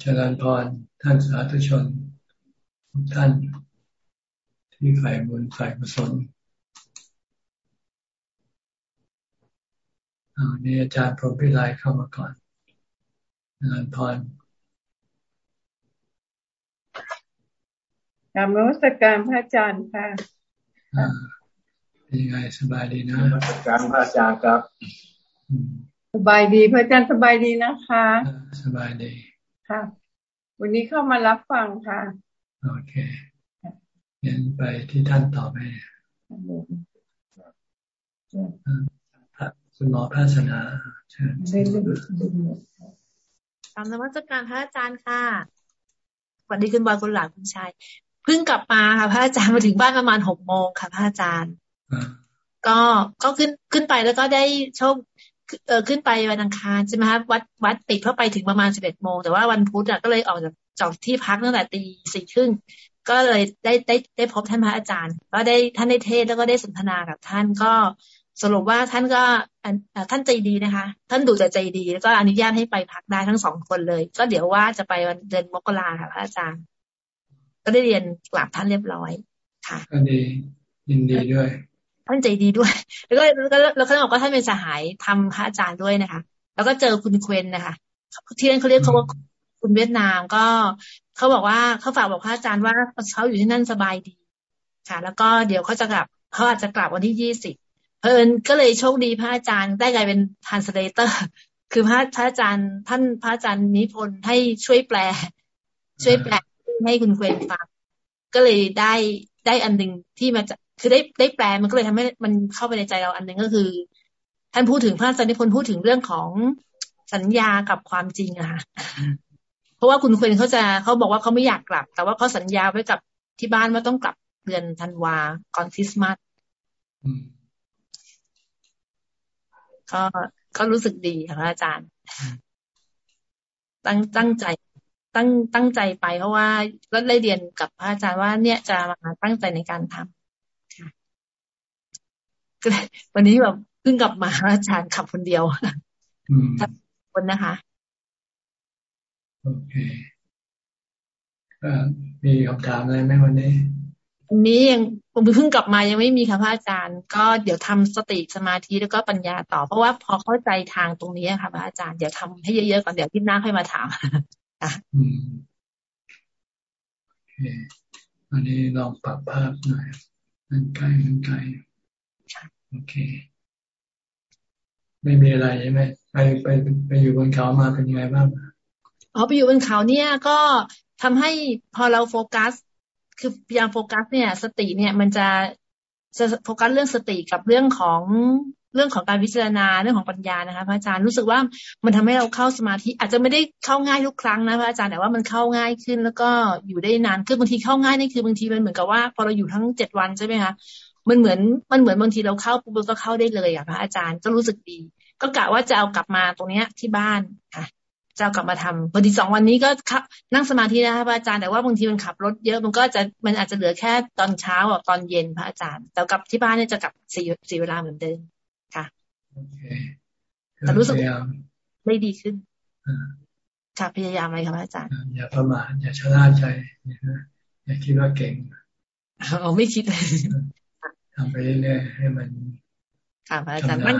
เจริญพรท่านสาธุชนทุกท่าน ที่ฝ่ายบุญฝ่ายกุศลนี่อาจารย์พรหมพิไลเข้ามาก่อนเจริญพรกรรมรัศการพระอาจารย์ค่ะเป็นยังไงสบายดีนะรัศการพระอาจารย์ครับ สบายดีพระอาจารย์สบายดีนะคะ สบายดี ค่ะ วันนี้เข้ามารับฟังค่ะ โอเคงั้นไปที่ท่านต่อไปคุณหมอภาสนาเชิญตามนวัตการพระอาจารย์ค่ะสวัสดีคุณบอยคุณหลานคุณชายเพิ่งกลับมาค่ะ พระอาจารย์มาถึงบ้านประมาณหกโมงค่ะ พระอาจารย์ก็ก็ขึ้นขึ้นไปแล้วก็ได้โชค เออขึ้นไปวันอังคารใช่ไหมคะวัดวัดปิดเข้าไปถึงประมาณสิบเอ็ดโมงแต่ว่าวันพุธอะก็เลยออกจากจอกที่พักตั้งแต่ตีสี่ครึ่งก็เลยได้ได้ได้พบท่านพระอาจารย์ ก็ได้ท่านได้เทศแล้วก็ได้สนทนากับท่านก็สรุปว่าท่านก็ท่านใจดีนะคะ ท่านดูจะใจดี แล้วก็อนุญาตให้ไปพักได้ทั้งสองคนเลย ก็เดี๋ยวว่าจะไปวันเดือนมกราค่ะพระอาจารย์ ก็ได้เรียนกราบท่านเรียบร้อย ค่ะก็ดียินดีด้วย ท่านใจดีด้วย แล้วก็แล้วก็แล้วเขาบอกว่าท่านเป็นสหายธรรมพระอาจารย์ด้วยนะคะ แล้วก็เจอคุณเควนนะคะที่นั่นเขาเรียกเขาว่าคุณเวียดนามก็เขาบอกว่าเขาฝากบอกพระอาจารย์ว่าเขาอยู่ที่นั่นสบายดีค่ะ แล้วก็เดี๋ยวเขาจะกลับเขาอาจจะกลับวันที่ยี่สิบเผอิญก็เลยโชคดีพระอาจารย์ได้กลายเป็น translator คือพระพระอาจารย์ท่านพระอาจารย์นิพนธ์ให้ช่วยแปล ช่วยแปลให้คุณเควนฟังก็เลยได้ได้อันหนึ่งที่มาจาก คือได้ได้แปลมันก็เลยทำให้มันเข้าไปในใจเราอันหนึ่งก็คือ ท่านพูดถึงพระสันนิพนธ์พูดถึงเรื่องของสัญญากับความจริงอะค่ะเพราะว่าคุณเควนเขาจะเขาบอกว่าเขาไม่อยากกลับ แต่ว่าเขาสัญญาไว้กับที่บ้านว่าต้องกลับเดือนธันวาก่อนคริสต์มาสก็ก็รู้สึกดีค่ะอาจารย์ ตั้งตั้งใจ ตั้งตั้งใจไปเพราะว่าก็ได้เรียนกับพระอาจารย์ว่าเนี่ยจะมาตั้งใจในการทำ วันนี้แบบเพิ่งกลับมาอาจารย์ขับคนเดียวคนนะคะโอเคมีคำถามอะไรไหมวันนี้วันนี้ยังผมเพิ่งกลับมายังไม่มีค่ะพระอาจารย์ ก็เดี๋ยวทำสติสมาธิแล้วก็ปัญญาต่อ เพราะว่าพอเข้าใจทางตรงนี้ค่ะพระอาจารย์เดี๋ยวทำให้เยอะๆก่อนเดี๋ยวที่หน้าค่อยมาถามอะโอเควันนี้ลองปรับภาพหน่อยมันไกลมันไกล โอเค ไม่มีอะไรใช่ไหมไปไปไปอยู่บนเขามาเป็นยังไงบ้างอ๋อไปอยู่บนเขาเนี่ยก็ทำให้พอเราโฟกัส คือพยายามโฟกัส เนี่ย สติเนี่ยมันจะจะโฟกัสเรื่องสติกับเรื่องของเรื่องของการพิจารณาเรื่องของปัญญานะคะพระอาจารย์รู้สึกว่ามันทำให้เราเข้าสมาธิอาจจะไม่ได้เข้าง่ายทุกครั้งนะพระอาจารย์แต่ว่ามันเข้าง่ายขึ้นแล้วก็อยู่ได้นานขึ้นบางทีเข้าง่ายนี่คือบางทีมันเหมือนกับว่า พอเราอยู่ทั้งเจ็ดวันใช่ไหมคะ มันเหมือนมันเหมือนบางทีเราเข้าปุ๊บก็เข้าได้เลยอะพระอาจารย์ก็รู้สึกดี ก็กะว่าจะเอากลับมาตรงเนี้ยที่บ้านค่ะจะเอากลับมาทำพอดีสองวันนี้ก็นั่งสมาธินะคะพระอาจารย์แต่ว่าบางทีมันขับรถเยอะมันก็จะมันอาจจะเหลือแค่ตอนเช้าอะตอนเย็นพระอาจารย์ แต่กลับที่บ้านเนี่ยจะกลับสี่สี่เวลาเหมือนเดิมค่ะแต่รู้สึกไม่ดีขึ้นค่ะพยายามอะไรคะพระอาจารย์อย่าประมาทอย่าชะล่าใจอย่าคิดว่าเก่งอ๋อไม่คิดเลย ทำไปเรื่อยๆให้มันค่ะพระอาจารย์มัน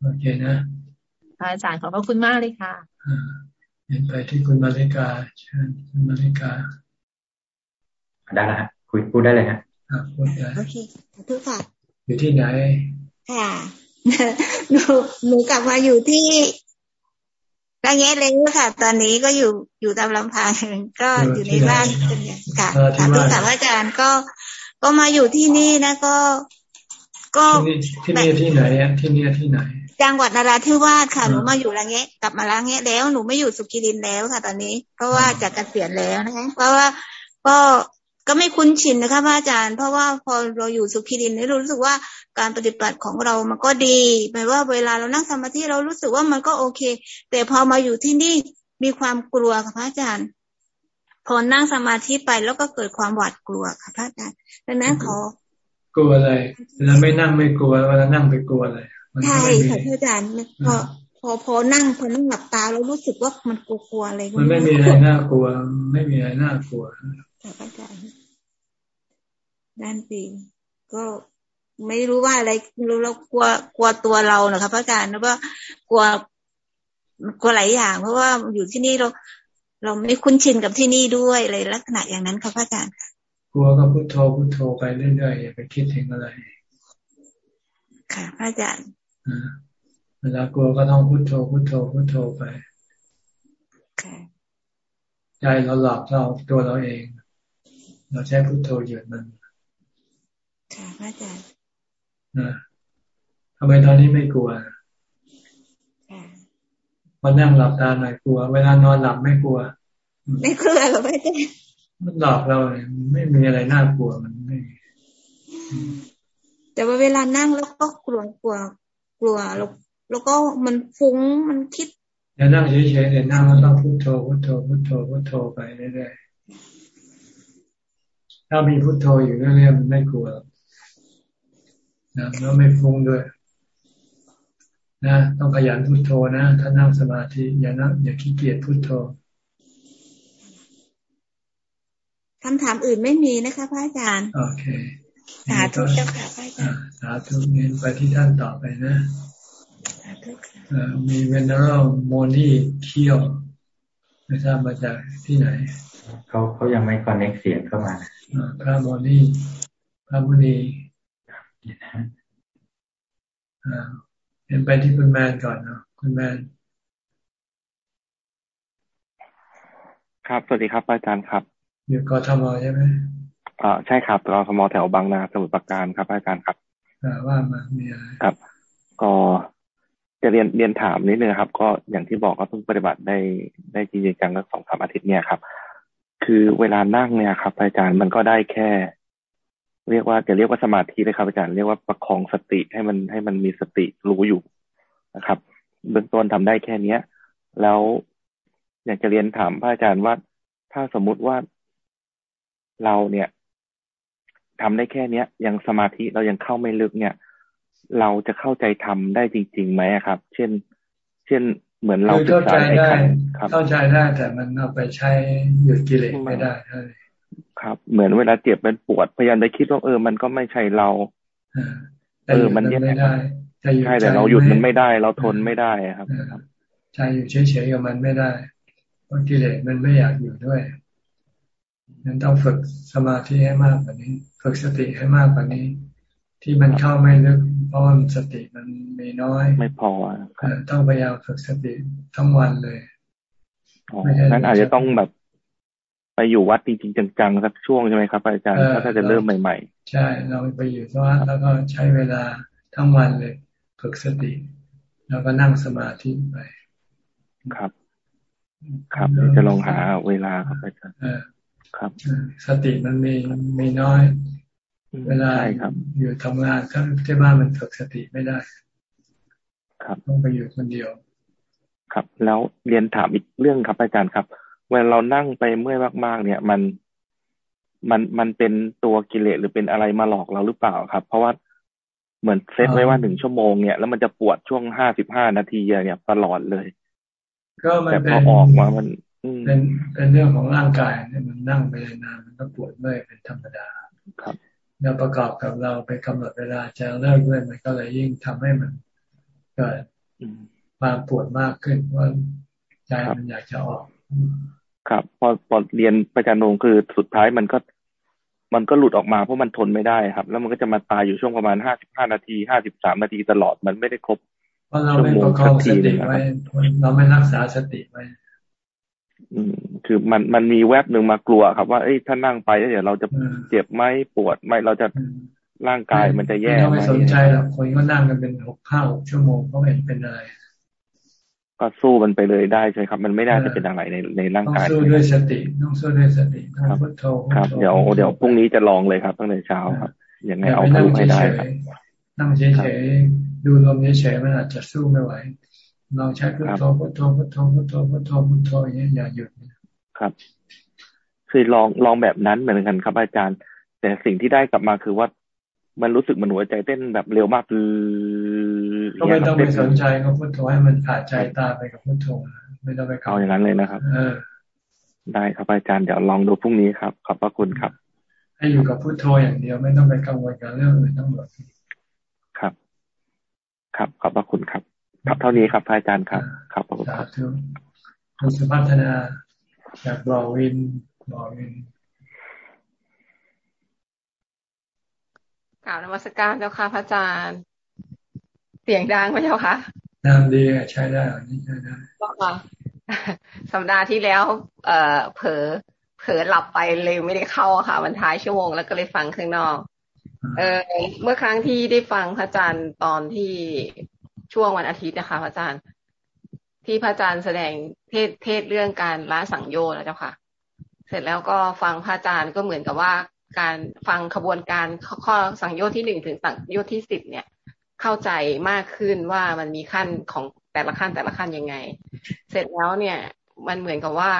โอเคนะพระอาจารย์ขอบพระคุณมากเลยค่ะอ่าเห็นไปที่คุณมาริกาเชิญคุณมาริกาได้แล้วฮะคุยพูดได้เลยฮะพูดได้โอเคขอบคุณค่ะ อยู่ที่ไหน ค่ะหนูหนูกลับมาอยู่ที่ ระแงะเลยค่ะ ตอนนี้ก็อยู่อยู่ตามลำพังก็อยู่ในบ้านเป็นอย่างค่ะสาธุสามอาจารย์ก็ก็มาอยู่ที่นี่นะก็ ก็ที่นี่ที่ไหนอะที่นี่ที่ไหนจังหวัดนราธิวาสค่ะหนูมาอยู่ระแงะกลับมาระแงะแล้วหนูไม่อยู่สุกิรินแล้วค่ะ ตอนนี้ เพราะว่าจากเกษียณแล้วนะคะเพราะว่าก็ ก็ไม่คุ้นชินนะคะพระอาจารย์ เพราะว่าพอเราอยู่สุขีดินนี่รู้สึกว่าการปฏิบัติของเรามันก็ดีหมายว่าเวลาเรานั่งสมาธิเรารู้สึกว่ามันก็โอเค แต่พอมาอยู่ที่นี่มีความกลัวค่ะพระอาจารย์ พอนั่งสมาธิไปแล้วก็เกิดความหวาดกลัวค่ะพระอาจารย์ดังนั้นขอกลัวอะไรเวลาไม่นั่งไม่กลัวเวลานั่งไปกลัวอะไรใช่ค่ะพระอาจารย์พอพพอพอนั่งพอนั่งหลับตาแล้วรู้สึกว่ามันกลัวๆอะไรมันไม่มีอะไรน่ากลัว ไม่มีอะไรน่ากลัว ค่ะอาจารย์ด้านปีก็ไม่รู้ว่าอะไรรู้เรากลัวกลัวตัวเราเนะคะพระอาจารย์แล้วก็กลัวกลัวหลายอย่าง เพราะว่าอยู่ที่นี่เรา เราไม่คุ้นชินกับที่นี่ด้วยอะไรลักษณะอย่างนั้นค่ะพระอาจารย์กลัวก็พุโทโธพุโทโธไปเรื่อยๆอย่าไปคิดถึงอะไร ค่ะพระอาจารย์อ่าเวลากลัวก็ต้องพุโทโธพุโทโธพุโทโธไปค่ะใจเราหลอกเราตัวเราเอง เราใช้พุโทโธหยุดมันค่ะพระอาจารย์นะทำไมตอนนี้ไม่กลัวค่ะมานั่งหลับตาหน่อยกลัว เวลานอนหลับไม่กลัว ไม่กลัวหรอพระอาจารย์มันหลอกเราเนี่ยไม่มีอะไรน่ากลัวมันไม่ แต่ว่าเวลานั่งแล้วก็กลัวกลัว กลัวแล้วแล้วก็มันฟุ้งมันคิดอย่านั่งเฉยๆเดี๋ยวนั่งแล้วต้องพุโทโธพุโทโธพุโทโธพุโทโธไปเรื่อยๆ ถ้ามีพุโทโธอยู่เรื่อยๆมันไม่กลัวหรอกนะแล้วไม่ฟุ้งด้วย นะต้องขยันพุโทโธนะถ้านั่งสมาธิอย่านั่งอย่าขี้เกียจพุโทโธคำถามอื่นไม่มีนะคะพระอาจารย์โอเคสาธุเจ้าค่ะพระอาจาอ่ารย์สาธุเน้นไปที่ท่านต่อไปนะสาธุค่ะเอ่อมีเวนเนอรัลโมนี่เคียวไม่ทราบมาจากที่ไหน เขาเขายังไม่คอนเน็กเสียงเข้ามาอ่า พระโมนี่พระมุนีอ่าเห็นไปที่คุณแมนก่อนเนาะคุณแมน ครับ สวัสดีครับอาจารย์ครับ อยู่กทมใช่ไหมเอ่อใช่ครับรอสมแถวบางนาสมุทรปราการครับอาจารย์ครับอ่าว่ามามีอะไรครับ ก็จะเรียนเรียนถามนิดนึงครับ ก็อย่างที่บอกก็เพิ่งปฏิบัติได้ได้จริงๆจังก็สองสามอาทิตย์เนี่ยครับ คือเวลานั่งเนี่ยครับ อาจารย์มันก็ได้แค่ เรียกว่าจะเรียกว่าสมาธิเลยครับ อาจารย์เรียกว่าประคองสติให้มันให้มันมีสติรู้อยู่นะครับ เบื้องต้นทำได้แค่เนี้ย แล้วอยากจะเรียนถามพระอาจารย์ว่าถ้าสมมุติว่าเราเนี่ยทำได้แค่เนี้ยยังสมาธิเรายังเข้าไม่ลึกเนี่ย เราจะเข้าใจทำได้จริงๆไหมครับ เช่น เช่น เหมือนเราคือเข้าใจในได้ขั้นครับเข้าใจได้ แต่มันเอาไปใช้หยุดกิเลสไม่ได้เท่านั้นครับ เหมือนเวลาเจ็บเป็นปวดพยายามจะคิดว่าเออ มันก็ไม่ใช่เราอ่าแต่เอหอยุดมัมันนแยกไม่ได้จะหยุดใช่แต่เราหยุดมันไม่ได้ เราทนไม่ได้ครับเออใจอยู่เฉยๆกับมันไม่ได้เพราะกิเลสมันไม่อยากอยู่ด้วยนั้นต้องฝึกสมาธิให้มากกว่านี้ ฝึกสติให้มากกว่านี้ ที่มันเข้าไม่ลึกเพราะว่าสติมันมีน้อย ไม่พอเออต้องพยายามฝึกสติทั้งวันเลยอ๋อไม่ใช่นั้นอาจจะต้องแบบ ไปอยู่วัดจริงๆจังๆสักช่วงใช่ไหมครับอาจารย์เออถ้าจะเริ่มใหม่ใช่ เราไปอยู่ที่วัดแล้วก็ใช้เวลาทั้งวันเลย ฝึกสติ แล้วก็นั่งสมาธิไปๆครับ ครับเดี๋ยวจะลองหาเวลาครับอาจารย์เออครับเออสติมันมีมีน้อย เวลาใช่ครับอยู่ทำงานถ้าที่บ้านมันฝึกสติไม่ได้ ครับต้องไปอยู่คนเดียว ครับ แล้วเรียนถามอีกเรื่องครับอาจารย์ครับ เวลาเรานั่งไปเมื่อยมาก ๆ เนี่ยมันมันมันเป็นตัวกิเลสหรือเป็นอะไรมาหลอกเราหรือเปล่าครับ เพราะว่าเหมือนเซตไว้ว่าหนึ่งชั่วโมงเนี่ยแล้วมันจะปวดช่วงห้าสิบห้านาทีเนี่ยตลอดเลย ก็มันแต่พเป็อนออกมามันอืมเป็นเป็นเรื่องของร่างกายเนี่ยมันนั่งไปนานมันก็ปวดเมื่อยเป็นธรรมดาครับ แล้วประกอบกับเราไปกำหนดเวลาจะเลิกด้วยมันก็เลยยิ่งทำให้มันเกิดอืมความปวดมากขึ้นเพราะใจมันอยากจะออก ครับ พอพอเรียนประจานงคือสุดท้ายมันก็ มันก็หลุดออกมาเพราะมันทนไม่ได้ครับ แล้วมันก็จะมาตายอยู่ช่วงประมาณห้าสิบห้านาทีห้าสิบสามนาทีตลอดมันไม่ได้ครบเพราะเราไม่ประคองสติไว้เราไม่รักษาสติไว้ อืม คือมันมันมีแวบหนึ่งมากลัวครับ ว่าเอ้ยถ้านั่งไปแล้วเดี๋ยวเราจะอืมเจ็บไหมปวดไหมเราจะอืมร่างกายมันจะแย่ไม่ต้องไหมไปสนใจหรอกคนก็นั่งกันเป็นหกห้าหกชั่วโมงเขาไม่เห็นเป็นอะไรก็สู้มันไปเลยได้ใช่ไหมครับ มันไม่น่าเออจะเป็นอะไรในในร่างต้องกายสู้ด้วยสติต้องสู้ด้วยสติต้องพุทโธพุทครับโธเดี๋ยวเดี๋ยวพรุ่งนี้จะลองเลยครับตั้งแต่เช้าครับยังไงอย่าเอาไปทะนั่งลุเฉให้ได้ยครับๆนั่งเฉยๆดูลมเฉยๆมันอาจจะสู้ไม่ไหว ลองใช้พุทโธพุทโธพุทโธพุทโธพุทโธพุทโธอย่างนี้ยอย่าหยุดครับ คือลองลองแบบนั้นเหมือนกันครับ อาจารย์ แต่สิ่งที่ได้กลับมาคือว่ามันรู้สึกเหมันหัวใจเต้นแบบเร็วมากคือก็ไม่ต้องไปสนใจก็พุทโธให้มันขาดใจตาไปกับพุทโธไม่ต้องไปเอาอย่างนั้นเลยนะครับ เออ ได้ครับอาจารย์เดี๋ยวลองดูพรุ่งนี้ครับขอบพระคุณครับ ให้อยู่กับพุทโธอย่างเดียวไม่ต้องไปกังวลกับเรื่องอื่นทั้งหมดครับ ครับขอบพระคุณครับ ครับเท่านี้ครับอาจารย์ครับ ครับขอบคุณครับคุณสุพัฒนาจากบอวินบอวินกล่าวนมัสการเจ้าค่ะพระอาจารย์ เสียงดังไหมเจ้าคะดังดีใช้ได้อันนี้ใช้ได้ก็ค่ะสัปดาห์ที่แล้ว เอ่อเผลอเผลอหลับไปเลยไม่ได้เข้าค่ะวันท้ายชั่วโมงแล้วก็เลยฟังข้างนอก เออเมื่อครั้งที่ได้ฟังพระอาจารย์ตอนที่ ช่วงวันอาทิตย์นะคะพระอาจารย์ ที่พระอาจารย์แสดงเทศเทศเรื่องการละสังโยชน์นะเจ้าค่ะ เสร็จแล้วก็ฟังพระอาจารย์ก็เหมือนกับว่าการฟังขบวนการข้อสังโยชน์ที่หนึ่งถึงสังโยชน์ที่สิบเนี่ย เข้าใจมากขึ้นว่ามันมีขั้นของแต่ละขั้นแต่ละขั้นยังไง เสร็จแล้วเนี่ยมันเหมือนกับว่า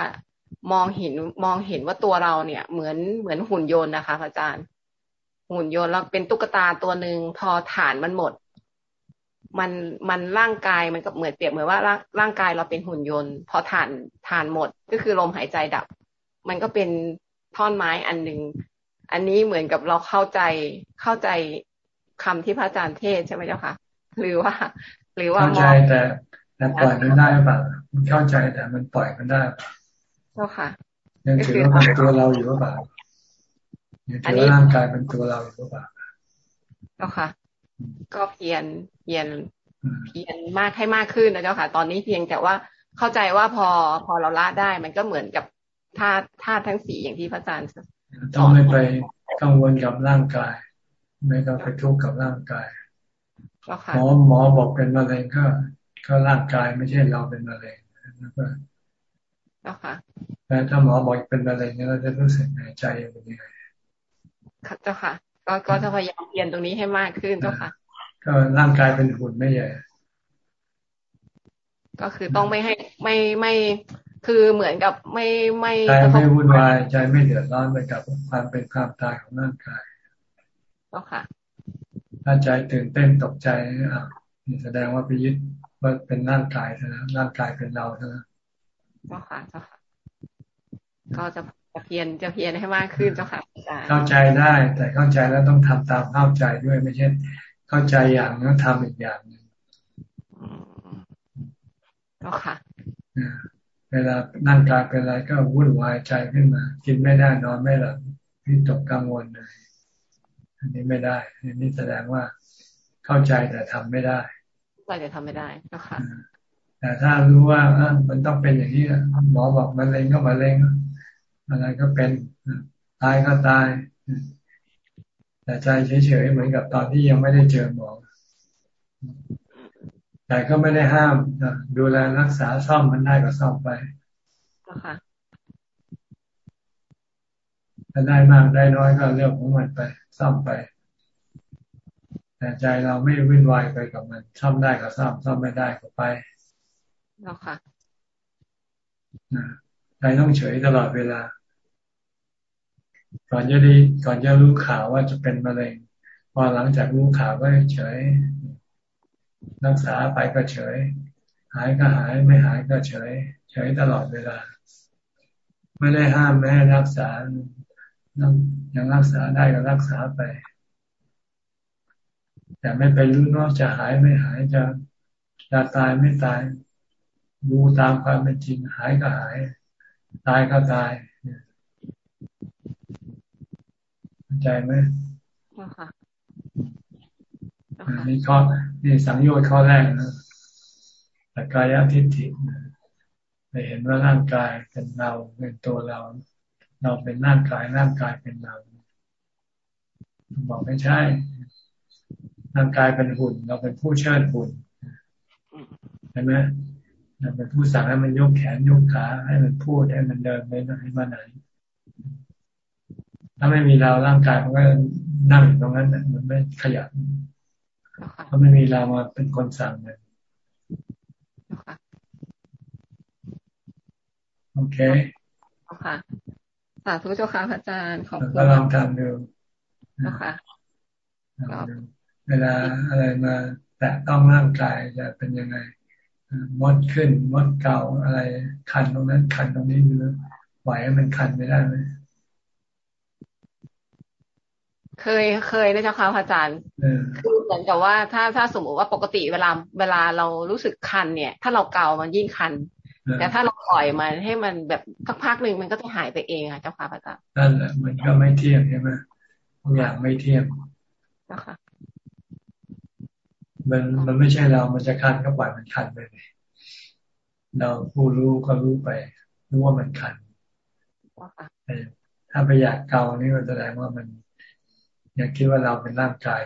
มองเห็นมองเห็นว่าตัวเราเนี่ย เหมือนเหมือนหุ่นยนต์นะคะอาจารย์ หุ่นยนต์เราเป็นตุ๊กตาตัวหนึ่งพอฐานมันหมด มันมันร่างกายมันก็เหมือนเปรียบเหมือนว่าร่างร่างกายเราเป็นหุ่นยนต์ พอฐานฐานหมดก็คือลมหายใจดับ มันก็เป็นท่อนไม้อันหนึ่งอันนี้เหมือนกับเราเข้าใจเข้าใจคำที่พระอาจารย์เทศใช่ไหมเจ้าคะหรือว่า หรือว่าเข้าใจแต่แต่ปล่อยมันได้ป่ะมันเข้าใจแต่มันปล่อยมันได้เจ้าค่ะยังถือว่าเป็นตัวเราอยู่หรือเปล่ายังถือว่าร่างกายเป็นตัวเราอยู่หรือเปล่าเจ้าค่ะ ก็เพียนเพียนเพียนมากให้มากขึ้นนะเจ้าค่ะ ตอนนี้เพียงแต่ว่าเข้าใจว่าพอพอเราละได้ มันก็เหมือนกับธาตุธาตุทั้งสี่อย่างที่พระอาจารย์ต้องไม่ไปกังวลกับร่างกาย ไม่ต้องไปทุกข์กับร่างกายหมอหมอบอกเป็นมะเร็งก็ ก็ร่างกายไม่ใช่เราเป็นมะเร็งนะคะแต่ถ้าหมอบอกเป็นมะเร็งเราจะรู้สึกในใจเป็นยังไงเจ้าค่ะ ก็ก็จะพยายามเปลี่ยนตรงนี้ให้มากขึ้นเจ้าค่ะ ก็ร่างกายเป็นหุ่นไม่ใหญ่ ก็คือต้องไม่ให้ไม่ไม่คือเหมือนกับไม่ไม่ใจไม่วุ่นวายใจไม่เดือดร้อนไปกับความเป็นความตายของร่างกายก็ค่ะ ถ้าใจตื่นเต้นตกใจอะแสดงว่าไปยึดว่าเป็นร่างกายนะร่างกายเป็นเราใช่ไหมก็ค่ะก็ค่ะ ก็จะ จะเพียนจะเพียนให้มากขึ้นเจ้าค่ะเข้าใจได้ แต่เข้าใจแล้วต้องทำตามเข้าใจด้วยไม่ใช่เข้าใจอย่างแล้วทำอีกอย่างหนึ่งก็ค่ะเวลานั่งกายเป็นอะไรก็วุ่นวายใจขึ้นมา กินไม่ได้นอนไม่หลับวิตกกังวลเลยอันนี้ไม่ได้อันนี้แสดงว่าเข้าใจแต่ทำไม่ได้เข้าใจแต่ทำไม่ได้ก็ค่ะแต่ถ้ารู้ว่ามันต้องเป็นอย่างนี้หมอบอกมันเร็งก็มาเร็ง อะไรก็เป็นตายก็ตายแต่ใจเฉยๆเหมือนกับตอนที่ยังไม่ได้เจอหมอแต่ก็ไม่ได้ห้ามดูแลรักษาซ่อมมันได้ก็ซ่อมไปถ้าได้มากได้น้อยก็เรื่องของมันไป ซ่อมไป แต่ใจเราไม่วุ่นวายไปกับมันซ่อมได้ก็ซ่อมซ่อมไม่ได้ก็ไปแล้วค่ะ ใจต้องเฉยตลอดเวลา ก่อนจะดีก่อนจะรู้ข่าวว่าจะเป็นมะเร็งพอหลังจากรู้ข่าวก็เฉย รักษาไปก็เฉย หายก็หายไม่หายก็เฉย เฉยตลอดเวลา ไม่ได้ห้ามแม่รักษายังรักษาได้ก็รักษาไป แต่ไม่ไปรู้ว่าจะหายไม่หายจะจะตายไม่ตายดูตามความเป็นจริงหายก็หาย ตายก็ตายเข้าใจไหมค่ะนี่ข้อนี่สังโยชน์ข้อแรกนะแต่กายทิฏฐิไปเห็นว่าร่างกายเป็นเราเป็นตัวเรา เราเป็นร่างกายร่างกายเป็นเราบอกไม่ใช่ ร่างกายเป็นหุ่น เราเป็นผู้เชิดหุ่นใช่ไหม เราเป็นผู้สั่งให้มันยกแขนยกขาให้มันพูดให้มันเดินไปไหนมาไหน ถ้าไม่มีเราร่างกายมันก็นั่งตรงนั้นมันไม่ขยับเขาไม่มีเรามาเป็นคนสั่งเลยโอเคค่ะสาธุเจ้าค่ะพระอาจารย์ขอบคุณก็ลองทำดูค่ะเวลาอะไรมาแแต่ต้องร่างกายจะเป็นยังไง มดขึ้นมดเกาอะไรคันตรงนั้น คันตรงนี้หรือไหวมันคันไม่ได้ไหมเคยเคยนะเจ้าค่ะพระอาจารย์คือเหมือนกับว่าถ้าถ้าสมมติว่าปกติเวลาเวลาเรารู้สึกคันเนี่ย ถ้าเราเกามันยิ่งคัน แต่ถ้าเราปล่อยมันให้มันแบบสักพักหนึ่งมันก็จะหายไปเองค่ะเจ้าค่ะพระอาจารย์นั่นแหละมันก็ไม่เที่ยงใช่ไหมทุกอย่างไม่เที่ยงนะคะ มันมันไม่ใช่เรา มันจะคันก็ปล่อยมันคันไปเลยเราผู้รู้ก็รู้ไป รู้ว่ามันคันถ้าไปอยากเกานี่ก็แสดงว่ามันอยากคิดว่าเราเป็นร่างกาย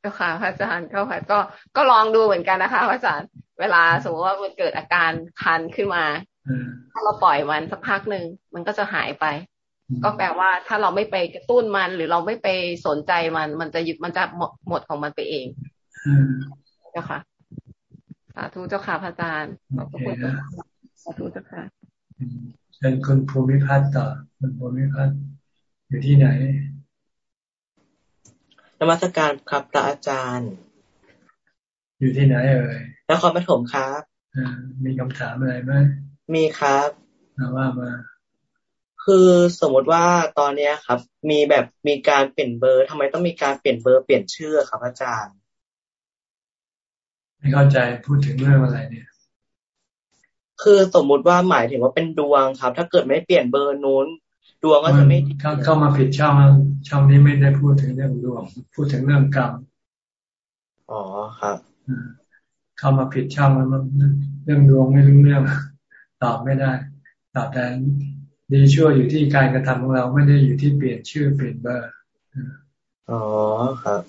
เจ้าค่ะพระอาจารย์เจ้าค่ะก็ก็ลองดูเหมือนกันนะคะพระอาจารย์เวลาสมมติว่ามันเกิดอาการคันขึ้นมาถ้าเราปล่อยมันสักพักหนึ่งมันก็จะหายไป ก็แปลว่าถ้าเราไม่ไปกระตุ้นมัน หรือเราไม่ไปสนใจมัน มันจะหยุดมันจะหมดหมดของมันไปเองเจ้าค่ะสาธุเจ้าค่ะพระอาจารย์ขอบคุณสาธุเจ้าค่ะเป็นคุณภูมิพัฒน์ต่อคุณภูมิพัฒน์อยู่ที่ไหนนมัสการครับพระอาจารย์ อยู่ที่ไหนเอ่ยนครปฐมครับมีคำถามอะไรไหมมีครับว่ามา คือสมมติว่าตอนเนี้ยครับ มีแบบมีการเปลี่ยนเบอร์ทำไมต้องมีการเปลี่ยนเบอร์เปลี่ยนชื่อครับอาจารย์ ไม่เข้าใจพูดถึงเรื่องอะไรเนี่ย คือสมมุติว่าหมายถึงว่าเป็นดวงครับ ถ้าเกิดไม่เปลี่ยนเบอร์นู้น ดวงก็จะไม่เข้าเข้ามาผิดช่องช่องนี้ไม่ได้พูดถึงเรื่องดวง พูดถึงเรื่องกรรมอ๋อครับเข้ามาผิดช่องแล้วมันเรื่องดวงไม่รู้เรื่องตอบไม่ได้ตอบแต่ ดีชั่วอยู่ที่การกระทำของเราไม่ได้อยู่ที่เปลี่ยนชื่อเปลี่ยนเบอร์อ๋อครับ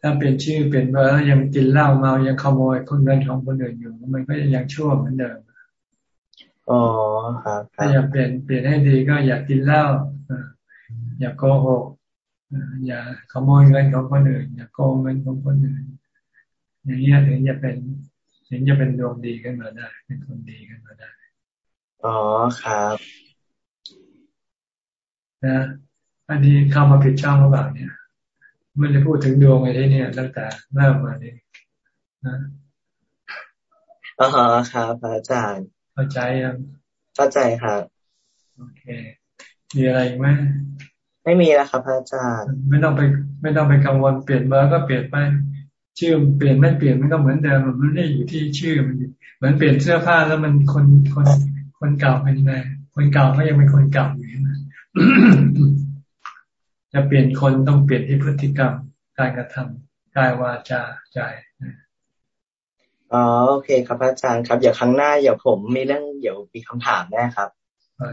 ถ้าเปลี่ยนชื่อเปลี่ยนเบอร์แล้วยังกินเหล้าเมายังขโมยคนเงินของคนอื่นอยู่ มันก็ยังชั่วเหมือนเดิมอ๋อครับถ้าอยากเปลี่ยนเปลี่ยนให้ดีก็อยากกินเหล้าอย่าโกหกอย่าขโมยเงินของคนอื่น อย่าโกงเงินของคนอื่น อย่างนี้ถึงจะเป็นถึงจะเป็นดวงดีขึ้นมาได้ เป็นคนดีขึ้นมาได้ อ๋อครับ นะอันนี้เข้ามาผิดช่องหรือเปล่าเนี่ยไม่ได้พูดถึงดวงไอ้ที่เนี่ยตั้งแต่เริ่มมานี่นะอ๋อครับอาจารย์เข้าใจยังเข้าใจครับโอเค มีอะไรไหมไม่มีแล้วครับอาจารย์ ไม่ต้องไป ไม่ต้องไปกังวลเปลี่ยนเบอร์ก็เปลี่ยนไปชื่อเปลี่ยนไม่เปลี่ยนมันก็เหมือนเดิมมันไม่ได้อยู่ที่ชื่อมันเหมือนเปลี่ยนเสื้อผ้าแล้วมันคนคนคนเก่าเป็นยังไงคนเก่าก็ยังเป็นคนเก่าอยู่นะ จะเปลี่ยนคนต้องเปลี่ยนที่พฤติกรรมการกระทำกายวาจาใจอ๋อโอเคครับอาจารย์ครับเดี๋ยวครั้งหน้าเดี๋ยวผมมีเรื่องเดี๋ยวมีคำถามแน่ครับ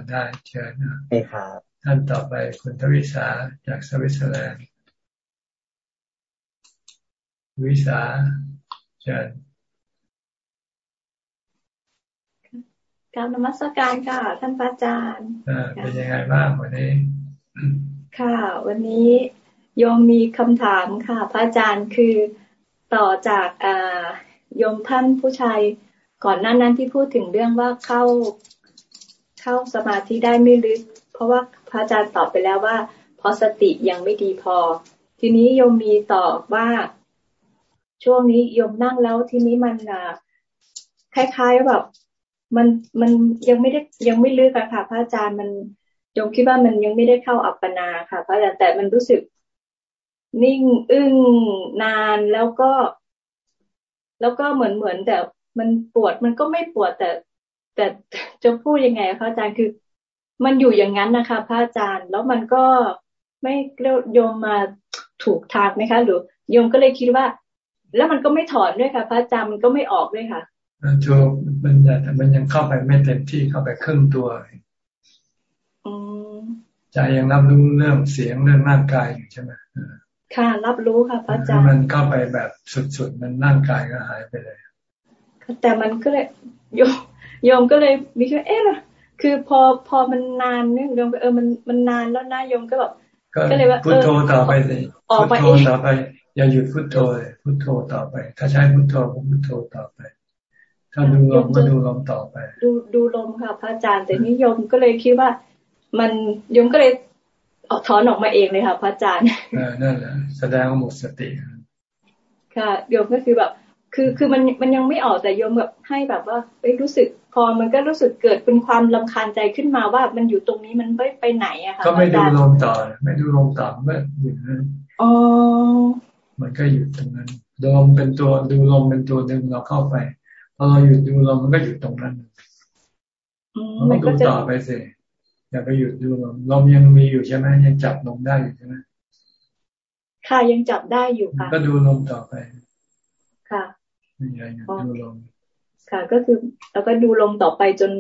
ได้เชิญนะใช่ครับ ท่านต่อไปคุณทวิสาจากสวิตเซอร์แลนด์วิสาเชิญ การนมัสการค่ะ ท่านพระอาจารย์เป็นยังไงบ้างวันนี้ ค่ะ วันนี้โยมมีคำถามค่ะ พระอาจารย์คือต่อจากอ่าโยมท่านผู้ชายก่อนหน้านั้นที่พูดถึงเรื่องว่าเข้าเข้าสมาธิได้ไม่ลึก เพราะว่าพระอาจารย์ตอบไปแล้วว่า พอสติยังไม่ดีพอ ทีนี้โยมมีตอบว่าช่วงนี้โยมนั่งแล้วทีนี้มันคล้ายๆแบบ มันมันยังไม่ได้ยังไม่ลึกอะค่ะ พระอาจารย์มันยมคิดว่ามันยังไม่ได้เข้าอัปปนาค่ะ พระอาจารย์แต่มันรู้สึก นิ่งอึ้งนานแล้วก็ แล้วก็เหมือนเหมือนแต่มันปวดมันก็ไม่ปวดแต่ แต่จะพูดยังไงคะอาจารย์คือ มันอยู่อย่างนั้นนะคะ พระอาจารย์แล้วมันก็ไม่เรียโยมมาถูกทางไหมคะ หรือโยมก็เลยคิดว่า แล้วมันก็ไม่ถอนด้วยค่ะ พระอาจารย์มันก็ไม่ออกด้วยค่ะ ถูกมันแต่มันยังเข้าไปไม่เต็มที่เข้าไปครึ่งตัวใจยังรับรู้เรื่องเสียงเรื่องร่างกายอยู่ใช่ไหมค่ะ รับรู้ค่ะพระอาจารย์มันเข้าไปแบบสุดๆ มันร่างกายก็หายไปเลย แต่มันก็เลยโยมโยมก็เลยมีแค่เอ๊ะคือพอพอมันนานเนี่ยโยมก็เออมันมันนานแล้วนะโยมก็แบบก็เลยว่าพุทโธต่อไปเลยพุทโธต่อไป อย่าหยุดพุทโธเลยพุทโธต่อไป ถ้าใช้พุทโธก็พุทโธต่อไป ถ้าดูลมก็ดูลมต่อไป ดูดูลมค่ะพระอาจารย์แต่นิยมก็เลยคิดว่า มันโยมก็เลยออกถอนออกมาเองเลยค่ะพระอาจารย์เออนั่นแหละแสดงว่าหมดสติ ค่ะโยมก็คือแบบ คือคือมันมันยังไม่ออกแต่โยมแบบให้แบบว่าไปรู้สึกพอมันก็รู้สึกเกิดเป็นความลำคาญใจขึ้นมาว่ามันอยู่ตรงนี้มันไม่ไปไหนอะค่ะก็ไม่ดูลมต่อ ไม่ดูลมต่อเมื่ออยู่นั้นอ๋อมันก็อยู่ตรงนั้นลมเป็นตัวดูลมเป็นตัวดึงเราเข้าไป พอเราหยุดดูลมมันก็อยู่ตรงนั้นมันก็ดูต่อไปสิอย่าไปหยุดดูลมลมยังมีอยู่ใช่ไหมยังจับลมได้อยู่ใช่ไหมค่ะยังจับได้อยู่ค่ะ ก็ดูลมต่อไป ค่ะอย่าหยุดดูลมค่ะ ก็คือแล้วก็ดูลมต่อไปจน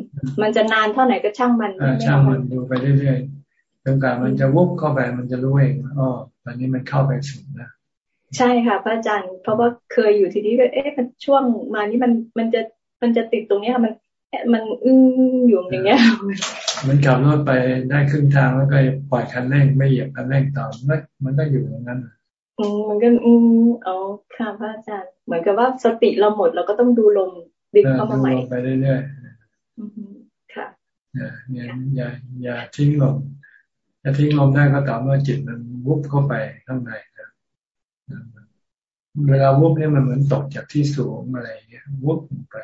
มันจะนานเท่าไหร่ก็ช่างมันช่างมันดูไปเรื่อยๆจนกว่ามันจะวุบเข้าไปมันจะรู้เองอ๋อตอนนี้มันเข้าไปสุดนะ ใช่ค่ะพระอาจารย์เพราะว่าเคยอยู่ที่นี่ก็เอ๊ะมันช่วงมานี่มันมันจะมันจะติดตรงนี้ค่ะมันมันอึ้งอยู่อย่างเงี้ยมันขับรถไปได้ครึ่งทางแล้วก็ปล่อยคันเร่งไม่เหยียบคันเร่งต่อมันมันก็อยู่ตรงนั้นอืมมันก็อืมอ๋อค่ะพระอาจารย์ เหมือนกับว่าสติเราหมดเราก็ต้องดูลมดึงเข้ามาใหม่ไปเรื่อยๆค่ะอย่าอย่าอย่าทิ้งลมจะทิ้งลมได้ก็ต่อเมื่อจิตมันวุบเข้าไปข้างในนะ เวลาวุบเนี่ยมันเหมือนตกจากที่สูงอะไรเงี้ยวุบไป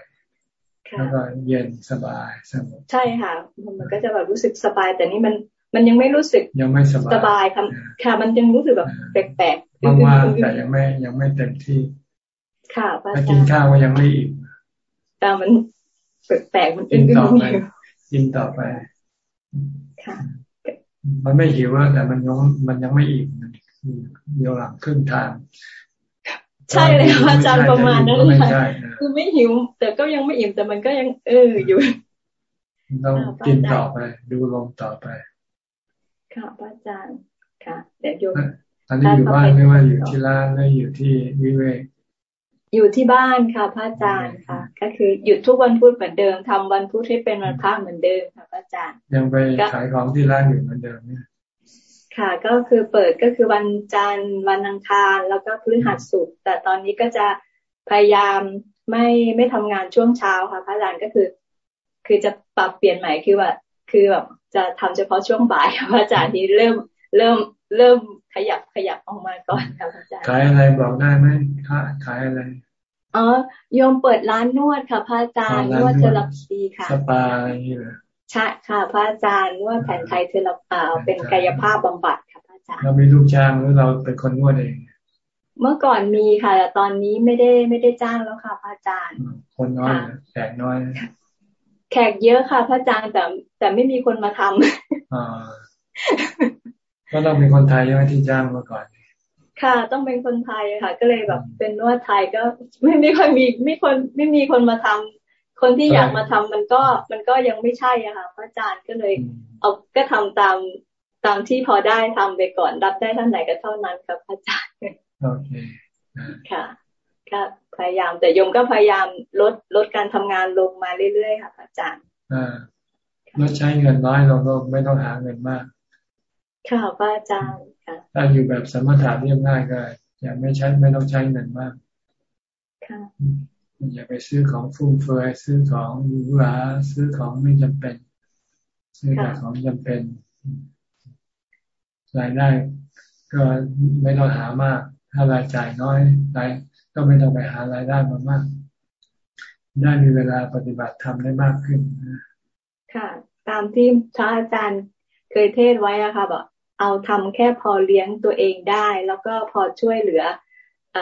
แล้วก็เย็นสบายสงบใช่ค่ะ มันก็จะแบบรู้สึกสบาย แต่นี่มันมันยังไม่รู้สึกยังไม่สบายสบายค่ะค่ะ มันยังรู้สึกแบบแปลกๆมากๆแต่ยังไม่ยังไม่เต็มที่ ค่ะถ้ากินข้าวก็ยังไม่อิ่มแต่มันแปลกๆมันกินต่อไปกินต่อไป ค่ะ มันไม่หิวแต่มันยังมันยังไม่อิ่มเดียวหลังครึ่งทาง ใช่เลยอาจารย์ประมาณนั้นเลยคือไม่หิว แต่ก็ยังไม่อิ่มแต่มันก็ยัง เอออยู่ต้องกินต่อไป ดูลมต่อไป ค่ะอาจารย์ค่ะเดี๋ยวโยมอันนี้อยู่บ้านไม่ว่าอยู่ที่ร้านหรืออยู่ที่วิเวกอยู่ที่บ้านค่ะพระอาจารย์ค่ะ ก็คือหยุดทุกวันพุธเหมือนเดิมทำวันพุธให้เป็นวันพักเหมือนเดิมค่ะพระอาจารย์ยังไปขายของที่ร้านอยู่เหมือนเดิมเนี่ย ค่ะ ก็คือเปิดก็คือวันจันทร์วันอังคารแล้วก็พฤหัสศุกร์แต่ตอนนี้ก็จะพยายามไม่ไม่ทำงานช่วงเช้าค่ะ พระอาจารย์ก็คือ คือจะปรับเปลี่ยนใหม่คือว่าคือแบบจะทำเฉพาะช่วงบ่ายค่ะพระอาจารย์ที่เริ่มเริ่มเริ่มขยับขยับออกมาก่อนค่ะพระอาจารย์ขายอะไรบอกได้ไหมขายอะไรอ๋อยมเปิดร้านนวดค่ะพระอาจารย์นวดเทอราปีค่ะสปาอะไรอย่างเงี้ย ใช่ค่ะ พระอาจารย์นวดแผนไทยเทเลปาเป็นกายภาพบำบัดค่ะพระอาจารย์เรามีลูกจ้างหรือเราเป็นคนนวดเอง เมื่อก่อนมีค่ะแต่ตอนนี้ไม่ได้ไม่ได้จ้างแล้วค่ะพระอาจารย์ คนน้อยแขกน้อย แขกเยอะค่ะ พระอาจารย์แต่แต่ไม่มีคนมาทำอ่าก็ต้องเป็นคนไทยใช่ไหมที่จ้างเมื่อก่อนค่ะต้องเป็นคนไทยค่ะ ก็เลยแบบเป็นนวดไทยก็ไม่ไม่ค่อยมีไม่คนไม่มีคนมาทำ คนที่อยากมาทำมันก็มันก็ยังไม่ใช่อะค่ะพระอาจารย์ก็เลย เอาก็ทำตามตามที่พอได้ทำไปก่อนรับได้ท่านไหนก็เท่านั้นครับพระอาจารย์โอเคค่ะก็พยายาม แต่โยมก็พยายามลดลดการทำงานลงมาเรื่อยๆค่ะพระอาจารย์อ่าลดใช้เงินน้อยลงลงไม่ต้องหาเงินมาก ค่ะพระอาจารย์ค่ะถ้าอยู่แบบสมถะเรียบง่ายก็อย่าไม่ใช้ไม่ต้องใช้เงินมากค่ะ อย่าไปซื้อของฟุ่มเฟือยซื้อของหรูหราซื้อของไม่จำเป็น ซื้อแต่ของจำเป็นรายได้ก็ไม่ต้องหามาก ถ้ารายจ่ายน้อยรายก็ไม่ต้องไปหารายได้มามาก ได้มีเวลาปฏิบัติทำได้มากขึ้นค่ะ ตามที่พระอาจารย์เคยเทศไว้อะค่ะบอกเอาทำแค่พอเลี้ยงตัวเองได้ แล้วก็พอช่วยเหลืออ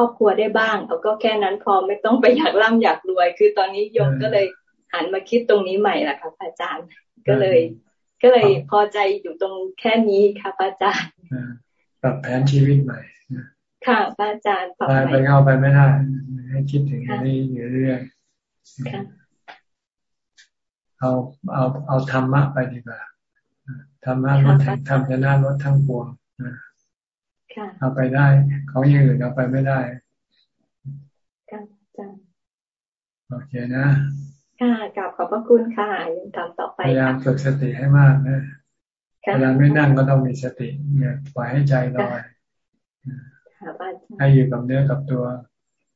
รอบครัวได้บ้างเอาก็แค่นั้นพอไม่ต้องไปอยากร่ำอยากรวย คือตอนนี้โยมก็เลยหันมาคิดตรงนี้ใหม่ละค่ะพระอาจารย์ก็เลย ก็เลยพอใจอยู่ตรงแค่นี้ค่ะพระอาจารย์ปรับแผนชีวิตใหม่ค่ะพระอาจารย์ปรับไปเข้าไปไม่ได้ให้คิดถึงนี้อยู่เรื่อยเอาเอาเอาธรรมะไปดีกว่าธรรมะลดแห่งธรรมจะน่าลดทั้งปวง เอาไปได้เขาอย่างอื่นเอาไปไม่ได้ค่ะจ้าโอเคนะค่ะกลับขอบพระคุณค่ะยังทำต่อไปพยายามฝึกสติให้มากนะเวลาไม่นั่งก็ต้องมีสติเนี่ยปล่อยให้ใจลอยให้อยู่กับเนื้อกับตัว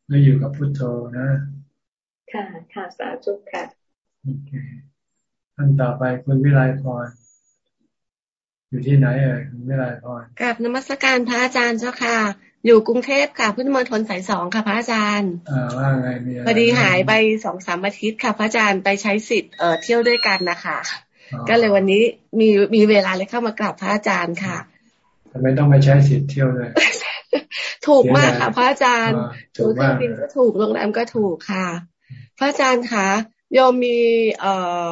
ไม่อยู่กับพุทโธนะ ค่ะค่ะสาธุค่ะโอเคท่านต่อไปคุณวิไลพร อยู่ที่ไหนเอ่ยไม่ไรพรกับนมัสการพระอาจารย์เจ้าค่ะ อยู่กรุงเทพค่ะพุทธมณฑลสายสองค่ะพระอาจารย์อ่าว่าไงมีพอดีหายไปสองสามอาทิตย์ค่ะ พระอาจารย์ไปใช้สิทธิ์เอ่อเที่ยวด้วยกันนะคะก็เลยวันนี้มีมีเวลาเลยเข้ามากราบพระอาจารย์ค่ะทำไมต้องไปใช้สิทธิ์เที่ยวเลยถูกมากค่ะ พระอาจารย์ถูกเครื่องบินก็ถูกโรงแรมก็ถูกค่ะ พระอาจารย์คะโยมมีเอ่อ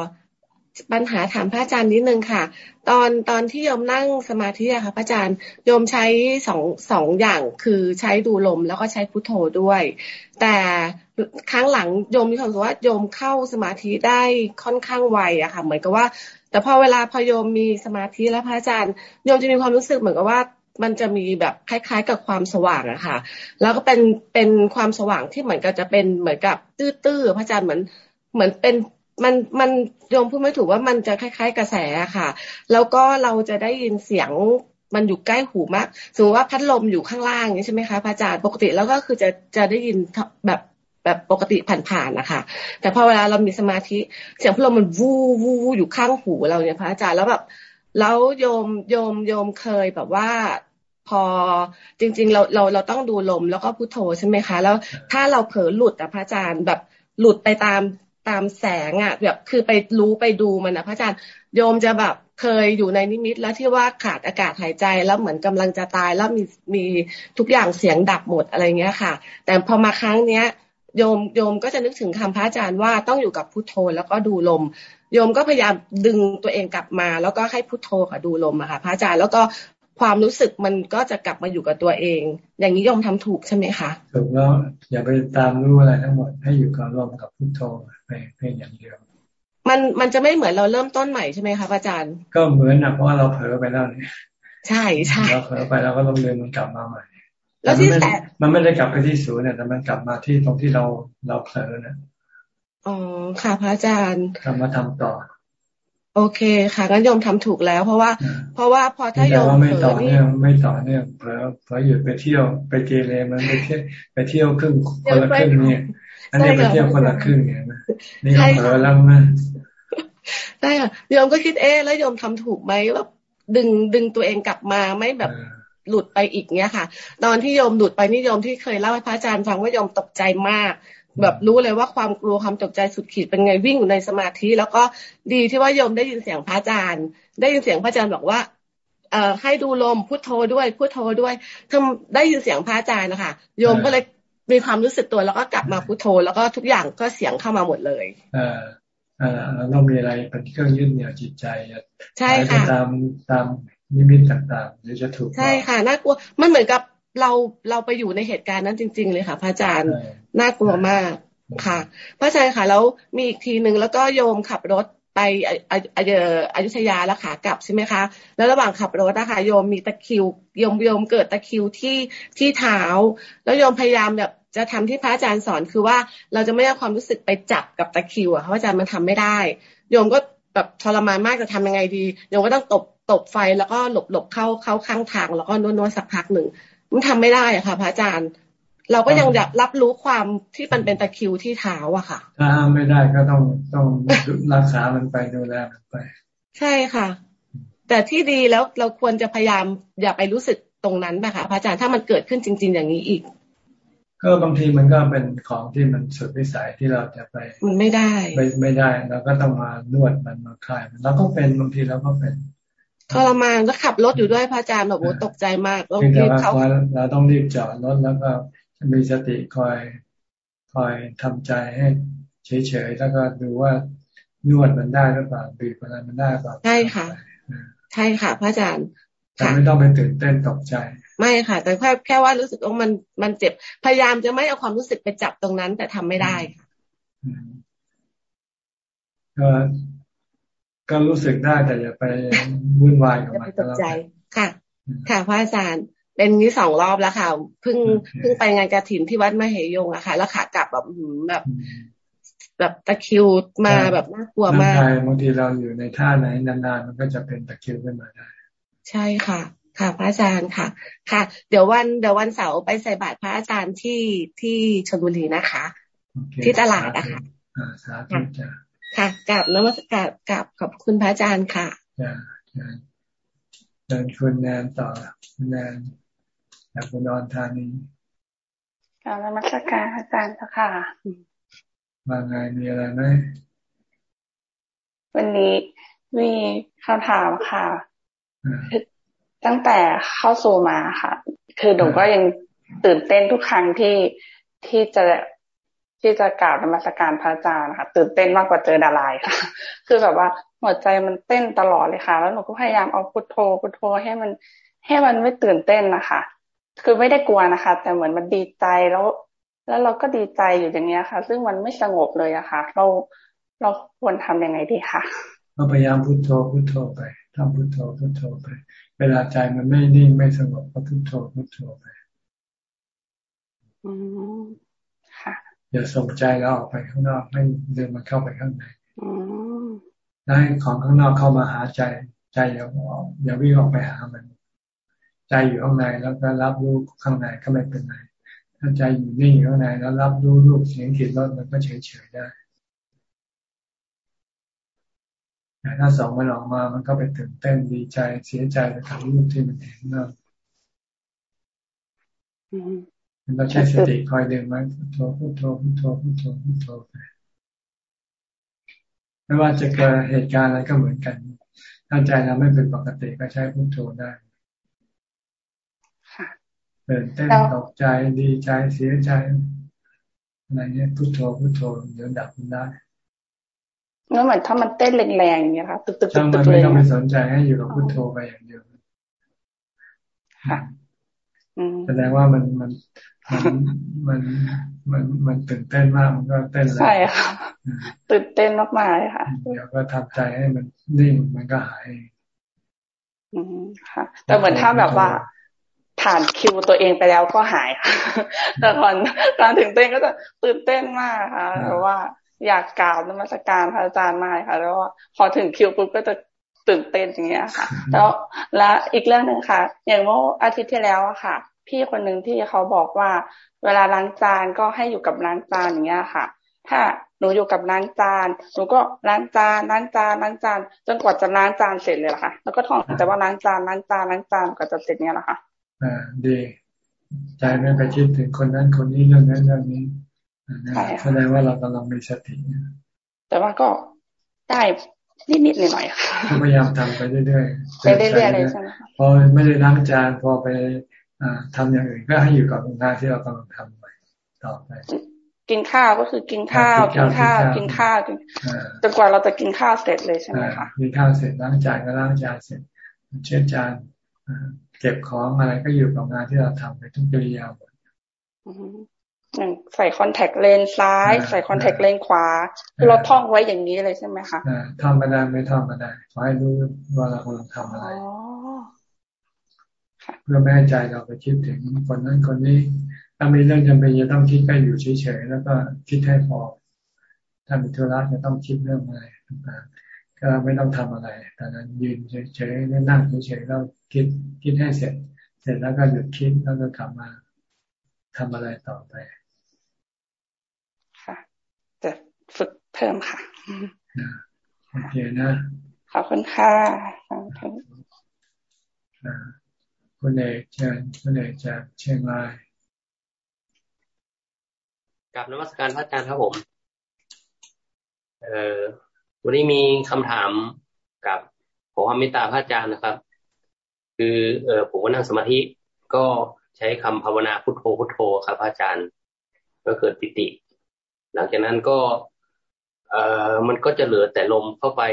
ปัญหาถามพระอาจารย์นิดนึงค่ะ ตอนตอนที่โยมนั่งสมาธิอะค่ะพระอาจารย์โยมใช้สองสองอย่างคือใช้ดูลมแล้วก็ใช้พุทโธด้วย แต่ครั้งหลังโยมมีความรู้สึกว่าโยมเข้าสมาธิได้ค่อนข้างไวอะค่ะ เหมือนกับว่า แต่พอเวลาพอโยมมีสมาธิแล้วพระอาจารย์โยมจะมีความรู้สึกเหมือนกับว่ามันจะมีแบบคล้าย ๆ กับความสว่างอะค่ะ แล้วก็เป็นเป็นความสว่างที่เหมือนกับจะเป็นเหมือนกับตื้อๆพระอาจารย์เหมือนเหมือนเป็น มันมันโยมพูดไม่ถูกว่ามันจะคล้าย ๆ กระแสค่ะ แล้วก็เราจะได้ยินเสียงมันอยู่ใกล้หูมากสมมติว่าพัดลมอยู่ข้างล่างนี้ใช่ไหมคะพระอาจารย์ปกติแล้วก็คือจะจะได้ยินแบบแบบปกติผ่านๆนะคะ แต่พอเวลาเรามีสมาธิเสียงพัดลมมันวูวูวูอยู่ข้างหูเราเนี่ยพระอาจารย์แล้วแบบแล้วโยมโยมโยมเคยแบบว่าพอจริง ๆ เราเราเราต้องดูลมแล้วก็พุโทโธใช่ไหมคะ แล้วถ้าเราเผลอหลุดอะพระอาจารย์แบบหลุดไปตาม ตามแสงอะแบบคือไปรู้ไปดูมันนะพระอาจารย์โยมจะแบบเคยอยู่ในนิมิตแล้วที่ว่าขาดอากาศหายใจแล้วเหมือนกำลังจะตายแล้วมีมีทุกอย่างเสียงดับหมดอะไรเงี้ยค่ะ แต่พอมาครั้งเนี้ยโยมโยมก็จะนึกถึงคำพระอาจารย์ว่าต้องอยู่กับพุทโธแล้วก็ดูลม โยมก็พยายามดึงตัวเองกลับมา แล้วก็ให้พุทโธค่ะดูลมอะค่ะพระอาจารย์แล้วก็ความรู้สึกมันก็จะกลับมาอยู่กับตัวเอง อย่างนี้โยมทำถูกใช่ไหมคะถูกแล้วอย่าไปตามรู้อะไรทั้งหมดให้อยู่กับลมกับพุทโธไปเพียงอย่างเดียว มันมันจะไม่เหมือนเราเริ่มต้นใหม่ใช่ไหมคะพระอาจารย์ ก็เหมือนนะเพราะว่าเราเผลอไปแล้วเนี่ยใช่ใช่เราเผลอไปแล้วก็ต้องเดินมันกลับมาใหม่ แล้วที่แต่มันไม่ได้กลับไปที่ศูนย์เนี่ยแต่มันกลับมาที่ตรงที่เราเราเผลอเนี่ยอ๋อค่ะพระอาจารย์กลับมาทำต่อ โอเคค่ะงั้นโยมทำถูกแล้ว เพราะว่า เพราะว่าพอถ้าโยมไม่ต่อเนื่องไม่ต่อเนื่องเพราะเพราะหยุดไปเที่ยวไปเกเรมันไปเที่ยวไปเที่ยวครึ่งคนละครึ่งเนี่ย อันนี้ไปเที่ยวคนละครึ่งเนี่ยนะนี่เผลอแล้วนะใช่ค่ะโยมก็คิดเอ๊แล้วโยมทำถูกไหมแบบดึงดึงตัวเองกลับมาไม่แบบหลุดไปอีกเนี้ยค่ะ ตอนที่โยมหลุดไปนี่โยมที่เคยเล่าให้พระอาจารย์ฟังว่าโยมตกใจมาก แบบรู้เลยว่าความกลัวความตกใจสุดขีดเป็นไงวิ่งอยู่ในสมาธิ แล้วก็ดีที่ว่าโยมได้ยินเสียงพระอาจารย์ ได้ยินเสียงพระอาจารย์บอกว่าเอ่อให้ดูลมพุทโธด้วยพุทโธด้วยทำได้ยินเสียงพระอาจารย์นะคะโยมก็เลย มีความรู้สึกตัวแล้วก็กลับมาพุทโธ แล้วก็ทุกอย่างก็เสียงเข้ามาหมดเลยอ่าอ่าแล้วเรามีอะไรเป็นเครื่องยึดเหนี่ยวจิตใจใช่ค่ะตามตามนิมิตต่างๆหรือจะถูกใช่ค่ะน่ากลัวมันเหมือนกับเราเราไปอยู่ในเหตุการณ์นั้นจริง ๆ เลยค่ะ พระอาจารย์น่ากลัวมากค่ะ พระอาจารย์ค่ะแล้วมีอีกทีหนึ่งแล้วก็โยมขับรถ ไปอยุธยาแล้วขากลับใช่ไหมคะ แล้วระหว่างขับรถนะคะโยมมีตะคิวโยมโยมเกิดตะคิวที่ที่เท้า แล้วโยมพยายามแบบจะทำที่พระอาจารย์สอนคือว่าเราจะไม่เอาความรู้สึกไปจับกับตะคิวอะพระอาจารย์มันทำไม่ได้ โยมก็แบบทรมานมากจะทำยังไงดีโยมก็ต้องตบตบไฟแล้วก็หลบหลบเข้าเข้าข้างทาง แล้วก็นวดนวดสักพักหนึ่งมันทำไม่ได้อะค่ะ พระอาจารย์ เราก็ยังอยากรับรู้ความที่มันเป็นตะคิวที่เท้าอะค่ะ ถ้าไม่ได้ก็ต้องต้องรักษามันไปดูแลมันไป ใช่ค่ะ แต่ที่ดีแล้วเราควรจะพยายามอย่าไปรู้สึกตรงนั้นนะคะพระอาจารย์ถ้ามันเกิดขึ้นจริง ๆ อย่างนี้อีก ก็บางทีมันก็เป็นของที่มันสุดวิสัยที่เราจะไป มันไม่ได้ไม่ไม่ได้เราก็ต้องมานวดมันมาคลายมันเราก็เป็นบางทีเราก็เป็นทรมานก็ขับรถอยู่ด้วยพระอาจารย์แบบโอ้ตกใจมากแล้วเขาเราต้องรีบจอดรถแล้วก็ มีสติคอยคอยทำใจให้เฉยๆแล้วก็ดูว่านวดมันได้หรือเปล่าบีบอะไรมันได้หรือเปล่าใช่ค่ะ ใช่ค่ะ พระอาจารย์แต่ไม่ต้องไปตื่นเต้นตกใจ ไม่ค่ะ แต่แค่แค่ว่ารู้สึกว่ามันมันเจ็บ พยายามจะไม่เอาความรู้สึกไปจับตรงนั้น แต่ทำไม่ได้ค่ะก็ก็รู้สึกได้แต่อย่าไปวุ่นวายกับมันตกใจค่ะ ค่ะพระอาจารย์ เป็นนี้สองรอบแล้วค่ะเพิ่งเพิ่งไปงานกระถินที่วัดมเหยงอะค่ะ แล้วขากลับแบบแบบ แบบตะคิวมาแบบน่ากลัวมากบางทีเราอยู่ในท่าไหนนานๆมันก็จะเป็นตะคิวขึ้นมาได้ ใช่ค่ะ ค่ะ พระอาจารย์ค่ะ ค่ะ เดี๋ยววันเดี๋ยววันเสาร์ไปใส่บาตรพระอาจารย์ที่ที่ชลบุรีนะคะ ที่ตลาดอะค่ะสาธุจ้ะค่ะกลับนมัสการกลับขอบคุณพระอาจารย์ค่ะจ้ะเดินคุณแนนต่อคุณแนน จากอุดรธานีกาบนมัสการอาจารย์เจ้าค่ะมาไงมีอะไรไหมวันนี้มีคำถามค่ะตั้งแต่เข้าสู่มาค่ะ คือหนูก็ยังตื่นเต้นทุกครั้งที่ที่จะที่จะกล่าวนมัสการพระอาจารย์ค่ะ ตื่นเต้นมากกว่าเจอดารายค่ะ คือแบบว่าหัวใจมันเต้นตลอดเลยค่ะ แล้วหนูก็พยายามเอาพุทโธพุทโธให้มันให้มันไม่ตื่นเต้นนะคะ คือไม่ได้กลัวนะคะ แต่เหมือนมันดีใจแล้ว แล้วเราก็ดีใจอยู่อย่างเนี้ยค่ะ ซึ่งมันไม่สงบเลยอะค่ะ เราเราควรทํำยังไงดีคะก็พยายามพุทโธพุทโธไปทำพุทโธพุทโธไป เวลาใจมันไม่นิ่งไม่สงบก็พุทโธพุทโธไปอืมค่ะอย่าส่งใจเราออกไปข้างนอกให้เดินมาเข้าไปข้างในได้ของข้างนอกเข้ามาหาใจ ใจอย่าอย่าวิ่งออกไปหามัน ใจอยู่ข้างในแล้วก็รับรู้ข้างในก็ไม่เป็นไรถ้าใจอยู่นิ่งอยู่ข้างในแล้วรับรู้รูปเสียงกลิ่นรสมันก็เฉยเฉยได้แต่ถ้าสองมันออกมา มันก็ไปตื่นเต้นดีใจเสียใจไปกับรูปที่มันเห็นนั่นมันก็ใช้สติคอยดึงไว้พุทโธพุทโธพุทโธพุทโธพุทโธไปไม่ว่าจะเกิดเหตุการณ์อะไรก็เหมือนกัน ถ้าใจเราไม่เป็นปกติก็ใช้พุทโธได้ เดินเต้นตกใจดีใจเสียใจอะไรเงี้ยพุทโธพุทโธเดี๋ยวดับมันได้แล้วเหมือนถ้ามันเต้นแรงๆอย่างเงี้ยค่ะตึกตึกตึกตึกเลยไม่ต้องไปสนใจให้อยู่กับพุทโธไปอย่างเดียวค่ะแสดงว่ามันมันมันมันมันตื่นเต้นมากมันก็เต้นแรใช่ค่ะตื่นเต้นมากๆเลยค่ะเดี๋ยวก็ทำใจให้มันนิ่งมันก็หายอืมค่ะ แต่เหมือนถ้าแบบว่า ผ่านคิวตัวเองไปแล้วก็หายค่ะแต่ก่อนการถึงเต้นก็จะตื่นเต้นมากค่ะแต่ว่าอยากกล่าวนมัสการพระอาจารย์มากค่ะ แล้วพอถึงคิวปุ๊บก็จะตื่นเต้นอย่างเงี้ยค่ะ แล้วและอีกเรื่องหนึ่งค่ะ อย่างเมื่ออาทิตย์ที่แล้วอะค่ะ พี่คนหนึ่งที่เขาบอกว่า เวลาล้างจานก็ให้อยู่กับล้างจานอย่างเงี้ยค่ะ ถ้าหนูอยู่กับล้างจานหนูก็ล้างจานล้างจานล้างจานจนกว่าจะล้างจานเสร็จเลยล่ะค่ะ แล้วก็ท่องแต่ว่าล้างจานล้างจานล้างจานก็จะเสร็จเนี้ยแหละค่ะ อ่าดีใจไม่ไปคิดถึงคนนั้นคนนี้เรื่องนั้นเรื่องนี้แสดงว่าเรากำลังมีสติแต่ว่าก็ได้นิดๆหน่อยๆค่ะพยายามทำไปเรื่อยๆไปเรื่อยๆเลยใช่ไหมพอไม่ได้ล้างจานพอไปทำอย่างอื่นก็ให้อยู่กับงานที่เรากำลังทำไปต่อไป กินข้าวก็คือกินข้าวกินข้าวกินข้าวจนกว่าเราจะกินข้าวเสร็จเลยใช่ไหมคะกินข้าวเสร็จล้างจานก็ล้างจานเสร็จ เช็ดจาน เก็บของอะไรก็อยู่กับงานที่เราทำไปทุกกิริยาหมดใส่คอนแทคเลนซ้าย ใส่คอนแทคเลนขวาเราท่องไว้อย่างนี้เลยใช่ไหมคะท่องไม่ได้ไม่ท่องไม่ได้ขอให้รู้ว่าเรากำลังทำอะไรเพื่อไม่ให้ใจเราไปคิดถึงคนนั้นคนนี้ ถ้ามีเรื่องจำเป็นจะต้องคิดก็อยู่เฉยๆแล้วก็คิดให้พอ ถ้ามีธุระจะต้องคิดเรื่องอะไรต่างๆ ก็ไม่ต้องทำอะไรแต่นั้นยืนเฉยๆนั่งเฉยๆแล้วคิดคิดให้เสร็จ เสร็จแล้วก็หยุดคิดแล้วก็กลับมาทำอะไรต่อไปจะฝึกเพิ่มค่ะโอเคนะขอบคุณค่ะคุณเอกเชิญคุณเอกจากเชียงรายกับนมัสการพระอาจารย์ครับผม เอ่อ วันนี้มีคำถามกับขอความเมตตาพระอาจารย์นะครับ คือเออผมก็นั่งสมาธิก็ใช้คำภาวนาพุทโธพุทโธครับพระอาจารย์ ก็เกิดปิติ หลังจากนั้นก็ เออมันก็จะเหลือแต่ลมเข้าไป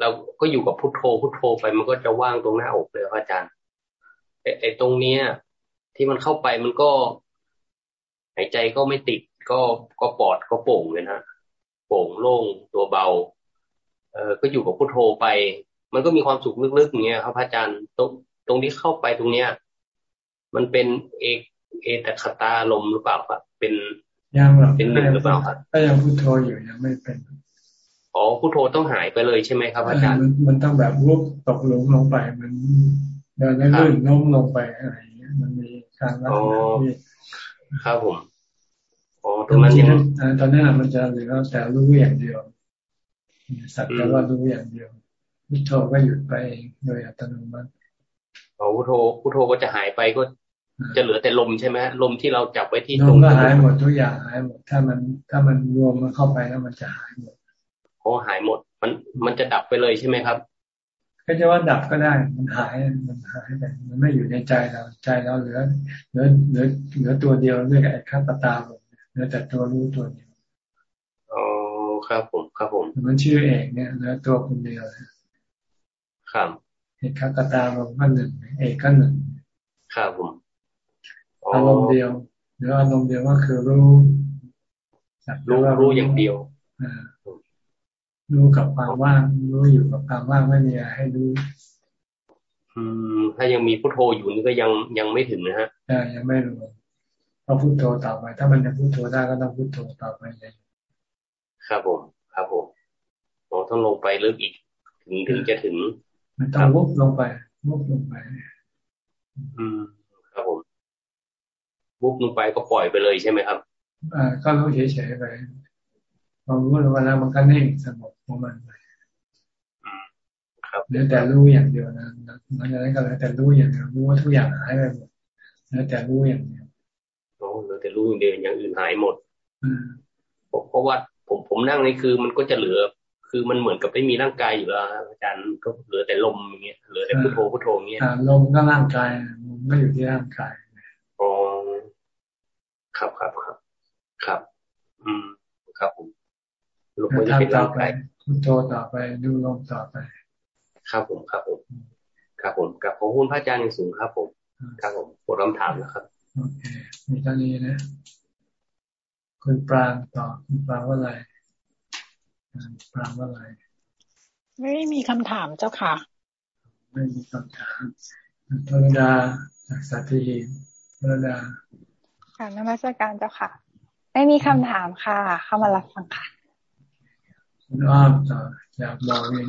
เราก็อยู่กับพุทโธพุทโธไป มันก็จะว่างตรงหน้าอกเลยพระอาจารย์ไอไอ้ตรงเนี้ย ที่มันเข้าไปมันก็ หายใจก็ไม่ติดก็ก็ปอดก็โป่งเลยนะโป่งโล่งตัวเบา เออก็อยู่กับพุทโธไป มันก็มีความสุขลึกๆอย่างเงี้ยครับพระอาจารย์ตรงตรงที่เข้าไปตรงเนี้ย มันเป็นเอกเอตคตาลมหรือเปล่าครับเป็นยังหรอกเป็นหนึ่งหรือเปล่าครับก็ยังพุทโธอยู่ยังไม่เป็นอ๋อพุทโธต้องหายไปเลยใช่ไหมครับอาจารย์มันต้องแบบวุบตกหลุมลงไป มันเดินแล้วลื่นล้มลงไปอะไรอย่างเงี้ยมันมีการรักษาที่ครับผมอ๋อตรงนั้นยังตอนนั้นมันจะเหลือแต่รู้อย่างเดียว สักแต่ว่ารู้อย่างเดียวพุทโธก็หยุดไปโดยอัตโนมัติพอพุทโธพุทโธก็จะหายไปก็จะเหลือแต่ลมใช่ไหมลมที่เราจับไว้ที่ลตรมงก็หายหมดทุกอย่างหายหมด ถ้ามันถ้ามันรวมมันเข้าไปแล้วมันจะหายหมดพอหายหมด มันมันจะดับไปเลยใช่ไหมครับก็จะว่าดับก็ได้ มันหายมันหายไปมันไม่อยู่ในใจเราใจเราเหลือเหลือเหลือเหลือตัวเดียวเรียกไอ้ข้าปตาลมเหลือแต่ตัวรู้ตัวเดียวอ๋อ ครับผมครับผมมันชื่อเอกเนี่ยเหลือตัวคนเดียวครับเอกข้าปตาลมก็หนึ่งเอกก็หนึ่งครับผมอารมณ์เดียวหรืออารมณ์เดียวก็คือรู้รู้รู้อย่างเดียวอ่ารู้กับความว่างรู้อยู่กับความว่างไม่มีอะไรให้รู้อืมถ้ายังมีพุทโธอยู่นี่ก็ยังยังไม่ถึงนะฮะอ่ายังไม่รู้ต้องพุทโธต่อไป ถ้ามันจะพุทโธได้ก็ต้องพุทโธต่อไปเลย ครับผมครับผมอ๋อต้องลงไปลึกอีก ถึงถึงจะถึง มันต้องวุบลงไปวุบลงไป อืม ครับผมวุบลงไปก็ปล่อยไปเลยใช่ไหมครับ อ่า ก็รู้เฉยๆไปพอรู้แล้วแล้วมันก็นิ่งสงบของมันไปครับเหลือแต่รู้อย่างเดียวนะหลังจากนั้นก็เหลือแต่รู้อย่างเดียวรู้ว่าทุกอย่างหายไปหมดเหลือแต่รู้อย่างเดียวโอ้เหลือแต่รู้อย่างเดียวอย่างอื่นหายหมดอืมเพราะว่า ผมผมนั่งนี่คือมันก็จะเหลือ คือมันเหมือนกับไม่มีร่างกายอยู่แล้วครับอาจารย์ก็เหลือแต่ลมอย่างเงี้ยเหลือแต่พุทโธพุทโธอย่างเงี้ยอ่าลมก็ร่างกายลมก็อยู่ที่ร่างกายอ๋อครับครับครับ ครับ อืมครับผมลมก็จะเป็นทำต่อร่างไปกายพุทโธต่อไปดูลมต่อไป ครับผมครับผมครับผมกับขอบคุณพระอาจารย์อย่างสูงครับผม ครับผมหมดคำถามแล้วครับโอเคมีเท่านี้นะ คุณปรางต่อคุณปรางว่าอะไรปรางว่าอะไรไม่มีคำถามเจ้าค่ะ ไม่มีคำถามธรดาจากสัตหีบธรดาค่ะนมัสการเจ้าค่ะ ไม่มีคำถามค่ะ เข้ามารับฟังค่ะคุณอ้อมต่อจากบอเอง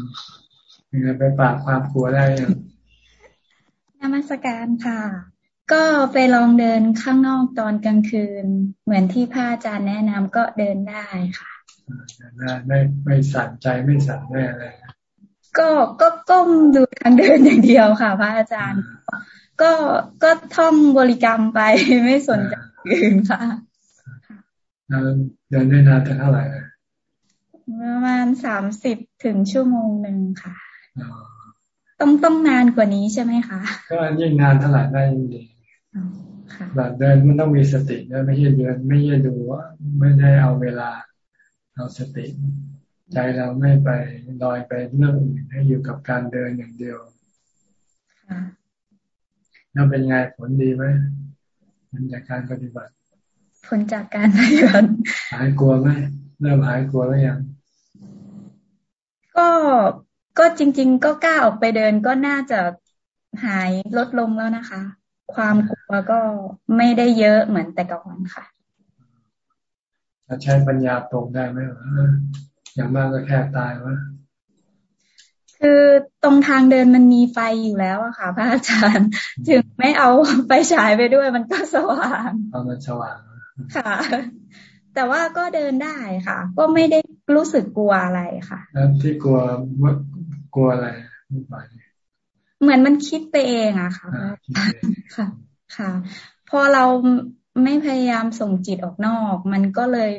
มีอะไรไปปราบความกลัวได้ยังนมัสการค่ะ ก็ไปลองเดินข้างนอกตอนกลางคืน เหมือนที่พระอาจารย์แนะนำก็เดินได้ค่ะไม่ไม่ไม่สั่นใจไม่สั่นไม่อะไรก็ก็ก้มดูทางเดินอย่างเดียวค่ะ พระอาจารย์ ก็ก็ท่องบริกรรมไปไม่สนใจอื่นค่ะแล้วเดินได้นานเท่าไหร่นะประมาณสามสิบถึงชั่วโมงหนึ่งค่ะต้องต้องนานกว่านี้ใช่ไหมคะ ก็ยิ่งนานเท่าไหร่ได้ยิ่งดีค่ะ แบบเดินมันต้องมีสตินะไม่ใช่เดินไม่ใช่ดูว่าไม่ได้เอาเวลาเอาสติ ใจเราไม่ไปลอยไปเรื่องอื่นให้อยู่กับการเดินอย่างเดียวค่ะแล้วเป็นไงผลดีไหมผลจากการปฏิบัติ ผลจากการปฏิบัติหายกลัวไหมเริ่มหายกลัวแล้วยังก็ก็จริง ๆ ก็กล้าออกไปเดินก็น่าจะหายลดลงแล้วนะคะ ความกลัวก็ไม่ได้เยอะเหมือนแต่ก่อนค่ะจะใช้ปัญญาตรงได้ไหมวะอย่างมากก็แค่ตายวะคือตรงทางเดินมันมีไฟอยู่แล้วอะค่ะ พระอาจารย์ ถึงไม่เอาไปฉายไปด้วยมันก็สว่างเอามันสว่างค่ะ แต่ว่าก็เดินได้ค่ะ ก็ไม่ได้รู้สึกกลัวอะไรค่ะแล้วที่กลัวว่ากลัวอะไรไม่ไหว เหมือนมันคิดไปเองอะค่ะค่ะ ค่ะ พอเราไม่พยายามส่งจิตออกนอก มันก็เลย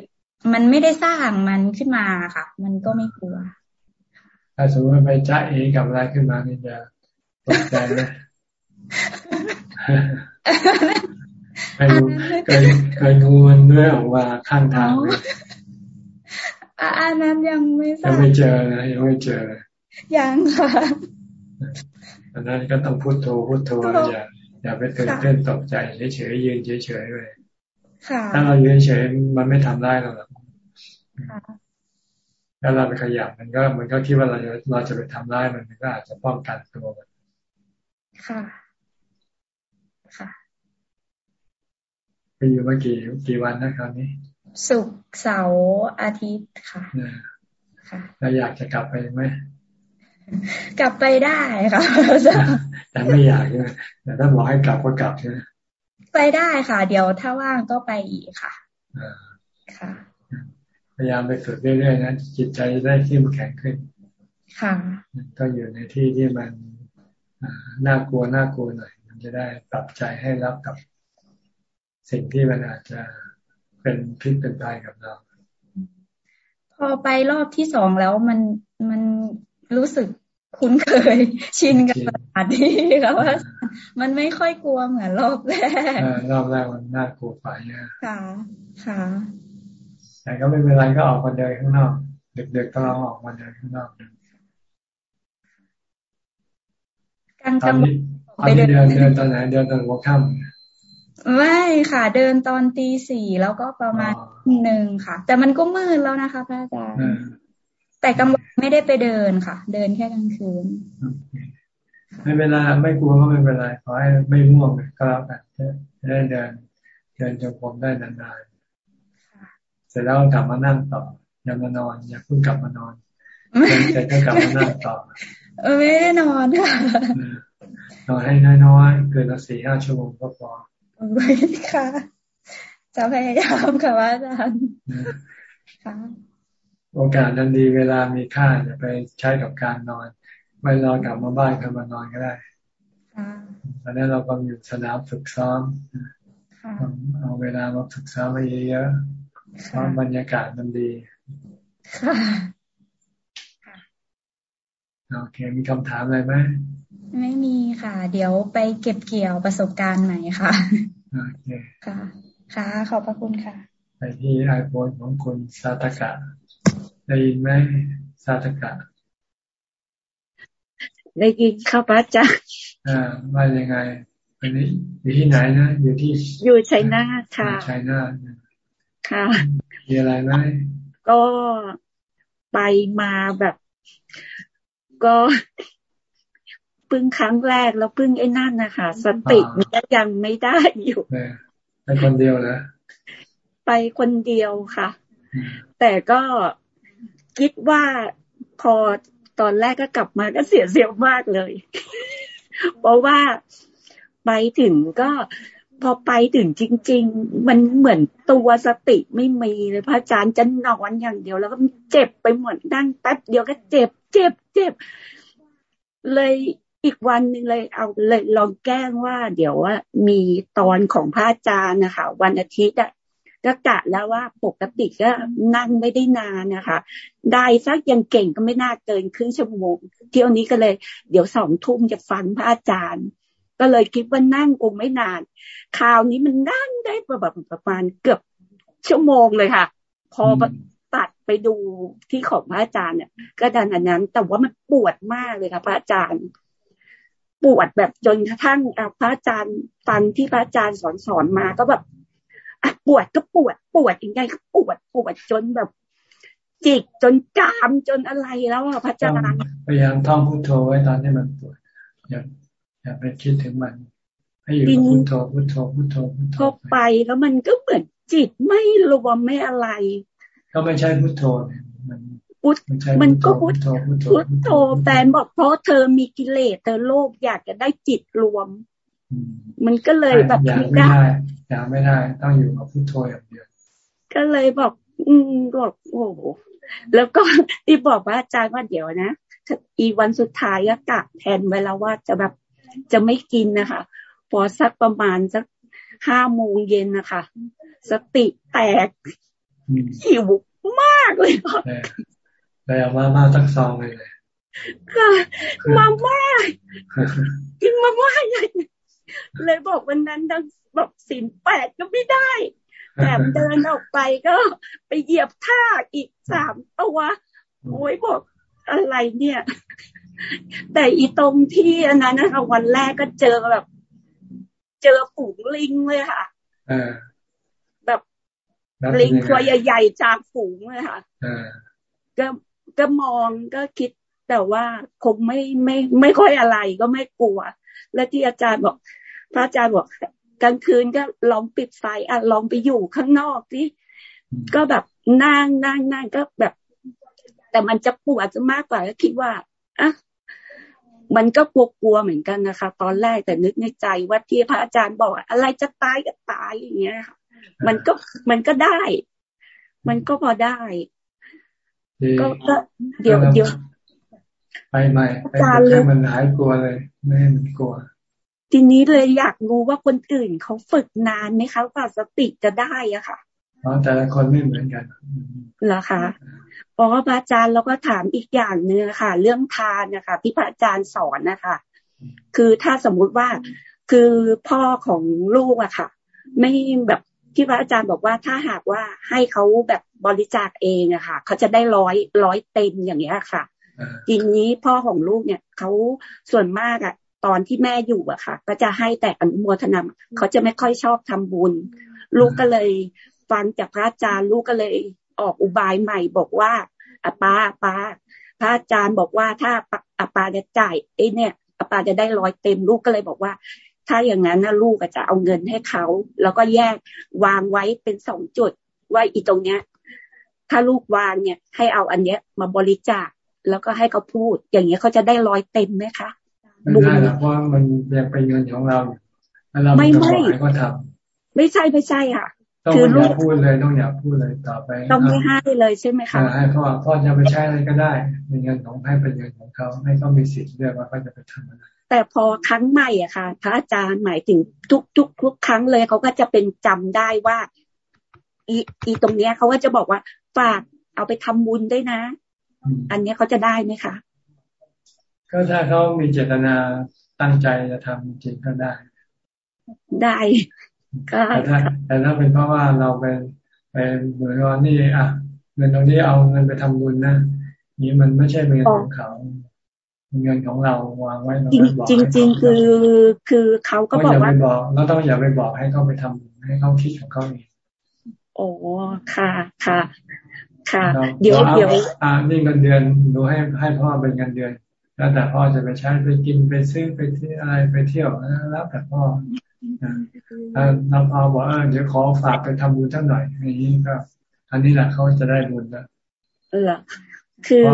มันไม่ได้สร้างมันขึ้นมาค่ะ มันก็ไม่กลัว ถ้าสมมติไปจ้าเอกับอะไรขึ้นมานี่จะตกใจไหมไม่รู้เคยเคยงูมันเลื่อยออกมาข้างทางไหมอะอันนั้นยังไม่ทยัรางบไม่เจอนะยังไม่เจอ ยังค่ะ อันนั้นก็ต้องพุโทโธพุโทโธอย่าอย่าไปตื่นเต้นตกใจเฉยๆยืนเฉยๆเลยค่ะถ้าเรายืนเฉยมันไม่ทำได้หรอกค่ะถ้าเราไปขยับมันก็ มันก็คิดว่าเราเราจะไปทำร้ายมันมันก็อาจจะป้องกันตัวมันค่ะ ค่ะไปอยู่มากี่กี่วันนะครับนี้ศุกร์เสาร์อาทิตย์ค่ะนะค่ะเราอยากจะกลับไปไหม กลับไปได้ค่ะอาจารย์แต่ไม่อยากใช่ไหมแต่ถ้าบอกให้กลับก็กลับใช่ไหมไปได้ค่ะ เดี๋ยวถ้าว่างก็ไปอีกค่ะอ่าค่ะ พยายามไปฝึกเรื่อยๆนะจิตใจจะได้เข้มแข็งขึ้น ค่ะก็อยู่ในที่ที่มันน่ากลัวน่ากลัวหน่อย มันจะได้ปรับใจให้รับกับ สิ่งที่มันอาจจะเป็นพิษเป็นภัยกับเรา พอไปรอบที่สองแล้วมันมัน รู้สึกคุ้นเคย ชินกับสถานที่แล้วว่ามันไม่ค่อยกลัวเหมือนรอบแรกรอบแรกมันน่ากลัวไปเนี่ยค่ะ ค่ะแต่ก็ไม่เป็นไรก็ออกมาเดินข้างนอกเด็กๆก็ลองออกมาเดินข้างนอกกลางจังหวัดไปเดินเดินตอนไหนเดินตอนหัวค่ำไม่ค่ะ เดินตอนตีสี่แล้วก็ประมาณหนึ่งค่ะ แต่มันก็มืดแล้วนะคะพระอาจารย์ แต่กลางวันไม่ได้ไปเดินค่ะ เดินแค่กลางคืนไม่เป็นไรไม่กลัวก็ไม่เป็นไรขอให้ไม่ง่วงก็แล้วกันจะได้เดินเดินจงกรมได้นานๆเสร็จแล้วกลับมานั่งต่ออย่ามานอนอย่าเพิ่งกลับมานอนเสร็จก็กลับมานั่งต่อเออไม่ได้นอนค่ะนอนให้น้อยๆเกินสี่ห้าชั่วโมงก็พอไม่ค่ะจะพยายามค่ะว่าอาจารย์ค่ะ โอกาสนั้นดีเวลามีค่าจะไปใช้กับการนอนไม่รอกลับมาบ้านก็มานอนก็ได้ตอนนี้เราก็อยู่สนามฝึกซ้อมเอาเวลามาฝึกซ้อมไปเยอะๆซ้อมบรรยากาศมันดีโอเค มีคำถามอะไรไหมไม่มีค่ะ เดี๋ยวไปเก็บเกี่ยวประสบการณ์ใหม่ค่ะโอเคค่ะ ค่ะ ขอบพระคุณค่ะ ไปที่ไอโฟนของคุณซาตากะ ได้ยินไหมซาตากะได้ยินครับอาจารย์อ่าว่ายังไงอันนี้อยู่ที่ไหนนะอยู่ที่ อยู่ชัยนาทค่ะชัยนาทค่ะมีอะไรไหมก็ไปมาแบบ ก็พึ่งครั้งแรกแล้วพึ่งไอ้นั่นนะคะสติมันยังไม่ได้อยู่ไปคนเดียวนะไปคนเดียวค่ะ แต่ก็ คิดว่าพอตอนแรกก็กลับมาก็เสียเสียวมากเลย เพราะว่าไปถึงก็พอไปถึงจริง ๆ มันเหมือนตัวสติไม่มีเลยพระอาจารย์จะนอนอย่างเดียว แล้วก็เจ็บไปหมดนั่งแป๊บเดียวก็เจ็บ เจ็บเจ็บ เลยอีกวันหนึ่งเลยเอาเลยลองแกล้งว่า เดี๋ยวว่ามีตอนของพระอาจารย์นะคะวันอาทิตย์อะ ก็กะแล้วว่าปกติก็นั่งไม่ได้นานนะคะ ได้สักยังเก่งก็ไม่น่าเกินครึ่งชั่วโมง เที่ยวนี้ก็เลย เดี๋ยวสองทุ่มจะฟังพระอาจารย์ ก็เลยคิดว่านั่งคงไม่นานคราวนี้มันนั่งได้ประมาณประมาณเกือบชั่วโมงเลยค่ะ พอตัดไปดูที่ของพระอาจารย์เนี่ย ก็ดันอันนั้น แต่ว่ามันปวดมากเลยค่ะพระอาจารย์ปวดแบบจนกระทั่งพระอาจารย์ฟังที่พระอาจารย์สอนสอนมาก็แบบ ปวดก็ปวด ปวดยังไงก็ปวดปวดจนแบบ จิกจนจามจนอะไรแล้วอะพระอาจารย์พยายามท่องพุทโธไว้ตอนที่มันปวดอย่าอย่าไปคิดถึงมันให้อยู่กับพุทโธพุทโธพุทโธพุทโธไปแล้วมันก็เหมือนจิตไม่รวมไม่อะไร ก็ไม่ใช่พุทโธเนี่ยมันพุทมันก็พุทโธพุทโธแฟนบอกเพราะเธอมีกิเลสเธอโลภอยากจะได้จิตรวม มันก็เลยแบบไม่ได้อ ยากไม่ได้ ต้องอยู่กับพุทโธอย่างเดียว ก็เลยบอก อืมบอกโอ้แล้วก็ที่บอกว่าอาจารย์ว่าเดี๋ยวนะอีวันสุดท้ายก็กะแทนไว้แล้วว่าจะแบบจะไม่กินนะคะ พอสักประมาณสักห้าโมงเย็นนะคะ สติแตกหิวมากเลยค่ะเลยเอามามาตั้งซองเลยค่ะมาม่ากินมาม่าใหญ่ เลยบอกวันนั้นดังบอกสินแปดก็ไม่ได้แถมเดินออกไปก็ไปเหยียบท่าอีกสามตัวโอ้ยบอกอะไรเนี่ย แต่อีตรงที่อันนั้นนะคะวันแรกก็เจอแบบ เจอฝูงลิงเลยค่ะแบบลิงตัวใหญ่ๆจากฝูงเลยค่ะก็ก็มองก็คิดแต่ว่าคงไม่ไม่ไม่ค่อยอะไรก็ไม่กลัว และที่อาจารย์บอก พระอาจารย์บอกกลางคืนก็ลองปิดไฟอะลองไปอยู่ข้างนอกสิก็แบบนั่งนั่งนั่งก็แบบ แต่มันจะปวดจะมากกว่าก็คิดว่าอะมันก็กลัวๆเหมือนกันนะคะ ตอนแรกแต่นึกในใจว่าที่พระอาจารย์บอกอะไรจะตายก็ตายอย่างเงี้ยค่ะมันก็มันก็ได้ มันก็พอได้ ก็เดี๋ยวเดี๋ยวไปใหม่ไปฝึกให้มันหายกลัวเลย ไม่ให้มันกลัว ทีนี้เลยอยากรู้ว่าคนอื่นเขาฝึกนานไหมคะกว่าสติจะได้อะค่ะอ๋อแต่ละคนไม่เหมือนกันเหรอคะเพราะว่าพระอาจารย์เราก็ถามอีกอย่างหนึ่งค่ะ เรื่องทานนะคะที่พระอาจารย์สอนนะคะคือถ้าสมมุติว่าคือพ่อของลูกอะค่ะ ไม่แบบที่พระอาจารย์บอกว่าถ้าหากว่าให้เขาแบบบริจาคเองอะค่ะเขาจะได้ร้อยร้อยเต็มอย่างเงี้ยค่ะทีนี้พ่อของลูกเนี่ยเขาส่วนมากอะ ตอนที่แม่อยู่อะค่ะ ก็จะให้แต่อนุโมทนาเขาจะไม่ค่อยชอบทำบุญ ลูกก็เลยฟังจากพระอาจารย์ลูกก็เลยออกอุบายใหม่บอกว่าอาปาปาพระอาจารย์บอกว่าถ้าอาปาจะจ่ายไอ้เนี่ยอาปาจะได้ร้อยเต็มลูกก็เลยบอกว่า ถ้าอย่างนั้นนะลูกจะเอาเงินให้เขา แล้วก็แยกวางไว้เป็นสองจุด ว่าอีตรงเนี้ย ถ้าลูกวางเนี่ย ให้เอาอันเนี้ยมาบริจาคแล้วก็ให้เขาพูด อย่างเงี้ยเขาจะได้ร้อยเต็มไหมคะ ไม่ได้หรอกเพราะมันยังเป็นเงินของเราแล้วเราไม่ไม่ก็ทำไม่ใช่ไม่ใช่ค่ะต้องอย่าพูดเลยต้องอย่าพูดเลยต่อไป ต้องไม่ให้เลยใช่ไหมคะให้พ่อพ่อจะไปใช้อะไรก็ได้เป็นเงินของให้เป็นเงินของเขาให้เขามีสิทธิ์เลือกว่าเขาจะไปทำอะไรแต่พอครั้งใหม่อะค่ะ พระอาจารย์หมายถึงทุกทุกทุกครั้งเลยเขาก็จะเป็นจำได้ว่า อีอีตรงเนี้ยเขาก็จะบอกว่าฝากเอาไปทำบุญได้นะ อันเนี้ยเขาจะได้ไหมคะ ก็ถ้าเขามีเจตนาตั้งใจจะทำจริงก็ได้ ได้แต่ถ้าแต่ถ้าเป็นเพราะว่าเราเป็นเป็นเหมือนว่านี่อะเงินตรงนี้เอาเงินไปทำบุญนะนี่มันไม่ใช่เงินของเขาเงินของเราวางไว้เราไม่บอกจริงจริงคือคือเขาก็บอกว่าบอกเราต้องอย่าไปบอกให้เขาไปทำให้เขาคิดของเขาเองโอ้ค่ะค่ะ ค่ะ เดี๋ยวเดี๋ยวอ่านี่เงินเดือนหนูให้ให้พ่อเป็นเงินเดือน แล้วแต่พ่อจะไปใช้ไปกินไปซื้อไปที่อะไรไปเที่ยวแล้วแต่พ่อเราพอบอกเออเดี๋ยวขอฝากไปทำบุญสักหน่อยอย่างนี้ก็ อันนี้แหละเขาจะได้บุญแล้วเออ คือ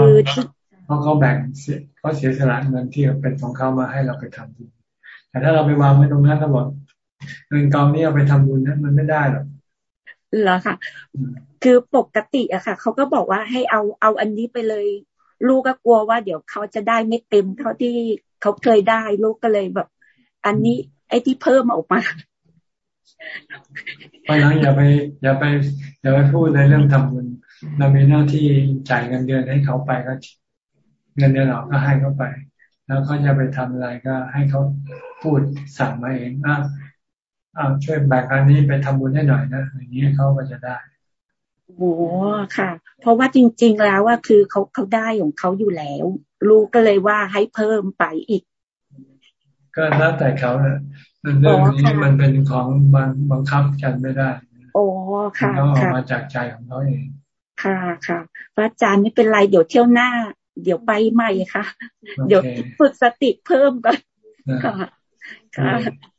เพราะเขาแบ่งเสียเขาเสียสละเงินที่เป็นของเขามาให้เราไปทำบุญแต่ถ้าเราไปวางไว้ตรงนั้นเราบอกเงินกองนี้เอาไปทำบุญนั้นมันไม่ได้หรอกเหรอค่ะ คือปกติอะค่ะเขาก็บอกว่าให้เอาเอาอันนี้ไปเลย ลูกก็กลัวว่าเดี๋ยวเขาจะได้ไม่เต็มเท่าที่เขาเคยได้ ลูกก็เลยแบบ อันนี้ไอ้ที่เพิ่มออกมาเพราะนั้นอย่าไป อย่าไปอย่าไปพูดในเรื่องทำบุญเรามีหน้าที่จ่ายเงินเดือนให้เขาไปก็เงินเดือนเราก็ให้เขาไป แล้วเขาจะไปทำอะไรก็ให้เขาพูดสั่งมาเองอะเอาช่วยแบ่งอันนี้ไปทำบุญให้หน่อยนะอย่างนี้เขาก็จะได้ โอ้ค่ะ เพราะว่าจริง ๆ แล้วว่าคือเขาเขาได้ของเขาอยู่แล้ว ลูกก็เลยว่าให้เพิ่มไปอีก ก็แล้วแต่เขาเนะเรื่องนี้มันเป็นของบังบังคับกันไม่ได้ โอ้ค่ะต้องออกมาจากใจของเขาเอง ค่ะค่ะพระอาจารย์ไม่เป็นไรเดี๋ยวเที่ยวหน้า เดี๋ยวไปใหม่ค่ะ เดี๋ยวฝึกสติเพิ่มก่อนค่ะ ค่ะ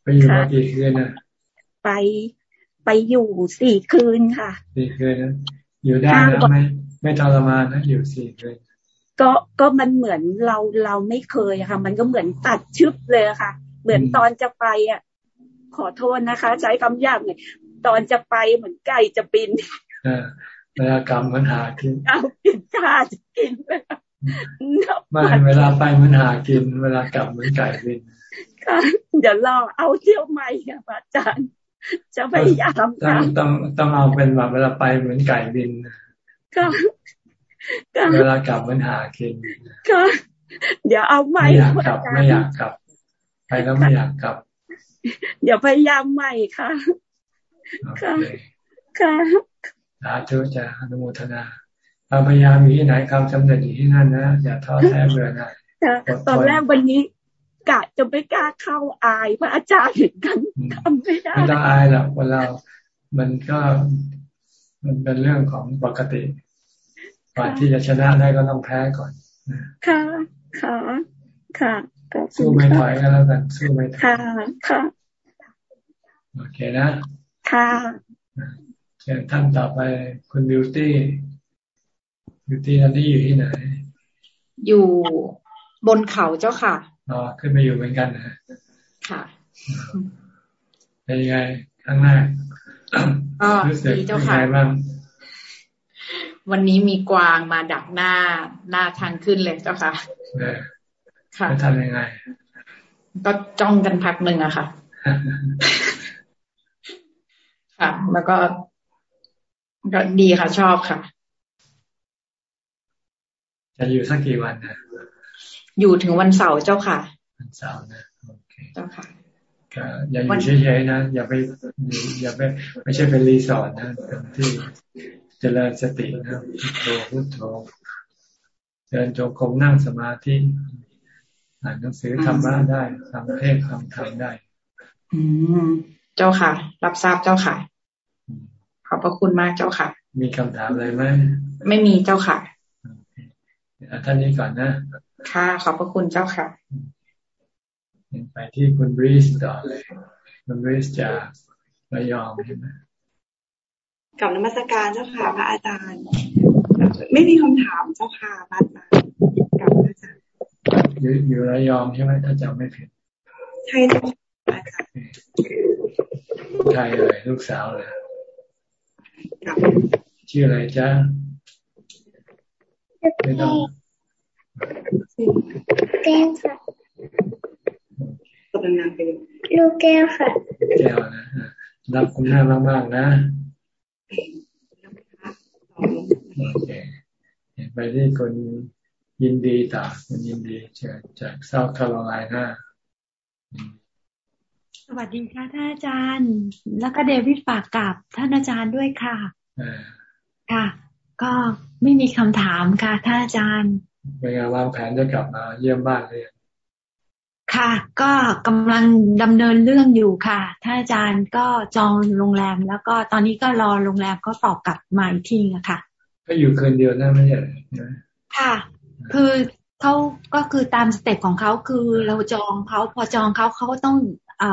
ไปอยู่มากี่คืนนะไป ไปอยู่สี่คืนค่ะสี่คืนนะอยู่ได้นะไม่ไม่ทรมานนะอยู่สี่คืนก็ก็มันเหมือนเราเราไม่เคยค่ะ มันก็เหมือนตัดชึบเลยค่ะ เหมือนตอนจะไปอะ ขอโทษนะคะ ใช้คำยากหน่อยตอนจะไปเหมือนไก่จะบินเวลากรรมมันหากินเอากินชาจะกินไม่เวลาไปมันหากิน เวลากลับเหมือนไก่บินค่ะเดี๋ยวรอเอาเที่ยวใหม่ค่ะอาจารย์ จะพยายามต้องต้องต้องเอาเป็นแบบเวลาไปเหมือนไก่บินค่ะเวลากลับมันหากินก็เดี๋ยวเอาใหม่ไม่อยากกลับไม่อยากกลับไปแล้วไม่อยากกลับ เดี๋ยวพยายามใหม่ค่ะ ค่ะค่ะสาธุจะอนุโมทนาเราพยายามอยู่ที่ไหนความสำเร็จอยู่ที่นั่นนะอย่าท้อแท้เบื่อหน่ายตอนแรกวันนี้ กะจะไม่กล้าเข้าอายพระอาจารย์เหมือนกันทำไม่ได้ไม่ต้องอายหรอกเวลามันก็มันเป็นเรื่องของปกติก่อนที่จะชนะได้ก็ต้องแพ้ก่อนค่ะค่ะค่ะสู้ไม่ถอยกันแล้วกันสู้ไม่ถอยค่ะค่ะโอเคนะ ค่ะเชิญท่านต่อไปคุณบิวตี้บิวตี้ตอนนี้อยู่ที่ไหน อยู่บนเขาเจ้าค่ะ อ๋อขึ้นไปอยู่เหมือนกันนะค่ะเป็นยังไงครั้งแรกรู้สึกยังไงบ้างวันนี้มีกวางมาดักหน้าหน้าทางขึ้นเลยเจ้าค่ะค่ะทำยังไง ก็จ้องกันพักหนึ่งอะค่ะ ค่ะ แล้วก็ ก็ดีค่ะชอบค่ะ จะอยู่สักกี่วันนะ อยู่ถึงวันเสาร์เจ้าค่ะวันเสาร์นะโอเคเจ้าค่ะก็อย่าอยู่เฉยๆนะ อย่าไปอย่าไปไม่ใช่เป็นรีสอร์ทนะเป็นที่เจริญสตินะพุทโธพุทโธเดินจงกรมนั่งสมาธิอ่านหนังสือธรรมะได้ทำเทศทำธรรมได้ อืมเจ้าค่ะ รับทราบเจ้าค่ะ ขอบพระคุณมากเจ้าค่ะ มีคำถามอะไรไหมไม่มีเจ้าค่ะท่านนี้ก่อนนะ ค่ะ ขอบพระคุณเจ้าค่ะไปที่คุณบริสต่อเลยคุณบริสจากระยองใช่ไหมกับนมัสการเจ้าค่ะพระอาจารย์ ไม่มีคำถามเจ้าค่ะพระอาจารย์กับอาจารย์อยู่อยู่ระยองใช่ไหมถ้าจำไม่ผิดใช่เจ้าค่ะอาจารย์ใช่เลยลูกสาวเลยชื่ออะไรจ้าไม่ต้อง แก้วค่ะกำลังงานไปลูกแก้วค่ะแก้วนะรับคุณแม่มากๆนะโอเคไปที่คนยินดีต่อคนยินดีจากจากเซาท์แคโรไลนาสวัสดีค่ะท่านอาจารย์ แล้วก็เดวิดฝากกับท่านอาจารย์ด้วยค่ะค่ะ ก็ไม่มีคำถามค่ะท่านอาจารย์ เป็นไงวางแผนจะกลับมาเยี่ยมบ้านเลยค่ะ ก็กำลังดำเนินเรื่องอยู่ค่ะท่านอาจารย์ก็จองโรงแรม แล้วก็ตอนนี้ก็รอโรงแรมเขาตอบกลับมาอีกทีนะคะก็อยู่คืนเดียวนะไม่ใช่ค่ะ คือเขาก็คือตาม step ของเขาคือเราจองเขาพอจองเขาเขาก็ต้องอ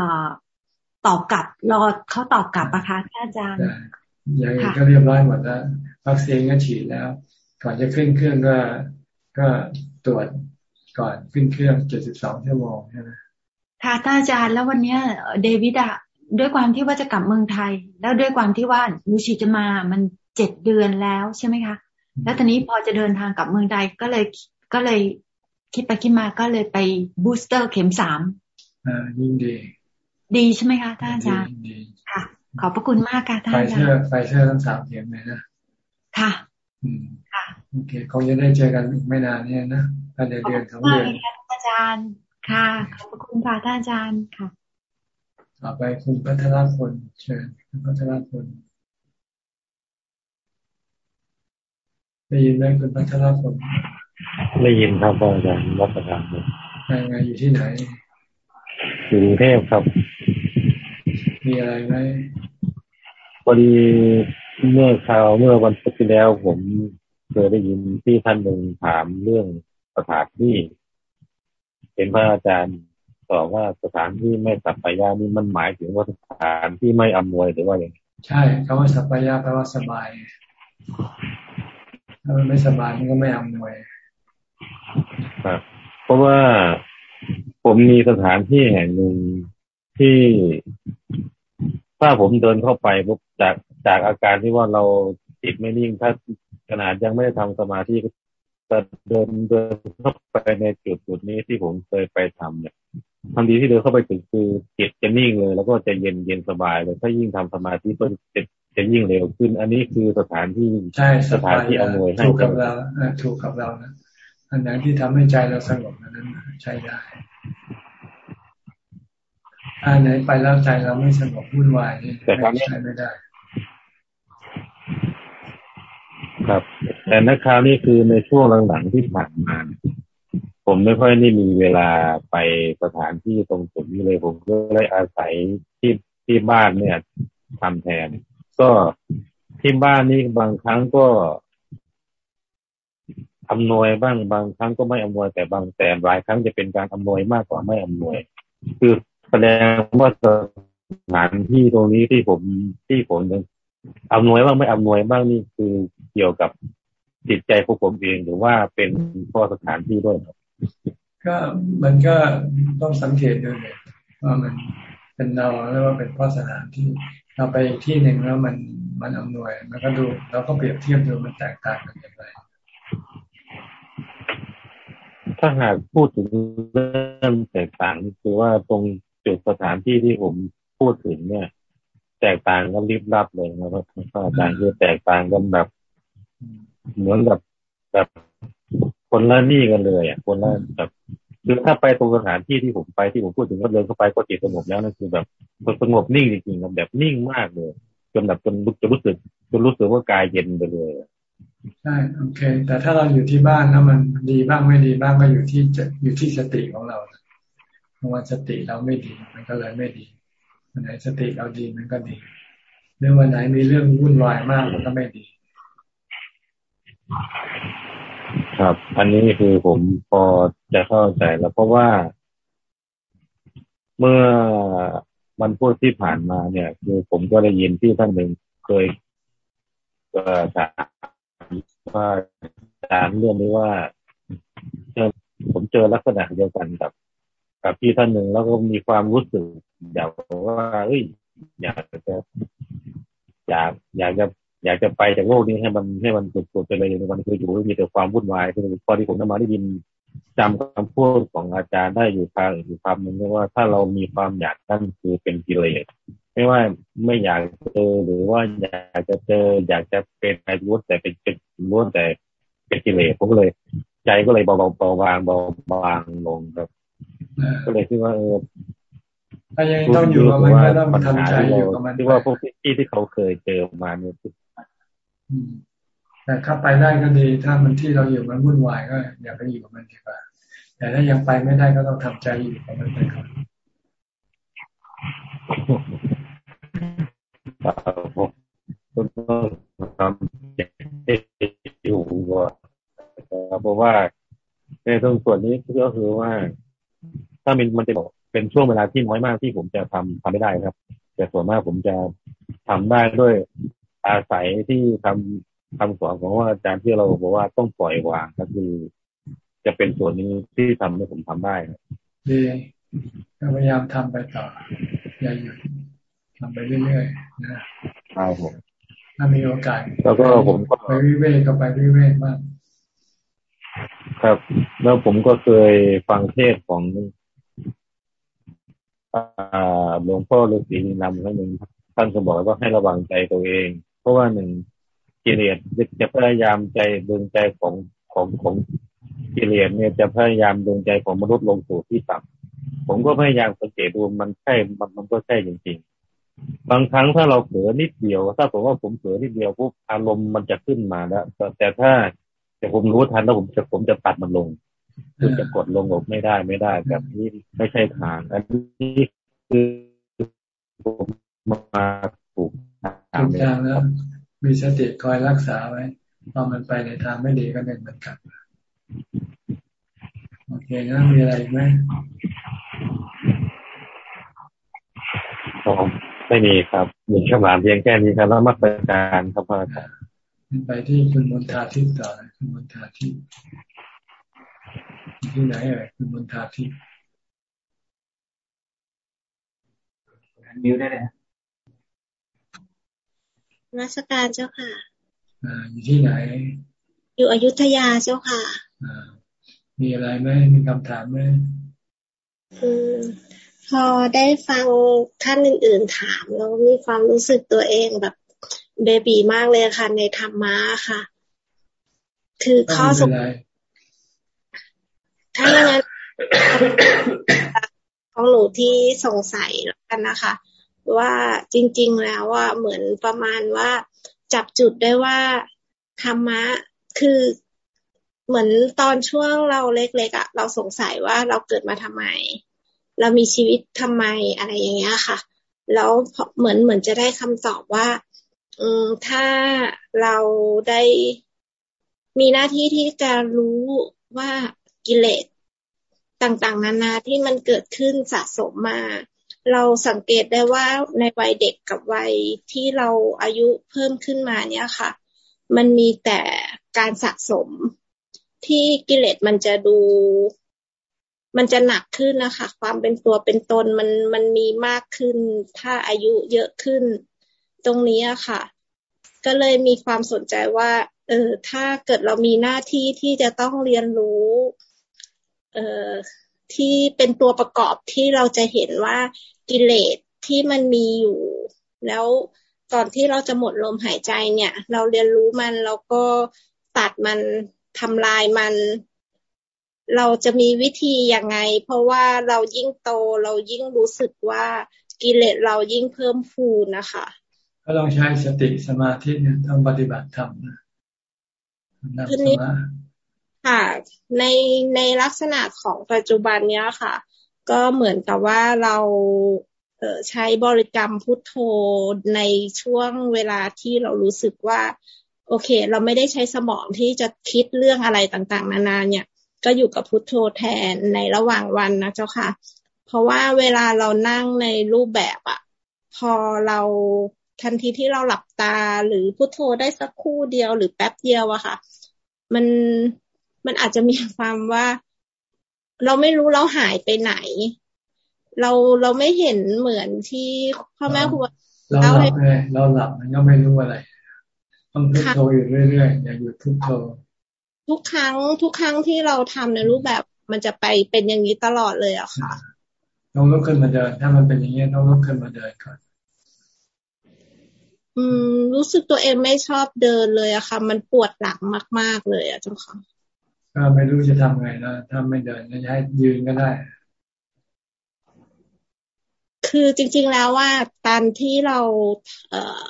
ตอบกลับ รอเขาตอบกลับนะคะท่านอาจารย์อย่างนี้ก็เรียบร้อยหมดแล้ววัคซีนก็ฉีดแล้ว ก่อนจะขึ้นเครื่องก็ ก็ตรวจก่อนขึ้นเครื่องเจ็ดสิบสองชั่วโมงใช่ไหมค่ะท่านอาจารย์แล้ววันเนี้ยเดวิดอะด้วยความที่ว่าจะกลับเมืองไทย แล้วด้วยความที่ว่าลูชีจะมามันเจ็ดเดือนแล้วใช่ไหมคะ แล้วตอนนี้พอจะเดินทางกลับเมืองไทยก็เลยก็เลยคิดไปคิดมาก็เลยไป booster เข็มสามอ่ายิ่งดี ดีใช่ไหมคะท่านอาจารย์ค่ะ ขอบพระคุณมากค่ะท่านอาจารย์ไฟเซอร์ไฟเซอร์ทั้งสามเข็มเลยนะค่ะค่ะ โอเคคงจะได้เจอกันอีกไม่นานเนี่ยนะภายในเดือนสองเดือนอาจารย์ ค่ะขอบคุณค่ะท่านอาจารย์ค่ะ ต่อไปคุณพัทรพลเชิญคุณพัทรพลได้ยินไหมคุณพัทรพลได้ยินครับอาจารย์รับประทานยังไงอยู่ที่ไหนอยู่กรุงเทพครับ มีอะไรไหมพอดีเมื่อคราวเมื่อวันพุธที่แล้วผม เคยได้ยินที่ท่านหนึ่งถามเรื่องสถานที่เป็นพระอาจารย์ตอบว่าสถานที่ไม่สัพยานี่มันหมายถึงว่าสถานที่ไม่อำนวยหรือว่าอย่างใช่คำว่าสัพยาแปลว่าสบายถ้ามันไม่สบายมันก็ไม่อำนวยครับเพราะว่าผมมีสถานที่แห่งหนึ่งที่ถ้าผมเดินเข้าไปปุ๊บจากจากอาการที่ว่าเราจิตไม่นิ่งถ้า ขนาดยังไม่ได้ทำสมาธิก็เดินเดินเข้าไปในจุดจุดนี้ที่ผมเคยไปทำเนี่ยทันทีที่เดินเข้าไปถึงคือจิตจะนิ่งเลย แล้วก็จะเย็นเย็นสบายเลยถ้ายิ่งทำสมาธิก็จะจะยิ่งเร็วขึ้น อันนี้คือสถานที่ใช่สถานที่อำนวยให้ถูกกับเราถูกกับเรานะอันไหนที่ทำให้ใจเราสงบนั้นใช้ได้อันไหนไปแล้วใจเราไม่สงบวุ่นวายนี่ใช้ไม่ได้ ครับ แต่นักข่าวนี่คือในช่วงหลังๆที่ผ่านมา ผมไม่ค่อยได้มีเวลาไปสถานที่ตรงจุดนี้เลย ผมก็เลยอาศัยที่ที่บ้านเนี่ยทำแทน ก็ที่บ้านนี่บางครั้งก็อำนวยบ้างบางครั้งก็ไม่อำนวยแต่บางแต่หลายครั้งจะเป็นการอำนวยมากกว่าไม่อำนวย คือแสดงว่าสถานที่ตรงนี้ที่ผมที่ผม อำนวยบ้างไม่อำนวยบ้างนี่คือเกี่ยวกับจิตใจพวกผมเองหรือว่าเป็นข้อสถานที่ด้วยครับ ก็มันก็ต้องสังเกตดูเลยว่ามันเป็นเราหรือว่าเป็นเพราะสถานที่เราไปอีกที่หนึ่งแล้วมันมันอำนวย มันก็ดูเราก็เปรียบเทียบดูมันแตกต่างกันอย่างไรถ้าหากพูดถึงเรื่องแตกต่างคือว่าตรงจุดสถานที่ที่ผมพูดถึงเนี่ย แตกต่างกันริบลับเลยนะครับอาจารคือแตกต่างกันแบบ เหมือนกับแบบคนละนี่กันเลยอะคนละแบบคือถ้าไปตรงสถานที่ที่ผมไปที่ผมพูดถึงก็เดินเข้าไปก็จิตสงบแล้วนั่นคือแบบสงบนิ่งจริงๆแบบนิ่งมากเลย จนแบบจนจนรู้สึกจนรู้สึกว่ากายเย็นไปเลยใช่โอเค แต่ถ้าเราอยู่ที่บ้านแล้วมันดีบ้างไม่ดีบ้างก็อยู่ที่อยู่ที่สติของเราเพราะว่าสติเราไม่ดีมันก็เลยไม่ดี วันไหนสติเราดีมันก็ดีเรื่องวันไหนมีเรื่องวุ่นวายมากมันก็ไม่ดี ครับ อันนี้คือผมพอจะเข้าใจแล้วเพราะว่า เมื่อมันพูดที่ผ่านมาเนี่ย คือผมก็ได้ยินที่ท่านหนึ่งเคยถามว่าถามเรื่องนี้ว่าผมเจอลักษณะเดียวกันกับ กับพี่ท่านหนึ่งแล้วก็มีความรู้สึกอยากว่าเอ้ยอยากจะอยากอยากจะอยากจะไปจากโลกนี้ให้มันให้มันสุดๆไปเลยในวันคืออยู่มีแต่ความวุ่นวายคือพอที่ผมนมาได้ยินจำคำพูดของอาจารย์ได้อยู่ทางอยู่คำหนึ่งว่าถ้าเรามีความอยากนั่นคือเป็นกิเลสไม่ว่าไม่อยากเจอหรือว่าอยากจะเจอ อยากจะเป็นอะไรล้วนแต่เป็นเป็นล้วนแต่เป็นกิเลสผมก็เลย ใจก็เลยเบาเบาบางเบาบางลงครับ ก็เลยคิดว่าเออถ้ายังต้องอยู่กับมันก็ต้องทำใจอยู่กับมันที่ว่าพวกที่ที่เขาเคยเจอมาเนี่ยแต่ถ้าไปได้ก็ดี ถ้ามันที่เราอยู่มันวุ่นวายก็อย่าไปอยู่กับมันดีกว่าแต่ถ้ายังไปไม่ได้ก็ต้องทำใจอยู่กับมันไปก่อนผมต้องทำอยู่เพราะว่าในตรงส่วนนี้ก็คือว่า ถ้ามันมันจะบอกเป็นช่วงเวลาที่น้อยมากที่ผมจะทำทำไม่ได้ครับ แต่ส่วนมากผมจะทำได้ด้วยอาศัยที่ทำคำสอนของว่าอาจารย์ที่เราบอกว่าต้องปล่อยวางก็คือ จะเป็นส่วนนี้ที่ทำให้ผมทำได้ดีพยายามทำไปต่อ อย่าหยุดทำไปเรื่อยๆนะครับผมถ้ามีโอกาสแล้วก็ผมก็ไปวิเวกก็ไปวิเวกบ้าง ครับ แล้วผมก็เคยฟังเทศของหลวงพ่อฤาษีนำครั้งหนึ่งท่านก็บอกว่าให้ระวังใจตัวเอง เพราะว่าหนึ่งกิเลสจะพยายามใจดวงใจของของของกิเลสเนี่ยจะพยายามดวงใจของมนุษย์ลงสู่ที่ต่ำผมก็พยายามสังเกตดูมันใช่มันมันก็ใช่จริงๆ บางครั้งถ้าเราเผลอนิดเดียว ถ้าผมว่าผมเผลอนิดเดียวปุ๊บอารมณ์มันจะขึ้นมาแล้วแต่ถ้า แต่ผมรู้ทันแล้วผมจะผมจะตัดมันลงคือจะกดลงบอกไม่ได้ไม่ได้แบบนี้ไม่ใช่ทางอันนี้คือผมมาถูกถูกทางแล้วมีสติคอยรักษาไว้พอมันไปในทางไม่ดีก็เดินมันกลับโอเคนะมีอะไรไหมไม่มีครับมีคำถามเพียงแค่นี้ครับแล้วมาตรการครับพระอาจารย์ ไปที่คุณมนทาทิพย์ต่อคุณมนทาทิพย์ที่ไหนเอ่ยคุณมนทาทิพย์มิวได้เลยราชการเจ้าค่ะอ่าอยู่ที่ไหน อยู่อยุธยาเจ้าค่ะอ่ามีอะไรไหมมีคำถามไหมอืมพอได้ฟังท่านอื่นๆถามแล้วมีความรู้สึกตัวเองแบบ เบบีมากเลยค่ะ ในธรรมะค่ะ คือข้อสงสัยถ้าอย่างนั้นของหนูที่สงสัยแล้วกันนะคะ ว่าจริง ๆแล้วว่าเหมือนประมาณว่า จับจุดได้ว่าธรรมะคือเหมือนตอนช่วงเราเล็กๆอะ่ะ เราสงสัยว่าเราเกิดมาทำไม เรามีชีวิตทำไมอะไรอย่างเงี้ยค่ะ แล้วเหมือนเหมือนจะได้คำตอบว่า อืมถ้าเราได้มีหน้าที่ที่จะรู้ว่ากิเลสต่างๆ นานาที่มันเกิดขึ้นสะสมมา เราสังเกตได้ว่าในวัยเด็กกับวัยที่เราอายุเพิ่มขึ้นมาเนี่ยค่ะ มันมีแต่การสะสมที่กิเลสมันจะดู มันจะหนักขึ้นนะคะ ความเป็นตัวเป็นตนมันมันมีมากขึ้น ถ้าอายุเยอะขึ้น ตรงนี้อะค่ะ ก็เลยมีความสนใจว่า เออถ้าเกิดเรามีหน้าที่ที่จะต้องเรียนรู้ เออที่เป็นตัวประกอบที่เราจะเห็นว่ากิเลสที่มันมีอยู่ แล้วก่อนที่เราจะหมดลมหายใจเนี่ย เราเรียนรู้มันแล้วก็ตัดมันทำลายมัน เราจะมีวิธียังไง เพราะว่าเรายิ่งโตเรายิ่งรู้สึกว่ากิเลสเรายิ่งเพิ่มพูนะคะ ก็ต้องใช้สติสมาธิเนี่ยต้องปฏิบัติธรรมนะนั่งสมาค่ะ ในในลักษณะของปัจจุบันเนี้ยค่ะ ก็เหมือนกับว่าเราเออใช้บริกรรมพุทโธในช่วงเวลาที่เรารู้สึกว่า โอเค เราไม่ได้ใช้สมองที่จะคิดเรื่องอะไรต่างๆ นานาเนี่ย ก็อยู่กับพุทโธแทนในระหว่างวันนะเจ้าค่ะ เพราะว่าเวลาเรานั่งในรูปแบบอะพอเรา ทันทีที่เราหลับตาหรือพุทโธได้สักครู่เดียวหรือแป๊บเดียวอะค่ะ มันมันอาจจะมีความว่า เราไม่รู้เราหายไปไหน เราเราไม่เห็นเหมือนที่พ่อแม่ครูเราหลับไงเราหลับมันก็ไม่รู้อะไรต้องพุทโธอยู่เรื่อยๆอย่าหยุดพุทโธทุกครั้งทุกครั้งที่เราทำในรูปแบบมันจะไปเป็นอย่างนี้ตลอดเลยอะค่ะ ต้องลุกขึ้นมาเดิน ถ้ามันเป็นอย่างนี้ต้องลุกขึ้นมาเดินก่อน อืม รู้สึกตัวเองไม่ชอบเดินเลยอะค่ะ มันปวดหลังมาก ๆ เลยอะเจ้าค่ะก็ไม่รู้จะทำไงนะถ้าไม่เดินจะให้ยืนก็ได้ คือจริง ๆแล้วว่าตอนที่เรา เออ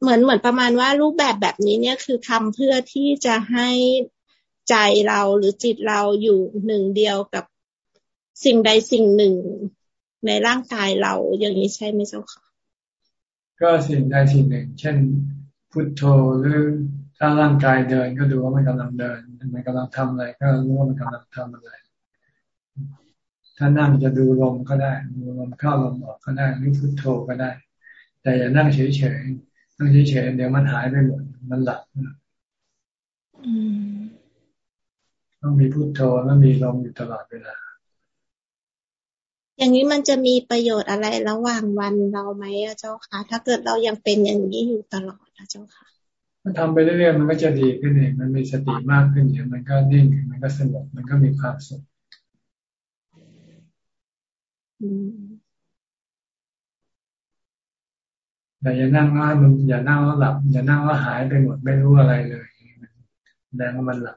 เหมือนเหมือนประมาณว่ารูปแบบแบบนี้เนี่ยคือทำเพื่อที่จะให้ใจเราหรือจิตเราอยู่หนึ่งเดียวกับสิ่งใดสิ่งหนึ่งในร่างกายเราอย่างนี้ใช่ไหมเจ้าค่ะ ก็สิ่งใดสิ่งหนึ่ง เช่น พุทโธหรือถ้าร่างกายเดินก็ดูว่ามันกำลังเดิน มันกำลังทำอะไร ก็รู้ว่ามันกำลังทำอะไร ถ้านั่งจะดูลมก็ได้ดูลมเข้าลมออกก็ได้หรือพุทโธก็ได้ แต่อย่านั่งเฉยๆนั่งเฉยๆเดี๋ยวมันหายไปหมดมันหลับต้องมีพุทโธแล้วมีลมอยู่ตลอดเวลา อย่างนี้มันจะมีประโยชน์อะไรระหว่างวันเราไหมเจ้าคะถ้าเกิดเรายังเป็นอย่างนี้อยู่ตลอดนะเจ้าค่ะ มันทำไปเรื่อยๆมันก็จะดีขึ้นเองมันมีสติมากขึ้นเดี๋ยวมันก็นิ่งมันก็สงบมันก็มีความสุขแต่อย่านั่งว่ามันอย่านั่งแล้วหลับ อย่านั่งแล้วหายไปหมดไม่รู้อะไรเลยแดงว่ามันหลับ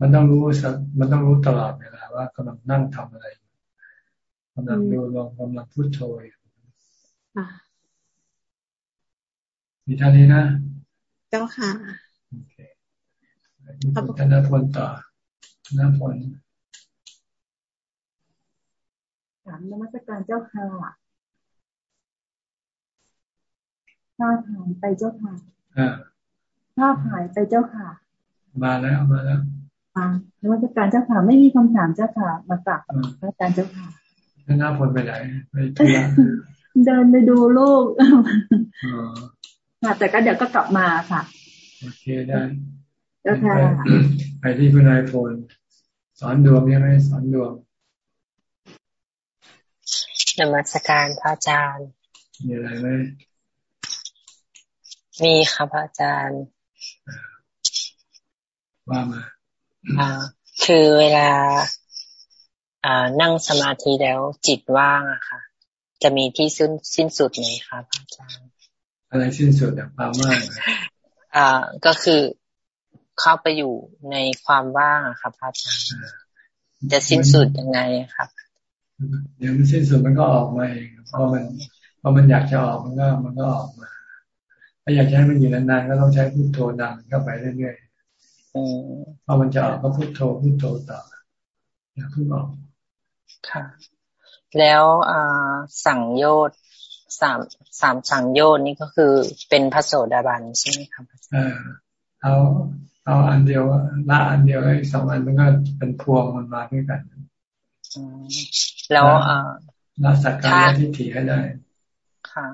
มันต้องรู้สักมันต้องรู้ตลอดเวลาว่ากำลังนั่งทำอะไร กำลังดูลงกำลังพูดโชยมีท่านี้นะ เจ้าค่ะโอเคท่านนพลต่อนพลถามนมัสการเจ้าค่ะภาพหายไปเจ้าค่ะภาพหายไปเจ้าค่ะ มาแล้วมาแล้วนมัสการเจ้าค่ะ ไม่มีคำถามเจ้าค่ะ มากราบพระอาจารย์เจ้าค่ะ ท่านน้าพลไปไหนไปทุระเดินไปดูลูกค่ะแต่ก็เดี๋ยวก็กลับมาค่ะ โอเคได้เจ้าค่ะไปที่คุณนายพลสอนดวงใช่ไหมสอนดวงนมัสการพระอาจารย์ มีอะไรไหมมีค่ะพระอาจารย์ว่ามาอ่าคือเวลาอ่า นั่งสมาธิแล้วจิตว่างอะค่ะ จะมีที่สิ้นสิ้นสุดไหมคะพระอาจารย์อะไรสิ้นสุดอะความว่างอ่าก็คือเข้าไปอยู่ในความว่างอะค่ะพระอาจารย์จะสิ้นสุดยังไงครับเดี๋ยวมันสิ้นสุดมันก็ออกมาเองพอมันพอมันอยากจะออกมันก็มันก็ออกมาถ้าอยากให้มันอยู่นานๆก็ต้องใช้พุทโธดังเข้าไปเรื่อยๆพอมันจะออกก็พุทโธพุทโธต่ออย่าเพิ่งออก ค่ะ แล้วอ่าสั่งโยชน์สามสามสั่งโยชน์นี่ก็คือเป็นพระโสดาบันใช่ไหมครับเออเอาเอาอันเดียวละอันเดียวไอ้สองอันมันก็เป็นพวงมันมาด้วยกันแล้วอ่าละสักกายทิฏฐิให้ได้ค่ะ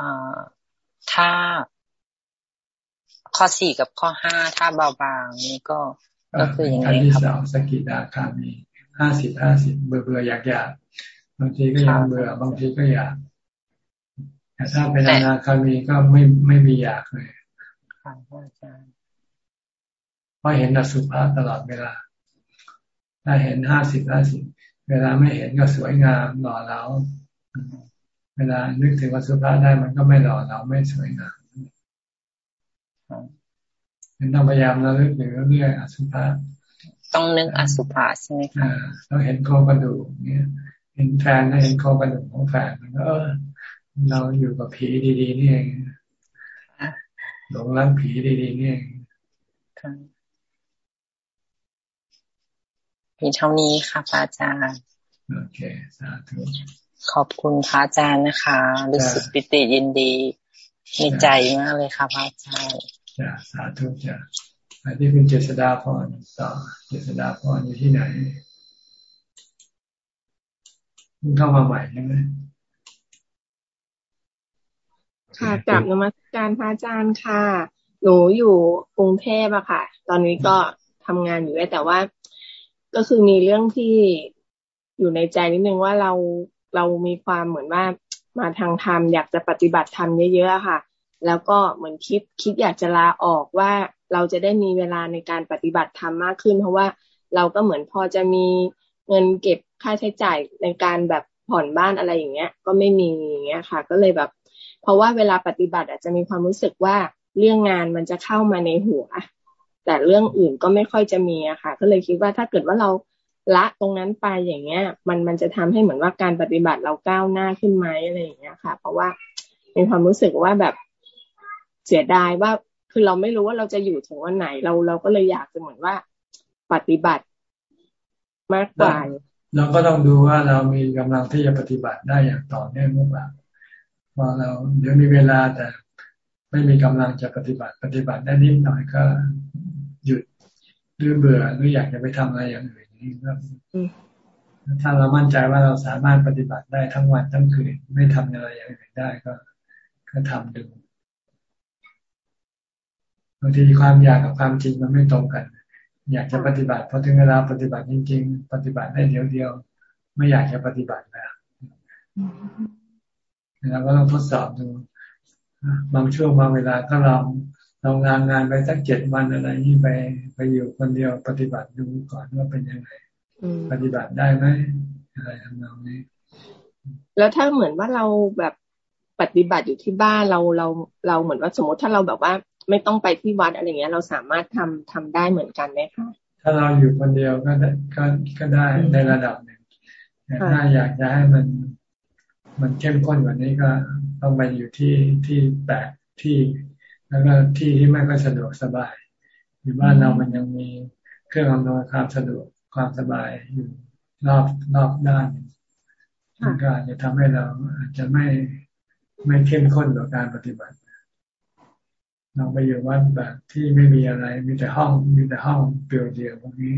อ่าถ้าข้อสี่กับข้อห้าถ้าเบาบางนี่ก็ก็คืออย่างนี้ครับที่สองสกิดาคามี ห้าสิบห้าสิบเบื่อเบื่ออยากอยากบางทีก็ยังเบื่อบางทีก็อยากแต่ถ้าเป็นอนาคามีก็ไม่ไม่มีอยากเลยเพราะเห็นอสุภะตลอดเวลา ถ้าเห็นห้าสิบห้าสิบเวลาไม่เห็นก็สวยงามหล่อเหลาเวลานึกถึงอสุภะได้มันก็ไม่หล่อเหลาไม่สวยงามเห็นต้องพยายามระลึกอยู่เรื่อยๆอสุภะ ต้องนึกอสุภะใช่ไหมคะเราเห็นโครงกระดูกเนี่ย เห็นแฟนเห็นโครงกระดูกของแฟนมันก็เออเราอยู่กับผีดีๆนี่เองหลงรักผีดีๆนี่เองมีเท่านี้ค่ะพระอาจารย์โอเคสาธุขอบคุณพระอาจารย์นะคะรู้สึกปิติยินดีมีใจมากเลยค่ะพระอาจารย์จ้าสาธุจ้า อันนี้เป็นเจษดาพรต่อเจษดาพรอยู่ที่ไหนมึงเข้ามาใหม่ใช่ไหมค่ะกลับนมัสการพระอาจารย์ค่ะ หนูอยู่กรุงเทพอะค่ะ ตอนนี้ก็ทำงานอยู่ด้แต่ว่า ก็คือมีเรื่องที่อยู่ในใจนิดนึงว่าเราเรามีความเหมือนว่ามาทางธรรมอยากจะปฏิบัติธรรมเยอะๆค่ะ แล้วก็เหมือนคิดคิดอยากจะลาออกว่า เราจะได้มีเวลาในการปฏิบัติธรรมมากขึ้น เพราะว่าเราก็เหมือนพอจะมีเงินเก็บค่าใช้จ่ายในการแบบผ่อนบ้านอะไรอย่างเงี้ย ก็ไม่มีอย่างเงี้ยค่ะ ก็เลยแบบ เพราะว่าเวลาปฏิบัติอาจจะมีความรู้สึกว่าเรื่องงานมันจะเข้ามาในหัว แต่เรื่องอื่นก็ไม่ค่อยจะมีอะค่ะ ก็เลยคิดว่าถ้าเกิดว่าเราละตรงนั้นไปอย่างเงี้ย มันมันจะทำให้เหมือนว่าการปฏิบัติเราก้าวหน้าขึ้นไหมอะไรอย่างเงี้ยค่ะ เพราะว่ามีความรู้สึกว่าแบบเสียดายว่า คือเราไม่รู้ว่าเราจะอยู่ถึงวันไหนเราเราก็เลยอยากจะเหมือนว่าปฏิบัติมากกว่าเราก็ต้องดูว่าเรามีกำลังที่จะปฏิบัติได้อย่างต่อเนื่องหรือเปล่าพอเราเดี๋ยวมีเวลาแต่ไม่มีกำลังจะปฏิบัติ ปฏิบัติได้นิดหน่อยก็หยุดหรือเบื่อหรืออยากจะไปทำอะไรอย่างอื่นนี่ก็ถ้าเรามั่นใจว่าเราสามารถปฏิบัติได้ทั้งวันทั้งคืนไม่ทำอะไรอย่างอื่นได้ก็ ก็ทำดู บางทีความอยากกับความจริงมันไม่ตรงกัน อยากจะปฏิบัติพอถึงเวลาปฏิบัติจริง ๆ ปฏิบัติได้เดียวเดียว ไม่อยากจะปฏิบัติแล้วเราก็ต้องทดสอบดู บางช่วงบางเวลาก็ลองลองงานงานไปสักเจ็ดวันอะไรนี่ไปไปอยู่คนเดียวปฏิบัติดูก่อนว่าเป็นยังไงปฏิบัติได้ไหมอะไรทำนองนี้ แล้วถ้าเหมือนว่าเราแบบปฏิบัติอยู่ที่บ้านเราเราเราเหมือนว่าสมมติถ้าเราแบบว่า ไม่ต้องไปที่วัดอะไรเงี้ย เราสามารถทำทำได้เหมือนกันไหมคะถ้าเราอยู่คนเดียวก็ได้ก็ก็ได้ในระดับหนึ่งแต่ถ้าอยากจะให้มัน มันเข้มข้นกว่านี้ก็ต้องไปอยู่ที่ที่แปลกที่ แล้วก็ที่ที่ไม่ค่อยสะดวกสบาย อยู่บ้านเรามันยังมีเครื่องอำนวยความสะดวกความสบายอยู่รอบรอบด้านมันก็จะทำให้เราอาจจะไม่ไม่เข้มข้นต่อการปฏิบัติ เราไปอยู่วัดแบบที่ไม่มีอะไร มีแต่ห้อง มีแต่ห้องเปลี่ยวเดียวพวกนี้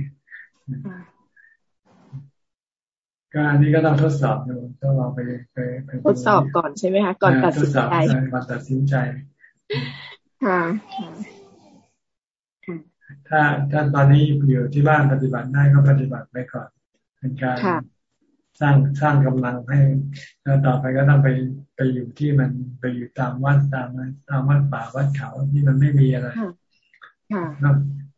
ก็อันนี้ก็ต้องทดสอบดูต้องลองไปไปไปทดสอบก่อนใช่ไหมคะก่อนตัดสินใจก่อนตัดสินใจค่ะถ้าถ้าตอนนี้อยู่ที่บ้านปฏิบัติได้ก็ปฏิบัติไปก่อน เป็นการ สร้างสร้างกำลังให้ แล้วต่อไปก็ต้องไปไปอยู่ที่มันไปอยู่ตามวัดตามตามวัดป่าวัดเขาที่มันไม่มีอะไร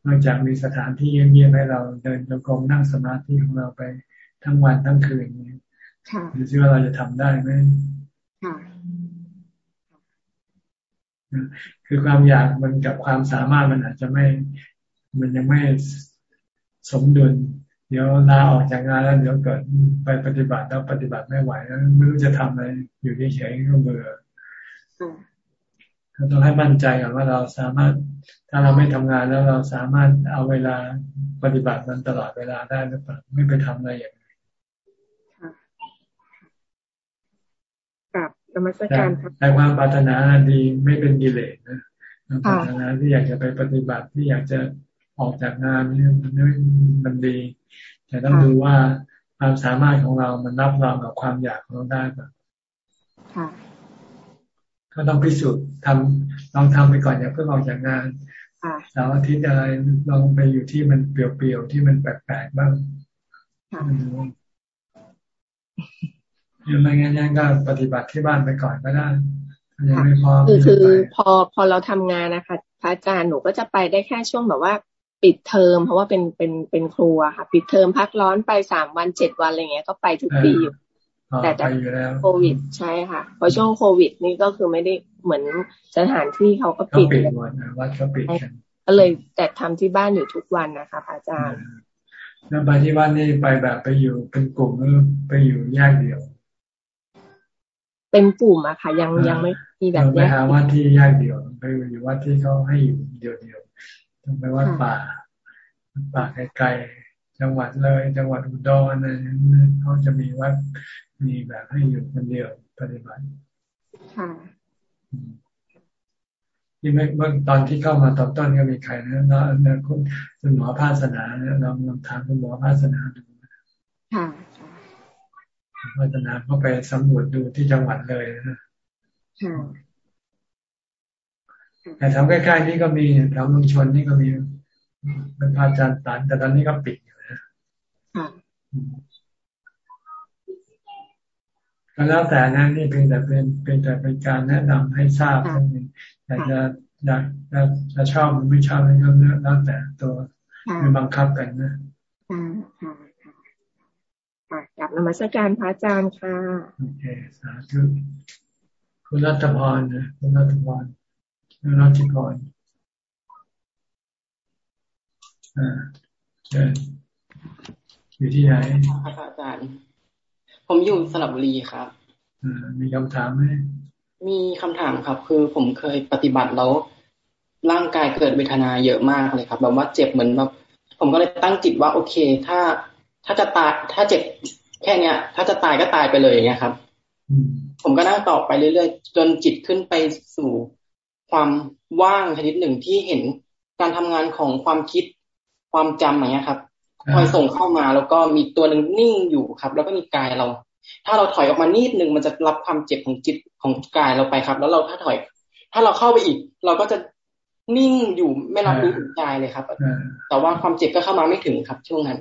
นอกจากมีสถานที่เงียบๆให้เราเดินจงกรมนั่งสมาธิของเราไปทั้งวันทั้งคืนนี้ดูซิว่าเราจะทำได้ไหมคือความอยากมันกับความสามารถมันอาจจะไม่ มันยังไม่สมดุล เดี๋ยวลาออกจากงานแล้วเดี๋ยวเกิดไปปฏิบัติแล้วปฏิบัติไม่ไหวแล้วไม่รู้จะทำอะไรอยู่เฉยๆก็เบื่อเราต้องให้มั่นใจก่อนว่าเราสามารถ ถ้าเราไม่ทำงานแล้วเราสามารถเอาเวลาปฏิบัติมันตลอดเวลาได้หรือเปล่าไม่ไปทำอะไรอย่างนี้กับธรรมสการแต่ความปรารถนาดีไม่เป็นกิเลสนะปรารถนาที่อยากจะไปปฏิบัติที่อยากจะออกจากงานนี่มันมันดี แต่ต้องดูว่าความสามารถของเรามันรับรองกับความอยากของเราได้ป่ะก็ต้องพิสูจน์ทำลองทำไปก่อนอย่าเพิ่งออกจากงานเสาร์อาทิตย์อะไรลองไปอยู่ที่มันเปลี่ยวๆที่มันแปลกๆบ้างยังไม่งั้นยังก็ปฏิบัติที่บ้านไปก่อนก็ได้ยังไม่พร้อมคือคือพอพอเราทำงานนะคะพระอาจารย์หนูก็จะไปได้แค่ช่วงแบบว่า ปิดเทอมเพราะว่าเป็นเป็นเป็นครูอะค่ะ ปิดเทอมพักร้อนไปสามวันเจ็ดวันอะไรเงี้ยก็ไปทุกปีอยู่แต่แต่โควิดใช่ค่ะพอช่วงโควิด นี่ก็คือไม่ได้เหมือนสถานที่เขาก็ปิดปิดหมดวัดก็ปิดกันก็เลยแต่ทำที่บ้านอยู่ทุกวันนะคะพระอาจารย์แล้วไปที่บ้านนี่ไปแบบไปอยู่เป็นกลุ่มหรือไปอยู่แยกเดียว เป็นกลุ่มอะค่ะ ยังยังไม่มีแบบไปหาวัดที่แยกเดียว ไปอยู่วัดที่เขาให้อยู่เดียวเดียว ต้องไปวัดป่าป่าไกลๆจังหวัดเลย จังหวัดอุดรอะไรนั้นเขาจะมีวัดมีแบบให้อยู่คนเดียวปฏิบัติค่ะที่เมื่อตอนที่เข้ามาตอนต้นก็มีใครนะแล้วนะคุณคุณหมอภาสนาเนี่ยลองลองถามคุณหมอภาสนาดูค่ะภาสนาก็ไปสำรวจดูที่จังหวัดเลยนะค่ะ แต่แถวใกล้ๆนี่ก็มีแถวเมืองชนนี่ก็มีเป็นพระอาจารย์ตันแต่ตอนนี้ก็ปิดอยู่นะค่ะก็แล้วแต่นะนี่เป็นแต่เป็นเป็นแต่เป็นการแนะนำให้ทราบเท่านั้นแต่จะอยากจะจะชอบหรือไม่ชอบนี่ก็แล้วแต่ตัวไม่บังคับกันนะค่ะค่ะค่ะกลับนมัสการพระอาจารย์ค่ะ โอเค สาธุ คุณรัตพรนะ คุณรัตพรคุณ รัตพรอ่าเชิญอยู่ที่ไหนครับอาจารย์ ผมอยู่สระบุรีครับอ่ามีคำถามไหมมีคำถามครับ คือผมเคยปฏิบัติแล้วร่างกายเกิดเวทนาเยอะมากเลยครับ แบบว่าเจ็บเหมือนแบบผมก็เลยตั้งจิตว่า โอเค ถ้าถ้าจะตายถ้าเจ็บแค่เนี้ย ถ้าจะตายก็ตายไปเลยอย่างเงี้ยครับผมก็นั่งต่อไปเรื่อยๆ จนจิตขึ้นไปสู่ ความว่างชนิดหนึ่งที่เห็นการทำงานของความคิดความจำอย่างเงี้ยครับคอยส่งเข้ามาแล้วก็มีตัวหนึ่งนิ่งอยู่ครับ แล้วก็มีกายเรา ถ้าเราถอยออกมานิดนึงมันจะรับความเจ็บของจิตของกายเราไปครับ แล้วเราถ้าถอย ถ้าเราเข้าไปอีก เราก็จะนิ่งอยู่ไม่รับรู้ถึงกายเลยครับแต่ว่าความเจ็บก็เข้ามาไม่ถึงครับ ช่วงนั้น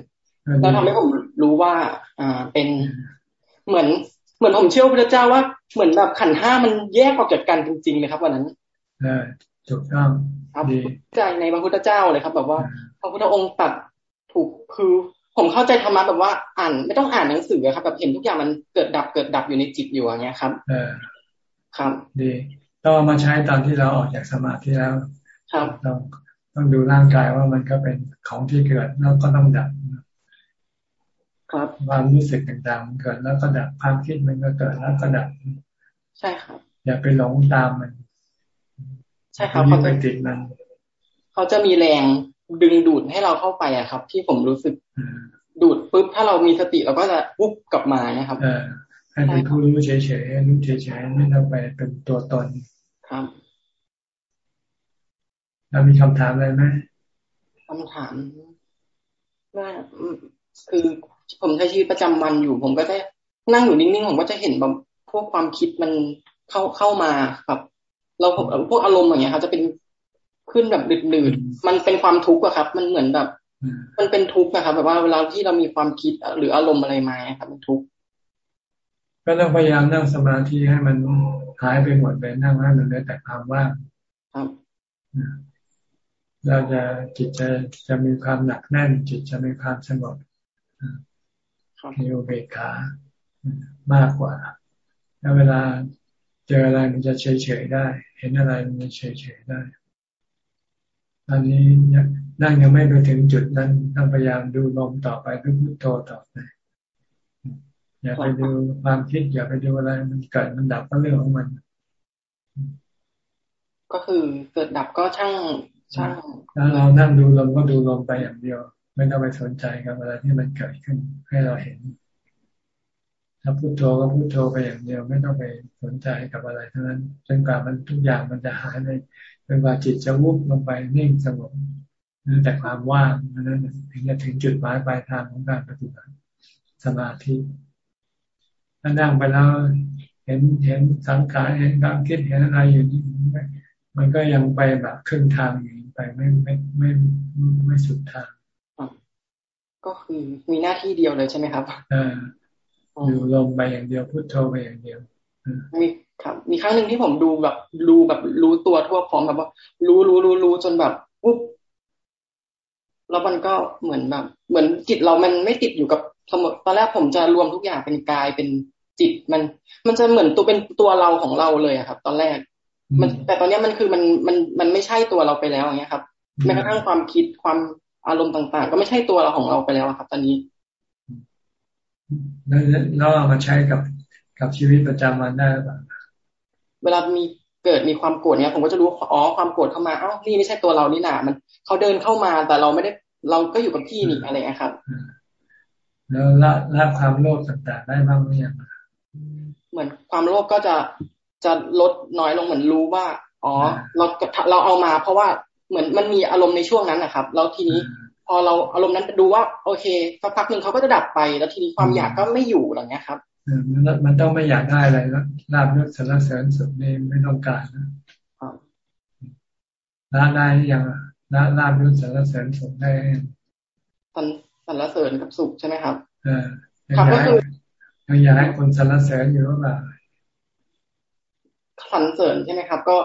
แล้วทำให้ผมรู้ว่า อ่าเป็นเหมือนเหมือนผมเชื่อพระเจ้าว่าเหมือนแบบขันห้ามันแยกออกจากกันจริงๆเลยครับวันนั้นได้ ถูกต้องครับดีใจในพระพุทธเจ้าเลยครับ แบบว่าพระพุทธองค์ตัดถูกคือผมเข้าใจธรรมะแบบว่าอ่านไม่ต้องอ่านหนังสือครับแบบเห็นทุกอย่างมันเกิดดับเกิดดับอยู่ในจิตอยู่อย่างเงี้ยครับเออครับดีต้องเอามาใช้ตอนที่เราออกจากสมาธิแล้ว ครับต้องต้องดูร่างกายว่ามันก็เป็นของที่เกิดแล้วก็ต้องดับครับความรู้สึกต่างๆมันเกิดแล้วก็ดับความคิดมันก็เกิดแล้วก็ดับ ใช่ครับ อย่าไปหลงตามมัน ใช่ครับอย่าเขาไปจะติดมันเขาจะมีแรงดึงดูดให้เราเข้าไปอะครับ ที่ผมรู้สึกดูดปุ๊บถ้าเรามีสติเราก็จะวุบกลับมานะครับเออให้เป็นผู้รู้เฉยๆรู้เฉยๆไม่ต้องไปเป็นตัวตนครับแล้วมีคำถามอะไรไหมคำถามว่าอืมคือผมใช้ชีวิตประจำวันอยู่ ผมก็จะนั่งอยู่นิ่งๆผมก็จะเห็นแบบพวกความคิดมันเข้าเข้ามาครับ เราพวกอารมณ์อย่างเงี้ยครับจะเป็นขึ้นแบบดืดๆมันเป็นความทุกข์อะครับ มันเหมือนแบบ มันเป็นทุกข์นะครับแบบว่าเวลาที่เรามีความคิดหรืออารมณ์อะไรมาครับมันทุกข์ก็ต้องพยายามนั่งสมาธิให้มันหายไปหมดไปนั่งให้มันเหลือแต่ความว่างครับเราจะจิตจะจะมีความหนักแน่น จิตจะมีความสงบมีอุเบกขามากกว่า แล้วเวลาเจออะไรมันจะเฉยเฉยๆได้ เห็นอะไรมันจะเฉยเฉยๆได้ตอนนี้นั่งยังไม่ไปถึงจุดนั้นต้องพยายามดูลมต่อไปดูพุทโธต่อไปอย่าไปดูความคิด อย่าไปดูอะไรมันเกิดมันดับก็เรื่องของมัน ก็คือเกิดดับก็ช่างช่างแล้วเรานั่งดูลมก็ดูลมไปอย่างเดียว ไม่ต้องไปสนใจกับอะไรที่มันเกิดขึ้นให้เราเห็น ถ้าพุโทโธก็พุโทโธไปอย่างเดียวไม่ต้องไปสนใจกับอะไรทั้งนั้นจนกว่ามันทุกอย่างมันจะหายไปจนกว่าจิตจะวุบลงไปนิ่งสงบนั่นแต่ความว่างนั้นถึงจะถึงจุดหมายปลายทางของการปฏิบัติสมาธิถ้านั่งไปแล้วเห็นเห็นสังขารเห็นความคิดเห็นอะไรอยู่นี่มันก็ยังไปแบบครึ่งทางอยู่ไปไม่ไม่ไม่ไม่สุดทาง ก็คือมีหน้าที่เดียวเลยใช่ไหมครับอ่า ดูลมไปอย่างเดียวพุทโธไปอย่างเดียวมีครับ มีครั้งหนึ่งที่ผมดูแบบรู้แบบรู้ตัวทั่วพร้อมแบบว่า รู้รู้รู้รู้จนแบบปุ๊บแล้วมันก็เหมือนแบบ เหมือนจิตเรามันไม่ติดอยู่กับสมมติตอนแรกผมจะรวมทุกอย่างเป็นกายเป็นจิตมัน มันจะเหมือนตัวเป็นตัวเราของเราเลยอะครับ ตอนแรก มัน แต่ตอนนี้มันคือมันมันมันไม่ใช่ตัวเราไปแล้วอย่างเงี้ยครับแม้กระทั่งความคิดความอารมณ์ต่าง ๆ ก็ไม่ใช่ตัวเราของเราไปแล้วครับ ตอนนี้ แล้วเราเอามาใช้กับกับชีวิตประจำวันได้หรือเปล่าเวลามีเกิดมีความโกรธเนี้ยผมก็จะรู้อ๋อความโกรธเข้ามาเอ้านี่ไม่ใช่ตัวเรานี่หนามันเขาเดินเข้ามาแต่เราไม่ได้เราก็อยู่กับที่นี่อะไรนะครับ แล้วละละความโลภต่างๆได้บ้างหรือยังเหมือนความโลภก็จะจะลดน้อยลงเหมือนรู้ว่า อ๋อ เราเราเอามาเพราะว่าเหมือนมันมีอารมณ์ในช่วงนั้นนะครับ แล้วทีนี้พ อเราอารมณ์นั้นดูว่า โอเคสักพักหนึ่งเขาก็จะดับไป แล้วทีนี้ความอยากก็ไม่อยู่อะไรเงี้ยครับมันมันต้องไม่อยากได้อะไรแล้วลาบยศสารเสริญสุขนี่ไม่ต้องการนะละได้ยังละลาบยศสารเสริญสุขได้สรรสรรเสริญกับสุขใช่ไหมครับเออครับก็คือยังอยากให้คนสรรเสริญอยู่หรือเปล่าสรรเสริญใช่ไหมครับ ก็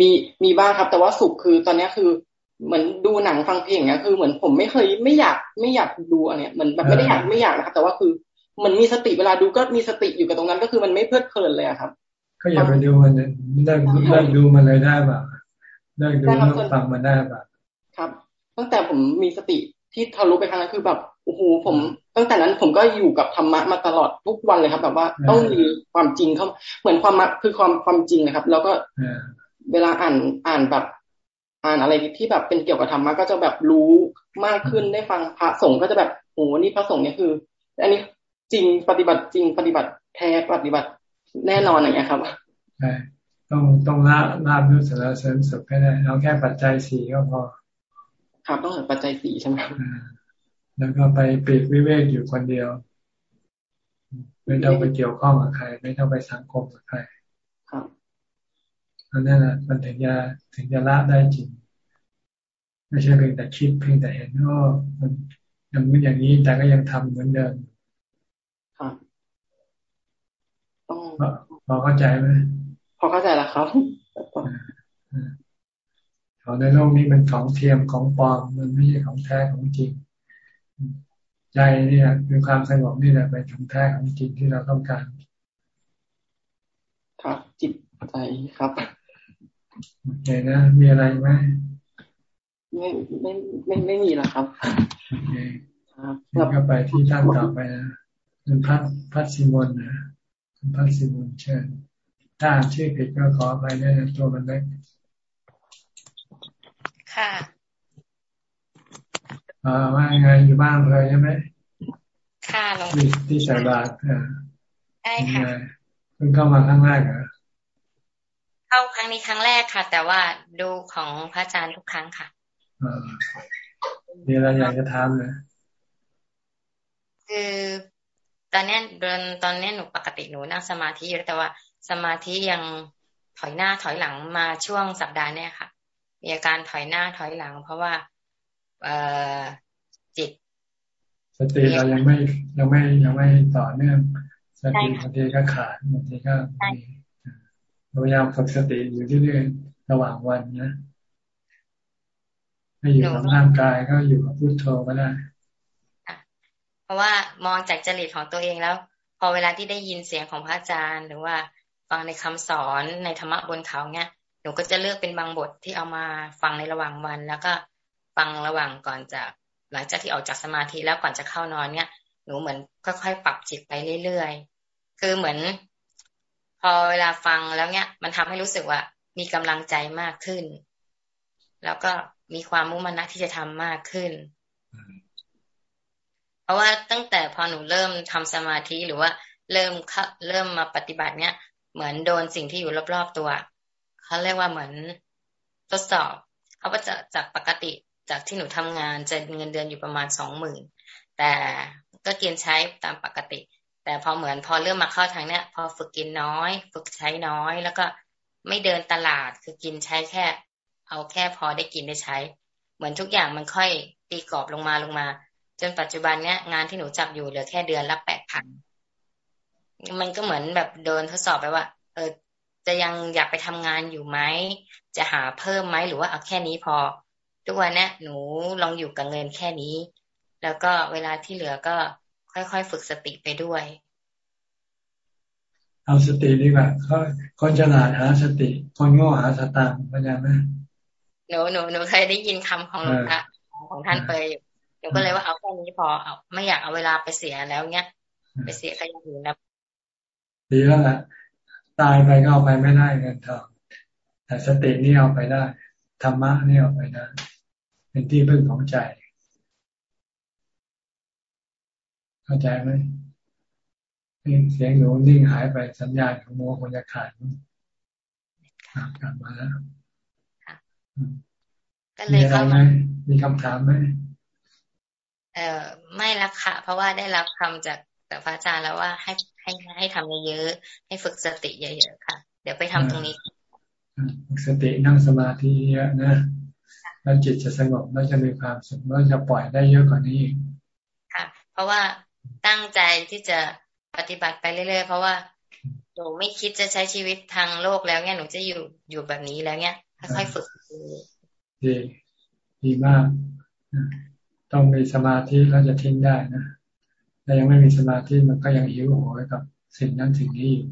มีมีบ้างครับ แต่ว่าสุขคือตอนนี้คือ เหมือนดูหนังฟังเพลงเนี้ยคือเหมือนผมไม่เคยไม่อยากไม่อยากดูอันเนี้ยเหมือนแบบไม่ได้อยากไม่อยากนะครับ แต่ว่าคือมันมีสติเวลาดูก็มีสติอยู่กับตรงนั้นก็คือมันไม่เพลิดเพลินเลยครับ ก็อย่าไปดูมันเลิกเลิกดูมันเลยได้ป่ะเลิกดูเลิกฟังมันได้ป่ะครับ ตั้งแต่ผมมีสติที่ทะลุไปครั้งนั้นคือแบบโอ้โหผม ตั้งแต่นั้นผมก็อยู่กับธรรมะมาตลอดทุกวันเลยครับ แบบว่าต้องมีความจริงเข้าเหมือนความมคือความความจริงนะครับ แล้วก็เวลาอ่านอ่านแบบ อ่านอะไรที่แบบเป็นเกี่ยวกับธรรมะก็จะแบบรู้มากขึ้นได้ฟังพระสงฆ์ก็จะแบบโอ้นี่พระสงฆ์เนี่ยคือ อันนี้จริงปฏิบัติจริงปฏิบัติแท้ปฏิบัติแน่นอนอย่างเงี้ยครับใช่ต้องต้องละลาบนุสารเสริมสุขแค่ได้เอาแค่ปัจจัยสี่ก็พอ ครับต้องเห็นปัจจัยสี่ใช่ไหมครับแล้วก็ไปปีกวิเวกอยู่คนเดียว ไม่ต้องไปเกี่ยวข้องกับใคร ไม่ต้องไปสังคมกับใครครับ อันนั้นแหละมันถึงจะถึงจะละได้จริง ไม่ใช่เพียงแต่คิดเพียงแต่เห็นว่ามันอย่างนี้อย่างนี้แต่ก็ยังทำเหมือนเดิมครับต้องพอเข้าใจไหมพอเข้าใจแล้วครับของในโลกนี้มันของเทียมของปลอมมันไม่ใช่ของแท้ของจริง ใจเนี่ยคือความสงบนี่แหละเป็นของแท้ของจริงที่เราต้องการ ครับจิตใจครับ โอเคนะ มีอะไรไหมไม่ไม่ไม่ไม่มีแล้วครับโอเคครับก็ไปที่ท่านต่อไปนะคุณพัดพัดสิมนนะคุณพัดสิมนเชิญถ้าชื่อผิดก็ขอไปในตัวมันเล็กค่ะอ่าว่าไงอยู่บ้านเลยใช่ไหมค่ะหลวงที่สายบาทอ่าใช่ค่ะเพิ่งเข้ามาครั้งแรกเหรอ เข้าครั้งนี้ครั้งแรกค่ะ แต่ว่าดูของพระอาจารย์ทุกครั้งค่ะอ่ามีอะไรอยากจะถามเลยคือตอนนี้เดินตอนนี้หนูปกติหนูนั่งสมาธิอยู่แต่ว่า สมาธิยังถอยหน้าถอยหลังมาช่วงสัปดาห์นี้ค่ะ มีอาการถอยหน้าถอยหลัง เพราะว่า เออจิต สติเรายังไม่ยังไม่ยังไม่ต่อเนื่องสติบางทีก็ขาดบางทีก็ พยายามฝึกสติอยู่ที่เรื่อยระหว่างวันนะไม่อยู่กับร่างกายก็อยู่กับพุทโธก็ได้เพราะว่ามองจากจริตของตัวเองแล้ว พอเวลาที่ได้ยินเสียงของพระอาจารย์ หรือว่าฟังในคำสอนในธรรมะบนเขาเนี่ยหนูก็จะเลือกเป็นบางบทที่เอามาฟังในระหว่างวัน แล้วก็ฟังระหว่างก่อนจะหลังจากที่ออกจากสมาธิแล้วก่อนจะเข้านอนเนี่ย หนูเหมือนค่อยๆปรับจิตไปเรื่อยๆคือเหมือน พอเวลาฟังแล้วเนี่ยมันทำให้รู้สึกว่า มีกำลังใจมากขึ้น แล้วก็มีความมุ่งมั่นที่จะทำมากขึ้น เพราะว่าตั้งแต่พอหนูเริ่มทำสมาธิหรือว่าเริ่มเริ่มมาปฏิบัติเนี้ยเหมือนโดนสิ่งที่อยู่รอบๆตัวเขาเรียกว่าเหมือนทดสอบเขาก็จะจากปกติจากที่หนูทำงานจะเงินเดือนอยู่ประมาณสองหมื่นแต่ก็เกินใช้ตามปกติ แต่พอเหมือนพอเริ่มมาเข้าทางเนี้ย พอฝึกกินน้อย ฝึกใช้น้อย แล้วก็ไม่เดินตลาดคือกินใช้แค่ เอาแค่พอได้กินได้ใช้ เหมือนทุกอย่างมันค่อยตีกรอบลงมาลงมา จนปัจจุบันเนี้ยงานที่หนูจับอยู่เหลือแค่เดือนละแปดพันมันก็เหมือนแบบโดนทดสอบไปว่า เออ จะยังอยากไปทำงานอยู่ไหมจะหาเพิ่มไหมหรือว่าเอาแค่นี้พอ ทุกวันเนี้ยหนูลองอยู่กับเงินแค่นี้ แล้วก็เวลาที่เหลือก็ ค่อยๆ ฝึกสติไปด้วย เอาสติดีกว่าคนฉลาดหาสติ คนโง่หาสตางค์เข้าใจไหมหนูหนูหนูเคยได้ยินคำของหลวงพ่อของท่านไปอยู่หนูก็เลยว่าเอาแค่นี้พอเอาไม่อยากเอาเวลาไปเสียแล้วเนี้ยไปเสียก็ยังอยู่นะดีแล้วแหละตายไปก็เอาไปไม่ได้เงินทองแต่สตินี่เอาไปได้ธรรมะนี่เอาไปได้เป็นที่พึ่งของใจ เข้าใจไหมเสียงหนูนิ่งหายไปสัญญาณของโมคงจะขาดกลับมาแล้วก็เลยเข้ามามีคำถามไหมเออไม่ละค่ะ เพราะว่าได้รับคำจากแต่พระอาจารย์แล้วว่าให้ให้ให้ทำเยอะๆให้ฝึกสติเยอะๆค่ะ เดี๋ยวไปทำตรงนี้ฝึกสตินั่งสมาธิเยอะนะแล้วจิตจะสงบแล้วจะมีความสุขแล้วจะปล่อยได้เยอะกว่านี้ค่ะ เพราะว่า ตั้งใจที่จะปฏิบัติไปเรื่อยๆ เพราะว่าหนูไม่คิดจะใช้ชีวิตทางโลกแล้วเนี่ยหนูจะอยู่อยู่แบบนี้แล้วเนี่ยค่อยๆฝึกดีดีมาก ต้องมีสมาธิแล้วจะทิ้งได้นะแต่ยังไม่มีสมาธิมันก็ยังหิวโหยกับสิ่งนั้นสิ่งนี้อยู่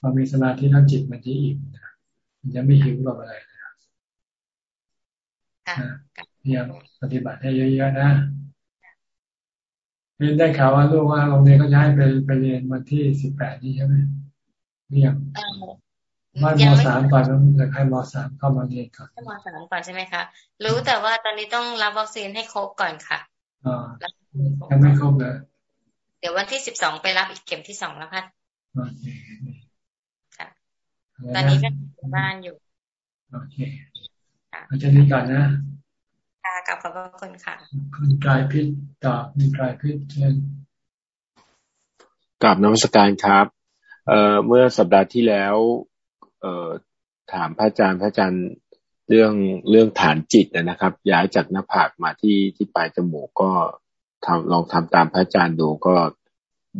พอมีสมาธิแล้วจิตมันจะอิ่มมันจะไม่หิวกับอะไรนะพยายามปฏิบัติให้เยอะๆนะ เรียนได้ข่าวว่าลูกว่าโรงเรียนก็ย้ายไปไปเรียนวันที่สิบแปดนี่ใช่ไหมเรียงว่ามสามก่อนแล้วจะให้มสามเข้ามาเรียนก่อนมสามก่อนใช่ไหมคะรู้แต่ว่าตอนนี้ต้องรับวัคซีนให้ครบก่อนค่ะอ๋อยังไม่ครบเลยเดี๋ยววันที่สิบสองไปรับอีกเข็มที่สองแล้วค่ะโอเคค่ะ ตอนนี้ก็บ้านอยู่โอเคอาจารย์นี้ก่อนนะ ค่ะกับขอบคุณค่ะคุณกายพิษตอบมีกายพิษเช่นกับนมัสการครับ เอ่อเมื่อสัปดาห์ที่แล้ว เอ่อถามพระอาจารย์พระอาจารย์เรื่องเรื่องฐานจิตนะครับ ย้ายจากหน้าผากมาที่ที่ปลายจมูกก็ทำลองทำตามพระอาจารย์ดูก็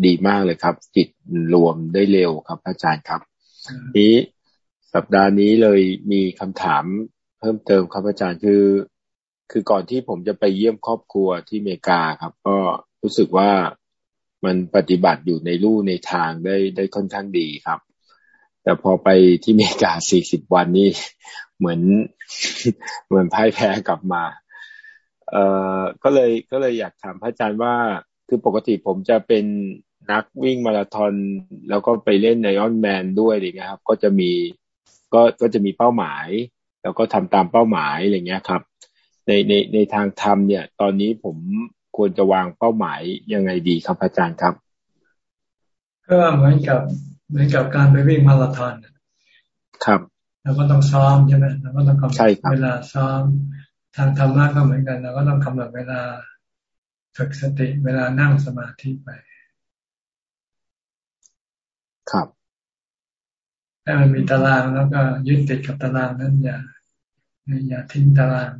ดีมากเลยครับ จิตรวมได้เร็วครับพระอาจารย์ครับ นี้สัปดาห์นี้เลยมีคำถามเพิ่มเติมครับอาจารย์คือ คือก่อนที่ผมจะไปเยี่ยมครอบครัวที่อเมริกาครับ ก็รู้สึกว่ามันปฏิบัติอยู่ในรูในทางได้ได้ค่อนข้างดีครับ แต่พอไปที่อเมริกาสี่สิบวันนี่เหมือนเหมือนพ่ายแพ้กลับมา เอ่อก็เลยก็เลยอยากถามพระอาจารย์ว่า คือปกติผมจะเป็นนักวิ่งมาราธอนแล้วก็ไปเล่นในออนแมนด้วยอะไรเงี้ยครับ ก็จะมีก็ก็จะมีเป้าหมาย แล้วก็ทำตามเป้าหมายอะไรเงี้ยครับ ในในในทางธรรมเนี่ย ตอนนี้ผมควรจะวางเป้าหมายยังไงดีครับอาจารย์ครับ ก็เหมือนกับเหมือนกับการไปวิ่งมาราธอนครับเราก็ต้องซ้อมใช่ไหมเราก็ต้องกำหนดเวลาซ้อม ทางธรรมะก็เหมือนกันเราก็ต้องกำหนดเวลาฝึกสติเวลานั่งสมาธิไป ครับให้มันมีตารางแล้วก็ยึดติดกับตารางนั้นอย่าอย่าทิ้งตาราง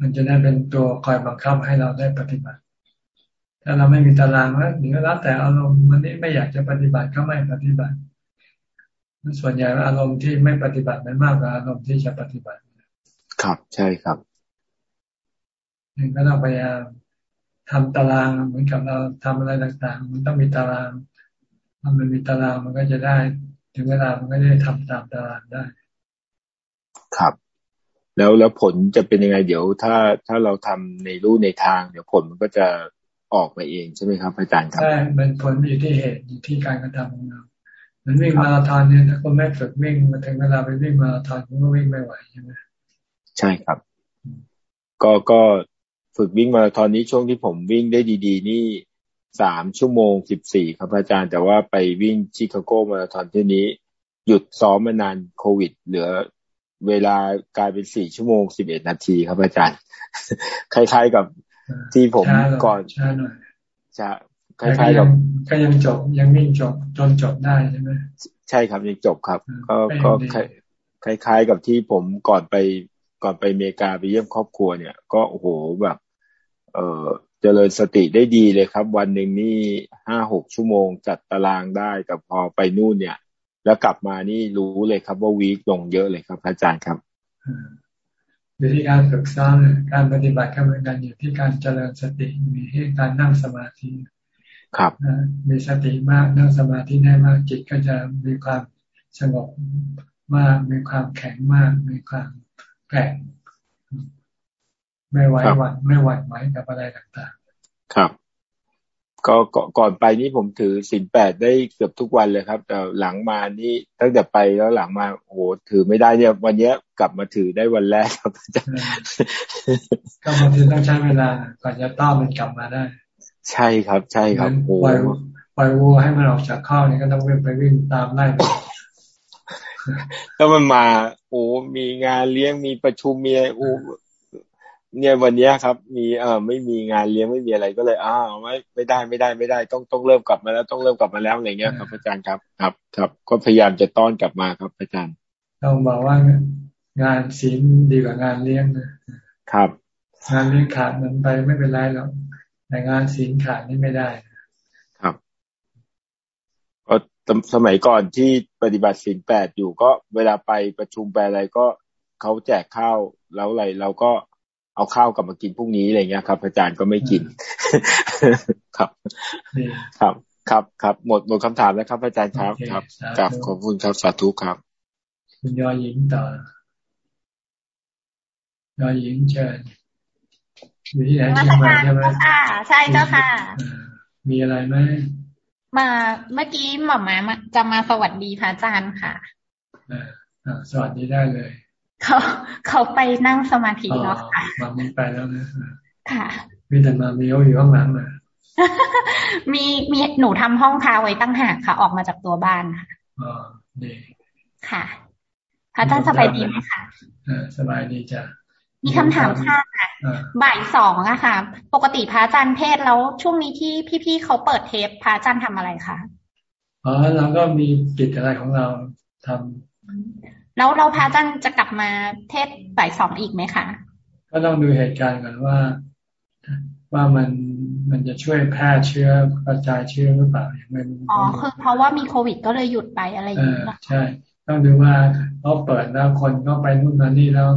มันจะได้เป็นตัวคอยบังคับให้เราได้ปฏิบัติ ถ้าเราไม่มีตารางแล้วเดี๋ยวแล้วแต่อารมณ์มันนี้ไม่อยากจะปฏิบัติก็ไม่ปฏิบัติ ส่วนใหญ่อารมณ์ที่ไม่ปฏิบัติมันมากกว่าอารมณ์ที่จะปฏิบัติ ครับใช่ครับนึ่งก็ต้องพยายามทำตารางเหมือนกับเราทำอะไรต่างๆ มันต้องมีตารางถ้ามันมีตารางมันก็จะได้ ถึงเวลามันก็จะทำตามตารางได้ ครับ แล้วแล้วผลจะเป็นยังไงเดี๋ยว ถ้าถ้าเราทำในรูในทาง เดี๋ยวผลมันก็จะออกมาเองใช่ไหมครับอาจารย์ครับใช่มันผลอยู่ที่เหตุอยู่ที่การกระทำของเราเหมือนวิ่งมาราธอนเนี่ยถ้าคนไม่ฝึกวิ่งมาถึงเวลาไปวิ่งมาราธอนก็วิ่งไม่ไหวใช่ไหมใช่ครับ ก็ก็ฝึกวิ่งมาราธอนนี้ช่วงที่ผมวิ่งได้ดี ๆ นี่สามชั่วโมงสิบสี่ครับอาจารย์แต่ว่าไปวิ่งชิคาโกมาราธอนที่นี้ หยุดซ้อมมานานโควิด เหลือ เวลากลายเป็นสี่ชั่วโมงสิบเอ็ดนาทีครับอาจารย์ คล้าย ๆกับที่ผมก่อนช้าหน่อยจะคล้ายๆกับก็ยังจบยังวิ่งจบจนจบได้ใช่ไหมใช่ครับยังจบครับ ก็ก็คล้ายๆกับที่ผมก่อนไปก่อนไปอเมริกาไปเยี่ยมครอบครัวเนี่ย ก็โอ้โหแบบ เออเจริญสติได้ดีเลยครับ วันหนึ่งนี่ห้าหกชั่วโมงจัดตารางได้แต่พอไปนู่นเนี่ย แล้วกลับมานี่รู้เลยครับว่าวีคลงเยอะเลยครับ อาจารย์ครับอยู่ที่การฝึกซ้อมการปฏิบัติก็เหมือนกันอยู่ที่การเจริญสติมีที่การนั่งสมาธิครับมีสติมากนั่งสมาธิได้มากจิตก็จะมีความสงบมาก มีความแข็งมาก มีความแข็งไม่ไหวหวั่นไม่หวั่นไหวกับอะไรต่างๆ ครับ ก็ก่อนไปนี่ผมถือสินแปดได้เกือบทุกวันเลยครับ แต่หลังมานี่ตั้งแต่ไปแล้วหลังมาโอ้โหถือไม่ได้เนี่ย วันนี้กลับมาถือได้วันแรกครับอาจารย์ก็บางทีต้องใช้เวลาก่อนจะต้อนมันกลับมาได้ ใช่ครับใช่ครับโอ้ปล่อยปล่อยวัวให้มันออกจากข้าวนี่ก็ต้องไปวิ่งตามไล่แล้วมันมา โอ้มีงานเลี้ยงมีประชุมมีโอ้ เนี่ยวันนี้ครับ มีเออไม่มีงานเลี้ยงไม่มีอะไรก็เลยอ้าวไม่ไม่ได้ไม่ได้ไม่ได้ ต้องต้องเริ่มกลับมาแล้วต้องเริ่มกลับมาแล้วอะไรเงี้ยครับอาจารย์ครับครับ ครับ ก็พยายามจะต้อนกลับมาครับอาจารย์ต้องบอกว่างานศีลดีกว่างานเลี้ยงนะครับงานเลี้ยงขาดมันไปไม่เป็นไรหรอกแต่งานศีลขาดนี่ไม่ได้ครับก็สมัยก่อนที่ปฏิบัติศีลแปดอยู่ก็เวลาไปประชุมไปอะไรก็เขาแจกข้าวแล้วอะไรเราก็ เอาข้าวกลับมากินพรุ่งนี้อะไรเงี้ยครับ อาจารย์ก็ไม่กิน ครับ ครับ ครับครับหมดหมดคำถามแล้วครับ อาจารย์ครับครับกลับขอบคุณครับสาธุครับ คุณยอหญิงต่อยอหญิงเชิญอยู่ที่ไหนเชียงใหม่ใช่ไหมค่ะใช่เจ้าค่ะ มีอะไรไหมมาเมื่อกี้หมอมาจะมาสวัสดีพระอาจารย์ค่ะอ่าสวัสดีได้เลย เขาเขาไปนั่งสมาธิแล้วค่ะมามีไปแล้วนะค่ะ มีแต่มามีเขาอยู่ข้างหลังมามีมีหนูทำห้องพาไว้ตั้งหากค่ะ ออกมาจากตัวบ้านค่ะอ๋อดีค่ะพระอาจารย์สบายดีไหมคะอ่าสบายดีจ้ะมีคำถามค่ะบ่ายสองอะค่ะ ปกติพระอาจารย์เทศแล้วช่วงนี้ที่พี่ๆเขาเปิดเทปพระอาจารย์ทำอะไรคะอ๋อเราก็มีกิจอะไรของเราทำ แล้วเราพระอาจารย์จะกลับมาเทศบ่ายสองอีกไหมคะ ก็ต้องดูเหตุการณ์ก่อนว่าว่ามันมันจะช่วยแพร่เชื้อกระจายเชื้อหรือเปล่าอย่างไรอ๋อคือเพราะว่ามีโควิดก็เลยหยุดไปอะไรอย่างนี้ใช่ ต้องดูว่าเขาเปิดแล้วคนก็ไปนู่นมานี่แล้ว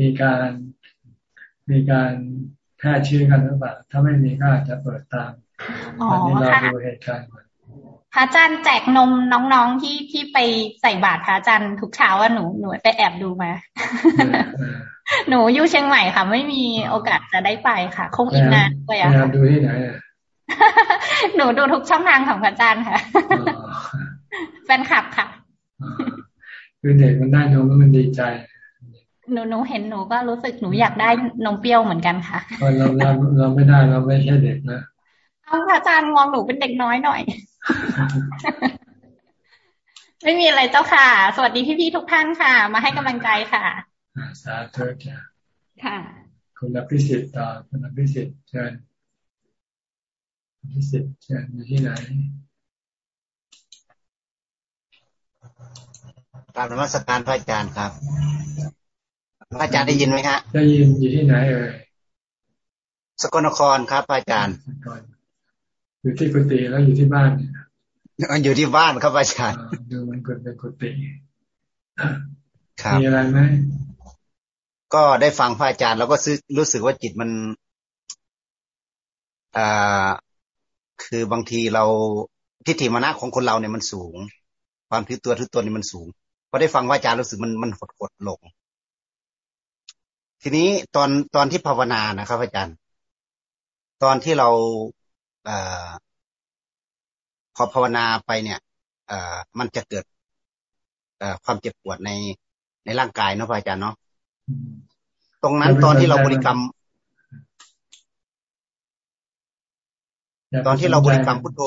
มีการมีการแพร่เชื้อกันหรือเปล่าถ้าไม่มีก็อาจจะเปิดตามอันนี้เราดูเหตุการณ์ก่อน พระอาจารย์แจกนมน้องๆที่ที่ไปใส่บาตรพระอาจารย์ทุกเช้าว่าหนูหนูไปแอบดูมา หนูอยู่เชียงใหม่ค่ะ ไม่มีโอกาสจะได้ไปค่ะ คงอีกนานไปอะดูที่ไหนหนูดูทุกช่องทางของพระอาจารย์ค่ะแฟนคลับค่ะคือเด็กมันได้นมแล้วมันดีใจ หนูหนูเห็นหนูก็รู้สึกหนูอยากได้นมเปรี้ยวเหมือนกันค่ะเราเราเราไม่ได้เราไม่ใช่เด็กนะเอา พระอาจารย์มองหนูเป็นเด็กน้อยหน่อย ไม่มีอะไรเจ้าค่ะ สวัสดีพี่ๆทุกท่านค่ะ มาให้กำลังใจค่ะสาธุจ้ะค่ะ คุณพิสิทธิ์ต่อคุณพิสิทธิ์เชิญพิสิทธิ์เชิญอยู่ที่ไหนกราบนมัสการพระอาจารย์ครับพระอาจารย์ได้ยินไหมฮะได้ยินอยู่ที่ไหนเอ่ยสกลนครครับพระอาจารย์ อยู่ที่กุฏิแล้วอยู่ที่บ้านมันอยู่ที่บ้านครับอาจารย์ดูมันเกิดเป็นกุฏิครับมีอะไรไหมก็ได้ฟังพระอาจารย์แล้วก็รู้สึกว่าจิตมันอ่าคือบางทีเราทิฏฐิมานะของคนเราเนี่ยมันสูง ความถือตัวถือตัวนี่มันสูงพอได้ฟังพระอาจารย์รู้สึกมันมันหดหดลง ทีนี้ตอนตอนที่ภาวนานะครับอาจารย์ ตอนที่เรา อพอภาวนาไปเนี่ยอมันจะเกิดอความเจ็บปวดในในร่างกายเนาะพระอาจารย์เนาะตรงนั้นตอนที่เราบริกรรม ตอนที่เราบริกรรมพุทโธ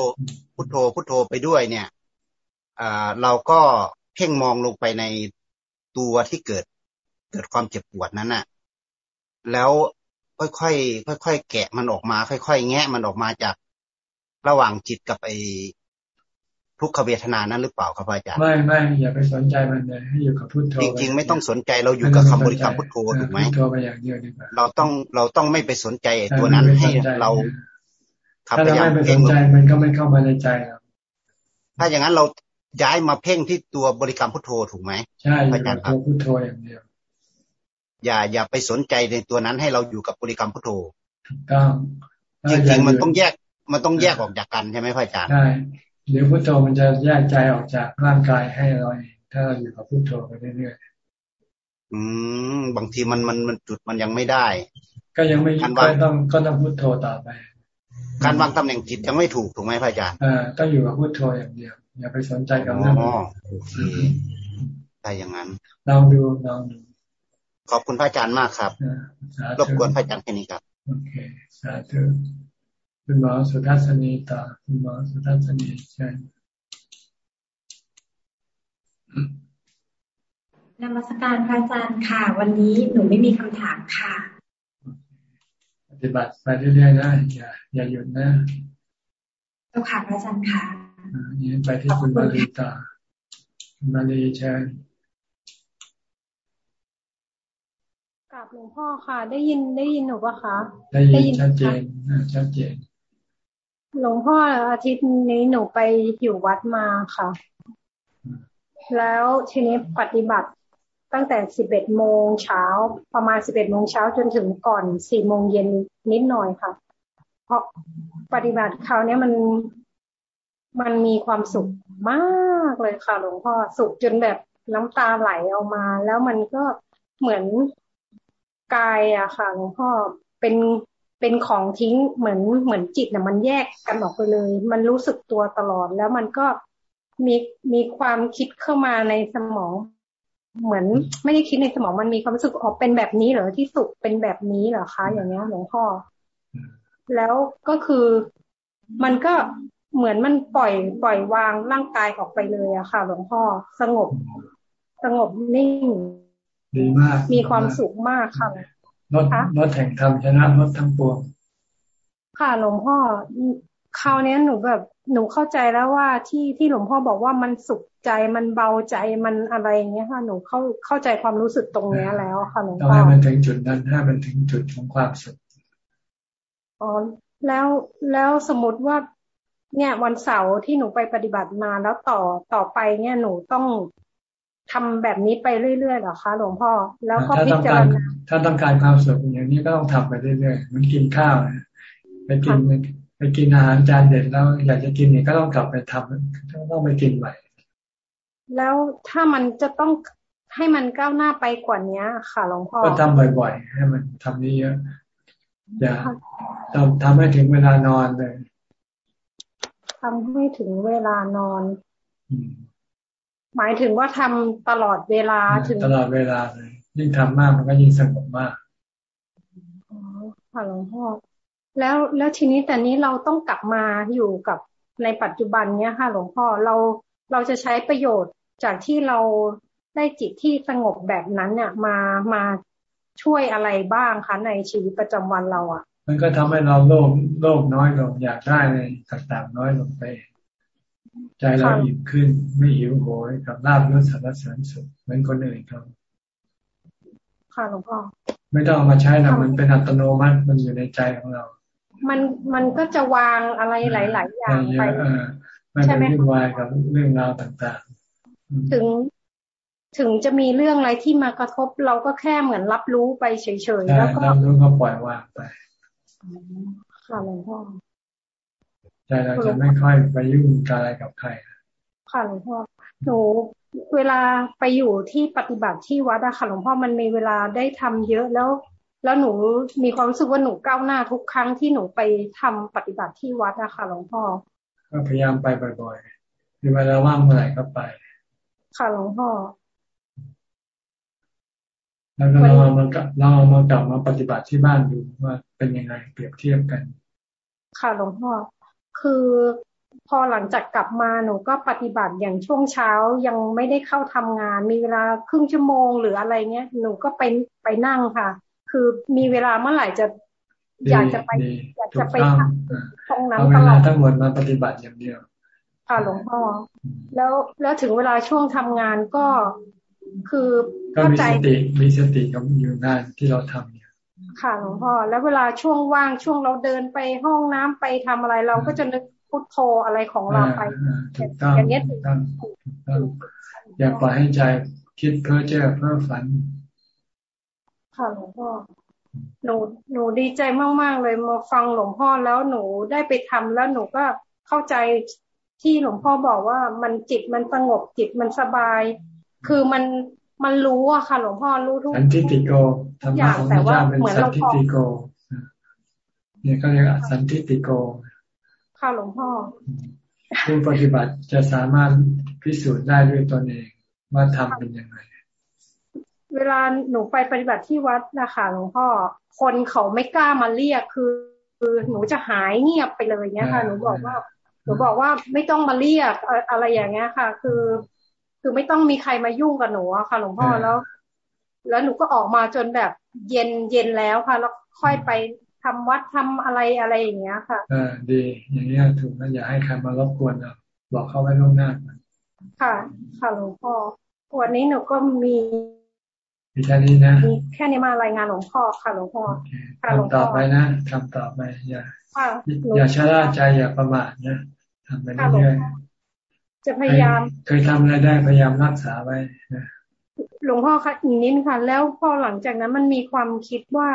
พุทโธ พุทโธไปด้วย เนี่ยอเราก็เพ่งมองลงไปในตัวที่เกิด เกิดความเจ็บปวดนั้นน่ะ แล้วค่อยๆค่อยๆแกะมันออกมา ค่อยๆแงะมันออกมาจาก ระหว่างจิตกับไอ้ทุกขเวทนานั้นหรือเปล่าครับอาจารย์ไม่ไม่อย่าไปสนใจมันเลยให้อยู่กับพุทโธจริงๆ ไม่ต้องสนใจเราอยู่กับคำบริกรรมพุทโธถูกไหมพุทโธไปอย่างเดียวดีกว่าเราต้องเราต้องไม่ไปสนใจตัวนั้นให้เราถ้าเราไม่ไปสนใจมันก็ไม่เข้ามาในใจเราถ้าอย่างนั้นเราย้ายมาเพ่งที่ตัวบริกรรมพุทโธถูกไหมใช่อาจารย์ครับพุทโธอย่างเดียวอย่าอย่าไปสนใจในตัวนั้นให้เราอยู่กับบริกรรมพุทโธถูกต้องจริงๆมันต้องแยก มันต้องแยกออกจากกันใช่ไหมพระอาจารย์ใช่เดี๋ยวพุทโธมันจะแยกใจออกจากร่างกายให้เราเองถ้าเราอยู่กับพุทโธไปเรื่อยๆอืมบางทีมันมันมันจุดมันยังไม่ได้ ก็ยังไม่ก็ต้องก็ต้องพุทโธต่อไปการวางตำแหน่งจิตยังไม่ถูกถูกไหมพระอาจารย์อ่าต้องอยู่กับพุทโธอย่างเดียว อย่าไปสนใจกับเรื่องอ๋อโอเคได้อย่างนั้นลองดูลองดูขอบคุณพระอาจารย์มากครับรบกวนพระอาจารย์แค่นี้ครับโอเคสาธุ คุณหมอสุทัศนีต่อคุณหมอสุทัศนีเชิญนมัสการพระอาจารย์ค่ะ วันนี้หนูไม่มีคำถามค่ะ ปฏิบัติไปเรื่อยๆนะอย่าอย่าหยุดนะเจ้าค่ะพระอาจารย์ค่ะยืนไปที่คุณมารีต่อคุณมารีเชิญกับหลวงพ่อค่ะ ได้ยินได้ยินหนูปะคะ ได้ยินชัดเจนชัดเจน หลวงพ่ออาทิตย์นี้หนูไปอยู่วัดมาค่ะ แล้วทีนี้ปฏิบัติตั้งแต่สิบเอ็ดโมงเช้าประมาณสิบเอ็ดโมงเช้าจนถึงก่อนสี่โมงเย็นนิดหน่อยค่ะ เพราะปฏิบัติคราวนี้มันมันมีความสุขมากเลยค่ะ หลวงพ่อสุขจนแบบน้ำตาไหลออกมา แล้วมันก็เหมือนกายอะค่ะหลวงพ่อเป็น เป็นของทิ้งเหมือนเหมือนจิตน่ะมันแยกกันออกไปเลย มันรู้สึกตัวตลอดแล้วมันก็มีมีความคิดเข้ามาในสมอง เหมือนไม่ได้คิดในสมองมันมีความรู้สึกออกเป็นแบบนี้เหรอที่สุขเป็นแบบนี้เหรอคะ อย่างเนี้ยหลวงพ่อ แล้วก็คือมันก็เหมือนมันปล่อยปล่อยวางร่างกายออกไปเลยอะค่ะ หลวงพ่อสงบ สงบนิ่ง ดีมาก มีความสุขมากค่ะ รถรถแห่งธรรมชนะรถทั้งปวง ค่ะหลวงพ่อคราวนี้หนูแบบหนูเข้าใจแล้วว่าที่ที่หลวงพ่อบอกว่ามันสุขใจมันเบาใจมันอะไรอย่างเงี้ยค่ะหนูเข้าเข้าใจความรู้สึกตรงเนี้ยแล้วค่ะหลวงพ่อต้องให้มันถึงจุดนั้นให้มันถึงจุดของความสุขอ๋อแล้วแล้วสมมติว่า เนี่ยวันเสาร์ที่หนูไปปฏิบัติมาแล้วต่อต่อไปเนี่ยหนูต้อง ทำแบบนี้ไปเรื่อยๆเหรอคะหลวงพ่อ แล้วก็พิจารณาถ้าต้องการความสุขอย่างนี้ก็ต้องทำไปเรื่อยๆมันกินข้าวนะไปกินไปกินอาหารจานเด็ดแล้ว อยากจะกินเนี่ยก็ต้องกลับไปทำต้องไปกินใหม่ แล้วถ้ามันจะต้องให้มันก้าวหน้าไปกว่านี้ค่ะหลวงพ่อ ก็ทำบ่อยๆ ให้มันทำนี้เยอะอย่าทำทำให้ถึงเวลานอนเลยทำให้ถึงเวลานอน หมายถึงว่าทำตลอดเวลาถึงตลอดเวลาเลยยิ่งทำมากมันก็ยิ่งสงบมากอ๋อค่ะหลวงพ่อแล้วแล้วทีนี้แต่นี้เราต้องกลับมาอยู่กับในปัจจุบันเนี้ยค่ะ หลวงพ่อเราเราจะใช้ประโยชน์จากที่เราได้จิตที่สงบแบบนั้นเนี่ยมามาช่วยอะไรบ้างคะในชีวิตประจำวันเราอะ มันก็ทำให้เราโลภโลภน้อยลงอยากได้ในต่างๆน้อยลงไป ใจเราอิ่มขึ้นไม่หิวโหยกับลาบยศสารเสริญสุขเหมือนคนอื่นเขาค่ะหลวงพ่อไม่ต้องเอามาใช้นะมันเป็นอัตโนมัติมันอยู่ในใจของเรา มันมันก็จะวางอะไรหลาย ๆ อย่างไปไม่ไปวุ่นวายกับเรื่องราวต่างๆ ถึงถึงจะมีเรื่องอะไรที่มากระทบเราก็แค่เหมือนรับรู้ไปเฉยๆแล้วก็รับรู้ก็ปล่อยวางไปค่ะหลวงพ่อ ใจเราจะไม่ค่อยไปยุ่งกับอะไรกับใครค่ะหลวงพ่อหนูเวลาไปอยู่ที่ปฏิบัติที่วัดอะค่ะหลวงพ่อมันมีเวลาได้ทำเยอะแล้ว แล้วหนูมีความรู้สึกว่าหนูก้าวหน้าทุกครั้งที่หนูไปทำปฏิบัติที่วัดอะค่ะหลวงพ่อก็พยายามไปบ่อยๆมีเวลาว่างเมื่อไหร่ก็ไป ค่ะหลวงพ่อแล้วก็เราเอามาเราเอามากลับมาปฏิบัติที่บ้านดูว่าเป็นยังไงเปรียบเทียบกัน ค่ะหลวงพ่อ คือพอหลังจากกลับมาหนูก็ปฏิบัติอย่างช่วงเช้ายังไม่ได้เข้าทำงาน มีเวลาครึ่งชั่วโมงหรืออะไรเงี้ยหนูก็ไปไปนั่งค่ะ คือมีเวลาเมื่อไหร่จะอยากจะไปอยากจะไปทำตรงนั้นตลอดทั้งหมดมาปฏิบัติอย่างเดียวค่ะหลวงพ่อแล้วแล้วถึงเวลาช่วงทำงานก็คือก็มีสติมีสติกับอยู่งานที่เราทำเนี่ย ค่ะหลวงพ่อแล้วเวลาช่วงว่างช่วงเราเดินไปห้องน้ำไปทำอะไรเราก็จะนึกพุทโธอะไรของเราไปถูกต้องอย่างเงี้ยถูกต้องถูกต้องอย่าปล่อยให้ใจคิดเพ้อเจ้อเพ้อฝัน ค่ะหลวงพ่อหนูหนูดีใจมากๆเลยมาฟังหลวงพ่อแล้วหนูได้ไปทำแล้วหนูก็เข้าใจที่หลวงพ่อบอกว่ามันจิตมันสงบจิตมันสบาย คือมัน มันรู้อะค่ะ หลวงพ่อรู้ทุกสันทิติโกธรรมะของพระเจ้าเป็นสันทิติโกเนี่ยเขาเรียกสันทิติโก ค่ะหลวงพ่อผู้ปฏิบัติจะสามารถพิสูจน์ได้ด้วยตนเองว่าทำเป็นยังไง เวลาหนูไปปฏิบัติที่วัดนะคะหลวงพ่อ คนเขาไม่กล้ามาเรียกคือ คือหนูจะหายเงียบไปเลยเนี้ยค่ะ หนูบอกว่าหนูบอกว่าไม่ต้องมาเรียกอะไรอย่างเงี้ยค่ะ คือ คือไม่ต้องมีใครมายุ่งกับหนูอะค่ะ หลวงพ่อแล้ว แล้วหนูก็ออกมาจนแบบเย็นเย็นแล้วค่ะ แล้วค่อยไปทำวัดทำอะไรอะไรอย่างเงี้ยค่ะอ่าดี อย่างเงี้ยถูกนะอย่าให้ใครมารบกวนเราบอกเขาไว้ล่วงหน้าค่ะ ค่ะหลวงพ่อวันนี้หนูก็มีมีแค่นี้นะมีแค่นี้มารายงานหลวงพ่อค่ะหลวงพ่อทำต่อไปนะทำต่อไปอย่าอย่าชะล่าใจอย่าประมาทนะทำไปเรื่อยๆ จะพยายาม เคยทำอะไรได้พยายามรักษาไว้นะหลวงพ่อคะอีกนิดค่ะ แล้วพอหลังจากนั้นมันมีความคิดว่า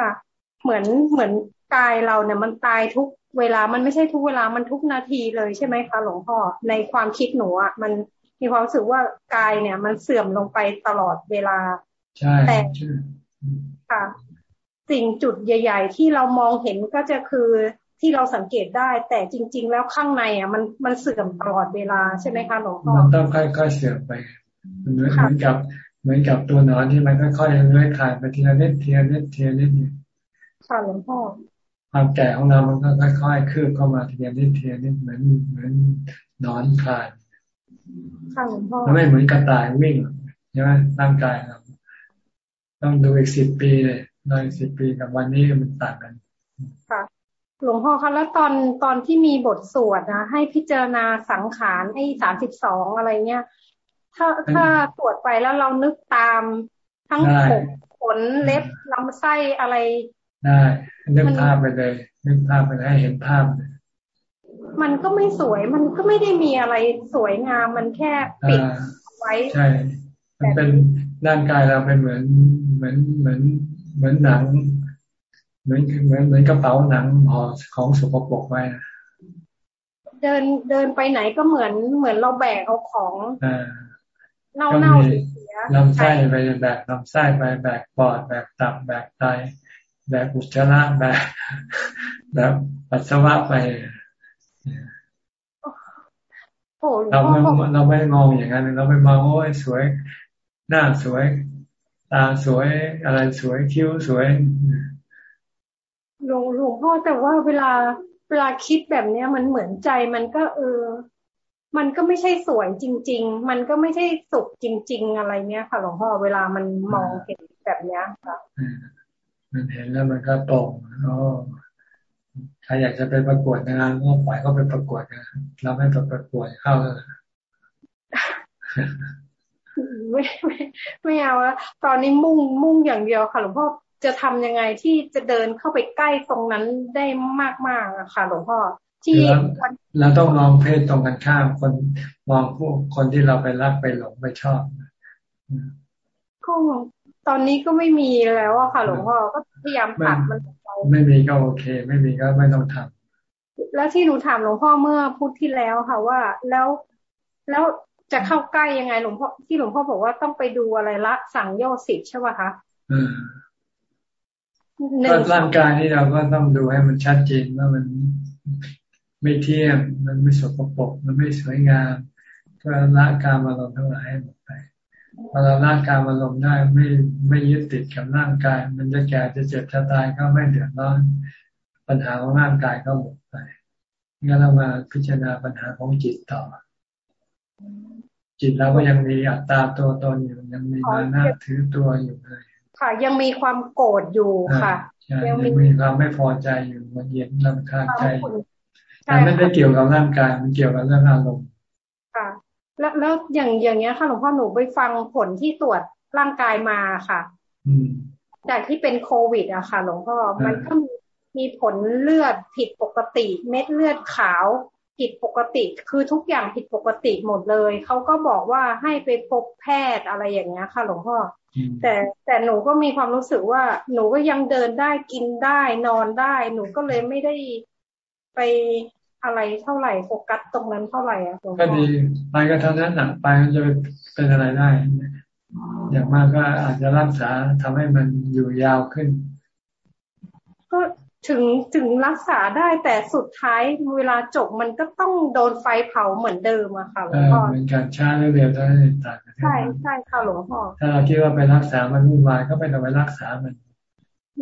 เหมือนเหมือนกายเราเนี่ย มันตายทุกเวลามันไม่ใช่ทุกเวลามันทุกนาทีเลยใช่ไหมคะหลวงพ่อในความคิดหนูอะมันมีความรู้สึกว่ากายเนี่ย มันเสื่อมลงไปตลอดเวลาใช่แต่ค่ะ สิ่งจุดใหญ่ ๆ ที่เรามองเห็นก็จะคือ ที่เราสังเกตได้ แต่จริง ๆ แล้วข้างในอะมันมันเสื่อมตลอดเวลาใช่ไหมคะหลวงพ่อมันต้องค่อยๆเสื่อมไปเหมือนเหมือนกับเหมือนกับตัวนอนที่มันค่อยๆเลื้อยคลายไปทีละนิดทีละนิดทีละนิดเนี่ยค่ะหลวงพ่อความแก่ของเรามันก็ค่อยๆคืบเข้ามาทีละนิดทีละนิดเหมือนเหมือนนอนคลายค่ะหลวงพ่อไม่เหมือนกระต่ายวิ่งใช่ไหมร่างกายเราต้องดูอีกสิบปีเลยในสิบปีกับวันนี้มันต่างกัน ค่ะ หลวงพ่อคะแล้วตอนตอนที่มีบทสวดนะให้พิจารณาสังขารไอ้สามสิบสองอะไรเงี้ย ถ้าถ้าสวดไปแล้วเรานึกตามทั้งผมขนเล็บลำไส้อะไร ได้นึกภาพไปเลยนึกภาพไปให้เห็นภาพเลยมันก็ไม่สวยมันก็ไม่ได้มีอะไรสวยงามมันแค่ปิดไว้ใช่ มันเป็นร่างกายเราเป็นเหมือนเหมือนเหมือนเหมือนหนัง เหมือนเหมือนเหมือนกระเป๋าหนังห่อของสกปรกไว้เดินเดินไปไหนก็เหมือนเหมือนเราแบกเอาของเน่าเน่าเสียลำไส้ไปแบกลำไส้ไปแบกปอดแบกตับแบกไตแบกอุจจาระแบกแบบปัสสาวะไปเราไม่เราไม่มองอย่างนั้นเราไม่มองโอ้ยสวย หน้าสวย ตาสวยอะไรสวยคิ้วสวย หลวงหลวงพ่อแต่ว่าเวลาเวลาคิดแบบเนี้ย มันเหมือนใจมันก็เออ มันก็ไม่ใช่สวยจริง ๆ มันก็ไม่ใช่สุขจริง ๆ อะไรเนี้ยค่ะหลวงพ่อเวลามันมองเห็นแบบเนี้ยค่ะมันเห็นแล้วมันก็ตรงอ๋อใครอยากจะไปประกวดงานก็ปล่อยเขาไปประกวดนะเราไม่ไปประกวดเข้าเลยไม่ไม่ไม่เอาแล้วตอนนี้มุ่งมุ่งอย่างเดียวค่ะหลวงพ่อ จะทำยังไงที่จะเดินเข้าไปใกล้ตรงนั้นได้มากๆอะค่ะหลวงพ่อที่เราต้องมองเพศตรงกันข้ามคนมองผู้คนที่เราไปรักไปหลงไปชอบก็ตอนนี้ก็ไม่มีแล้วอะค่ะ หลวงพ่อก็พยายามตัดมันไม่มีก็โอเค ไม่มีก็ไม่ต้องทำแล้วที่หนูถามหลวงพ่อเมื่อพุธที่แล้วค่ะว่า แล้วแล้วจะเข้าใกล้ยังไงหลวงพ่อที่หลวงพ่อบอกว่าต้องไปดูอะไรละสั่งย่อสิทธิ์ใช่ป่ะคะ ก็ร่างกายนี่เราก็ต้องดูให้มันชัดเจนว่ามันไม่เที่ยงมันไม่สกปรกมันไม่สวยงามก็ละการมาลงทั้งหลายให้หมดไปพอเราละการมาลงได้ไม่ไม่ยึดติดกับร่างกาย มันจะแก่จะเจ็บจะตายก็ไม่เดือดร้อน ปัญหาของร่างกายก็หมดไปงั้นเรามาพิจารณาปัญหาของจิตต่อ จิตเราก็ยังมีอัตตาตัวตนอยู่ยังมีมานะถือตัวอยู่เลย ค่ะ ยังมีความโกรธอยู่ค่ะยังมีความไม่พอใจอยู่มันเย็นลำคาญใจมันไม่ได้เกี่ยวกับร่างกายมันเกี่ยวกับเรื่องอารมณ์ค่ะ แล้วแล้วอย่างอย่างเงี้ยค่ะหลวงพ่อหนูไปฟังผลที่ตรวจร่างกายมาค่ะจากที่เป็นโควิดอะค่ะ หลวงพ่อมันก็มีมีผลเลือดผิดปกติ เม็ดเลือดขาว ผิดปกติ คือทุกอย่างผิดปกติหมดเลย เขาก็บอกว่าให้ไปพบแพทย์อะไรอย่างเงี้ยค่ะหลวงพ่อ แต่แต่หนูก็มีความรู้สึกว่า หนูก็ยังเดินได้กินได้นอนได้ หนูก็เลยไม่ได้ไปอะไรเท่าไหร่โฟกัสตรงนั้นเท่าไหร่อะหลวงพ่อก็ดีไปก็เท่านั้นหนักไปมันจะเป็นอะไรได้ อย่างมากก็อาจจะรักษาทำให้มันอยู่ยาวขึ้น ก็ ถึงถึงรักษาได้แต่สุดท้ายเวลาจบมันก็ต้องโดนไฟเผาเหมือนเดิมอะค่ะหลวงพ่อเหมือนกันช้าหรือเร็วเท่านั้นเองต่างกันใช่ใช่ค่ะหลวงพ่อถ้าเราคิดว่าไปรักษามันวุ่นวายก็ไม่ต้องไปรักษามัน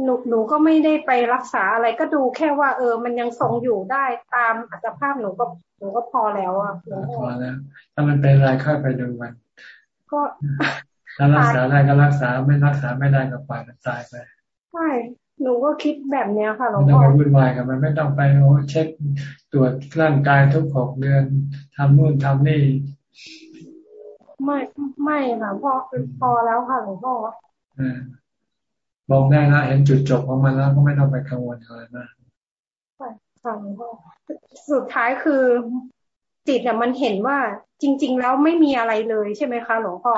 หนูหนูก็ไม่ได้ไปรักษาอะไรก็ดูแค่ว่า เออ มันยังทรงอยู่ได้ตามอัตภาพหนูก็หนูก็พอแล้วอะหลวงพพ่ออแล้วถ้ามันเป็นอะไรค่อยไปดูมัน ก็ถ้ารักษาได้ก็รักษาไม่รักษาไม่ได้ก็ปล่อยมันตายไปใช่ หนูก็คิดแบบเนี้ยค่ะหลวไม่งต้องพ่อไปวุ่นวายกับมันไม่ต้องไปโอ้เช็คตรวจร่างกายทุกหกเดือนทำนู่นทำนี่ ไม่ไม่ค่ะพ่อพอแล้วค่ะหลวงพ่อเออบอกได้นะเห็นจุดจบของมันแล้วก็ไม่ต้องไปกังวลอะไรมากใช่ค่ะหลวงพ่อสุดท้ายคือจิตเนี่ยมันเห็นว่าจริง ๆ แล้วไม่มีอะไรเลยใช่ไหมคะหลวงพ่อ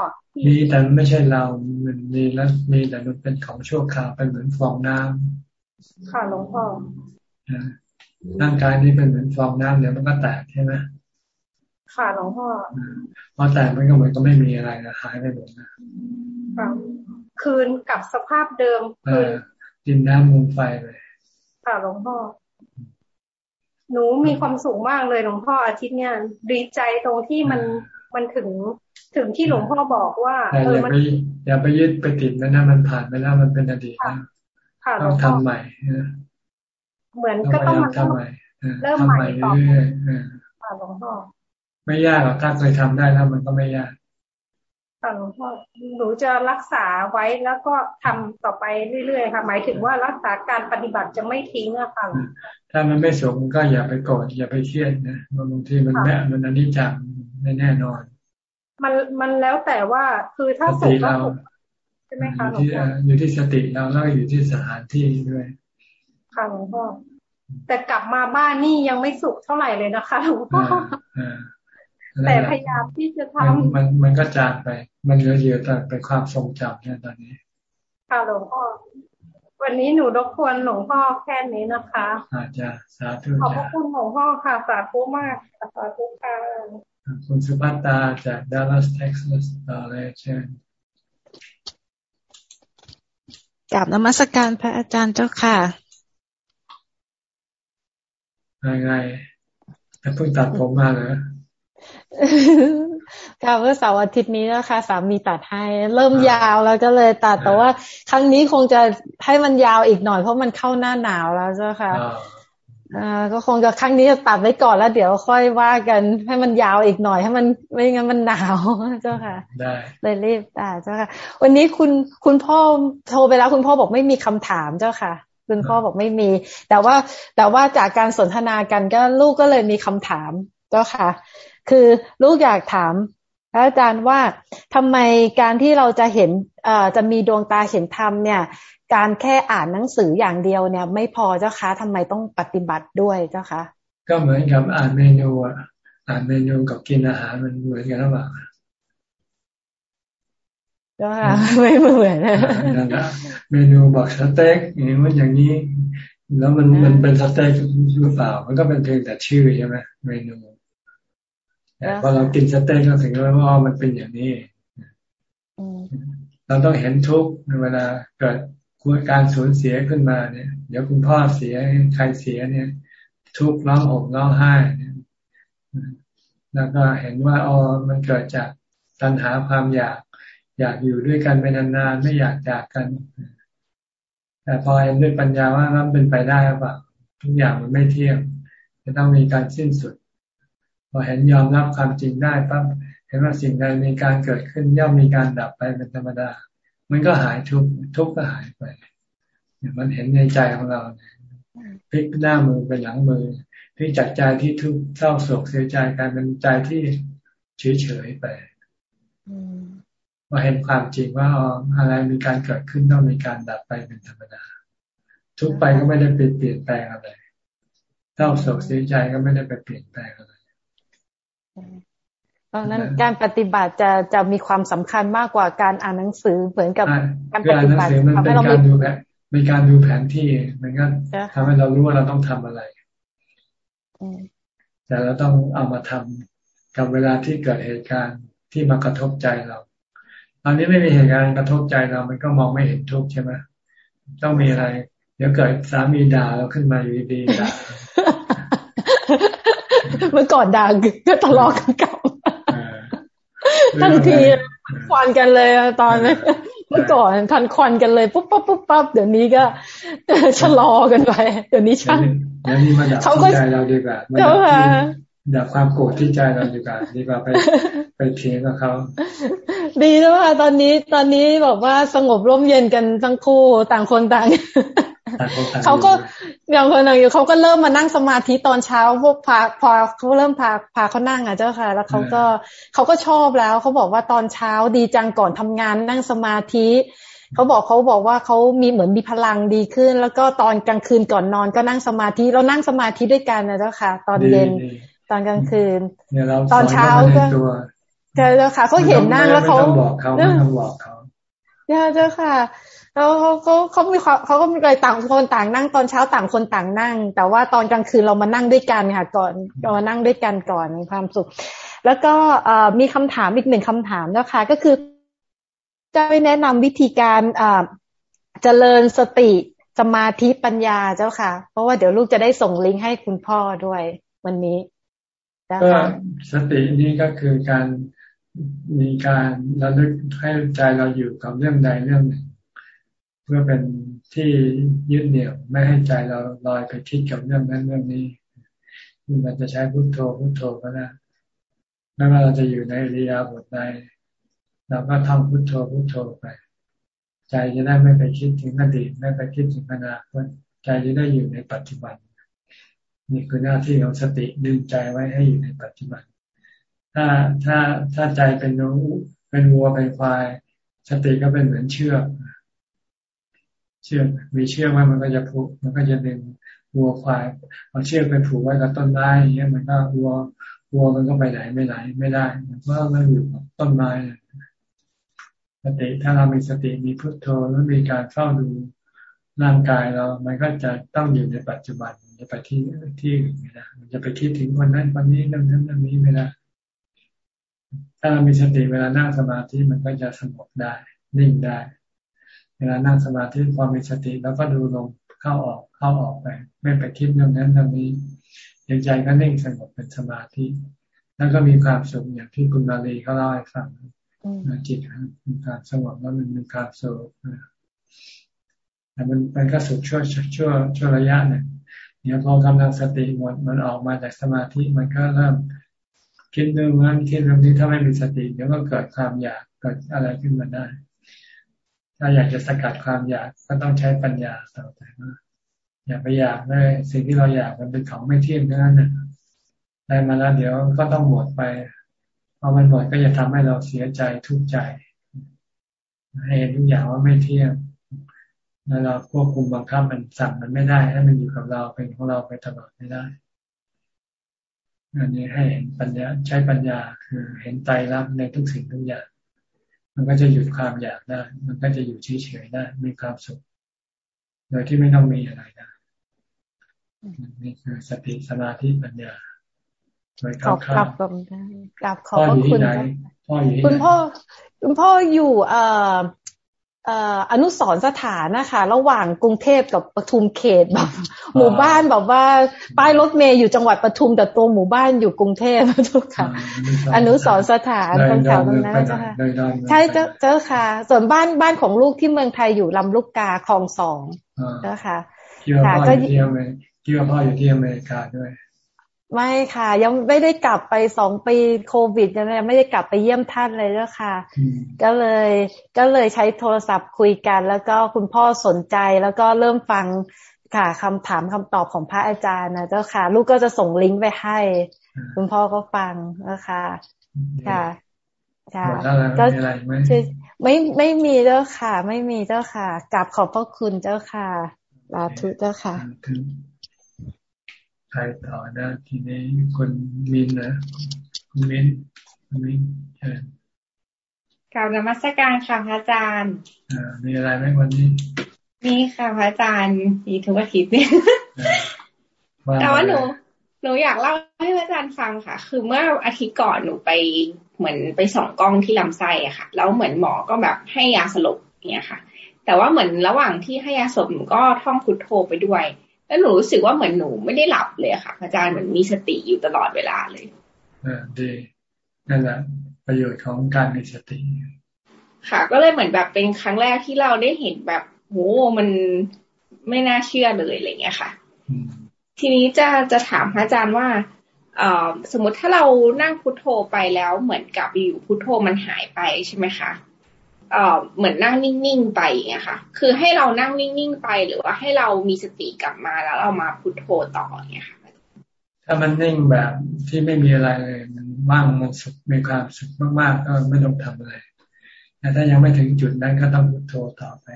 มีแต่มันไม่ใช่เรา มันมีแล้วมีแต่มันเป็นของชั่วคราวเป็นเหมือนฟองน้ำค่ะหลวงพ่อนะร่างกายนี้เป็นเหมือนฟองน้ำเดี๋ยวมันก็แตกใช่ไหมค่ะหลวงพ่อพอแตกมันก็เหมือนก็ไม่มีอะไรนะหายไปหมดนะค่ะคืนกับสภาพเดิมเอคืนอดินน้ำมูลไฟเลยค่ะหลวงพ่อหนูมีความสุขมากเลยหลวงพ่ออาทิตย์เนี่ยดีใจตรงที่มัน มันถึงถึงที่หลวงพ่อบอกว่าแต่เอออย่างมันไปอย่าไปยึดไปติดมันนะมันผ่านไปแล้วมันเป็นอดีตแล้วค่ะหลต้วองงพ่อทำใหม่นะเหมือนต้องก็พต้อยางยามทำใหม่เออเริ่มทำใหม่ใหม่ต่อเรื่อยๆเออค่ะหลวงพ่อไม่ยากหรอกถ้าเคยทำได้แล้วมันก็ไม่ยากค่ะหลวงพ่อหนูจะรักษาไว้แล้วก็ทำต่อไปเรื่อยๆค่ะ หมายถึงว่ารักษาการปฏิบัติจะไม่ทิ้งอะค่ะถ้ามันไม่สมก็อย่าไปโกรธอย่าไปเครียดนะบางทีมันแม่มันอันนี้จัง ไม่แน่นอน มันมันแล้วแต่ว่าคือถ้าสสุติขก็เราสุขใช่ไหมอคะยู่หลวงที่พ่ออยู่ที่สติเราแล้วก็อยู่ที่สถานที่ด้วยค่ะหลวงพ่อแต่กลับมาบ้านนี่ยังไม่สุขเท่าไหร่เลยนะคะหลวงพ่ออ่าแต่พยายามที่จะทมันมันมันก็จางไป มันเหลือเยอะแต่เป็นความทรงจำเนี่ยตอนนี้ำค่ะหลวงพ่อวันนี้หนูรบกวนหลวงพ่อแค่นี้นะคะอาจจะสาธุขอบพจ้ะระคุณหลวงพ่อค่ะ สาธุมากค่ะสาธุค่ะ คุณสุภัตตาจากดัลลัสเท็กซัสต่อเลยเชิญกราบนมัสการพระอาจารย์เจ้าค่ะยังไงแต่เพิ่งตัดผมมาเหรอค่ะเมื่อเสาร์อาทิตย์นี้นะคะสามีตัดให้ เริ่มยาวแล้วก็เลยตัดแต่ว่า ครั้งนี้คงจะให้มันยาวอีกหน่อยเพราะมันเข้าหน้าหนาวแล้วเจ้าค่ะอ่าอ่า ก็คงจะครั้งนี้จะตัดไว้ก่อนแล้ว เดี๋ยวค่อยว่ากันให้มันยาวอีกหน่อยให้มันไม่งั้นมันหนาวเจ้าค่ะ ได้เลยรีบอ่าเจ้าค่ะ วันนี้คุณคุณพ่อโทรไปแล้วคุณพ่อบอกไม่มีคำถามเจ้าค่ะ คุณพ่อบอกไม่มี แต่ว่าแต่ว่าจากการสนทนากันก็ลูกก็เลยมีคำถามเจ้าค่ะ คือลูกอยากถามพ ระอาจารย์ว่าทำไมการที่เราจะเห็นเอ่อจะมีดวงตาเห็นธรรมเนี่ย การแค่อ่านหนังสืออย่างเดียวเนี่ย ไม่พอเจ้าคะทำไมต้องปฏิบัติด้วยเจ้าคะก็เหมือนกับอ่านเมนูอะอ่านเมนูกับกินอาหารมันเหมือนกันหรือเปล่าเจ้าค่ะไม่เหมือนนั่นแหละเมนูบอกสเต็กอย่างนี้มันอย่างนี้ แล้วมันมันเป็นสเต็กหรือเปล่า มันก็เป็นเพียงแต่ชื่อใช่ไหมเมนู แต่พอเรากินสเต็กเราถึงรู้ว่ามันเป็นอย่างนี้เราต้องเห็นทุกข์ในเวลาเกิดการสูญเสียขึ้นมาเนี่ย เดี๋ยวคุณพ่อเสียใครเสียเนี่ย ทุกข์ร้องห่มร้องไห้เนี่ยแล้วก็เห็นว่าอ๋อมันเกิดจากตัณหาความอยาก อยากอยู่ด้วยกันเป็นนานๆไม่อยากจากกัน แต่พอเห็นด้วยปัญญาว่ามันเป็นไปได้หรือเปล่าทุกอย่างมันไม่เที่ยงจะต้องมีการสิ้นสุด พอเห็นยอมรับความจริงได้ปั๊บเห็นว่าสิ่งใดมีการเกิดขึ้นย่อมมีการดับไปเป็นธรรมดา มันก็หายทุกข์ทุกข์ก็หายไปมันเห็นในใจของเราพลิกหน้ามือไปหลังมือพลิกจากใจที่ทุกข์เศร้าโศกเสียใจกลายเป็นใจที่เฉยๆไปพอเห็นความจริงว่าอ๋ออะไรมีการเกิดขึ้นต้องมีการดับไปเป็นธรรมดา ทุกไปก็ไม่ได้เปลี่ยนแปลงอะไรเศร้าโศกเสียใจก็ไม่ได้ไปเปลี่ยนแปลงอะไร ดังนั้นการปฏิบัติจะจะมีความสำคัญมากกว่าการอ่านหนังสือเหมือนกับการปฏิบัติมันเป็นการดูแผนเป็นการดูแผนที่มันก็ทำให้เรารู้ว่าเราต้องทำอะไรแต่เราต้องเอามาทำกับเวลาที่เกิดเหตุการณ์ที่มากระทบใจเราตอนนี้ไม่มีเหตุการณ์กระทบใจเรา มันก็มองไม่เห็นทุกข์ใช่ไหมต้องมีอะไร เดี๋ยวเกิดสามีด่าเราขึ้นมาอยู่ดีๆด่าเมื่อก่อนด่าก็ทะเลาะกันกับ ทันทีควันกันเลยตอนนี้เมื่อก่อนทันควันกันเลยปุ๊บปั๊บปุ๊บปั๊บเดี๋ยวนี้ก็ชะลอกันไปเดี๋ยวนี้ช่างเดี๋ยวนี้มาดับใจเราดีกว่ามาดับความโกรธที่ใจเราดีกว่าดีกว่าไปไปเทียงกับเขาดีแล้วค่ะตอนนี้ตอนนี้บอกว่าสงบร่มเย็นกันทั้งคู่ต่างคนต่าง เขาก็อย่างคนหนึ่งอยู่เขาก็เริ่มมานั่งสมาธิตอนเช้าพวกพาพอเขาเริ่มพาพาเขานั่งอะเจ้าค่ะ แล้วเขาก็เขาก็ชอบแล้วเขาบอกว่าตอนเช้าดีจังก่อนทำงานนั่งสมาธิเขาบอกเขาบอกว่าเขามีเหมือนมีพลังดีขึ้น แล้วก็ตอนกลางคืนก่อนนอนก็นั่งสมาธิเรานั่งสมาธิด้วยกันนะเจ้าค่ะ ตอนเย็นตอนกลางคืน ตอนเช้าก็เจ้าค่ะเขาเห็นนั่งแล้วเขาไม่ต้องบอกเขาไม่ต้องบอกเขาเจ้าค่ะ แล้วเขาเขาเขามีเขาเขาก็มีเลยต่างคนต่างนั่งตอนเช้าต่างคนต่างนั่ง แต่ว่าตอนกลางคืนเรามานั่งด้วยกันค่ะ ก่อนเรามานั่งด้วยกันก่อนมีความสุข แล้วก็เอ่อมีคำถามอีกหนึ่งคำถามนะคะก็คือ จะไปแนะนำวิธีการอ่าเจริญสติสมาธิปัญญาเจ้าค่ะ เพราะว่าเดี๋ยวลูกจะได้ส่งลิงก์ให้คุณพ่อด้วยวันนี้ก็สตินี้ก็คือการมีการระลึกให้ใจเราอยู่กับเรื่องใดเรื่องหนึ่ง เพื่อเป็นที่ยึดเหนี่ยวไม่ให้ใจเราลอยไปคิดกับเรื่องนั้นเรื่องนี้ที่มันจะใช้พุโทโธพุโทโธก็ได้ไม่ว่าเราจะอยู่ในอริยาบทใดเราก็ทำพุโทโธพุโทโธไป ใจจะได้ไม่ไปคิดถึงอดีตไม่ไปคิดถึงอนาคตใจจะได้อยู่ในปัจจุบัน นี่คือหน้าที่ของสติดึงใจไว้ให้อยู่ในปัจจุบัน ถ้าถ้าถ้าใจเป็นนูเป็นวัวเป็นควาย สติก็เป็นเหมือนเชือก เชือกมีเชือกไว้มันก็จะผูกมันก็จะดึงวัวควายเอาเชือกไปผูกไว้กับต้นไม้อย่างเงี้ยมันก็วัววัวมันก็ไปไหนไม่ไหนไม่ได้มันก็ต้องอยู่กับต้นไม้สติถ้าเรามีสติมีพุทโธแล้วมีการเฝ้าดูร่างกายเรา มันก็จะต้องอยู่ในปัจจุบันจะไปที่ที่อื่นไม่ได้มันจะไปคิดถึงวันนั้นวันนี้เรื่องนั้นเรื่องนี้ไม่ได้ถ้าเรามีสติเวลานั่งสมาธิมันก็จะสงบได้นิ่งได้ เวลานั่งสมาธิพอมีสติแล้วก็ดูลมเข้าออกเข้าออกไป ไม่ไปคิดเรื่องนั้นเรื่องนี้ใจก็นิ่งสงบเป็นสมาธิ แล้วก็มีความสุขอย่างที่คุณมาลีเขาเล่าให้ฟังจิตมีความสงบแล้วมันมีความสุขแต่มันมันก็สุขชั่วชั่วชั่วระยะเนี่ยเดี๋ยวพอกำลังสติหมดมันออกมาจากสมาธิมันก็เริ่มคิดเรื่องนั้นคิดเรื่องนี้ถ้าไม่มีสติเดี๋ยวก็เกิดความอยากเกิดอะไรขึ้นมาได้ ถ้าอยากจะสกัดความอยากก็ต้องใช้ปัญญาต่อไปว่าอย่าไปอยากได้สิ่งที่เราอยากมันเป็นของไม่เที่ยงเนั้นนะได้มาแล้วเดี๋ยวก็ต้องหมดไปพอมันหมดก็จะทำให้เราเสียใจทุกข์ใจให้เห็นทุกอย่างว่าไม่เที่ยงแล้วเราควบคุมบังคับมันสั่งมันไม่ได้ให้มันอยู่กับเราเป็นของเราไปตลอดไม่ได้อันนี้ให้เห็นปัญญาใช้ปัญญาคือเห็นใจรักในทุกสิ่งทุกอย่าง มันก็จะหยุดความอยากได้ มันก็จะอยู่เฉยๆได้ มีความสุข โดยที่ไม่ต้องมีอะไรได้นี่คือสติสมาธิปัญญาโดยคร่าวๆกลับกลับขอบพระคุณคุณพ่อ คุณพ่ออยู่ เอ่อ อนุสรสถานนะคะระหว่างกรุงเทพกับปทุมเขตแบบหมู่บ้านแบบว่าป้ายรถเมย์อยู่จังหวัดปทุมแต่ตัวหมู่บ้านอยู่กรุงเทพทุกค่ะอนุสรสถานตรงแถวตรงนั้นเจ้าค่ะใช่เจ้าเจ้าค่ะ ส่วนบ้านบ้านของลูกที่เมืองไทยอยู่ลำลูกกาคลองสองเจ้าค่ะค่ะก็ที่ว่าพ่ออยู่ที่อเมริกาด้วย ไม่ค่ะ ยังไม่ได้กลับไปสองปีโควิดยังไม่ได้กลับไปเยี่ยมท่านเลยเจ้าค่ะ ก็เลยก็เลยใช้โทรศัพท์คุยกัน แล้วก็คุณพ่อสนใจแล้วก็เริ่มฟังค่ะคำถามคำตอบของพระอาจารย์นะเจ้าค่ะ ลูกก็จะส่งลิงก์ไปให้ คุณพ่อก็ฟังนะคะค่ะค่ะก็ไม่ไม่มีเจ้าค่ะ ไม่มีเจ้าค่ะกลับขอบพระคุณเจ้าค่ะลาทุเจ้าค่ะ ใครต่อนะทีนี้คุณมินนะคุณมินคุณมินเชิญกล่าวนมัสการค่ะพระอาจารย์อ่ามีอะไรไหมวันนี้นี่ค่ะพระอาจารย์มีทุกอาทิตย์เนี่ยแต่ว่าหนูหนูอยากเล่าให้พระอาจารย์ฟังค่ะ คือเมื่ออาทิตย์ก่อนหนูไปเหมือนไปส่องกล้องที่ลำไส้อะค่ะ แล้วเหมือนหมอก็แบบให้ยาสลบเนี่ยค่ะ แต่ว่าเหมือนระหว่างที่ให้ยาสลบหนูก็ท่องพุทโธไปด้วย แล้วหนูรู้สึกว่าเหมือนหนูไม่ได้หลับเลยค่ะ อาจารย์เหมือนมีสติอยู่ตลอดเวลาเลยอ่าดีนั่นแหละประโยชน์ของการมีสติ ค่ะ ก็เลยเหมือนแบบเป็นครั้งแรกที่เราได้เห็นแบบโหมันไม่น่าเชื่อเลยอะไรเงี้ยค่ะ ทีนี้จะจะถามพระอาจารย์ว่าเออสมมติถ้าเรานั่งพุทโธไปแล้วเหมือนกับอยู่พุทโธมันหายไปใช่ไหมคะ เออเหมือนนั่งนิ่งๆไปอย่างเงี้ยค่ะ คือให้เรานั่งนิ่งๆไปหรือว่าให้เรามีสติกลับมาแล้วเรามาพุทโธต่ออย่างเงี้ยค่ะ ถ้ามันนิ่งแบบที่ไม่มีอะไรเลยมันว่างมันสุขมีความสุขมากๆก็ไม่ต้องทำอะไรแต่ถ้ายังไม่ถึงจุดนั้นก็ต้องพุทโธต่อไป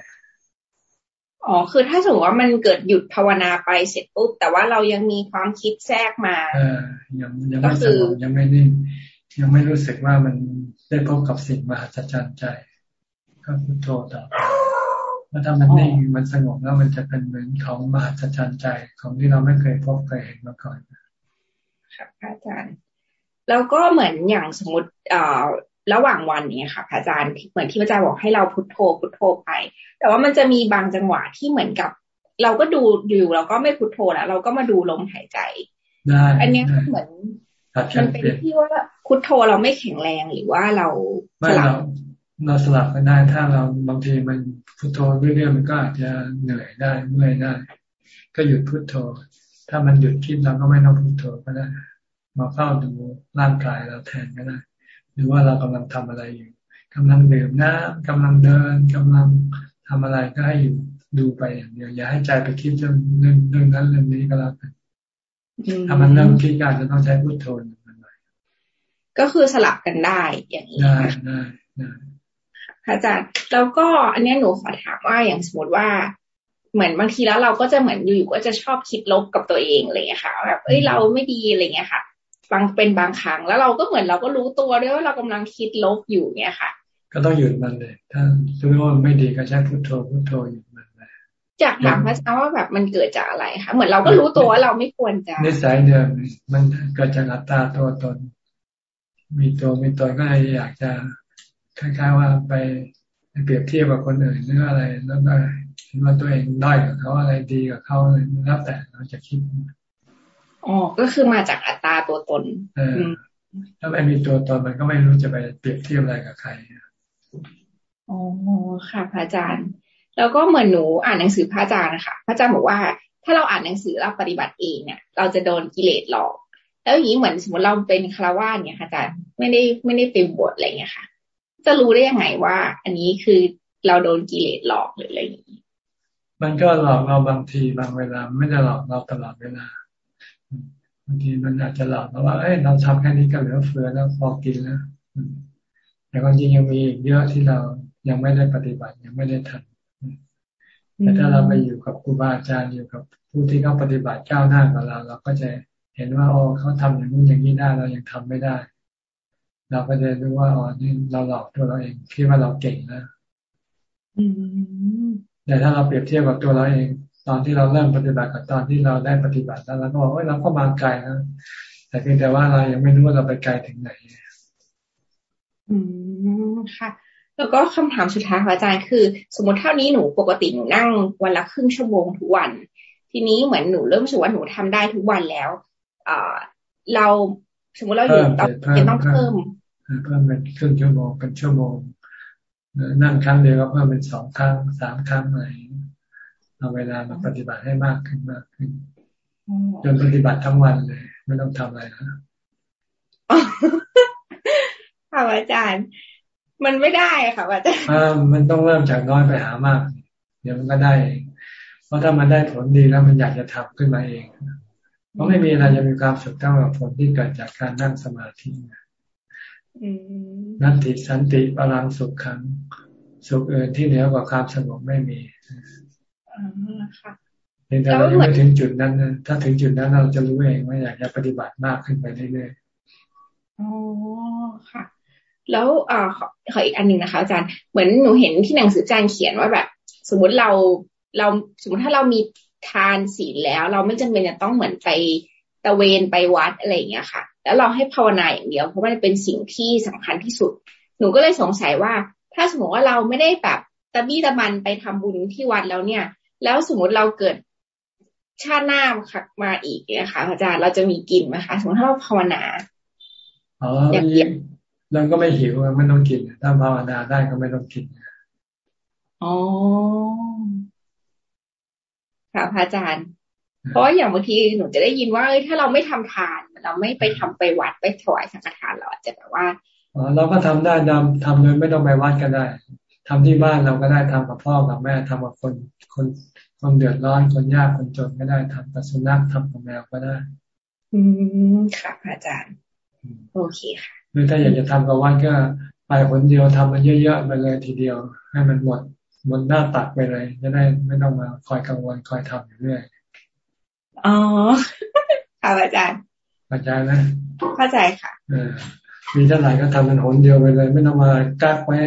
อ๋อ คือถ้าสมมติว่ามันเกิดหยุดภาวนาไปเสร็จปุ๊บ แต่ว่าเรายังมีความคิดแทรกมาเออยังยังไม่สงบยังไม่นิ่ง ยังไม่รู้สึกว่ามันได้พบกับสิ่งมหัศจรรย์ใจ ก็พุทโธต่อไปถ้ามันนิ่งมันสงบแล้วมันจะเป็นเหมือนของมหัศจรรย์ใจของที่เราไม่เคยพบเคยเห็นมาก่อนครับอาจารย์ แล้วก็เหมือนอย่างสมมติเอ่อระหว่างวันเนี่ยค่ะอาจารย์เหมือนที่อาจารย์บอกให้เราพุทโธพุทโธไป แต่ว่ามันจะมีบางจังหวะที่เหมือนกับ เราก็ดูอยู่เราก็ไม่พุทโธแล้วเราก็มาดูลมหายใจอันนี้เหมือนมันเป็นที่ว่าพุทโธเราไม่แข็งแรงหรือว่าเราสลับ เราสลับกันได้ถ้าเราบางทีมันพุทโธเรื่อยๆมันก็อาจจะเหนื่อยได้เมื่อยได้ ก็หยุดพุทโธ ถ้ามันหยุดคิดเราก็ไม่ต้องพุทโธก็ได้มาเฝ้าดูร่างกายเราแทนก็ได้หรือว่าเรากำลังทำอะไรอยู่กำลังดื่มน้ำกำลังเดินกำลังทำอะไรก็ให้อยู่ดูไปอย่างเดียวอย่าให้ใจไปคิดเรื่องเรื่องเรื่องนั้นเรื่องนี้ก็แล้วกันถ้ามันเริ่มคิดการจะต้องใช้พุทโธมันหน่อยก็คือสลับกันได้อย่างนี้ได้ได้ได้ อาจารย์แล้วก็อันนี้หนูขอถามว่าอย่างสมมติว่า เหมือนบางทีแล้วเราก็จะเหมือนอยู่ก็จะชอบคิดลบกับตัวเองอะไรเงี้ยค่ะแบบเอ้ยเราไม่ดีอะไรเงี้ยค่ะ บางเป็นบางครั้งแล้วเราก็เหมือนเราก็รู้ตัวด้วยว่าเรากำลังคิดลบอยู่เนี่ยค่ะ ก็ต้องหยุดมันเลย ถ้ารู้ว่าไม่ดีก็ใช้พุทโธพุทโธหยุดมันเลยจากถามพระอาจารย์ว่าแบบมันเกิดจากอะไรคะเหมือนเราก็รู้ตัวว่าเราไม่ควรจะนิสัยเดิมมันเกิดจากอัตตาตัวตน มีตัวมีตนก็เลยอยากจะ คล้ายๆว่าไปเปรียบเทียบกับคนอื่นหรืออะไร แล้วก็คิดว่าตัวเองได้กับเขาอะไรดีกับเขาอะไรแล้วแต่เราจะคิดอ๋อก็คือมาจากอัตราตัวตนถ้าไม่มีตัวตนมันก็ไม่รู้จะไปเปรียบเทียบอะไรกับใครอ๋อค่ะพระอาจารย์ แล้วก็เหมือนหนูอ่านหนังสือพระอาจารย์นะคะพระอาจารย์บอกว่า ถ้าเราอ่านหนังสือเราปฏิบัติเองเนี่ย เราจะโดนกิเลสหลอก แล้วอย่างนี้เหมือนสมมติเราเป็นคารวะเนี่ยค่ะอาจารย์ไม่ได้ไม่ได้เป็นบทอะไรเงี้ยค่ะ จะรู้ได้ยังไงว่า อันนี้คือเราโดนกิเลสหลอกหรืออะไรอย่างนี้ มันก็หลอกเราบางทีบางเวลา ไม่ได้หลอกเราตลอดเวลาบางทีมันอาจจะหลอกเราว่าเอ้ยเราทำแค่นี้ก็เหลือเฟือแล้วพอกินแล้วแต่ความจริงยังมีอีกเยอะที่เรายังไม่ได้ปฏิบัติยังไม่ได้ทำแต่ถ้าเราไปอยู่กับครูบาอาจารย์อยู่กับผู้ที่เขาปฏิบัติก้าวหน้ากับเราเราก็จะเห็นว่าอ๋อเขาทำอย่างนู้นอย่างนี้ได้เรายังทำไม่ได้ เราก็จะรู้ว่าอ๋อนี่เราหลอกตัวเราเองคิดว่าเราเก่งนะแต่ถ้าเราเปรียบเทียบกับตัวเราเอง ตอนที่เราเริ่มปฏิบัติกับตอนที่เราได้ปฏิบัติแล้วเราก็บอกว่าเราก็มาไกลนะแต่เพียงแต่ว่าเรายังไม่รู้ว่าเราไปไกลถึงไหนอืมค่ะแล้วก็คำถามสุดท้ายของอาจารย์คือ สมมติเท่านี้หนูปกติหนูนั่งวันละครึ่งชั่วโมงทุกวัน ทีนี้เหมือนหนูเริ่มรู้สึกว่าหนูทำได้ทุกวันแล้วอ่าเราสมมติเราอยู่ต้องต้องเพิ่ม เพิ่มเป็นครึ่งชั่วโมงเป็นชั่วโมงนั่งครั้งเดียวก็เพิ่มเป็นสองครั้งสามครั้งอะไรเอาเวลามาปฏิบัติให้มากขึ้นมากขึ้นจนปฏิบัติทั้งวันเลย ไม่ต้องทำอะไรนะค่ะอาจารย์ มันไม่ได้ค่ะอาจารย์อ่ามันต้องเริ่มจากน้อยไปหามาก เดี๋ยวมันก็ได้ เพราะถ้ามันได้ผลดีแล้วมันอยากจะทำขึ้นมาเองเพราะไม่มีอะไรจะมีความสุขเท่ากับผลที่เกิดจากการนั่งสมาธินั ตติสันติพลังสุขขัง สุขอื่นที่เหนือกว่าความสงบไม่มีค่ะแต่เรายังไม่ถึงจุดนั้นนะถ้าถึงจุดนั้นเราจะรู้เองว่าอยากจะปฏิบัติมากขึ้นไปเรื่อยๆอ๋อค่ะ แล้วอ่าขออีกอันหนึ่งนะคะ อาจารย์เหมือนหนูเห็นที่หนังสืออาจารย์เขียนว่าแบบ สมมุติเราเราสมมติถ้าเรามีทานศีลแล้ว เราไม่จำเป็นจะต้องเหมือนไปตะเวนไปวัดอะไรอย่างเงี้ยค่ะ แล้วเราให้ภาวนาอย่างเดียว เพราะมันเป็นสิ่งที่สำคัญที่สุด หนูก็เลยสงสัยว่า ถ้าสมมติว่าเราไม่ได้แบบตะบี้ตะบันไปทำบุญที่วัดแล้วเนี่ย แล้วสมมติเราเกิดชาติหน้าขักมาอีกเนี่ยค่ะอาจารย์เราจะมีกินไหมคะสมมติถ้าเราภาวนาอ๋ออย่างเดียวเราก็ไม่หิวไม่ต้องกิน ถ้าภาวนาได้ก็ไม่ต้องกินอ๋อค่ะพระอาจารย์ เพราะอย่างบางทีหนูจะได้ยินว่าเอ้ยถ้าเราไม่ทำทาน เราไม่ไปทำไปวัดไปถวายสังฆทานเราอาจจะแบบว่าอ๋อเราก็ทำได้ทำทำโดยไม่ต้องไปวัดก็ได้ทำที่บ้านเราก็ได้ทำกับพ่อกับแม่ทำกับคนคนคนเดือดร้อนคนยากคนจนก็ได้ทำกับสุนัขทำกับแมวก็ได้ อืมค่ะอาจารย์ โอเคค่ะหรือถ้าอยากจะทำกับวัดก็ไปคนเดียวทำมันเยอะๆไปเลยทีเดียว ให้มันหมดหมดหน้าตักไปเลยจะได้ไม่ต้องมาคอยกังวลคอยทำอยู่เรื่อยอ๋อค่ะอาจารย์ เข้าใจนะเข้าใจค่ะอมีเท่าไหร่ก็ทำมันหนเดียวไปเลย ไม่ต้องมากักไว้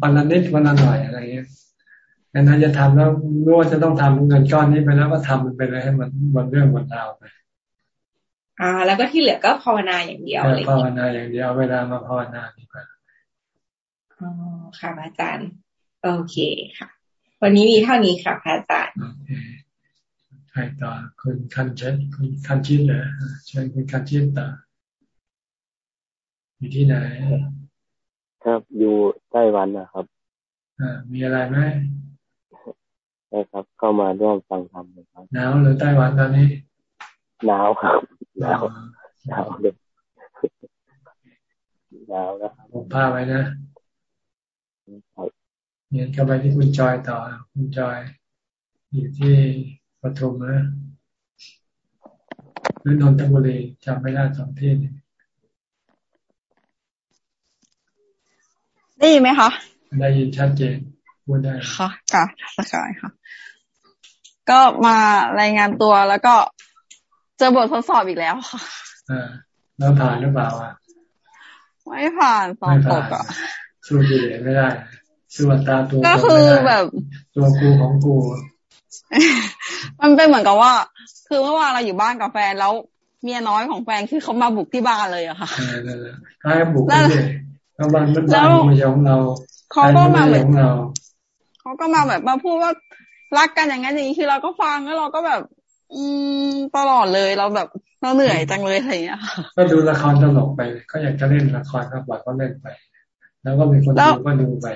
ปันละนิดวันละหน่อยอะไรเงี้ยดังนั้นจะทำแล้วรู้ว่าจะต้องทำเงินก้อนนี้ไปแล้วก็ทำมันไปเลยให้มันหมดเรื่องหมดราวไปอ่า แล้วก็ที่เหลือก็ภาวนาอย่างเดียวเลยภาวนาอย่างเดียวเวลามาภาวนาดีกว่าอ๋อค่ะอาจารย์ โอเคค่ะ วันนี้มีเท่านี้ค่ะอาจารย์โอเค ใครต่อคุณคันเชนคุณคันชินเหรอเชิญคุณคันชินต่ออยู่ที่ไหน ครับอยู่ไต้หวันนะครับอ่ามีอะไรไหมใช่ครับ เข้ามาร่วมฟังธรรมครับหนาวหรือไต้หวันตอนนี้หนาวครับหนาวหนาวเลยหนาวแล้วผมพาไว้นะเนี่ยก็ไปที่คุณจอยต่อ คุณจอยอยู่ที่ ปทุมนะหรือนนทบุรีจำไม่ได้สองที่ได้ยินไหมคะ ได้ยินชัดเจนพูดได้ค่ะค่ะสกายค่ะ ก็มารายงานตัวแล้วก็เจอบททดสอบอีกแล้วค่ะอ่าแล้วผ่านหรือเปล่าอะไม่ผ่านสอบตกอะสู้ดีไม่ได้สู้ตาตัวก็คือแบบ ตัวกูของกู มันเป็นเหมือนกับว่า คือเมื่อวานเราอยู่บ้านกับแฟนแล้ว เมียน้อยของแฟนคือเขามาบุกที่บ้านเลยอะค่ะใช่บุกเลยแล้วบ้านมันบ้านไม่ใช่ของเราเขาก็มาเหมือนเขาก็มาแบบมาพูดว่ารักกันอย่างนั้นอย่างนี้คือเราก็ฟังแล้วเราก็แบบ อืมตลอดเลยเราแบบเราเหนื่อยจังเลยอะไรอย่างเงี้ยก็ดูละครตลกไปก็อยากจะเล่นละครก็บอกก็เล่นไป แล้วก็มีคนดูก็ดูไป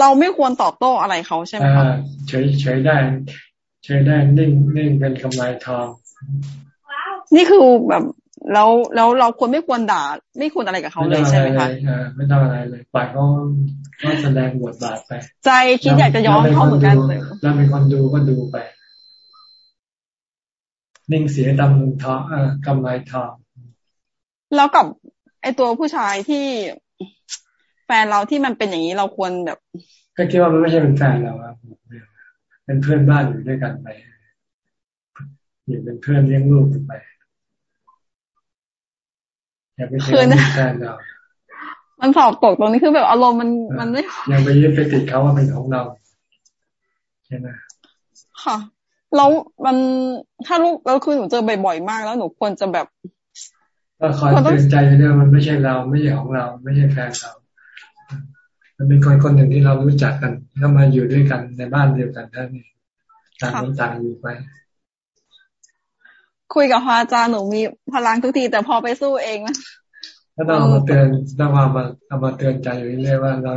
เราไม่ควรตอบโต้อะไรเขาใช่ไหมคะเฉยเฉยได้เฉยได้นิ่งนิ่งเป็นกำไรทองนี่คือแบบแล้วแล้วเราควรไม่ควรด่า ไม่ควรอะไรกับเขาเลยใช่ไหมคะไม่ต้องอะไรเลยปล่อยเขาก็แสดงบทบาทไป ใจคิดอยากจะย้อนเขาเหมือนกันเลยแล้วเป็นคนดูก็ดูไป นิ่งเสียดำทองกำไรทองแล้วกับไอตัวผู้ชายที่ แฟนเราที่มันเป็นอย่างนี้เราควรแบบ ก็คิดว่ามันไม่ใช่เป็นแฟนเราครับเป็นเพื่อนบ้านอยู่ด้วยกันไปอยู่เป็นเพื่อนเลี้ยงลูกกันไปอย่าไปเชื่อแฟนเรามันสอบตกตรงนี้คือแบบอารมณ์มันมันไม่ยังไปยึดไปติดเขาว่าเป็นของเราใช่ไหมค่ะแล้วมันถ้าลูกเราคือหนูเจอบ่อยๆมากแล้วหนูควรจะแบบก็คอยเตือนใจเนี่ยมันไม่ใช่เราไม่ใช่ของเรา ไม่ใช่แฟนเรา มันเป็นคนคนหนึ่งที่เรารู้จักกันแล้วมาอยู่ด้วยกันในบ้านเดียวกันท่านนี่ต่างคนต่างอยู่ไปคุยกับพระอาจารย์หนูมีพลังทุกที แต่พอไปสู้เองนะก็ต้องเอามาเตือนต้องเอามาเอามาเตือนใจอยู่เรื่อยว่าเรา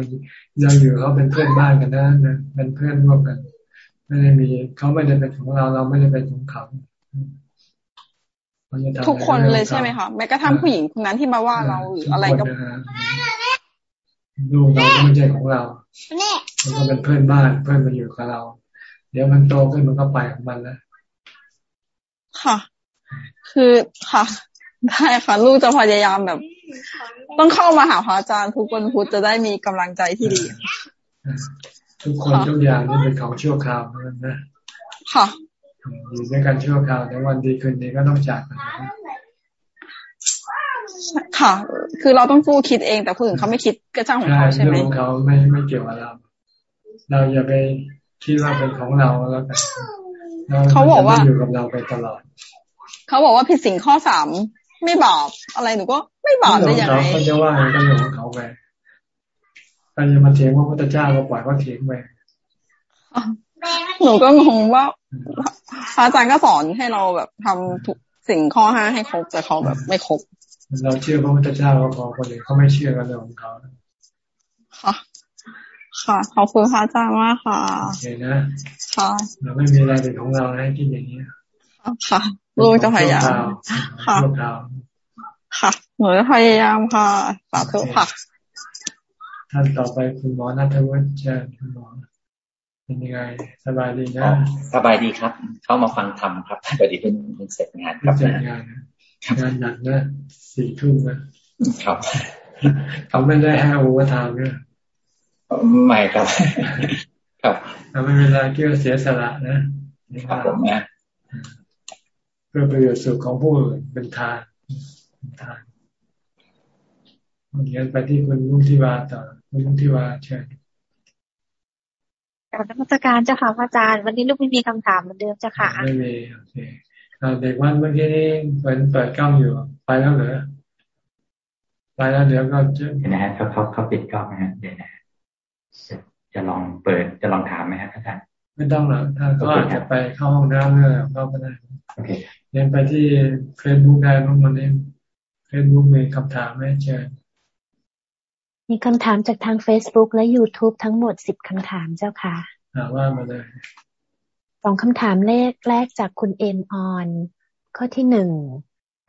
เราอยู่เขาเป็นเพื่อนบ้านกันนะเป็นเพื่อนร่วมกันไม่ได้มีเขาไม่ได้เป็นของเราเราไม่ได้เป็นของเขาทุกคนเลยใช่ไหมคะแม้กระทั่งผู้หญิงคนนั้นที่มาว่าเราหรืออะไรก็ ลูกเราไม่ใช่ของเรามันก็เป็นเพื่อนบ้านเพื่อนมาอยู่กับเรา เดี๋ยวมันโตขึ้นมันก็ไปของมันแล้วค่ะ คือค่ะได้ค่ะลูกจะพยายามแบบ ต้องเข้ามาหาพระอาจารย์ทุกวันพุธจะได้มีกำลังใจที่ดี ทุกคนทุกอย่างนี่เป็นของชั่วคราวเหมือนกันนะค่ะอยู่ด้วยกันชั่วคราวในวันดีคืนดีก็ต้องจากกัน ค่ะ คือเราต้องสู้คิดเอง แต่คนอื่นเขาไม่คิดก็เจ้าของเขาใช่ไหมเรื่องของเขาไม่ไม่เกี่ยวกับเรา เราอย่าไปคิดว่าเป็นของเราแล้วกันเขาบอกว่าอยู่กับเราไปตลอด เขาบอกว่าผิดสิ่งข้อสามไม่บาปอะไรหนูก็ไม่บาปได้ยังไงเขาจะว่าก็เรื่องของเขาไปใครจะมาเถียงว่าพระเจ้าก็ปล่อยเขาเถียงไปหนูก็งงว่าพระอาจารย์ก็สอนให้เราแบบทำทุกสิ่งข้อห้าให้ครบแต่เขาแบบไม่ครบ เราเชื่อพระพุทธเจ้าก็พอคนอื่นเขาไม่เชื่อกันเรื่องของเขาค่ะค่ะขอบคุณพระอาจารย์มากค่ะโอเคนะค่ะเราไม่มีอะไรเป็นของเราให้คิดอย่างนี้ค่ะลูกจะพยายามค่ะค่ะหนูจะพยายามค่ะสาธุค่ะท่านต่อไปคุณหมอนัทวุฒิเชิญคุณหมอเป็นยังไงสบายดีนะ สบายดีครับ เข้ามาฟังธรรมครับพอดีเพิ่งเสร็จงานครับเสร็จงาน งานหนักนะสี่ทุ่มนะครับเขาไม่ได้ให้อุปทานเนี่ยไม่ครับ ครับไม่เป็นไรเกี่ยวเสียสละนะครับผมนะเพื่อประโยชน์สุขของผู้อื่นเป็นทานทานเรียนไปที่คุณลุงทิวาต่อคุณลุงทิวาเชิญกับนักวิชาการเจ้าค่ะพระอาจารย์ วันนี้ลูกไม่มีคำถามเหมือนเดิมเจ้าค่ะไม่มีโอเค เด็กวันเมื่อกี้นี้เปิดเปิดกล้องอยู่ ไปแล้วเหรอไปแล้วเดี๋ยวก็จะเดี๋ยวนะฮะเขาเขาเขาปิดกล้องนะฮะเดี๋ยวนะจะจะลองเปิดจะลองถามไหมครับอาจารย์ไม่ต้องหรอกถ้าก็อาจจะไปเข้าห้องน้ำเลยเข้าก็ได้โอเคเรียนไปที่เฟซบุ๊กได้บ้างวันนี้เฟซบุ๊กมีคำถามไหมเชิญมีคำถามจากทาง Facebook และ YouTube ทั้งหมดสิบคำถามเจ้าค่ะถามว่ามาเลย สองคำถามแรกแรกจากคุณเอ็มออน ข้อที่หนึ่ง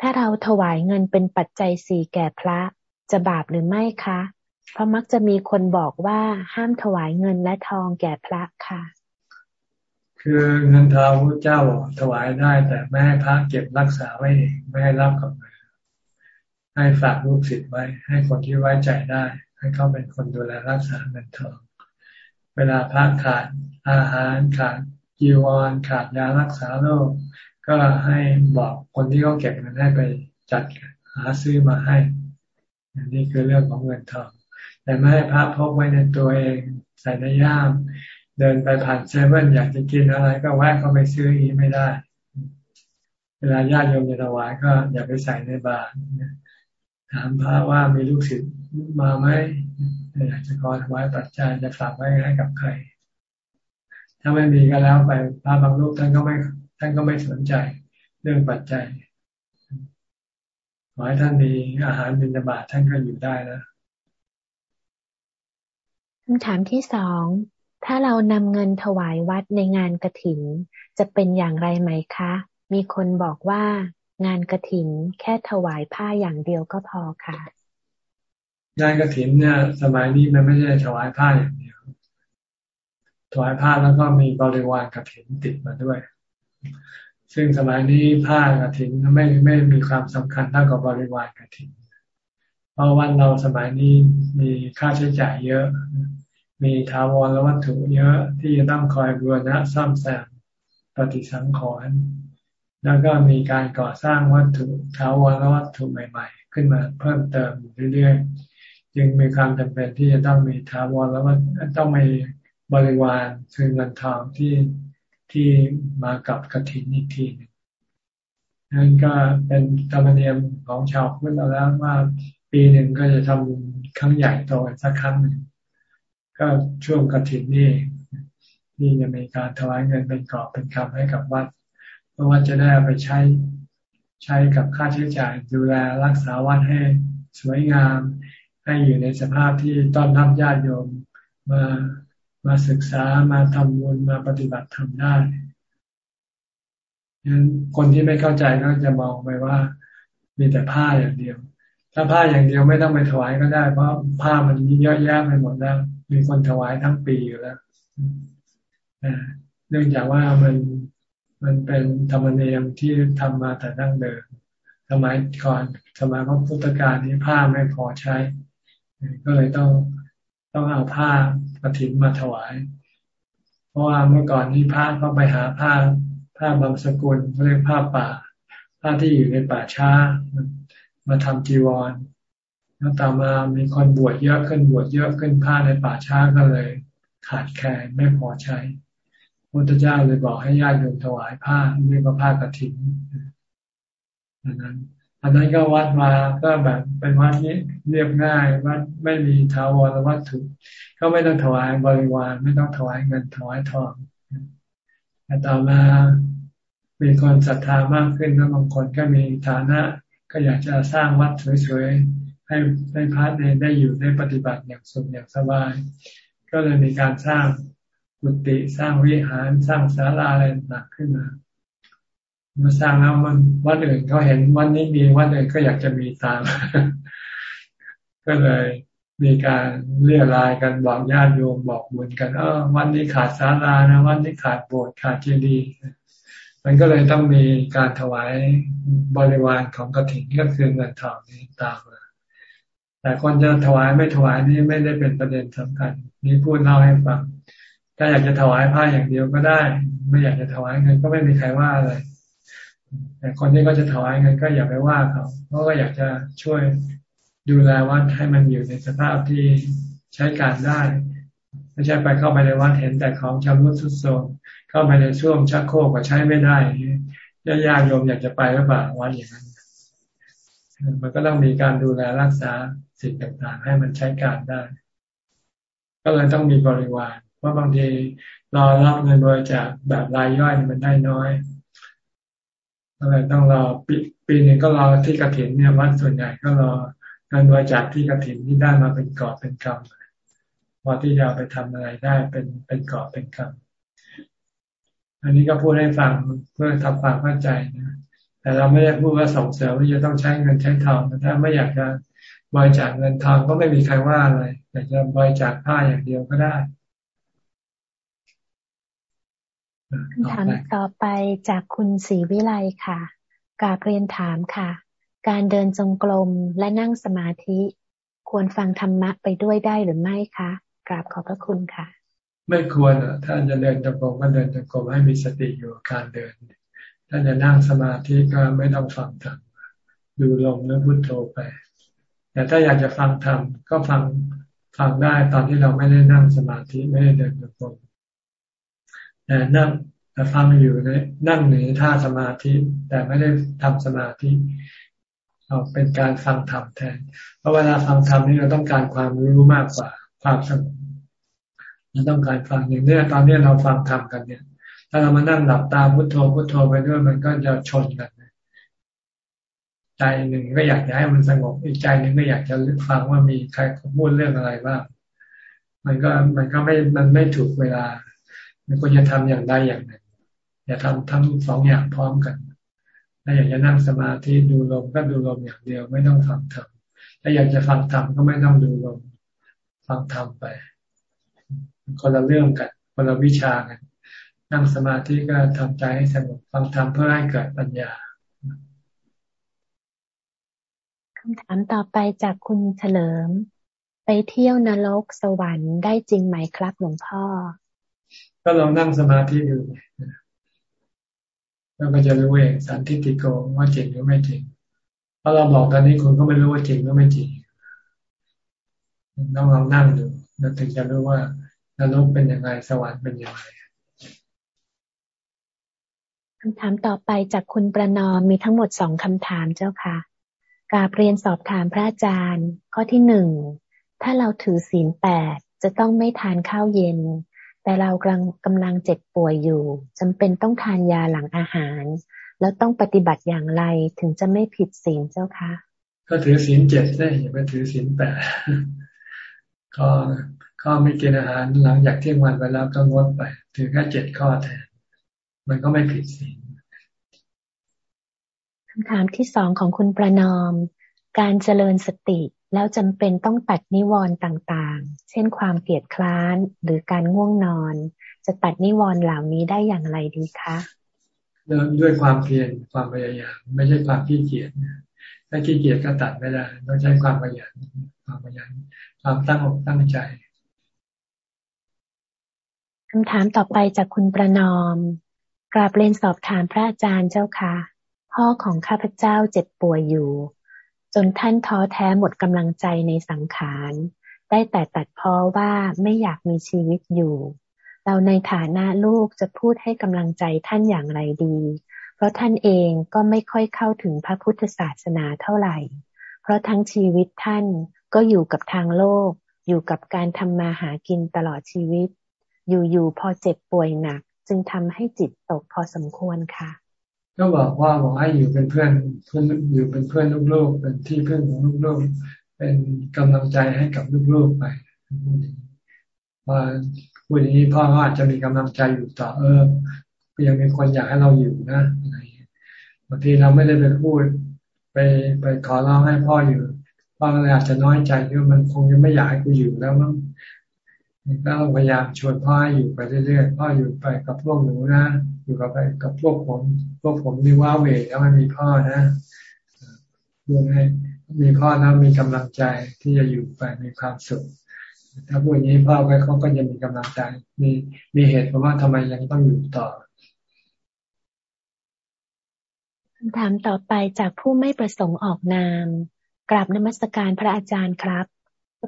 ถ้าเราถวายเงินเป็นปัจจัยสี่แก่พระ จะบาปหรือไม่คะ เพราะมักจะมีคนบอกว่าห้ามถวายเงินและทองแก่พระค่ะ คือเงินทองพระเจ้าถวายได้แต่ไม่ให้พระเก็บรักษาไว้เองไม่ให้รับกับมือให้ฝากลูกศิษย์ไว้ ให้คนที่ไว้ใจได้ ให้เขาเป็นคนดูแลรักษาเงินทอง เวลาพระขาดอาหารขาด จีวรขาดยารักษาโรคก็ให้บอกคนที่เขาเก็บเงินให้ไปจัดหาซื้อมาให้อันนี้คือเรื่องของเงินทองแต่ไม่ให้พระพกไว้ในตัวเองใส่ในย่าม เดินไปผ่านเซเว่นอยากจะกินอะไรก็แวะก็ไปซื้ออีไม่ได้ เวลาญาติโยมจะถวายก็อย่าไปใส่ในบาตรถามพระว่ามีลูกศิษย์มาไหมอยากจะขอถวายปัจจัยจะฝากไว้ให้กับใคร ถ้าไม่มีก็แล้วไปพระบางรูปท่านก็ไม่ท่านก็ไม่สนใจเรื่องปัจจัยขอให้ท่านมีอาหารบิณฑบาตท่านก็อยู่ได้แล้วคำถามที่สองถ้าเรานำเงินถวายวัดในงานกระถินจะเป็นอย่างไรไหมคะ มีคนบอกว่างานกระถินแค่ถวายผ้าอย่างเดียวก็พอค่ะ งานกระถินเนี่ยสมัยนี้มันไม่ใช่ถวายผ้าอย่างเดียว ถวายผ้าแล้วก็มีบริวารกระถินติดมาด้วย ซึ่งสมัยนี้ผ้ากระถินไม่ไม่มีความสำคัญเท่ากับบริวารกระถิน เพราะวันเราสมัยนี้มีค่าใช้จ่ายเยอะ มีทาวรและวัตถุเยอะที่จะต้องคอยบูรณะซ่อมแซมปฏิสังขรณ์แล้วก็มีการก่อสร้างวัตถุทาวรและวัตถุใหม่ ๆ ขึ้นมาเพิ่มเติมเรื่อยๆ จึงมีความจำเป็นที่จะต้องมีทาวรและว่าต้องมี บริวารคือเงินทองที่ที่มากับกระถินอีกทีนึงนั่นก็เป็นธรรมเนียมของชาวพุทธเราแล้วว่าปีหนึ่งก็จะทำครั้งใหญ่โตสักครั้งหนึ่งก็ช่วงกระถินนี่ที่จะมีการถวายเงินเป็นกอบเป็นคำให้กับวัดเพราะว่าจะได้ไปใช้ใช้กับค่าใช้จ่ายดูแลรักษาวัดให้สวยงาม ให้อยู่ในสภาพที่ต้อนรับญาติโยมมา มาศึกษามาทำบุญมาปฏิบัติทำได้ฉะนั้นคนที่ไม่เข้าใจก็จะมองไปว่ามีแต่ผ้าอย่างเดียว ถ้าผ้าอย่างเดียวไม่ต้องไปถวายก็ได้ เพราะผ้ามันเยอะแยะไปหมดแล้ว มีคนถวายทั้งปีอยู่แล้วเนื่องจากว่ามันมันเป็นธรรมเนียมที่ทำมาแต่ดั้งเดิมสมัยก่อนสมัยพระพุทธกาลนี้ผ้าไม่พอใช้ ก็เลยต้องต้องเอาผ้า ระถินมาถวาย เพราะว่าเมื่อก่อนนี้พระก็ไปหาผ้าผ้าบางสกุลเรียกผ้าป่า ผ้าที่อยู่ในป่าช้า มาทำจีวรแล้วต่อมามีคนบวชเยอะขึ้นบวชเยอะขึ้นผ้าในป่าช้าก็เลย ขาดแคลนไม่พอใช้พุทธเจ้าเลยบอกให้ญาติโยมถวายผ้าเรียกว่าผ้ากรถินอันนั้น อันนั้นก็วัดมาก็แบบเป็นวัดนี้เรียบง่ายวัดไม่มีทาวรวัตถุ ก็ไม่ต้องถวายบริวารไม่ต้องถวายเงินถวายทองแต่ต่อมามีคนศรัทธามากขึ้นแล้วบางคนก็มีฐานะ ก็อยากจะสร้างวัดสวยๆให้ให้พระเนได้อยู่ได้ปฏิบัติอย่างสุขอย่างสบาย ก็เลยมีการสร้างกุฏิสร้างวิหารสร้างศาลาอะไรหนักขึ้นมา มื่อสร้างแล้วมันวัดอื่นเขาเห็นวันนี้มีวัดอื่นก็อยากจะมีตาม ก็เลยมีการเรียรายกันบอกญาติโยมบอกบุญกันเออวันนี้ขาดศาลานะวันนี้ขาดโบสถ์ขาดเจดีย์มันก็เลยต้องมีการถวายบริวารของกฐินก็คือเงินทองนี้ตามมาแต่คนจะถวายไม่ถวายนี่ไม่ได้เป็นประเด็นสำคัญ นี่พูดเล่าให้ฟัง ถ้าอยากจะถวายผ้าอย่างเดียวก็ได้ ไม่อยากจะถวายเงินก็ไม่มีใครว่าอะไร แต่คนที่ก็จะถวายเงินก็อย่าไปว่าเขาเพราะก็อยากจะช่วยดูแลวัดให้มันอยู่ในสภาพที่ใช้การได้ไม่ใช่ไปเข้าไปในวัดเห็นแต่ของชำรุดทรุดโทรมเข้าไปในช่วงชักโครกก็ใช้ไม่ได้ญาติญาติโยมอยากจะไปหรือเปล่าวัดอย่างนั้น มันก็ต้องมีการดูแลรักษาสิ่งต่างๆ ให้มันใช้การได้ ก็เลยต้องมีบริวารเพราะบางทีรอรับเงินบริจาคแบบรายย่อยมันได้น้อย ก็เลยต้องรอปีปีหนึ่งก็รอที่กระถินเนี่ยวัดส่วนใหญ่ก็รอเงินบริจาคที่กระถินที่ได้มาเป็นกอบเป็นกำพอที่จะไปทำอะไรได้เป็นเป็นกอบเป็นกำอันนี้ก็พูดให้ฟังเพื่อทำความเข้าใจนะแต่เราไม่ได้พูดว่าส่งเสริมว่าจะต้องใช้เงินใช้ทองถ้าไม่อยากจะบริจาคเงินทองก็ไม่มีใครว่าอะไรอยากจะบริจาคผ้าอย่างเดียวก็ได้ คำถามต่อไปจากคุณศรีวิไลค่ะกาเรียนถามค่ะ การเดินจงกรมและนั่งสมาธิ ควรฟังธรรมะไปด้วยได้หรือไม่คะกราบขอบพระคุณค่ะ ไม่ควรอะถ้าจะเดินจงกรมก็เดินจงกรมให้มีสติอยู่การเดิน ถ้าจะนั่งสมาธิก็ไม่ต้องฟังธรรมดูลมแล้วพุทโธไป แต่ถ้าอยากจะฟังธรรมก็ฟังฟังได้ตอนที่เราไม่ได้นั่งสมาธิไม่ได้เดินจงกรม แต่นั่งแต่ฟังอยู่ในนั่งหรือท่าสมาธิ แต่ไม่ได้ทำสมาธิเราเป็นการฟังธรรมแทน เพราะเวลาฟังธรรมนี่เราต้องการความรู้มากกว่าความสงบเราต้องการฟังอย่างเนี้ยตอนนี้เราฟังธรรมกันเนี่ย ถ้าเรามานั่งหลับตาพุโทโธพุโทโธไปด้วยมันก็จะชนกันใจหนึ่งก็อยากจะให้มันสงบอีกใจหนึ่งก็อยากจะฟังว่ามีใครพูดเรื่องอะไรบ้างมันก็มันก็ไม่มันไม่ถูกเวลา มันควรจะทำอย่างใดอย่างหนึ่งอย่าทำทั้งสองอย่างพร้อมกันถ้าอยากจะนั่งสมาธิดูลมก็ดูลมอย่างเดียวไม่ต้องฟังธรรมถ้าอยากจะฟังธรรมก็ไม่ต้องดูลมฟังธรรมไป คนละเรื่องกัน คนละวิชากัน นั่งสมาธิก็ทำใจให้สงบฟังธรรมเพื่อให้เกิดปัญญาคำถามต่อไปจากคุณเฉลิม ไปเที่ยวนรกสวรรค์ได้จริงไหมครับหลวงพ่อ ก็ลองนั่งสมาธิดูแล้วก็จะรู้เองสันทิฏฐิโกว่าจริงหรือไม่จริงเพราะเราบอกตอนนี้คุณก็ไม่รู้ว่าจริงหรือไม่จริงต้องลองนั่งดูแล้วถึงจะรู้ว่านรกเป็นยังไงสวรรค์เป็นยังไงคำถามต่อไปจากคุณประนอมมีทั้งหมดสองคำถามเจ้าค่ะกาเรียนสอบถามพระอาจารย์ ข้อที่หนึ่งถ้าเราถือศีลแปดจะต้องไม่ทานข้าวเย็น แต่เรากำลังกำลังเจ็บป่วยอยู่จำเป็นต้องทานยาหลังอาหาร แล้วต้องปฏิบัติอย่างไรถึงจะไม่ผิดศีลเจ้าคะ ก็ถือศีลเจ็ดได้อย่าไปถือศีลแปดก็ก็ไม่กินอาหารหลังจากเที่ยงวันไปแล้วก็งดไป ถือแค่เจ็ดข้อแทนมันก็ไม่ผิดศีลคำถามที่สองของคุณประนอม การเจริญสติแล้วจำเป็นต้องตัดนิวรณ์ต่างๆ เช่นความเกลียดคร้านหรือการง่วงนอน จะตัดนิวรณ์เหล่านี้ได้อย่างไรดีคะเริ่มด้วยความเพียรความพยายามไม่ใช่ความขี้เกียจถ้าขี้เกียจก็ตัดไม่ได้ต้องใช้ความพยายามความพยายามความตั้งอกตั้งใจคำถามต่อไปจากคุณประนอม กราบเรียนสอบถามพระอาจารย์เจ้าค่ะ พ่อของข้าพเจ้าเจ็บป่วยอยู่ จนท่านท้อแท้หมดกำลังใจในสังขาร ได้แต่ตัดพ้อว่าไม่อยากมีชีวิตอยู่ เราในฐานะลูกจะพูดให้กำลังใจท่านอย่างไรดี เพราะท่านเองก็ไม่ค่อยเข้าถึงพระพุทธศาสนาเท่าไหร่ เพราะทั้งชีวิตท่านก็อยู่กับทางโลก อยู่กับการทำมาหากินตลอดชีวิต อยู่ๆพอเจ็บป่วยหนัก จึงทำให้จิตตกพอสมควรค่ะ ก็บอกว่าบอกให้อยู่เป็นเพื่อนเพื่อนอยู่เป็นเพื่อนลูกๆเป็นที่เพื่อนของลูกๆเป็นกำลังใจให้กับลูกๆไปว่าพูดอย่างนี้พ่อก็อาจจะมีกำลังใจอยู่ต่อเออยังมีคนอยากให้เราอยู่นะอะไรบางทีเราไม่ได้ไปพูด ไปไปขอร้องให้พ่ออยู่พ่อก็เลยอาจจะน้อยใจว่มันคงยังไม่อยากให้กูอยู่แล้วมั้งก็พยายามชวนพ่อให้อยู่ไปเรื่อยๆพ่ออยู่ไปกับพวกหนูนะ อยู่กับไปกับพวกผมพวกผมนี่ว่าเวแล้วมันมีพ่อนะด้วยให้มีพ่อแล้วมีกำลังใจที่จะอยู่ไปมีความสุขถ้าพูดอย่างนี้พ่อไปเขาก็จะมีกำลังใจ มีมีเหตุเพราะว่าทำไมยังต้องอยู่ต่อคำถามต่อไปจากผู้ไม่ประสงค์ออกนาม กราบนมัสการพระอาจารย์ครับ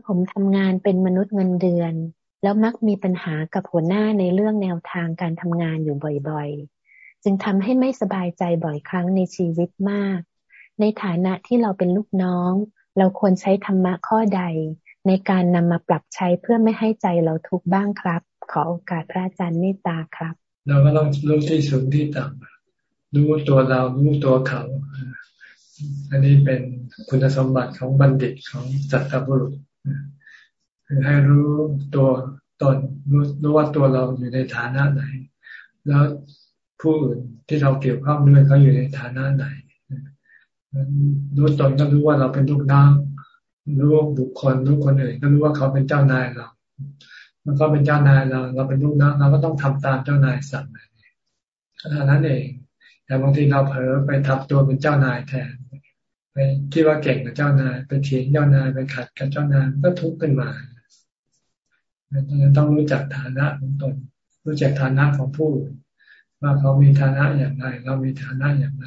ผมทำงานเป็นมนุษย์เงินเดือน แล้วมักมีปัญหากับหัวหน้าในเรื่องแนวทางการทำงานอยู่บ่อยๆ จึงทำให้ไม่สบายใจบ่อยครั้งในชีวิตมาก ในฐานะที่เราเป็นลูกน้อง เราควรใช้ธรรมะข้อใด ในการนำมาปรับใช้เพื่อไม่ให้ใจเราทุกข์บ้างครับ ขอโอกาสพระอาจารย์เมตตาครับ เราก็ต้องรู้ที่สูงที่ต่ำรู้ตัวเรารู้ตัวเขา อันนี้เป็นคุณสมบัติของบัณฑิตของจัตตบุรุษ คือให้รู้ตัวตนรู้รู้ว่าตัวเราอยู่ในฐานะไหน แล้วผู้อื่นที่เราเกี่ยวข้องด้วยเขาอยู่ในฐานะไหนรู้ตนก็รู้ว่าเราเป็นลูกน้องรู้บุคคลรู้คนอื่นก็รู้ว่าเขาเป็นเจ้านายเรามันก็เป็นเจ้านายเรา เราเป็นลูกน้องเราก็ต้องทำตามเจ้านายสั่งนั้นเอง แต่บางทีเราเผลอไปทับตัวเป็นเจ้านายแทนไปคิดว่าเก่งกับเจ้านาย ไปเถียงเจ้านายไปขัดกับเจ้านายก็ทุกข์ขึ้นมา ต้องรู้จักฐานะของตน รู้จักฐานะของผู้ว่าเขามีฐานะอย่างไร เรามีฐานะอย่างไร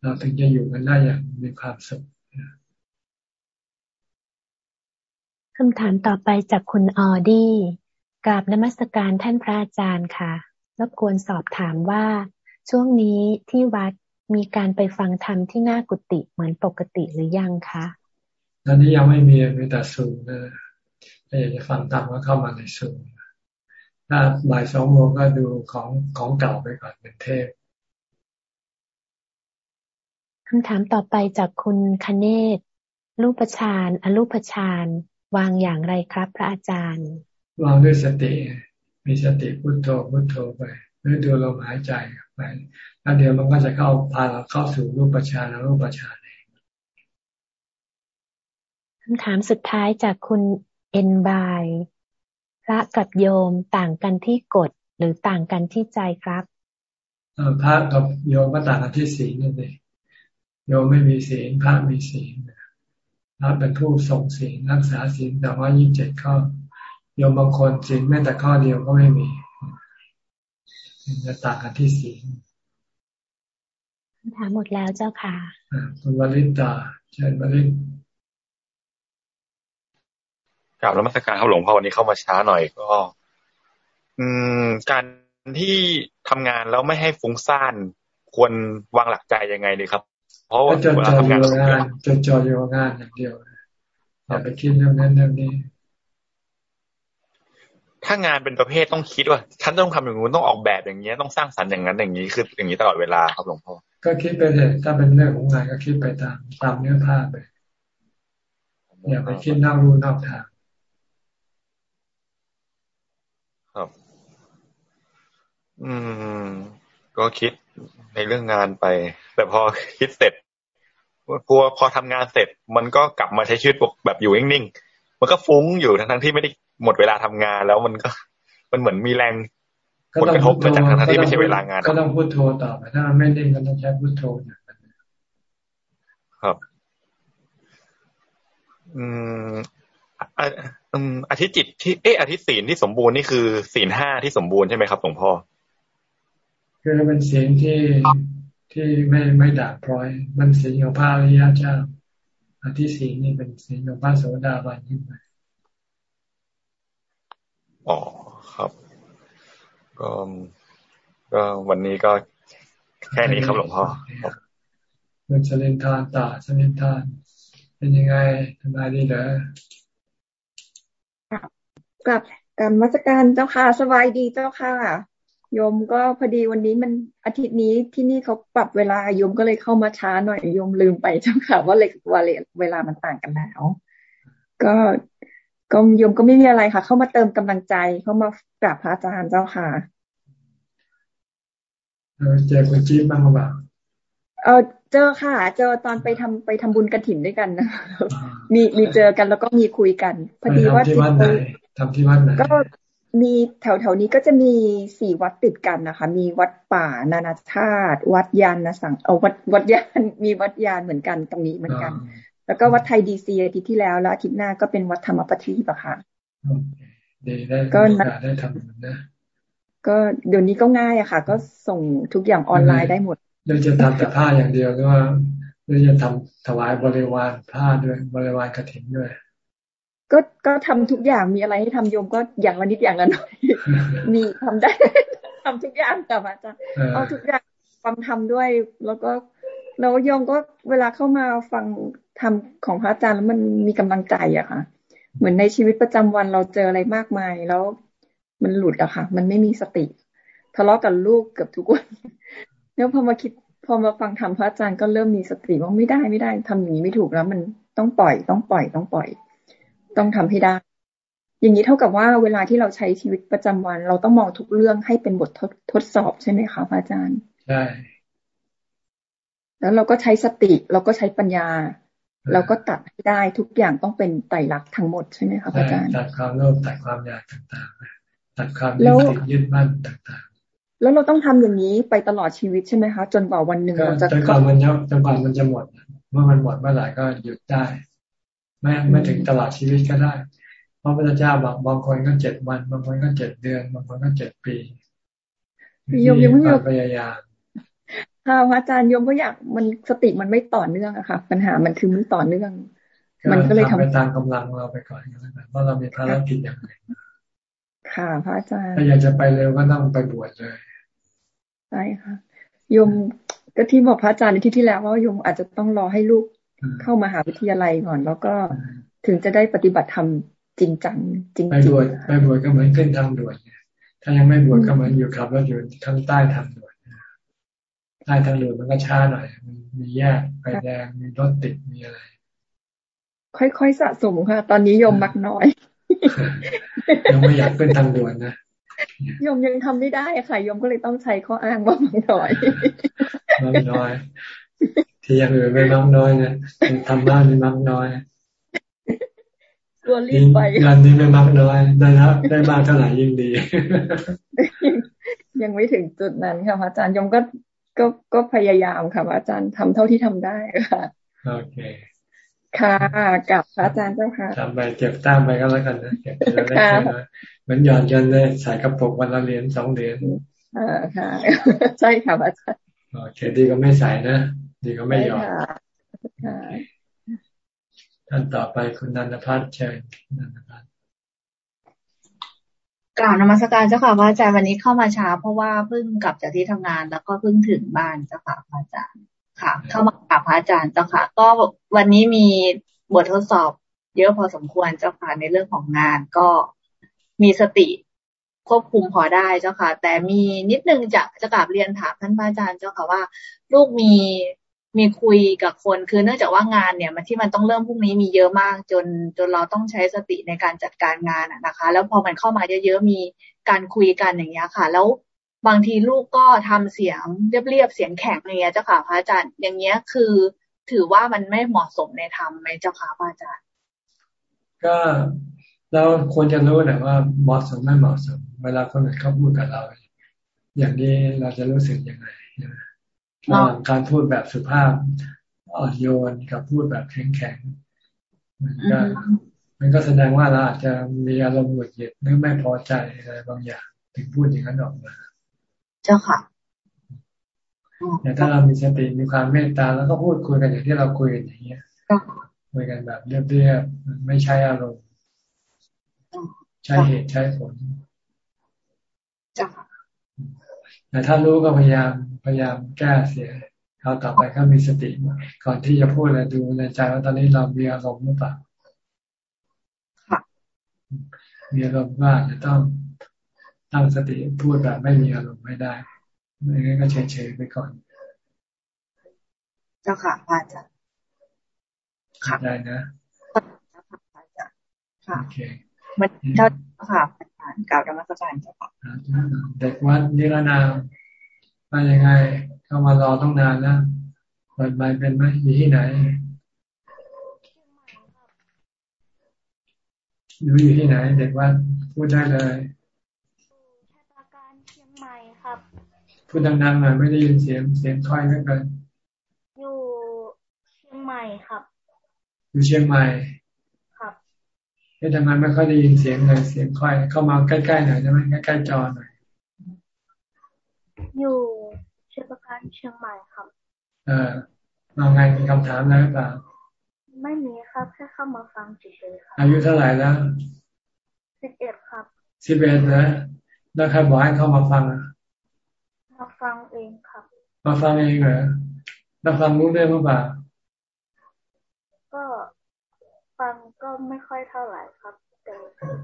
เราถึงจะอยู่กันได้อย่างมีความสุขคำถามต่อไปจากคุณออดี้กราบนมัสการท่านพระอาจารย์ค่ะรบกวนสอบถามว่า ช่วงนี้ที่วัดมีการไปฟังธรรมที่หน้ากุฏิเหมือนปกติหรือยังคะตอนนี้ยังไม่มีมีแต่สูงนะ ถ้าอยากจะฟังธรรมก็เข้ามาในสูงถ้าบ่ายสองโมงก็ดูของของเก่าไปก่อนเป็นเทพคำถามต่อไปจากคุณคเนศรูปฌานอรูปฌานวางอย่างไรครับ พระอาจารย์ วางด้วยสติ มีสติพุโทโธพุโทโธไปหรือดูลมหายใจไปแล้วเดี๋ยวมันก็จะเข้าพาเราเข้าสู่รูปฌานรูปฌานเองคำถามสุดท้ายจากคุณ เอ็นบายพระกับโยมต่างกันที่กฎหรือต่างกันที่ใจครับพระกับโยมก็ต่างกันที่ศีลนั่นเองโยมไม่มีศีลพระมีศีลพระเป็นผู้ทรงศีลรักษาศีลแต่ว่ายี่สิบเจ็ดข้อโยมบางคนศีลแม้แต่ข้อเดียวก็ไม่มีจะต่างกันที่ศีลคำถามหมดแล้วเจ้าค่ะคุณวริตาเชิญวริต กลับแล้วมาสการครับหลวงพ่อวันนี้เข้ามาช้าหน่อยก็ อืม การที่ทำงานแล้วไม่ให้ฟุ้งซ่านควรวางหลักใจยังไงดีครับ เพราะว่าเวลาทำงานจดจ่ออยู่งานอย่างเดียวอย่าไปคิดเรื่องนั้นเรื่องนี้ ถ้างานเป็นประเภทต้องคิดว่าฉันต้องทำอย่างนู้นต้องออกแบบอย่างเงี้ยต้องสร้างสรรค์อย่างนั้นอย่างนี้คืออย่างนี้ตลอดเวลาครับหลวงพ่อก็คิดไปเลยถ้าเป็นเรื่องของงานก็คิดไปตามตามเนื้อผ้าไปอย่าไปคิดนอกรู้นอกทางครับ อืม ก็คิดในเรื่องงานไป แต่พอคิดเสร็จพอพอทำงานเสร็จ มันก็กลับมาใช้ชีวิตแบบอยู่นิ่งๆมันก็ฟุ้งอยู่ทั้งที่ไม่ได้หมดเวลาทำงานแล้วมันก็ มันเหมือนมีแรงผลกระทบมาจากทั้งที่ไม่ใช่เวลางาน ก็ต้องพูดโทรต่อไปถ้าไม่นิ่งก็ต้องใช้พูดโทรอย่างนั้นครับ อืมอาทิตย์จิตที่เอออาทิตย์ศีลที่สมบูรณ์นี่คือศีลห้าที่สมบูรณ์ใช่ไหมครับหลวงพ่อ คือเป็นเสียงที่ที่ไม่ไม่ด่าพร้อย มันเสียงของพระอริยเจ้าอันที่สี่นี่เป็นเสียงของพระโสดาบันขึ้นไปอ๋อครับก็ก็วันนี้ก็แค่นี้ครับหลวงพ่อคุณสเลนทานตาสเลนทาน เป็นยังไงทำไมดีเหรอกับกับมาสการเจ้าค่ะ สบายดีเจ้าค่ะ โยมก็พอดีวันนี้มันอาทิตย์นี้ที่นี่เขาปรับเวลาโยมก็เลยเข้ามาช้าหน่อยโยมลืมไปเจ้าค่ะว่าเลยว่าเวลามันต่างกันแล้ว ก็ก็โยมก็ไม่มีอะไรค่ะ เข้ามาเติมกำลังใจ เข้ามากราบพระอาจารย์เจ้าค่ะเจอคุณจี๊บบ้างหรือเปล่าเออเจอค่ะ เจอตอนไปทำไปทำบุญกระถิ่นด้วยกันนะมีมีเจอกันแล้วก็มีคุยกัน พอดีว่าที่วัดไหนทำที่วัดไหนก็ มีแถวแถวนี้ก็จะมีสี่วัดติดกันนะคะ มีวัดป่านานาชาติ วัดยานนะสังเอาวัดวัดยานมีวัดยานเหมือนกันตรงนี้เหมือนกัน แล้วก็วัดไทยดีซีอาทิตย์ที่แล้ว แล้วอาทิตย์หน้าก็เป็นวัดธรรมปฏิปะค่ะดีได้ก็ได้ทำนะก็เดี๋ยวนี้ก็ง่ายอะค่ะ ก็ส่งทุกอย่างออนไลน์ได้หมดเราจะทำแต่ผ้าอย่างเดียวหรือว่าเราจะทำถวายบริวารผ้าด้วยบริวารกระถิ่นด้วย ก็ก็ทำทุกอย่างมีอะไรให้ทำโยมก็อย่างละนิดอย่างละหน่อยมีทำได้ทำทุกอย่างแต่อาจารย์เอาทุกอย่างความทำด้วย แล้วก็แล้วโยมก็เวลาเข้ามาฟังทำของพระอาจารย์แล้วมันมีกำลังใจอะค่ะ เหมือนในชีวิตประจำวันเราเจออะไรมากมายแล้ว มันหลุดอะค่ะ มันไม่มีสติทะเลาะกับลูกเกือบทุกวันแล้วพอมาคิดพอมาฟังธรรมพระอาจารย์ก็เริ่มมีสติว่าไม่ได้ไม่ได้ทำอย่างนี้ไม่ถูกแล้ว มันต้องปล่อยต้องปล่อยต้องปล่อย ต้องทำให้ได้ อย่างนี้เท่ากับว่าเวลาที่เราใช้ชีวิตประจำวัน เราต้องมองทุกเรื่องให้เป็นบททดทดสอบใช่ไหมคะพระอาจารย์ ใช่ แล้วเราก็ใช้สติเราก็ใช้ปัญญา เราก็ตัดให้ได้ทุกอย่างต้องเป็นไตรลักษณ์ทั้งหมดใช่ไหมคะอาจารย์ตัดความโลภตัดความอยากต่างๆตัดความยึดติดยึดมั่นต่างๆ แล้วเราต้องทำอย่างนี้ไปตลอดชีวิตใช่ไหมคะ จนกว่าวันหนึ่งเราจะจนกว่ามันจะจนกว่ามันจะหมดเมื่อมันหมดเมื่อไหร่ก็หยุดได้ ไม่ไม่ถึงตลอดชีวิตก็ได้เพราะพระเจ้าบอกบางคนก็เจ็ดวัน บางคนก็เจ็ดเดือน บางคนก็เจ็ดปีโยมยังไม่พยายามค่ะอาจารย์โยมก็อยากมันสติมันไม่ต่อเนื่องอะค่ะ ปัญหามันคือมันต่อเนื่อง มันก็เลยทำไปตามกำลังเราไปก่อนกันแล้วกันเพราะเรามีภารกิจอย่างไรค่ะ พระอาจารย์ถ้าอยากจะไปเร็วก็ต้องไปบวชเลยใช่ค่ะโยมก็ที่บอกพระอาจารย์ในที่ที่แล้วว่าโยมอาจจะต้องรอให้ลูก เข้ามาหาวิทยาลัยก่อน แล้วก็ถึงจะได้ปฏิบัติธรรมจริงจังจริงไปบวชไปบวชก็เหมือนขึ้นทางด่วนถ้ายังไม่บวชก็เหมือนอยู่ขับรถอยู่ข้างใต้ทางด่วนใต้ทางด่วนมันก็ช้าหน่อยมันมีแยกไฟแดงมีรถติดมีอะไร ค่อยๆสะสมค่ะ ตอนนี้ยมมักน้อย ยังไม่อยากขึ้นทางด่วนนะยมยังทำไม่ได้ค่ะยมก็เลยต้องใช้ข้ออ้างว่ามักน้อยมักน้อย ที่อย่างอื่นไม่มักน้อยนะทำบ้านไม่มักน้อยตัวรีบไปงานนี้ไม่มักน้อยได้แล้วได้มากเท่าไหร่ยิ่งดี ยังไม่ถึงจุดนั้นค่ะพระอาจารย์ยมก็ก็ก็พยายามค่ะพระอาจารย์ทำเท่าที่ทำได้ค่ะโอเคค่ะกับพระอาจารย์เจ้าค่ะทำไปเก็บตั้งไปก็แล้วกันนะเก็บเล็กน้อยเหมือนหย่อนเงินเลยใส่กระปุกวันละเหรียญสองเหรียญอ่าค่ะ ใช่ค่ะอาจารย์โอเคดีก็ไม่ใส่นะ ดีก็ไม่หย่อนท่านต่อไปคุณนันทพัฒน์เชิญนันทพัฒน์กล่าวนมัสการเจ้าค่ะพระอาจารย์วันนี้เข้ามาช้าเพราะว่าเพิ่งกลับจากที่ทำงาน แล้วก็เพิ่งถึงบ้านเจ้าค่ะพระอาจารย์ค่ะ เข้ามากราบพระอาจารย์เจ้าค่ะ ก็วันนี้มีบททดสอบ เยอะพอสมควรเจ้าค่ะในเรื่องของงานก็มีสติควบคุมพอได้เจ้าค่ะ แต่มีนิดนึงจะจะกลับเรียนถามท่านพระอาจารย์เจ้าค่ะว่า ลูกมี มีคุยกับคนคือเนื่องจากว่างานเนี่ยมันที่มันต้องเริ่มพรุ่งนี้มีเยอะมากจนจนเราต้องใช้สติในการจัดการงานนะคะ แล้วพอมันเข้ามาเยอะๆมีการคุยกันอย่างเงี้ยค่ะ แล้วบางทีลูกก็ทำเสียงเรียบๆเสียงแข็งอย่างเงี้ยเจ้าค่ะพระอาจารย์อย่างเงี้ยคือ ถือว่ามันไม่เหมาะสมในธรรมไหมเจ้าค่ะพระอาจารย์ ก็เราควรจะรู้นะว่าเหมาะสมไม่เหมาะสม เวลาคนอื่นเขาพูดกับเรา อย่างนี้เราจะรู้สึกยังไง ระหว่างการพูดแบบสุภาพอ่อนโยนกับพูดแบบแข็งแข็งมันก็มันก็แสดงว่าเราอาจจะมีอารมณ์หงุดหงิดหรือไม่พอใจอะไรบางอย่างถึงพูดอย่างนั้นออกมา เจ้าค่ะแต่ถ้าเรามีสติมีความเมตตาแล้วก็พูดคุยกันอย่างที่เราคุยกันอย่างเงี้ยคุยกันแบบเรียบๆไม่ใช้อารมณ์ใช้เหตุใช้ผล แต่ถ้ารู้ก็พยายามพยายามแก้เสียเขาต่อไปก็มีสติก่อนที่จะพูดอะไรดูในใจว่าตอนนี้เรามีอารมณ์หรือเปล่ามีอารมณ์ว่าจะต้องตั้งสติพูดแบบไม่มีอารมณ์ไม่ได้ไม่งั้นก็เฉยๆไปก่อน เจ้าค่ะพระอาจารย์ค่ะได้นะค่ะโอเคมันเจ้าค่ะ อาจารย์กล่าวธรรมสการเจ้าค่ะเด็กวัดนิรนามมายังไง เข้ามารอต้องนานแล้วเปิดไมเป็นไหมอยู่ที่ไหนอยู่อยู่ที่ไหน เด็กวัดพูดได้เลยพูดดังๆหน่อยไม่ได้ยินเสียงเสียงค่อยไม่เกินอยู่เชียงใหม่ครับ อยู่เชียงใหม่ครับ เฮ้ยทำไมไม่ค่อยได้ยินเสียงเลยเสียงค่อยเข้ามาใกล้ๆหน่อยได้ไหมใกล้ๆจอหน่อยอยู่เชียงรายเชียงใหม่ครับ เออมาไงมีคำถามอะไรหรือเปล่าไม่มีครับแค่เข้ามาฟังเฉยๆครับอายุเท่าไหร่แล้วสิบเอ็ดครับสิบเอ็ดนะแล้วใครบอกให้เข้ามาฟังอะมาฟังเองครับ มาฟังเองเหรอมาฟังรู้เรื่องหรือเปล่าก็ฟัง ก็ไม่ค่อยเท่าไหร่ครับ แต่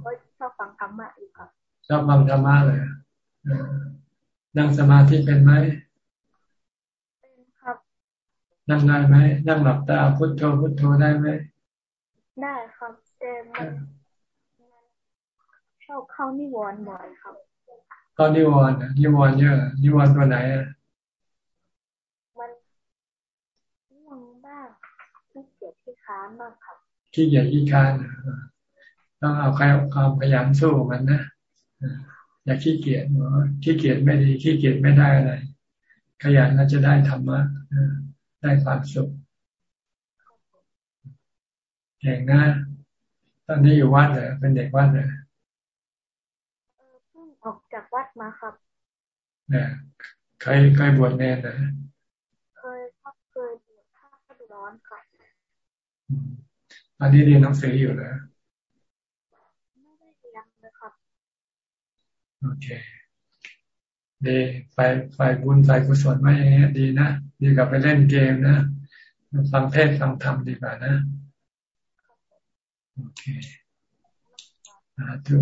ก็ชอบฟังธรรมะอยู่ครับ ชอบฟังธรรมะเลยนั่งสมาธิเป็นไหมเป็นครับ นั่งได้ไหมนั่งหลับตาพุทโธพุทโธได้ไหมได้ครับแต่มันชอบเข้านิวรณ์บ่อยครับก็นิวรณ์นิวรณ์เยอะนิวรณ์ตัวไหนอะมันง่วงบ้างขี้เกียจขี้ค้านบ้างครับ ขี้เกียจขี้ค้านต้องเอาใครความขยันสู้มันนะอย่าขี้เกียจขี้เกียจไม่ดีขี้เกียจไม่ได้อะไร ขยันแล้วจะได้ธรรมะได้ความสุขเก่งนะ ตอนนี้อยู่วัดเหรอเป็นเด็กวัดเหรอออกจากวัดมาครับเนี่ยเคยเคยบวชแน่นะเคยครับเคยบวชท่าดูร้อนครับ อันนี้เรียนหนังสืออยู่แล้วไม่ได้เรียนเลยครับโอเคดีไฟไฟบุญไฟกุศลไม่อย่างเงี้ยดีนะดีกับไปเล่นเกมนะฟังเทศฟังธรรมดีกว่านะโอเคสาธุ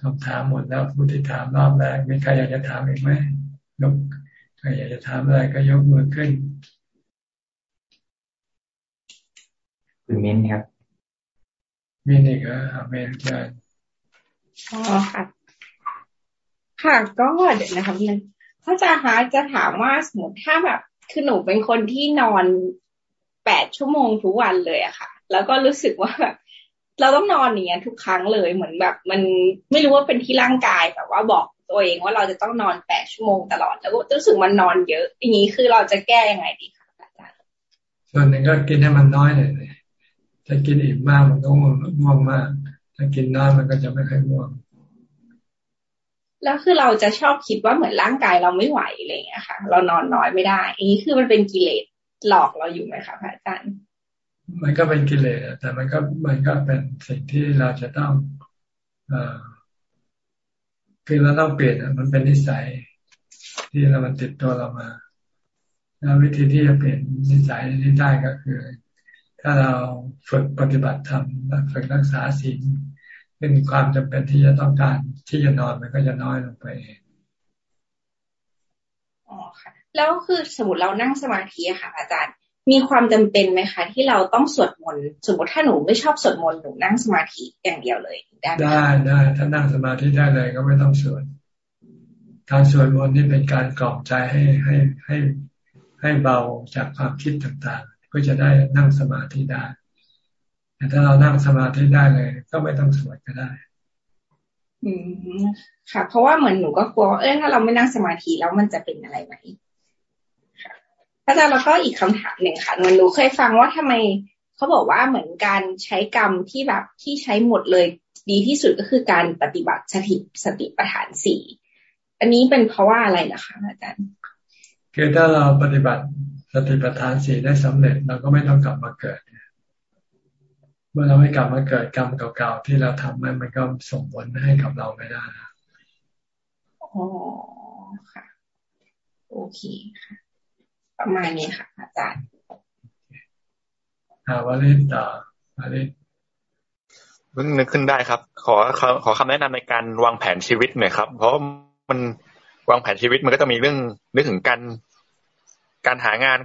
คำถามหมดแล้วผู้ที่ถามรอบแรกมีใครอยากจะถามอีกไหมยกใครอยากจะถามอะไรก็ยกมือขึ้น คุณมิ้นครับมินอีกเหรอเมนเชิญอ๋อค่ะ ค่ะก็เดี๋ยวนะครับนึงพระอาจารย์คะจะถามว่าสมมติถ้าแบบ คือหนูเป็นคนที่นอนแปดชั่วโมงทุกวันเลยอะค่ะ แล้วก็รู้สึกว่าแบบเราต้องนอนอย่างเงี้ยทุกครั้งเลยเหมือนแบบ มันไม่รู้ว่าเป็นที่ร่างกายแต่ว่าบอกตัวเองว่าเราจะต้องนอนแปดชั่วโมงตลอด แล้วรู้สึกมันนอนเยอะอย่างนี้คือเราจะแก้ยังไงดีคะอาจารย์ส่วนหนึ่งก็กินให้มันน้อยหน่อย ถ้ากินอิ่มมากมันก็ง่วงมาก ถ้ากินน้อยมันก็จะไม่ค่อยง่วง แล้วคือเราจะชอบคิดว่าเหมือนร่างกายเราไม่ไหวอะไรเงี้ยค่ะ เรานอนน้อยไม่ได้อันนี้คือมันเป็นกิเลสหลอกเราอยู่ไหมคะพระอาจารย์ มันก็เป็นกิเลสแต่มันก็มันก็เป็นสิ่งที่เราจะต้องอคือเราต้องเปลี่ยนมันเป็นนิสัย ที่เรามันติดตัวเรามาแล้ววิธีที่จะเปลี่ยนนิสัยนี้ได้ก็คือ ถ้าเราฝึกปฏิบัติธรรมฝึกรักษาศีลเป็นความจำเป็นที่จะต้องการที่จะนอนมันก็จะน้อยลงไปอ๋อค่ะแล้วคือสมมติเรานั่งสมาธิค่ะ อาจารย์ มีความจำเป็นไหมคะ ที่เราต้องสวดมนต์สมมติถ้าหนูไม่ชอบสวดมนต์หนูนั่งสมาธิอย่างเดียวเลยได้ได้ได้ถ้านั่งสมาธิได้เลยก็ไม่ต้องสวดการสวดมนต์นี่เป็นการกล่อมใจให้ให้ให้ให้เบาจากความคิดต่างๆ ก็จะได้นั่งสมาธิได้ แต่ถ้าเรานั่งสมาธิได้เลย ก็ไม่ต้องสวดก็ได้ อืมค่ะ เพราะว่าเหมือนหนูก็กลัวเออถ้าเราไม่นั่งสมาธิแล้วมันจะเป็นอะไรไหมอาจารย์แล้วก็อีกคำถามหนึ่งค่ะมันรู้เคยฟังว่าทำไมเขาบอกว่าเหมือนการใช้กรรมที่แบบที่ใช้หมดเลยดีที่สุดก็คือการปฏิบัติสติสติปัฏฐานสี่อันนี้เป็นเพราะว่าอะไรล่ะคะอาจารย์คือถ้าเราปฏิบัติ สติปัฏฐานสี่ได้สำเร็จเราก็ไม่ต้องกลับมาเกิดเมื่อเราไม่กลับมาเกิดกรรมเก่าๆที่เราทำมันมันก็ส่งผลให้กับเราไม่ได้อ๋อค่ะ โอเคค่ะ ประมาณนี้ค่ะ อาจารย์อ่าวลิตต่อวลิตเพิ่งนึกขึ้นได้ครับ ขอขอคำแนะนำในการวางแผนชีวิตหน่อยครับ เพราะมันวางแผนชีวิตมันก็จะมีเรื่องนึกถึงการ การหางาน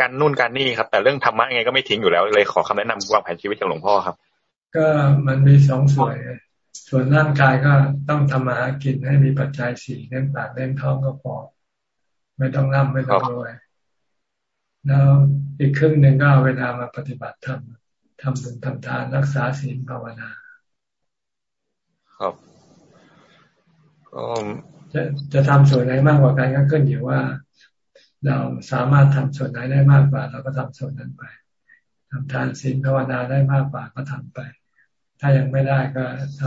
การนู่นการนี่ครับ แต่เรื่องธรรมะไงก็ไม่ทิ้งอยู่แล้ว เลยขอคำแนะนำวางแผนชีวิตจากหลวงพ่อครับ ก็มันมีสองส่วนส่วนร่างกายก็ต้องทำมาหากินให้มีปัจจัยสี่เล่นปากเล่นท้องก็พอไม่ต้องร่ำไม่ต้องรวยแล้วอีกครึ่งหนึ่งก็เอาเวลามาปฏิบัติธรรมทำบุญทำทานรักษาศีลภาวนา ครับก็จะจะทำส่วนไหนมากกว่ากันก็ขึ้นอยู่ว่า เราสามารถทำส่วนไหนได้มากกว่า เราก็ทำส่วนนั้นไปทำทานศีลภาวนาได้มากกว่าก็ทำไป ถ้ายังไม่ได้ก็ท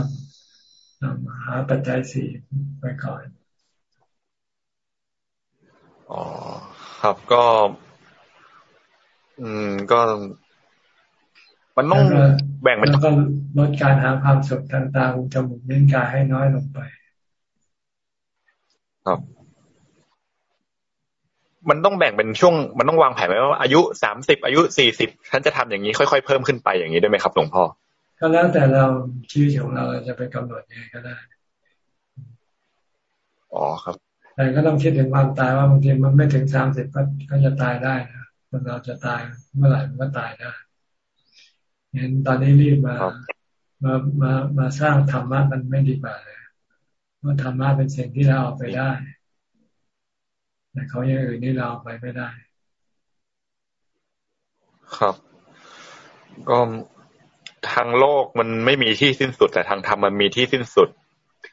ำทำหาปัจจัยสี่ไปก่อนอ๋อครับก็ อืมก็ มันต้องแบ่งเป็นแล้วก็ลดการหาความสุขทางตาหูจมูกลิ้นกายให้น้อยลงไป ครับ มันต้องแบ่งเป็นช่วง มันต้องวางแผนไว้ว่าอายุสามสิบอายุสี่สิบฉันจะทำอย่างนี้ค่อยๆเพิ่มขึ้นไปอย่างนี้ได้ไหมครับหลวงพ่อก็แล้วแต่เราชีวิตของเราจะไปกำหนดยังไงก็ได้อ๋อครับแต่ก็ต้องคิดถึงความตายว่าบางทีมันไม่ถึงสามสิบก็จะตายได้นะคนเราจะตายเมื่อไหร่มันก็ตายได้เห็นตอนนี้รีบมามามามาสร้างธรรมะมันไม่ดีกว่าเลยเพราะธรรมะเป็นสิ่งที่เราเอาไปได้ แต่เขาอย่างอื่นนี่เราไปไม่ได้ ครับ ก็ทางโลกมันไม่มีที่สิ้นสุด แต่ทางธรรมมันมีที่สิ้นสุด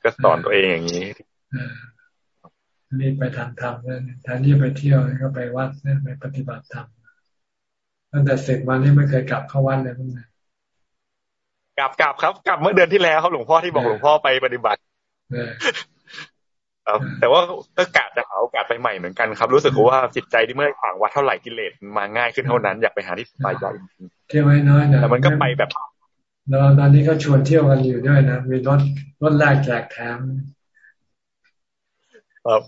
ก็สอนตัวเองอย่างนี้นี่ไปทางธรรมนั่นแทนที่ไปเที่ยวก็ไปวัดเนี่ยไปปฏิบัติธรรมตั้งแต่เสร็จวันนี้ไม่เคยกลับเข้าวัดเลยมั้งกลับกลับครับ กลับเมื่อเดือนที่แล้วเขาหลวงพ่อที่บอกหลวงพ่อไปปฏิบัติ ครับแต่ว่าก็กะจะหาโอกาสไปใหม่เหมือนกันครับ รู้สึกว่าจิตใจที่เมื่อขวางวัดเท่าไหร่กิเลสมาง่ายขึ้นเท่านั้นอยากไปหาที่สบายใจเที่ยวไม่น้อยนะแต่มันก็ไปแบบแล้วตอนนี้ก็ชวนเที่ยวกันอยู่ด้วยนะมีรถรถแรกแจกแถมครับ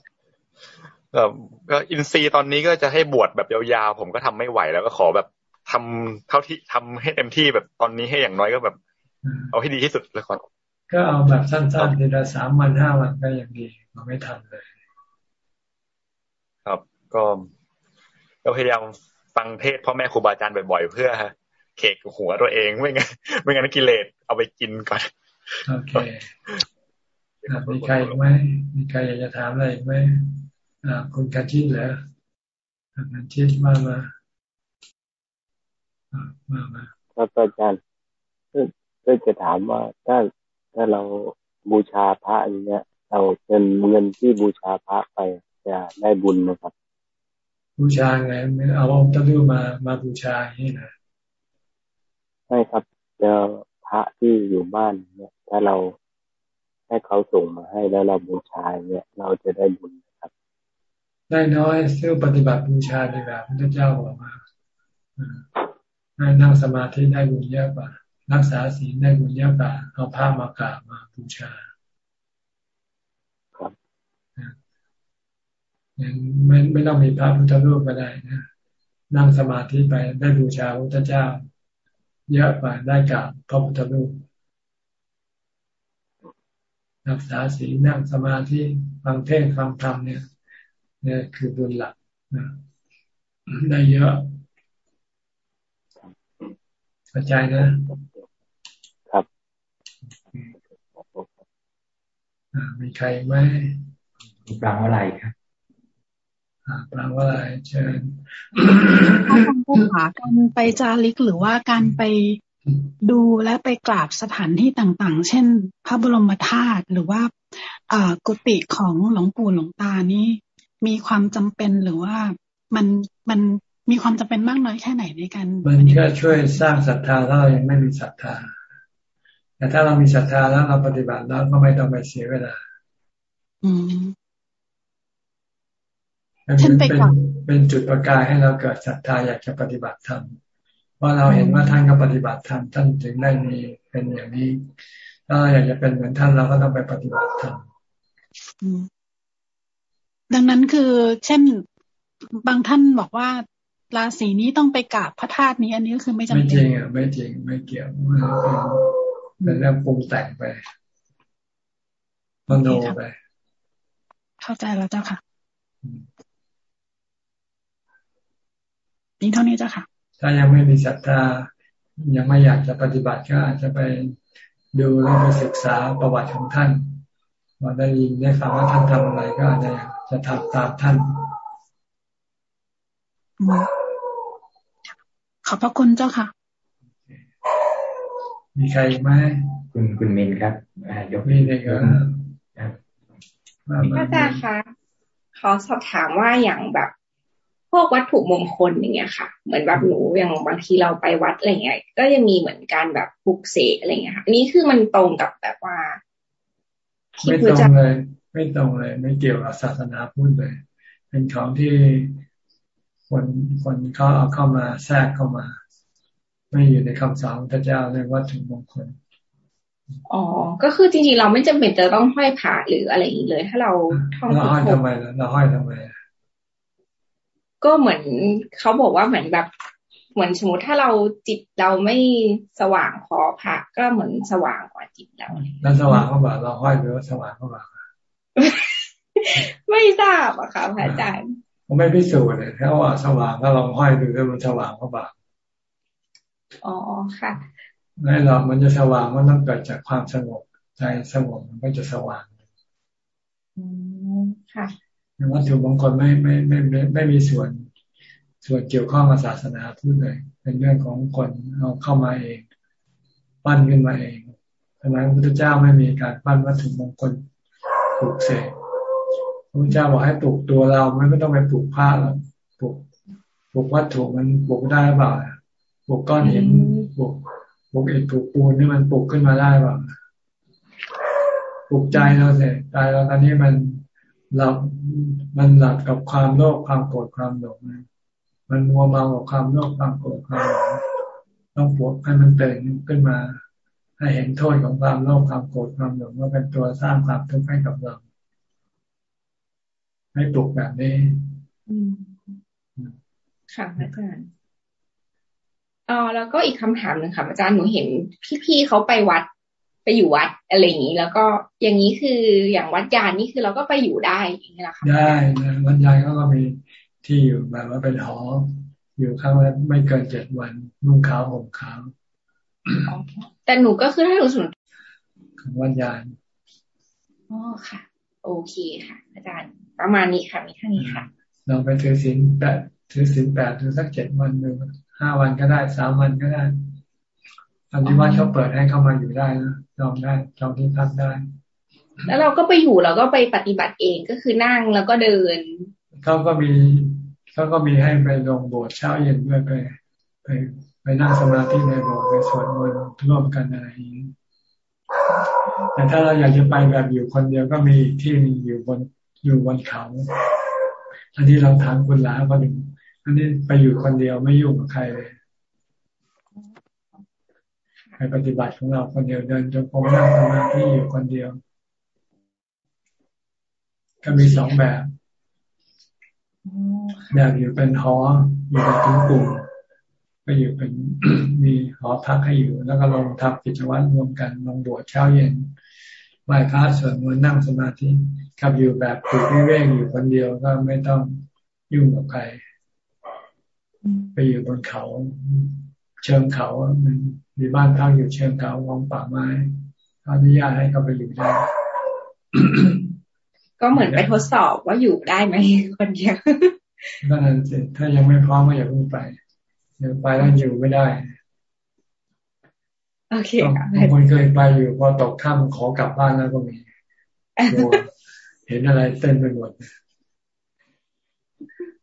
ก็อินซีตอนนี้ก็จะให้บวชแบบยาวๆผมก็ทำไม่ไหวแล้วก็ขอแบบทำเท่าที่ทำให้เต็มที่แบบตอนนี้ให้อย่างน้อยก็แบบ เอาให้ดีที่สุดเลยก่อนก็เอาแบบสั้นๆทีละสามวันห้าวันก็ยังดี เราไม่ทำเลย ครับ ก็เราพยายามฟังเทศพ่อแม่ครูบาอาจารย์บ่อยๆ เพื่อเขกหัวตัวเองไม่งั้นไม่งั้นกิเลสเอาไปกินก่อนโอเคมีใครไหมมีใครอยากจะถามอะไรไหมอ่าคุณกันชิดเหรอกันชิดมามามามาครับอาจารย์ก็จะถามว่าถ้าถ้าเราบูชาพระอย่างเงี้ย เราเป็นเงินที่บูชาพระไปจะได้บุญไหมครับ บูชาไงไม่เอาองค์ตะลุมามาบูชาอย่างนี้นะใช่ครับเจอพระที่อยู่บ้านเนี่ยถ้าเราให้เขาส่งมาให้แล้วเราบูชาเนี่ย เราจะได้บุญครับ ได้น้อยซื้อปฏิบัติบูชาดีแบบพระเจ้าบอกมาให้นั่งสมาธิได้บุญเยอะกว่ารักษาศีลได้บุญเยอะกว่าเอาผ้ามากราบมาบูชาครับ ยังไม่ไม่ต้องมีพระพุทธรูปก็ได้นะนั่งสมาธิไปได้บูชาพระพุทธเจ้า เยอะกว่าได้กราบพระพุทธรูปรักษาศีลนั่งสมาธิฟังเทศฟังธรรมเนี่ยเนี่ยคือบุญหลักนะได้เยอะเข้าใจนะครับมีใครไหมปรางว่าไรครับ ปรางว่าไรเชิญถ้าทางผู้หาการไปจาริกหรือว่าการไปดูและไปกราบสถานที่ต่าง ๆ เช่น พระบรมธาตุหรือว่ากุฏิของหลวงปู่หลวงตานี้ มีความจำเป็นหรือว่ามันมันมีความจำเป็นมากน้อยแค่ไหนในการมันก็ช่วยสร้างศรัทธาถ้าเรายังไม่มีศรัทธา แต่ถ้าเรามีศรัทธาแล้วเราปฏิบัติแล้วก็ไม่ต้องไปเสียเวลา อืม เป็นเป็นเป็นจุดประกายให้เราเกิดศรัทธาอยากจะปฏิบัติธรรมเพราะเราเห็นว่าท่านก็ปฏิบัติธรรมท่านถึงได้มีเป็นอย่างนี้ ถ้าเราอยากจะเป็นเหมือนท่านเราก็ต้องไปปฏิบัติธรรมดังนั้นคือ เช่นบางท่านบอกว่าราศีนี้ต้องไปกราบพระธาตุนี้ อันนี้ก็คือไม่จำเป็นไม่จริงอะไม่จริงไม่เกี่ยวมันเป็นเรื่องปรุงแต่งไปมโนไป เข้าใจแล้วเจ้าค่ะ นี่เท่านี้เจ้าค่ะ ถ้ายังไม่มีศรัทธายังไม่อยากจะปฏิบัติก็อาจจะไปดูแล้วไปศึกษาประวัติของท่านมาได้ยินได้ฟังว่าท่านทำอะไรก็อาจจะจะทำตามท่าน ขอบพระคุณเจ้าค่ะ มีใครไหมคุณคุณมินครับยกมีเด็กอาจารย์คะขอสอบถามว่าอย่างแบบ พวกวัตถุมงคลอย่างเงี้ยค่ะ เหมือนแบบหนูอย่างบางทีเราไปวัดอะไรเงี้ย ก็ยังมีเหมือนการแบบปลุกเสกอะไรเงี้ยค่ะนี้คือมันตรงกับแบบว่าไม่ตรงเลย ไม่ตรงเลย ไม่เกี่ยวกับศาสนาพุทธเลย เป็นของที่คนคนเขาเอาเข้ามาแทรกเข้ามา ไม่อยู่ในคำสอนพระเจ้าเรียกว่าถึงมงคลอ๋อ ก็คือจริงๆเราไม่จำเป็นจะต้องห้อยผ้าหรืออะไรอย่างนี้เลย ถ้าเราท่องเราห้อยทำไมเราห้อยทำไม ก็เหมือนเขาบอกว่าเหมือนแบบเหมือนสมมติถ้าเราจิตเราไม่สว่างพอพระก็เหมือนสว่างกว่าจิตเราแล้วสว่างเขาบอกเราห้อยหรือว่าสว่างเขาบอกไม่ทราบอะค่ะพระอาจารย์ผมไม่พิสูจน์เลยแค่ว่าสว่างก็ลองห้อยดูถ้ามันสว่างก็บาอ๋อค่ะไม่หรอกมันจะสว่างมันต้องเกิดจากความสงบใจสงบมันก็จะสว่างอืมค่ะ วัตถุมงคลไม่ไม่ไม่ไม่ไม่มีส่วน ส่วนเกี่ยวข้องกับศาสนาพูดเลย เป็นเรื่องของคนเอาเข้ามาเองปั้นขึ้นมาเองทำไมพระพุทธเจ้าไม่มีการปั้นวัตถุมงคลปลูกเสกพระเจ้าบอกให้ปลูกตัวเราไม่ไม่ต้องไปปลูกผ้าหรอกปลูกปลูกวัตถุมันปลูกได้เปล่าปลูกก้อนหินปลูกปลูกอิฐปลูกปูนนี่มันปลูกขึ้นมาได้เปล่าปลูกใจเราเสร็จใจเราตอนนี้มัน หลับมันหลับกับความโลภความโกรธความหลงมันมัวเมากับความโลภความโกรธความหลงต้องปลุกให้มันตื่นขึ้นมา ให้เห็นโทษของความโลภความโกรธความหลงว่าเป็นตัวสร้างความทุกข์ให้กับเราให้ปลุกแบบนี้ค่ะอาจารย์อ๋อแล้วก็อีกคำถามหนึ่งค่ะอาจารย์หนูเห็นพี่ๆเขาไปวัด อยู่วัดอะไรอย่างนี้ แล้วก็อย่างนี้คืออย่างวัดยานนี่คือเราก็ไปอยู่ได้อย่างนี้แหละค่ะได้นะวัดยานเขาก็มีที่อยู่แบบว่าเป็นหออยู่ข้างละไม่เกินเจ็ดวันนุ่งขาวห่มขาวแต่หนูก็คือถ้าหนูสุนของวัดยานอ๋อค่ะ โอเคค่ะ อาจารย์ ประมาณนี้ค่ะมีแค่นี้ค่ะเราไปถือศีลแปดถือศีลแปดถือสักเจ็ดวันหนึ่งห้าวันก็ได้สามวันก็ได้อันนี้ว่าเขาเปิดให้เข้ามาอยู่ได้นะ จองได้จองที่พักได้ แล้วเราก็ไปอยู่เราก็ไปปฏิบัติเองก็คือนั่งแล้วก็เดินเขาก็มีเขาก็มีให้ไปลงโบสถ์เช้าเย็นด้วยไป ไปไปนั่งสมาธิในโบสถ์ไปสวดมนต์ร่วมกันอะไรอย่างนี้แต่ถ้าเราอยากจะไปแบบอยู่คนเดียวก็มีที่อยู่บนอยู่บนเขาอันนี้เราถามคุณหลาคนหนึ่งอันนี้ไปอยู่คนเดียวไม่ยุ่งกับใครเลย ไปปฏิบัติของเราคนเดียวเดินจงกรมนั่งสมาธิอยู่คนเดียว ก็มีสองแบบแบบอยู่เป็นหออยู่เป็นกลุ่มกลุ่มก็อยู่เป็นมีหอพักให้อยู่ แล้วก็ลงทำกิจวัตรรวมกันลงบวชเช้าเย็นไหว้พระสวดมนต์นั่งสมาธิกับอยู่แบบปลูกวิเวกอยู่คนเดียวก็ไม่ต้องยุ่งกับใคร ไปอยู่บนเขา เชิงเขามัน มีบ้านพักอยู่เชิงเขาวองป่าไม้อนุญาตให้เขาไปอยู่ได้ก็เหมือนไปทดสอบว่าอยู่ได้ไหมคนเดียวนั่นสิถ้ายังไม่พร้อมก็อย่าเพิ่งไปเดี๋ยวไปแล้วอยู่ไม่ได้โอเคค่ะบางคนเคยไปอยู่พอตกค่ำขอกลับบ้านแล้วก็มีเห็นอะไรเต้นไปหมด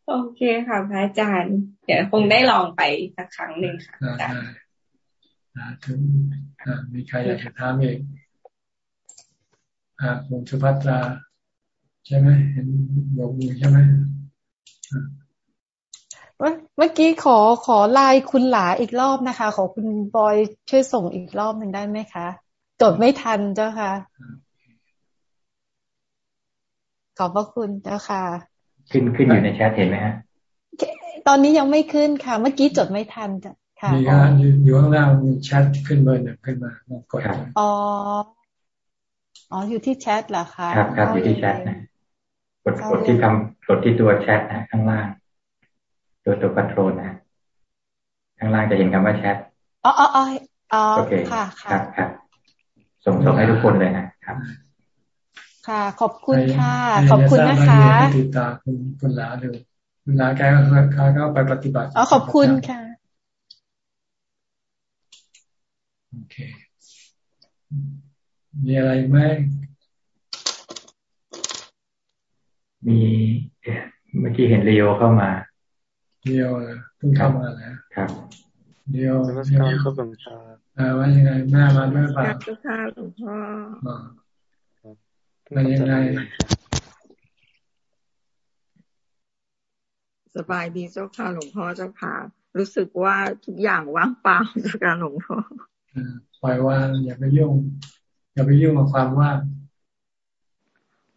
โอเคค่ะพระอาจารย์ เดี๋ยวคงได้ลองไปสักครั้งหนึ่งค่ะอาจารย์ ถึงมีใครอยากจะถามอีกอ่าคุณชุพัตรา ใช่ไหมเห็นยกมือใช่ไหมเมื่อกี้ขอขอไลน์คุณหลาอีกรอบนะคะ ขอคุณบอยช่วยส่งอีกรอบหนึ่งได้ไหมคะจดไม่ทันเจ้าค่ะ ขอบพระคุณเจ้าค่ะ ขึ้นขึ้นอยู่ในแชทเห็นไหมฮะ ตอนนี้ยังไม่ขึ้นค่ะ เมื่อกี้จดไม่ทันจ้ะค่ะ มีการอยู่ข้างล่างมีแชทขึ้นเบอร์หนึ่งขึ้นมาลองกดอ๋ออ๋ออยู่ที่แชทเหรอคะครับครับอยู่ที่แชทนะกดกดที่คำกดที่ตัวแชทนะข้างล่าง ตัวตัวคอนโทรลนะข้างล่างจะเห็นคำว่าแชทอ๋ออ๋ออ๋อโอเคค่ะครับครับส่งส่งให้ทุกคนเลยนะครับ ค่ะ ขอบคุณค่ะ ขอบคุณนะคะติดตามคุณคุณลาดูคุณลาแกก็ก็ไปปฏิบัติอ๋อขอบคุณค่ะ โอเค มีอะไรไหมมีเมื่อกี้เห็นเรียวเข้ามาเรียวเพิ่งเข้ามาแล้วครับเรียวเรียวครับหลวงพ่อว่ายังไงแม่มาด้วยป่ะเจ้าค่ะหลวงพ่อมายังไงสบายดีเจ้าค่ะหลวงพ่อเจ้าค่ะ รู้สึกว่าทุกอย่างว่างเปล่าเจ้าค่ะหลวงพ่อ ปล่อยวางอย่าไปยุ่ง อย่าไปยุ่งกับความว่าง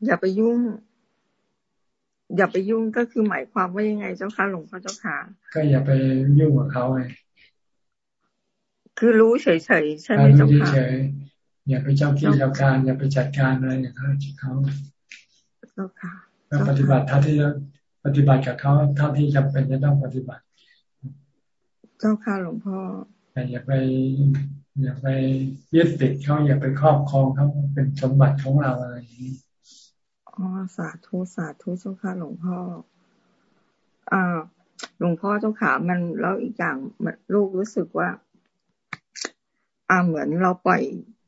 อย่าไปยุ่ง อย่าไปยุ่งก็คือหมายความว่ายังไงเจ้าค่ะหลวงพ่อเจ้าค่ะ ก็อย่าไปยุ่งกับเขาไงคือรู้เฉยๆใช่ไหมเจ้าค่ะอย่าไปเจ้าที่เจ้าการ อย่าไปจัดการอะไรอย่างเขาเขาเจ้าค่ะปฏิบัติเท่าที่ปฏิบัติกับเขาเท่าที่จำเป็นจะต้องปฏิบัติ เจ้าค่ะหลวงพ่อแต่อย่าไป อย่าไปยึดติดเขาอย่าไปครอบครองเขาเป็นสมบัติของเราอะไรอย่างนี้อ๋อสาธุสาธุเจ้าค่ะหลวงพ่ออ่าหลวงพ่อเจ้าขามันแล้วอีกอย่างลูกรู้สึกว่า อ่าเหมือนเราปล่อย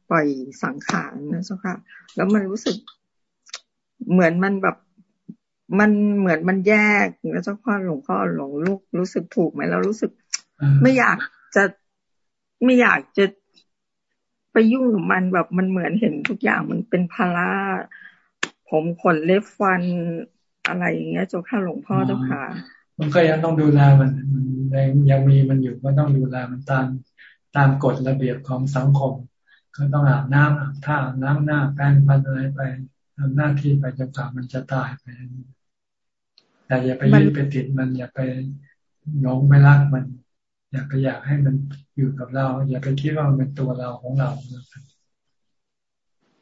ปล่อยสังขารนะเจ้าค่ะ แล้วมันรู้สึกเหมือนมันแบบมันเหมือนมันแยกแล้วเจ้าพ่อหลวงพ่อหลวงลูกรู้สึกถูกไหมเรารู้สึก ไม่อยากจะ ไม่อยากจะไปยุ่งกับมันแบบมันเหมือนเห็นทุกอย่างมันเป็นภาระผมขนเล็บฟันอะไรอย่างเงี้ยเจ้าค่ะหลวงพ่อเจ้าค่ะ มันก็ยังต้องดูแลมันมันยังมีมันอยู่ก็ต้องดูแลมันตามตามกฎระเบียบของสังคม ก็ต้องอาบน้ำอาบท่าอาบน้ำหน้าแปรงฟันอะไรไปทำหน้าที่ไปจนกว่ามันจะตายไปแต่อย่าไปยึดไปติดมันอย่าไปหลงไม่รักมัน อย่าไปอยากให้มันอยู่กับเรา อย่าไปคิดว่ามันเป็นตัวเราของเรา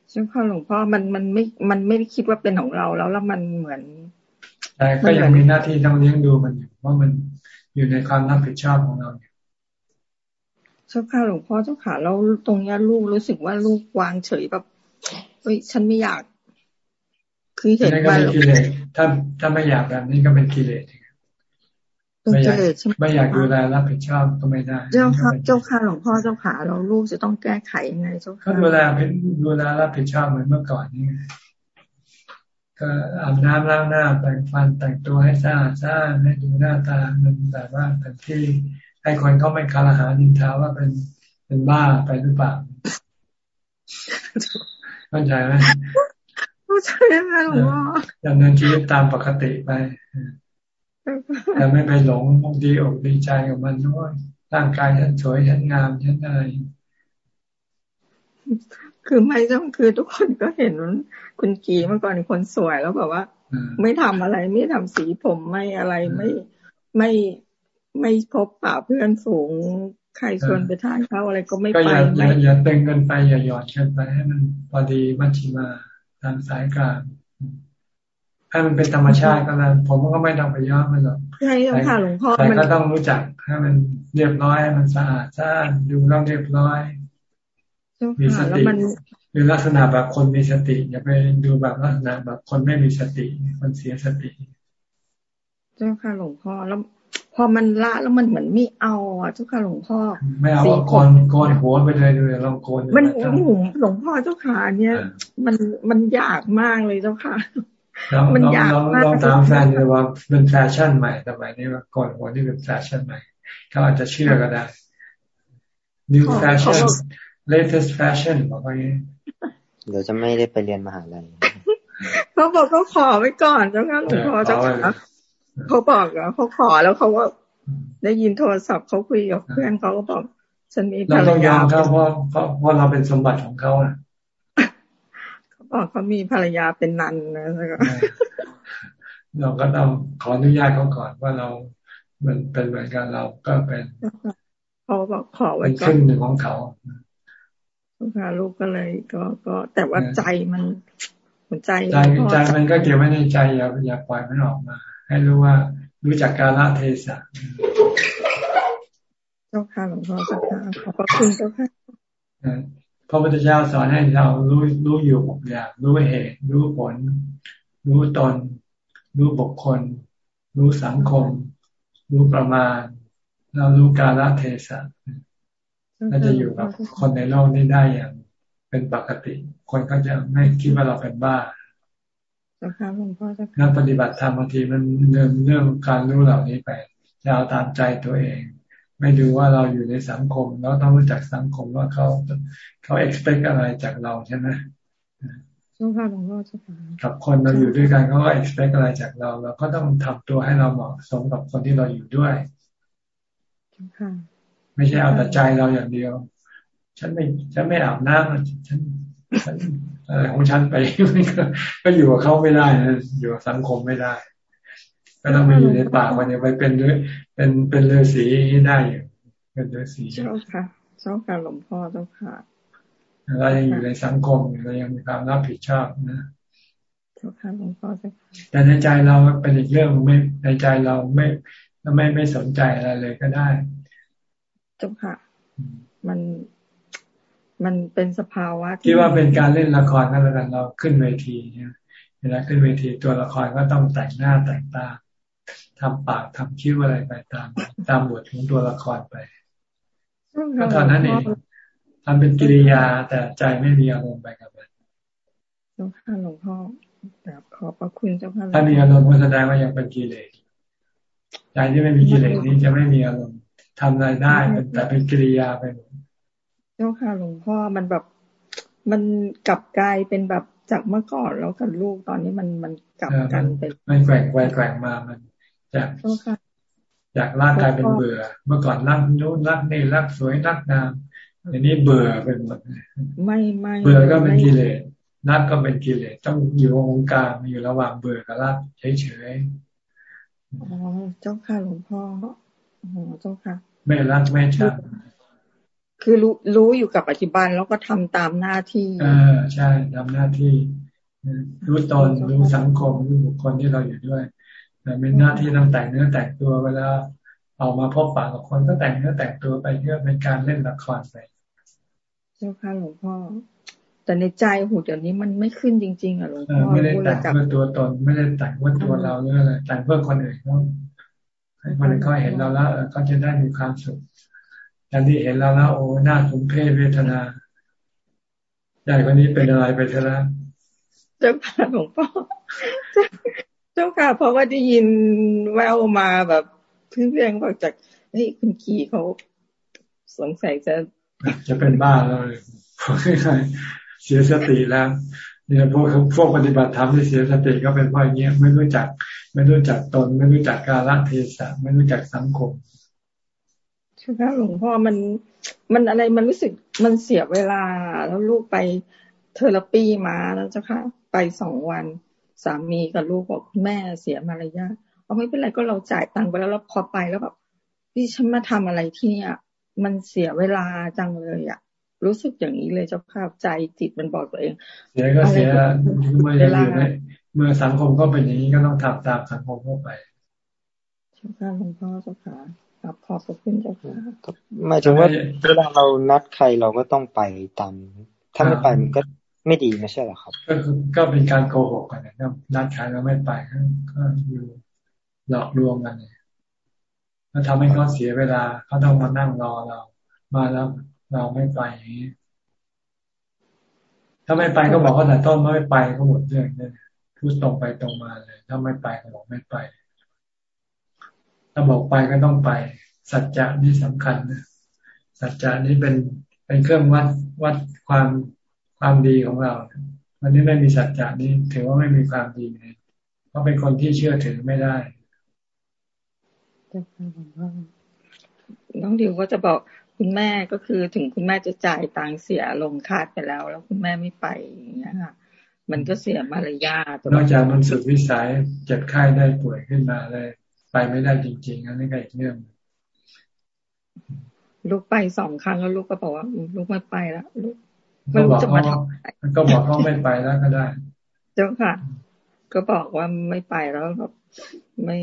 ใช่ค่ะหลวงพ่อมันมันไม่มันไม่ได้คิดว่าเป็นของเราแล้วแล้วมันเหมือนแต่ก็ยังมีหน้าที่ต้องเลี้ยงดูมันอยู่ว่ามันอยู่ในความรับผิดชอบของเราอยู่เจ้าค่ะหลวงพ่อเจ้าค่ะแล้วตรงนี้ลูกรู้สึกว่าลูกวางเฉยแบบเฮ้ยฉันไม่อยาก คือเห็นว่าถ้าถ้าไม่อยากแบบนี้ก็เป็นกิเลส ไม่อยากไม่อยากดูแลรับผิดชอบก็ไม่ได้ เจ้าค่ะเจ้าค่ะหลวงพ่อเจ้าค่ะเราลูกจะต้องแก้ไขยังไงเจ้าค่ะก็ดูแลเป็นดูแลรับผิดชอบเหมือนเมื่อก่อนนี่ก็อาบน้ำล้างหน้าแต่งฟันแต่งตัวให้สะอาดสะอาดให้ดูหน้าตามันแบบว่าเป็นที่ให้คนเขาไม่คารหานินทาว่าเป็นเป็นบ้าไปหรือเปล่าเข้าใจไหมเข้าใจค่ะหลวงพ่อดำเนินชีวิตตามปกติไป แต่ไม่ไปหลงดีอกดีใจกับมันด้วยร่างกายฉันสวยฉันงามฉันอะไรคือไม่ต้องคือทุกคนก็เห็นคุณกีเมื่อก่อนคนสวยแล้วแบบว่า ไม่ทำอะไร ไม่ทำสีผมไม่อะไรไม่ไม่ไม่พบป่าเพื่อนฝูงใครชวนไปทานเขาอะไรก็ไม่ไปก็อย่าอย่าเต็งกันไปอย่าหย่อนกันไปให้มันพอดีมัชชิมาทางสายกลาง ให้มันเป็นธรรมชาติก็แล้วผมก็ไม่ต้องไปย้อมมันหรอกใช่ค่ะหลวงพ่อแต่ก็ต้องรู้จักให้มันเรียบร้อยให้มันสะอาดสะอาดดูต้องเรียบร้อยมีสติดูลักษณะแบบคนมีสติ อย่าไปดูแบบลักษณะแบบคนไม่มีสติ คนเสียสติ เจ้าค่ะหลวงพ่อแล้วพอมันละแล้วมันเหมือนไม่เอาอะเจ้าค่ะหลวงพ่อไม่เอาโกนโกนหัวไปเลยเลยลองโกนมันหุมหลวงพ่อเจ้าค่ะเนี้ยมันมันยากมากเลยเจ้าค่ะ มันยากมากลองถามแฟนเลยว่าเป็นแฟชั่นใหม่สมัยนี้ว่าก่อนหัวนี่เป็นแฟชั่นใหม่เขาอาจจะเชื่อก็ได้ new fashion latest fashion บอกว่างี้เดี๋ยวจะไม่ได้ไปเรียนมหาลัยเขาบอกเขาขอไว้ก่อนเจ้าค่ะหลวงพ่อเจ้าค่ะเขาบอกเหรอเขาขอแล้วเขาก็ได้ยินโทรศัพท์เขาคุยกับเพื่อนเขาก็บอก ฉันมีภรรยาเราต้องยอมเขาเพราะเพราะเพราะเราเป็นสมบัติของเขาอะ เขาบอกเขามีภรรยาเป็นนันนะแล้วก็เราก็ต้องขออนุญาตเขาก่อนว่าเรา มันเป็นเหมือนกันเราก็เป็นเขาบอกขอไว้ก่อนขึ้นหนึ่งของเขาค่ะลูกก็เลยก็ก็แต่ว่าใจมันหัวใจใจใจมันก็เก็บไว้ในใจอย่าอย่าปล่อยมันออกมา ให้รู้ว่ารู้จักกาลเทศะเจ้าค่ะหลวงพ่อเจ้าค่ะขอบพระคุณเจ้าค่ะ พระพุทธเจ้าสอนให้เรารู้รู้อยู่หกอย่าง รู้เหตุ รู้ผล รู้ตน รู้บุคคล รู้สังคม รู้ประมาณ เรารู้กาลเทศะน่าจะอยู่กับคนในโลกนี้ได้อย่าง เป็นปกติ คนก็จะไม่คิดว่าเราเป็นบ้านักปฏิบัติธรรมบางทีมันเดินเรื่องการรู้เหล่านี้ไปจะเอาตามใจตัวเอง ไม่ดูว่าเราอยู่ในสังคมแล้วต้องรู้จักสังคมว่าเขาเขา expect อะไรจากเราใช่ไหมกับคนเราอยู่ด้วยกันเขาก็ expect อะไรจากเราเราก็ต้องทำตัวให้เราเหมาะสมกับคนที่เราอยู่ด้วยไม่ใช่เอาแต่ใจเราอย่างเดียว ฉันไม่ฉันไม่อาบน้ำฉันฉันอะไรของฉันไปก็อยู่กับเขาไม่ได้นะอยู่กับสังคมไม่ได้ ก็ต้องมาอยู่ในป่าวันนี้ไปเป็นด้วยเป็นเป็นฤาษีได้อยู่เป็นฤาษีเจ้าค่ะเจ้าค่ะหลวงพ่อเจ้าค่ะเรายังอยู่ในสังคมเรายังมีความรับผิดชอบนะเจ้าค่ะหลวงพ่อเจ้าแต่ในใจเราเป็นอีกเรื่องไม่ในใจเราไม่ไม่ไม่สนใจอะไรเลยก็ได้เจ้าค่ะ มันมันเป็นสภาวะที่ว่าเป็นการเล่นละครกันแล้วกันเราขึ้นเวทีเนี่ยเวลาขึ้นเวทีตัวละครก็ต้องแต่งหน้าแต่งตา ทำปากทำคิ้วอะไรไปตาม ตามบทของตัวละครไปก็เท่านั้นเองทำเป็นกิริยาแต่ใจไม่มีอารมณ์ไปกับมันเจ้าค่ะหลวงพ่อขอบพระคุณเจ้าค่ะถ้ามีอารมณ์ก็แสดงว่ายังเป็นกิเลสใจที่ไม่มีกิเลสนี้จะไม่มีอารมณ์ทำอะไรได้แต่เป็นกิริยาไปหมดเจ้าค่ะหลวงพ่อมันแบบมันกลับกลายเป็นแบบจากเมื่อก่อนแล้วกับลูกตอนนี้มันมันกลับกันเป็นมันแกว่งไปแกว่งมามัน จากจากร่างกายเป็นเบื่อ เมื่อก่อนรักนู้นรักนี่รักสวยรักงามอันนี้เบื่อเป็นหมดไม่ไม่เบื่อก็เป็นกิเลสรักก็เป็นกิเลสต้องอยู่องค์การอยู่ระหว่างเบื่อกับรักเฉยๆอ๋อเจ้าค่ะหลวงพ่ออ๋อเจ้าค่ะ ไม่รักไม่ชังคือรู้รู้อยู่กับปัจจุบันแล้วก็ทำตามหน้าที่อ่าใช่ทำหน้าที่ รู้ตนรู้สังคมรู้บุคคลที่เราอยู่ด้วยแต่ เป็นหน้าที่ต้องแต่งเนื้อแต่งตัวเวลาออกมาพบปะกับคนก็แต่งเนื้อแต่งตัวไปเพื่อเป็นการเล่นละครไปเจ้าค่ะหลวงพ่อแต่ในใจหูเดี๋ยวนี้มันไม่ขึ้นจริงๆอะหลวงพ่อไม่ได้แต่งเพื่อตัวตนไม่ได้แต่งเพื่อตัวเราเรื่องอะไรแต่งเพื่อคนอื่นเขาให้คนอื่นเขาเห็นเราแล้วเขาจะได้มีความสุขอย่างที่เห็นเราแล้วโอ้หน้าสมเพศเวทนาใหญ่คนนี้เป็นอะไรไปเถอะแล้วเจ้าค่ะหลวงพ่อเจ้าค่ะ เพราะว่าได้ยินแววมาแบบเพื่อนๆบอกจากเฮ้ยคุณขี่เขาสงสัยจะจะเป็นบ้าเลยเสียสติแล้วเนี่ยพวกพวกปฏิบัติธรรมที่เสียสติก็เป็นเพราะอย่างเงี้ยไม่รู้จัก ไม่รู้จักตน ไม่รู้จักกาลเทศะไม่รู้จักสังคมใช่ไหมหลวงพ่อมันมันอะไรมันรู้สึกมันเสียเวลาแล้วลูกไปเทอราปีมาแล้วเจ้าค่ะ ไปสองวัน สามีกับลูกบอกแม่เสียมารยาทเอาไม่เป็นไรก็เราจ่ายตังค์ไปแล้วเราพอไปแล้วแบบพี่ฉันมาทำอะไรที่เนี่ยมันเสียเวลาจังเลยอะ รู้สึกอย่างนี้เลยเจ้าค่ะใจจิตมันบอกตัวเอง เสียก็เสียเมื่ออยู่ในเมื่อสังคมก็เป็นอย่างนี้ก็ต้องทำตามสังคมเข้าไปเจ้าค่ะหลวงพ่อเจ้าค่ะครับขอบพระคุณเจ้าค่ะหมายถึงว่าเวลาเรานัดใครเราก็ต้องไปตามถ้าไม่ไปมันก็ ไม่ดีไม่ใช่หรอครับ ก็คือก็เป็นการโกหกกันนะนัดใครแล้วไม่ไปก็อยู่หลอกลวงกันเนี่ยแล้วทำให้เขาเสียเวลาเขาต้องมานั่งรอเรา มาแล้วเราไม่ไปอย่างนี้ถ้าไม่ไปก็บอกเขาแต่ต้นไม่ไปก็หมดเรื่องเนี่ยพูดตรงไปตรงมาเลย ถ้าไม่ไปก็บอกไม่ไปถ้าบอกไปก็ต้องไป สัจจะนี่สำคัญนะสัจจะนี้เป็นเป็นเครื่องวัดวัดความ ความดีของเราวันนี้ไม่มีสัจจะนี้ถือว่าไม่มีความดีเลยเพราะเป็นคนที่เชื่อถือไม่ได้น้องดิวก็จะบอกคุณแม่ก็คือถึงคุณแม่จะจ่ายตังเสียลงคาดไปแล้ว แล้วคุณแม่ไม่ไปอย่างเงี้ยค่ะมันก็เสียมารยาทนอกจากมันสุดวิสัยเจ็บไข้ได้ป่วยขึ้นมาเลย ไปไม่ได้จริงๆอันนี้ก็อีกเรื่องลูกไปสองครั้งแล้วลูกก็บอกว่าลูกไม่ไปแล้วลูก ไม่รู้จะมาทำก็บอกเขาไม่ไปแล้วก็ได้ เจ้าค่ะ ก็บอกว่าไม่ไปแล้วแบบไม่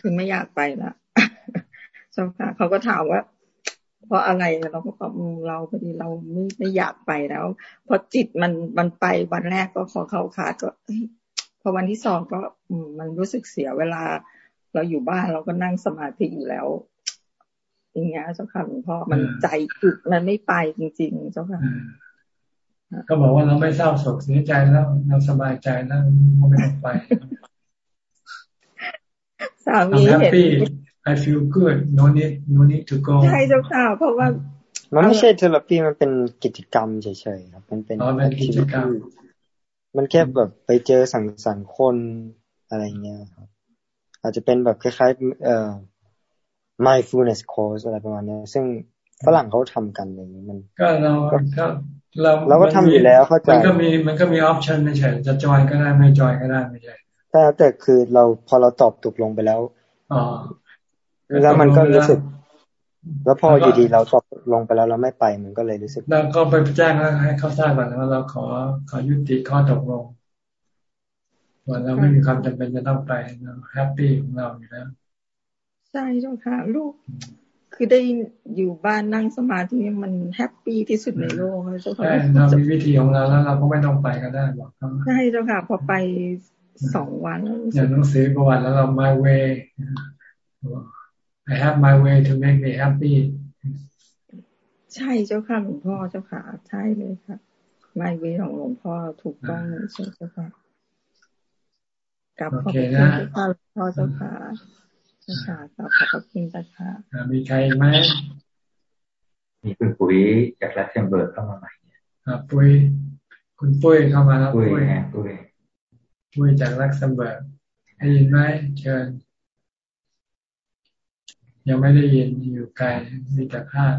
คือไม่อยากไปละเจ้าค่ะเขาก็ถามว่า เพราะอะไรเราก็บอกเราพอดีเราไม่ไม่อยากไปแล้วพอจิตมันมันไปวันแรกก็ขอเข้าขาดก็พอวันที่สองก็มันรู้สึกเสียเวลา เราอยู่บ้านเราก็นั่งสมาธิอยู่แล้วอย่างเงี้ยเจ้าค่ะหลวงพ่อมันใจจุดมันไม่ไปจริง ๆ เจ้าค่ะ ก็บอกว่าเราไม่เศร้าโศกเสียใจแล้ว เราสบายใจแล้วไม่ต้องไปสามีเห็น I feel good no need no need to go ใช่เจ้าค่ะเพราะว่ามันไม่ใช่ therapy มันเป็นกิจกรรมเฉยๆครับ มันเป็นกิจกรรม มันแค่แบบไปเจอสังสรรค์คนอะไรเงี้ยครับ อาจจะเป็นแบบคล้ายๆ เอ่อ mindfulness course อะไรประมาณนี้ซึ่งฝรั่งเขาทำกันอย่างนี้มัน ก็เราก็ เราเราก็ทำอยู่แล้วเข้าใจมันก็มีมันก็มี option ไม่ใช่จะจอยก็ได้ไม่จอยก็ได้ไม่ใช่แต่แต่คือเราพอเราตอบตกลงไปแล้วอ๋อแล้วมันก็รู้สึก แล้วพออยู่ดีเราตกลงไปแล้วเราไม่ไปมันก็เลยรู้สึกเราก็ไปแจ้งให้เขาทราบก่อนว่าเราขอขอยุติข้อตกลงว่าเราไม่มีความจำเป็นจะต้องไปเราแฮปปี้ของเราอยู่แล้วใช่เจ้าค่ะลูก คือได้อยู่บ้านนั่งสมาธิมันแฮปปี้ที่สุดในโลกเจ้าค่ะใช่เรามีวิธีของเราแล้วเราก็ไม่ต้องไปก็ได้บอกเขาใช่เจ้าค่ะ พอไปสองวันอย่างหนังสือประวัติแล้วเรา my way I have my way to make me happy ใช่เจ้าค่ะหลวงพ่อเจ้าค่ะ ใช่เลยค่ะ my way ของหลวงพ่อถูกต้องเลยเจ้าค่ะกับขอบคุณเจ้าค่ะหลวงพ่อเจ้าค่ะ ค่ะขอบพระคุณจ้าค่ะมีใครไหมมีคุณปุ๋ยจากรัสเซมเบิร์กเข้ามาใหม่เนี่ยปุ้ยคุณปุ้ยเข้ามาแล้วปุ้ยปุ้ยปุ้ยจากลักเซมเบิร์กได้ยินไหมเชิญ ยังไม่ได้ยินอยู่ไกลมีแต่ภาพ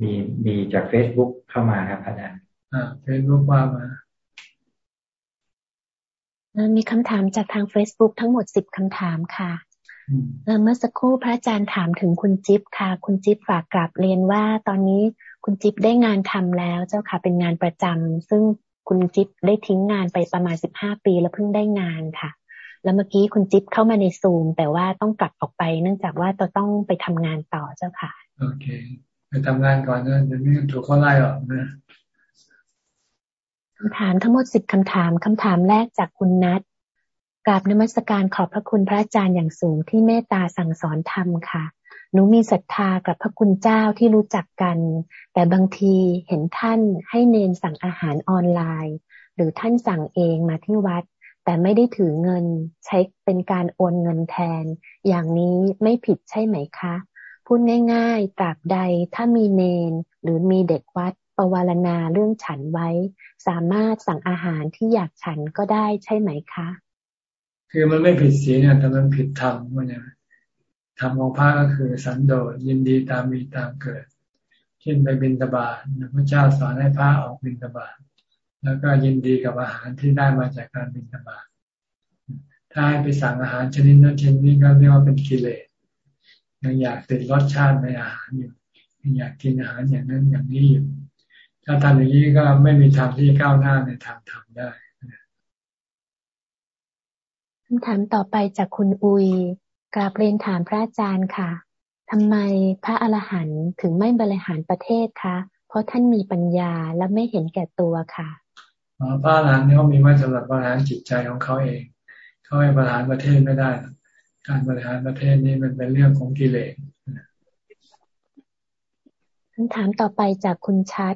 มีมีจากเฟซบุ๊กเข้ามาครับอาจารย์อ่าเฟซบุ๊กว่ามามีคำถามจากทาง Facebook ทั้งหมดสิบคำถามค่ะ เมื่อสักครู่พระอาจารย์ถามถึงคุณจิ๊บค่ะ คุณจิ๊บฝากกราบเรียนว่าตอนนี้คุณจิ๊บได้งานทำแล้วเจ้าค่ะเป็นงานประจำซึ่งคุณจิ๊บได้ทิ้งงานไปประมาณสิบห้าปีแล้วเพิ่งได้งานค่ะ แล้วเมื่อกี้คุณจิ๊บเข้ามาในซูม แต่ว่าต้องกลับออกไป เนื่องจากว่าเราต้องไปทำงานต่อเจ้าค่ะ โอเค ไปทำงานก่อนนะเดี๋ยวนี้ถูกเขาไล่ออกนะคำถามทั้งหมดสิบคำถามคำถามแรกจากคุณนัท กราบนมัสการขอบพระคุณพระอาจารย์อย่างสูงที่เมตตาสั่งสอนธรรมค่ะ หนูมีศรัทธากับพระคุณเจ้าที่รู้จักกัน แต่บางทีเห็นท่านให้เนนสั่งอาหารออนไลน์ หรือท่านสั่งเองมาที่วัด แต่ไม่ได้ถือเงิน ใช้เป็นการโอนเงินแทน อย่างนี้ไม่ผิดใช่ไหมคะ พูดง่าย ๆ ตราบใดถ้ามีเนนหรือมีเด็กวัดประวารณาเรื่องฉันไว้ สามารถสั่งอาหารที่อยากฉันก็ได้ใช่ไหมคะ คือมันไม่ผิดศีลเนี่ยแต่มันผิดธรรมว่าเนี่ยธรรมของพระก็คือสันโดษยินดีตามมีตามเกิด เช่นไปบินตบาทพระเจ้าสอนให้พระออกบินตบาทแล้วก็ยินดีกับอาหารที่ได้มาจากการบินตบาทถ้าให้ไปสั่งอาหารชนิดนั้นชนิดนี้ก็เรียกว่าเป็นกิเลสยังอยากติดรสชาติในอาหารอยู่ยังอยากกินอาหารอย่างนั้นอย่างนี้อยู่ถ้าทำอย่างนี้ก็ไม่มีทางที่ก้าวหน้าในทางธรรมได้ คำถามต่อไปจากคุณอุยกราบเรียนถามพระอาจารย์ค่ะทำไมพระอรหันต์ถึงไม่บริหารประเทศคะ เพราะท่านมีปัญญาและไม่เห็นแก่ตัวค่ะพระอรหันต์เขามีไว้สำหรับบริหารจิตใจของเขาเอง เขาไม่บริหารประเทศไม่ได้ การบริหารประเทศนี้มันเป็นเรื่องของกิเลสคำถามต่อไปจากคุณชัด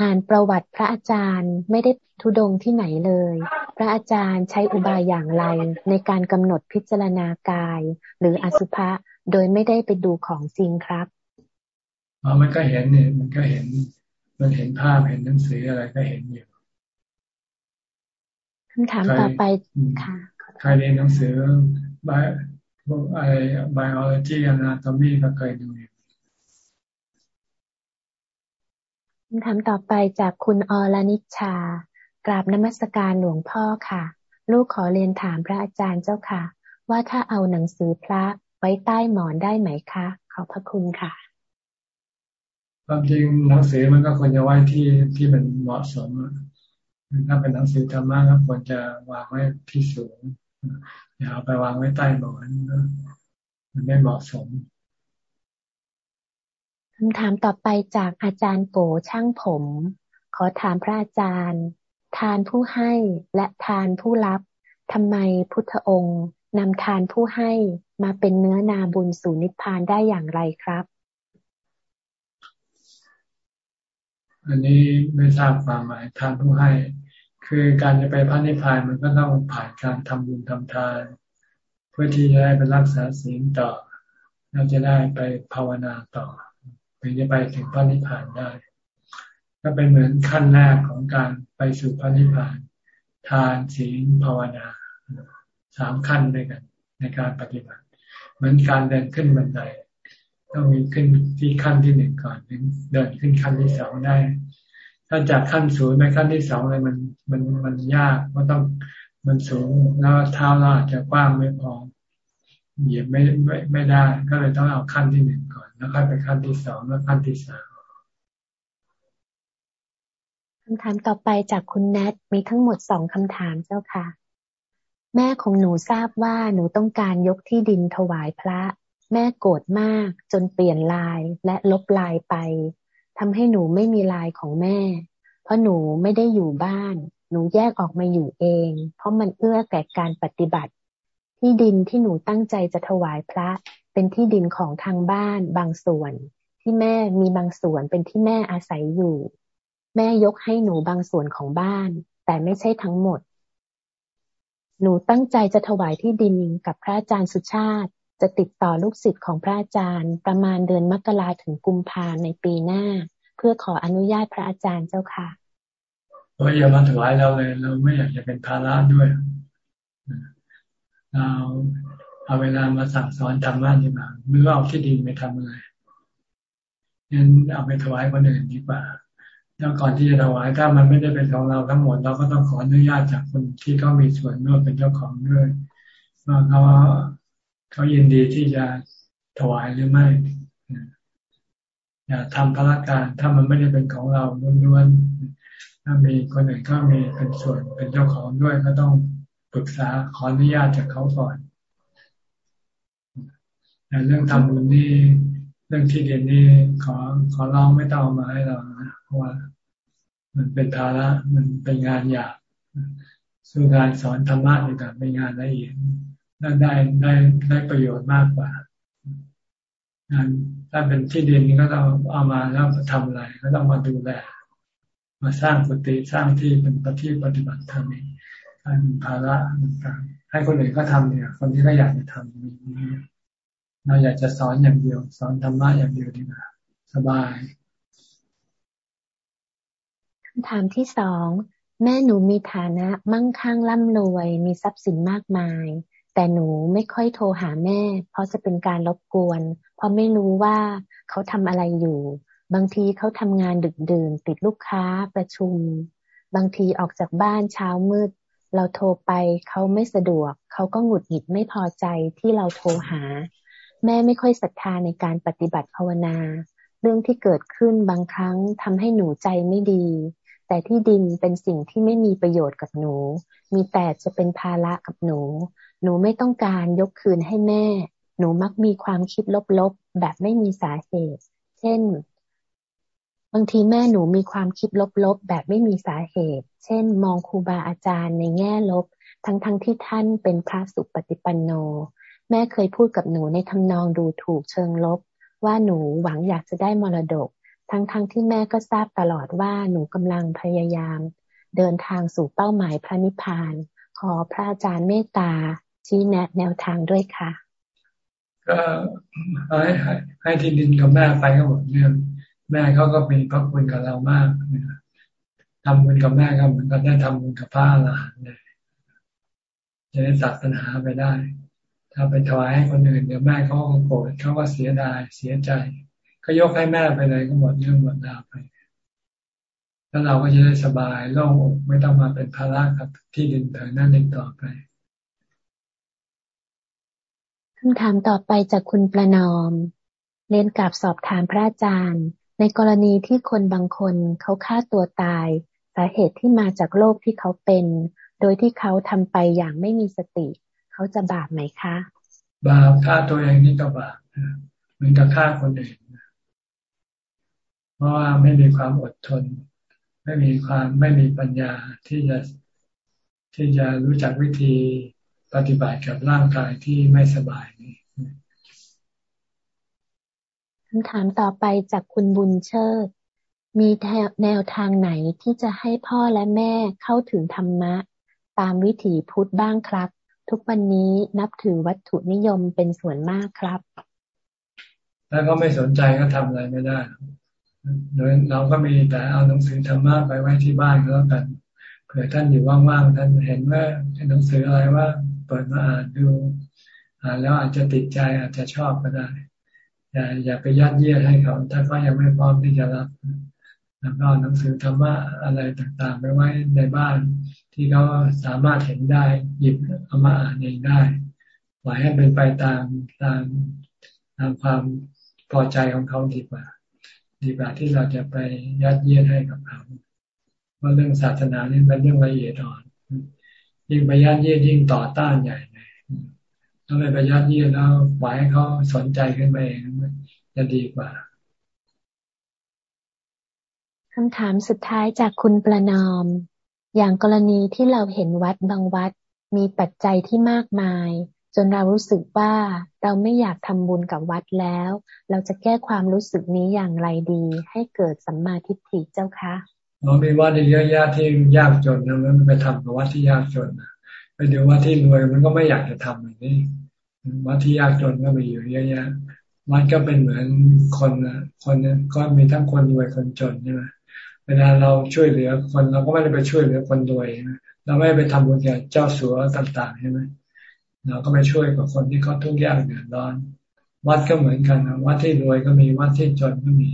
อ่านประวัติพระอาจารย์ไม่ได้ทุดงที่ไหนเลย พระอาจารย์ใช้อุบายอย่างไรในการกำหนดพิจารณากาย หรืออสุภะโดยไม่ได้ไปดูของจริงครับอ๋อมันก็เห็นเนี่ยมันก็เห็น มันเห็นภาพเห็นหนังสืออะไรก็เห็นอยู่คำถามต่อไปค่ะใครเรียนหนังสือพวกไอ้ biology anatomy ก็เคยดูอยู่ คำถามต่อไปจากคุณอรนิชากราบนมัสการหลวงพ่อค่ะ ลูกขอเรียนถามพระอาจารย์เจ้าค่ะ ว่าถ้าเอาหนังสือพระไว้ใต้หมอนได้ไหมคะ ขอบพระคุณค่ะความจริงหนังสือมันก็ควรจะไว้ที่ที่มันเหมาะสมถ้าเป็นหนังสือธรรมะก็ควรจะวางไว้ที่สูงอย่าเอาไปวางไว้ใต้หมอนมันไม่เหมาะสม คำถามต่อไปจากอาจารย์โกช่างผม ขอถามพระอาจารย์ ทานผู้ให้และทานผู้รับทำไมพุทธองค์นำทานผู้ให้มาเป็นเนื้อนาบุญสู่นิพพานได้อย่างไรครับ อันนี้ไม่ทราบความหมายทานผู้ให้ คือการจะไปพระนิพพานมันก็ต้องผ่านการทำบุญทำทาน เพื่อที่จะได้ไปรักษาศีลต่อเราจะได้ไปภาวนาต่อ ถึงจะไปถึงพระนิพพานได้ก็เป็นเหมือนขั้นแรกของการไปสู่พระนิพพาน ทานศีลภาวนาสามขั้นด้วยกัน ในการปฏิบัติ เหมือนการเดินขึ้นบันไดต้องมีขึ้นที่ขั้นที่หนึ่งก่อนถึงเดินขึ้นขั้นที่สองได้ ถ้าจากขั้นศูนย์ไปขั้นที่สองเลยมันมันมันยากเพราะต้องมันสูงแล้วเท้าเราอาจจะกว้างไม่พอเหยียบไม่ไม่ไม่ได้ ก็เลยต้องเอาขั้นที่หนึ่ง แล้วค่อยไปขั้นที่สองแล้วขั้นที่สามคำถามต่อไปจากคุณแนทมีทั้งหมดสองคำถามเจ้าค่ะ แม่ของหนูทราบว่าหนูต้องการยกที่ดินถวายพระ แม่โกรธมากจนเปลี่ยนลายและลบลายไปทำให้หนูไม่มีลายของแม่ เพราะหนูไม่ได้อยู่บ้าน หนูแยกออกมาอยู่เอง เพราะมันเอื้อแก่การปฏิบัติ ที่ดินที่หนูตั้งใจจะถวายพระ เป็นที่ดินของทางบ้านบางส่วน ที่แม่มีบางส่วนเป็นที่แม่อาศัยอยู่ แม่ยกให้หนูบางส่วนของบ้าน แต่ไม่ใช่ทั้งหมด หนูตั้งใจจะถวายที่ดินกับพระอาจารย์สุชาติ จะติดต่อลูกศิษย์ของพระอาจารย์ ประมาณเดือนมกราถึงกุมภาในปีหน้า เพื่อขออนุญาตพระอาจารย์เจ้าค่ะเราอย่ามาถวายเราเลย เราไม่อยากจะเป็นภาระด้วยเรา เอาเวลามาสั่งสอนธรรมะดีกว่าหรือเอาที่ดินไปทำอะไรงั้นเอาไปถวายคนอื่นดีกว่า แล้วก่อนที่จะถวายถ้ามันไม่ได้เป็นของเราทั้งหมดเราก็ต้องขออนุญาตจากคนที่เขามีส่วนร่วมเป็นเจ้าของด้วยว่าเขาเขายินดีที่จะถวายหรือไม่อย่าทำพละการถ้ามันไม่ได้เป็นของเราล้วนๆถ้ามีคนอื่นก็มีเป็นส่วนเป็นเจ้าของด้วยก็ต้องปรึกษาขออนุญาตจากเขาก่อน แต่เรื่องทำบุญนี่เรื่องที่เดียนนี่ขอขอร้องไม่ต้องมาให้เรานะเพราะว่า มันเป็นภาระมันเป็นงานหยาบสู้งานสอนธรรมะดีกว่าเป็นงานละเอียดได้ได้ได้ได้ประโยชน์มากกว่างานถ้าเป็นที่ดินนี่ก็ต้องเอามาแล้วทำอะไรก็ต้องมาดูแลมาสร้างปฏิสร้างที่เป็นปฏิปฏิบัติธรรมเองการภาระต่างให้คนอื่นก็ทำเนี่ย คนที่ก็อยากจะทำ เราอยากจะสอนอย่างเดียว สอนธรรมะอย่างเดียวดีกว่าสบายคำถามที่สองแม่หนูมีฐานะมั่งคั่งร่ำรวย มีทรัพย์สินมากมาย แต่หนูไม่ค่อยโทรหาแม่ เพราะจะเป็นการรบกวน เพราะไม่รู้ว่าเขาทำอะไรอยู่ บางทีเขาทำงานดึกดื่น ติดลูกค้าประชุม บางทีออกจากบ้านเช้ามืด เราโทรไปเขาไม่สะดวก เขาก็หงุดหงิดไม่พอใจที่เราโทรหา แม่ไม่ค่อยศรัทธาในการปฏิบัติภาวนา เรื่องที่เกิดขึ้นบางครั้งทำให้หนูใจไม่ดี แต่ที่ดินเป็นสิ่งที่ไม่มีประโยชน์กับหนู มีแต่จะเป็นภาระกับหนู หนูไม่ต้องการยกคืนให้แม่ หนูมักมีความคิดลบๆ แบบไม่มีสาเหตุ เช่น บางทีแม่หนูมีความคิดลบๆ แบบไม่มีสาเหตุ เช่น มองครูบาอาจารย์ในแง่ลบ ทั้งๆทที่ท่านเป็นพระสุปฏิปันโน แม่เคยพูดกับหนูในทำนองดูถูกเชิงลบ ว่าหนูหวังอยากจะได้มรดก ทั้งๆทที่แม่ก็ทราบตลอดว่าหนูกำลังพยายาม เดินทางสู่เป้าหมายพระนิพพาน ขอพระอาจารย์เมตตาชี้แนะแนวทางด้วยค่ะก็ให้ให้ที่ดินกับแม่ไปก็หมดเรื่องแม่เขาก็มีพระคุณกับเรามากทำบุญกับแม่ก็เหมือนกันได้ทำบุญกับพระอรหันต์เลยจะได้ตัดปัญหาไปได้ ถ้าไปถวายให้คนอื่นเดี๋ยวแม่เขาก็โกรธเขาก็เสียดายเสียใจ ก็ยกให้แม่ไปเลยก็หมดเรื่องหมดราวไปแล้วเราก็จะได้สบายโล่งอกไม่ต้องมาเป็นภาระกับที่ดินเธอนั่นเองต่อไปคำถามต่อไปจากคุณประนอม เรียนกับสอบถามพระอาจารย์ ในกรณีที่คนบางคนเขาฆ่าตัวตาย สาเหตุที่มาจากโรคที่เขาเป็น โดยที่เขาทำไปอย่างไม่มีสติ เขาจะบาปไหมคะ บาปฆ่าตัวเองนี่ก็บาปเหมือนกับฆ่าคนอื่นเพราะว่าไม่มีความอดทน ไม่มีความไม่มีปัญญาที่จะที่จะรู้จักวิธีปฏิบัติกับร่างกายที่ไม่สบายนี่คำถามต่อไปจากคุณบุญเชิด มีแนวทางไหนที่จะให้พ่อและแม่เข้าถึงธรรมะ ตามวิถีพุทธบ้างครับ ทุกวันนี้นับถือวัตถุนิยมเป็นส่วนมากครับ แล้วก็ไม่สนใจก็ทำอะไรไม่ได้โดยเราก็มีแต่เอาหนังสือธรรมะไปไว้ที่บ้านก็แล้วกันเผื่อท่านอยู่ว่างๆท่านเห็นว่าหนังสืออะไรว่า เปิดมาอ่านดูอ่านแล้วอาจจะติดใจอาจจะชอบก็ได้อย่าอย่าไปยัดเยียดให้เขาถ้าเขายังไม่พร้อมที่จะรับแล้วก็หนังสือธรรมะอะไรต่างๆไปไว้ในบ้าน ที่เขาสามารถเห็นได้ หยิบเอามาอ่านเองได้ปล่อยให้เป็นไปตามตามตามความพอใจของเขาดีกว่า ดีกว่าที่เราจะไปยัดเยียดให้กับเขาว่าเรื่องศาสนานี่เป็นเรื่องละเอียดอ่อนยิ่งไปยัดเยียดยิ่งต่อต้านใหญ่เลยถ้าไม่ไปยัดเยียดแล้วปล่อยให้เขาสนใจขึ้นไปเองจะดีกว่าคำถามสุดท้ายจากคุณประนอม อย่างกรณีที่เราเห็นวัดบางวัดมีปัจจัยที่มากมาย จนเรารู้สึกว่าเราไม่อยากทำบุญกับวัดแล้ว เราจะแก้ความรู้สึกนี้อย่างไรดี ให้เกิดสัมมาทิฏฐิเจ้าคะเรามีวัดเยอะแยะที่ยากจนนะมันไปทำกับวัดที่ยากจนนะไปดูวัดที่รวยมันก็ไม่อยากจะทำแบบนี้วัดที่ยากจนก็มีอยู่เยอะแยะวัดก็เป็นเหมือนคนนะคนก็มีทั้งคนรวยคนจนใช่ไหม เวลาเราช่วยเหลือคนเราก็ไม่ได้ไปช่วยเหลือคนรวยเราไม่ไปทำบุญแก่เจ้าสัวต่างๆใช่ไหมเราก็ไปช่วยกับคนที่เขาทุกข์ยากเดือดร้อน วัดก็เหมือนกันวัดที่รวยก็มีวัดที่จนก็มี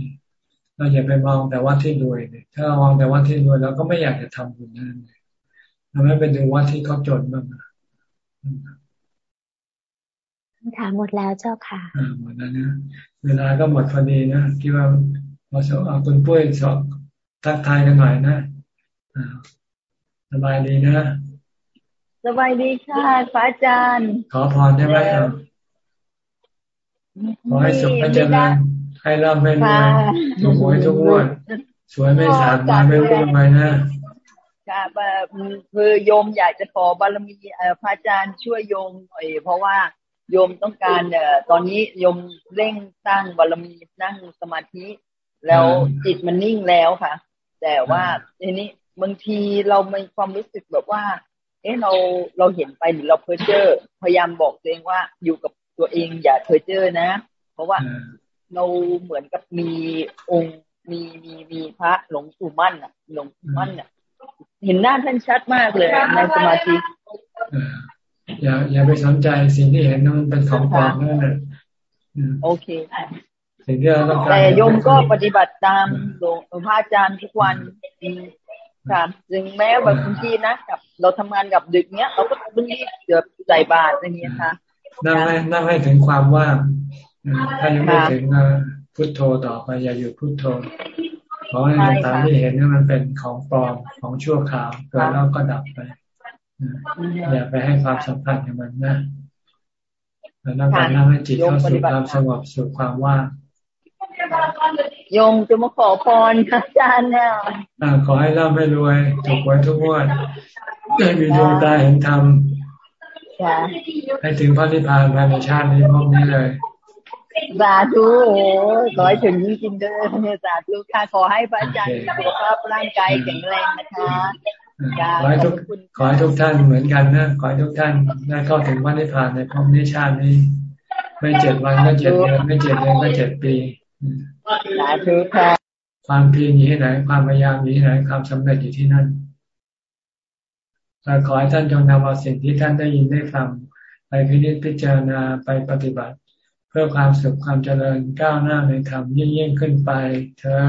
เราอย่าไปมองแต่วัดที่รวยเนี่ยถ้าเรามองแต่วัดที่รวยเราก็ไม่อยากจะทำบุญนั่นเราไม่เป็นดูวัดที่เขาจนบ้างถามหมดแล้วเจ้าค่ะอ่าหมดแล้วนะเวลาก็หมดพอดีนะคิดว่าพอสอบคุณปุ้ยสอบ ทักทายกันหน่อยนะสบายดีนะ สบายดีค่ะพระอาจารย์ ขอพรได้ไหมครับขอให้สุขให้เจริญให้ร่ำให้รวยถูกหวยทุกงวดสวยไม่สาดมาไม่รู้ทำไมนะค่ะคือโยมอยากจะขอบารมีพระอาจารย์ช่วยโยมหน่อยเพราะว่าโยมต้องการเอ่อตอนนี้โยมเร่งสร้างบารมีนั่งสมาธิ แล้วจิตมันนิ่งแล้วค่ะ แต่ว่าทีนี้บางทีเรามีความรู้สึกแบบว่า เอ๊ะเราเราเห็นไปหรือเราเพ้อเจ้อพยายามบอกตัวเองว่าอยู่กับตัวเองอย่าเพ้อเจ้อนะ เพราะว่าเราเหมือนกับมีองค์มีมีมีพระหลวงปู่มั่นอะหลวงปู่มั่นอะเห็นหน้าท่านชัดมากเลยในสมาธิอย่าอย่าไปสนใจสิ่งที่เห็นนั้นเป็นของปลอมนั่นแหละโอเค สิ่งที่เราต้องการแต่โยมก็ปฏิบัติตามหลวงพระอาจารย์ทุกวันค่ะถึงแม้บางทีนะกับ เราทำงานกับดึกเนี้ยเราก็ต้องรีบเกือบใส่บาตรอย่างเงี้ยค่ะนั่งให้นั่งให้ถึงความว่างถ้ายังไม่ถึงพุทโธต่อไปอย่าหยุดพุทโธขอให้ตามที่เห็นนี่มันเป็นของปลอมของชั่วคราวเกิดแล้วก็ดับไปอย่าไปให้ความสำคัญกับมันนะแล้วนั่งการนั่งให้จิตเข้าสู่ความสงบสู่ความว่าง โยมจะมาขอพรอาจารย์เนี่ยขอให้ร่ำให้รวยถูกไว้ทุกวันได้มีดวงตาเห็นธรรมให้ถึงพระนิพพานภายในชาตินี้พวกนี้เลยสาธุขอให้ถึงจริงๆเด้อสาธุค่ะขอให้พระอาจารย์สุขภาพร่างกายแข็งแรงนะคะขอให้ทุกขอให้ทุกท่านเหมือนกันนะขอให้ทุกท่านได้เข้าถึงพระนิพพานในพวกนี้ชาตินี้ ไม่เจ็ดวันก็เจ็ดเดือนไม่เจ็ดเดือนก็เจ็ดปี สาธุค่ะความเพียรอยู่ที่ไหน ความพยายามอยู่ที่ไหน ความสำเร็จอยู่ที่นั่นเราขอให้ท่านจงนำเอาสิ่งที่ท่านได้ยินได้ฟัง ไปพิจิตพิจารณาไปปฏิบัติ เพื่อความสุขความเจริญก้าวหน้าในธรรมยิ่งยิ่งขึ้นไปเธอ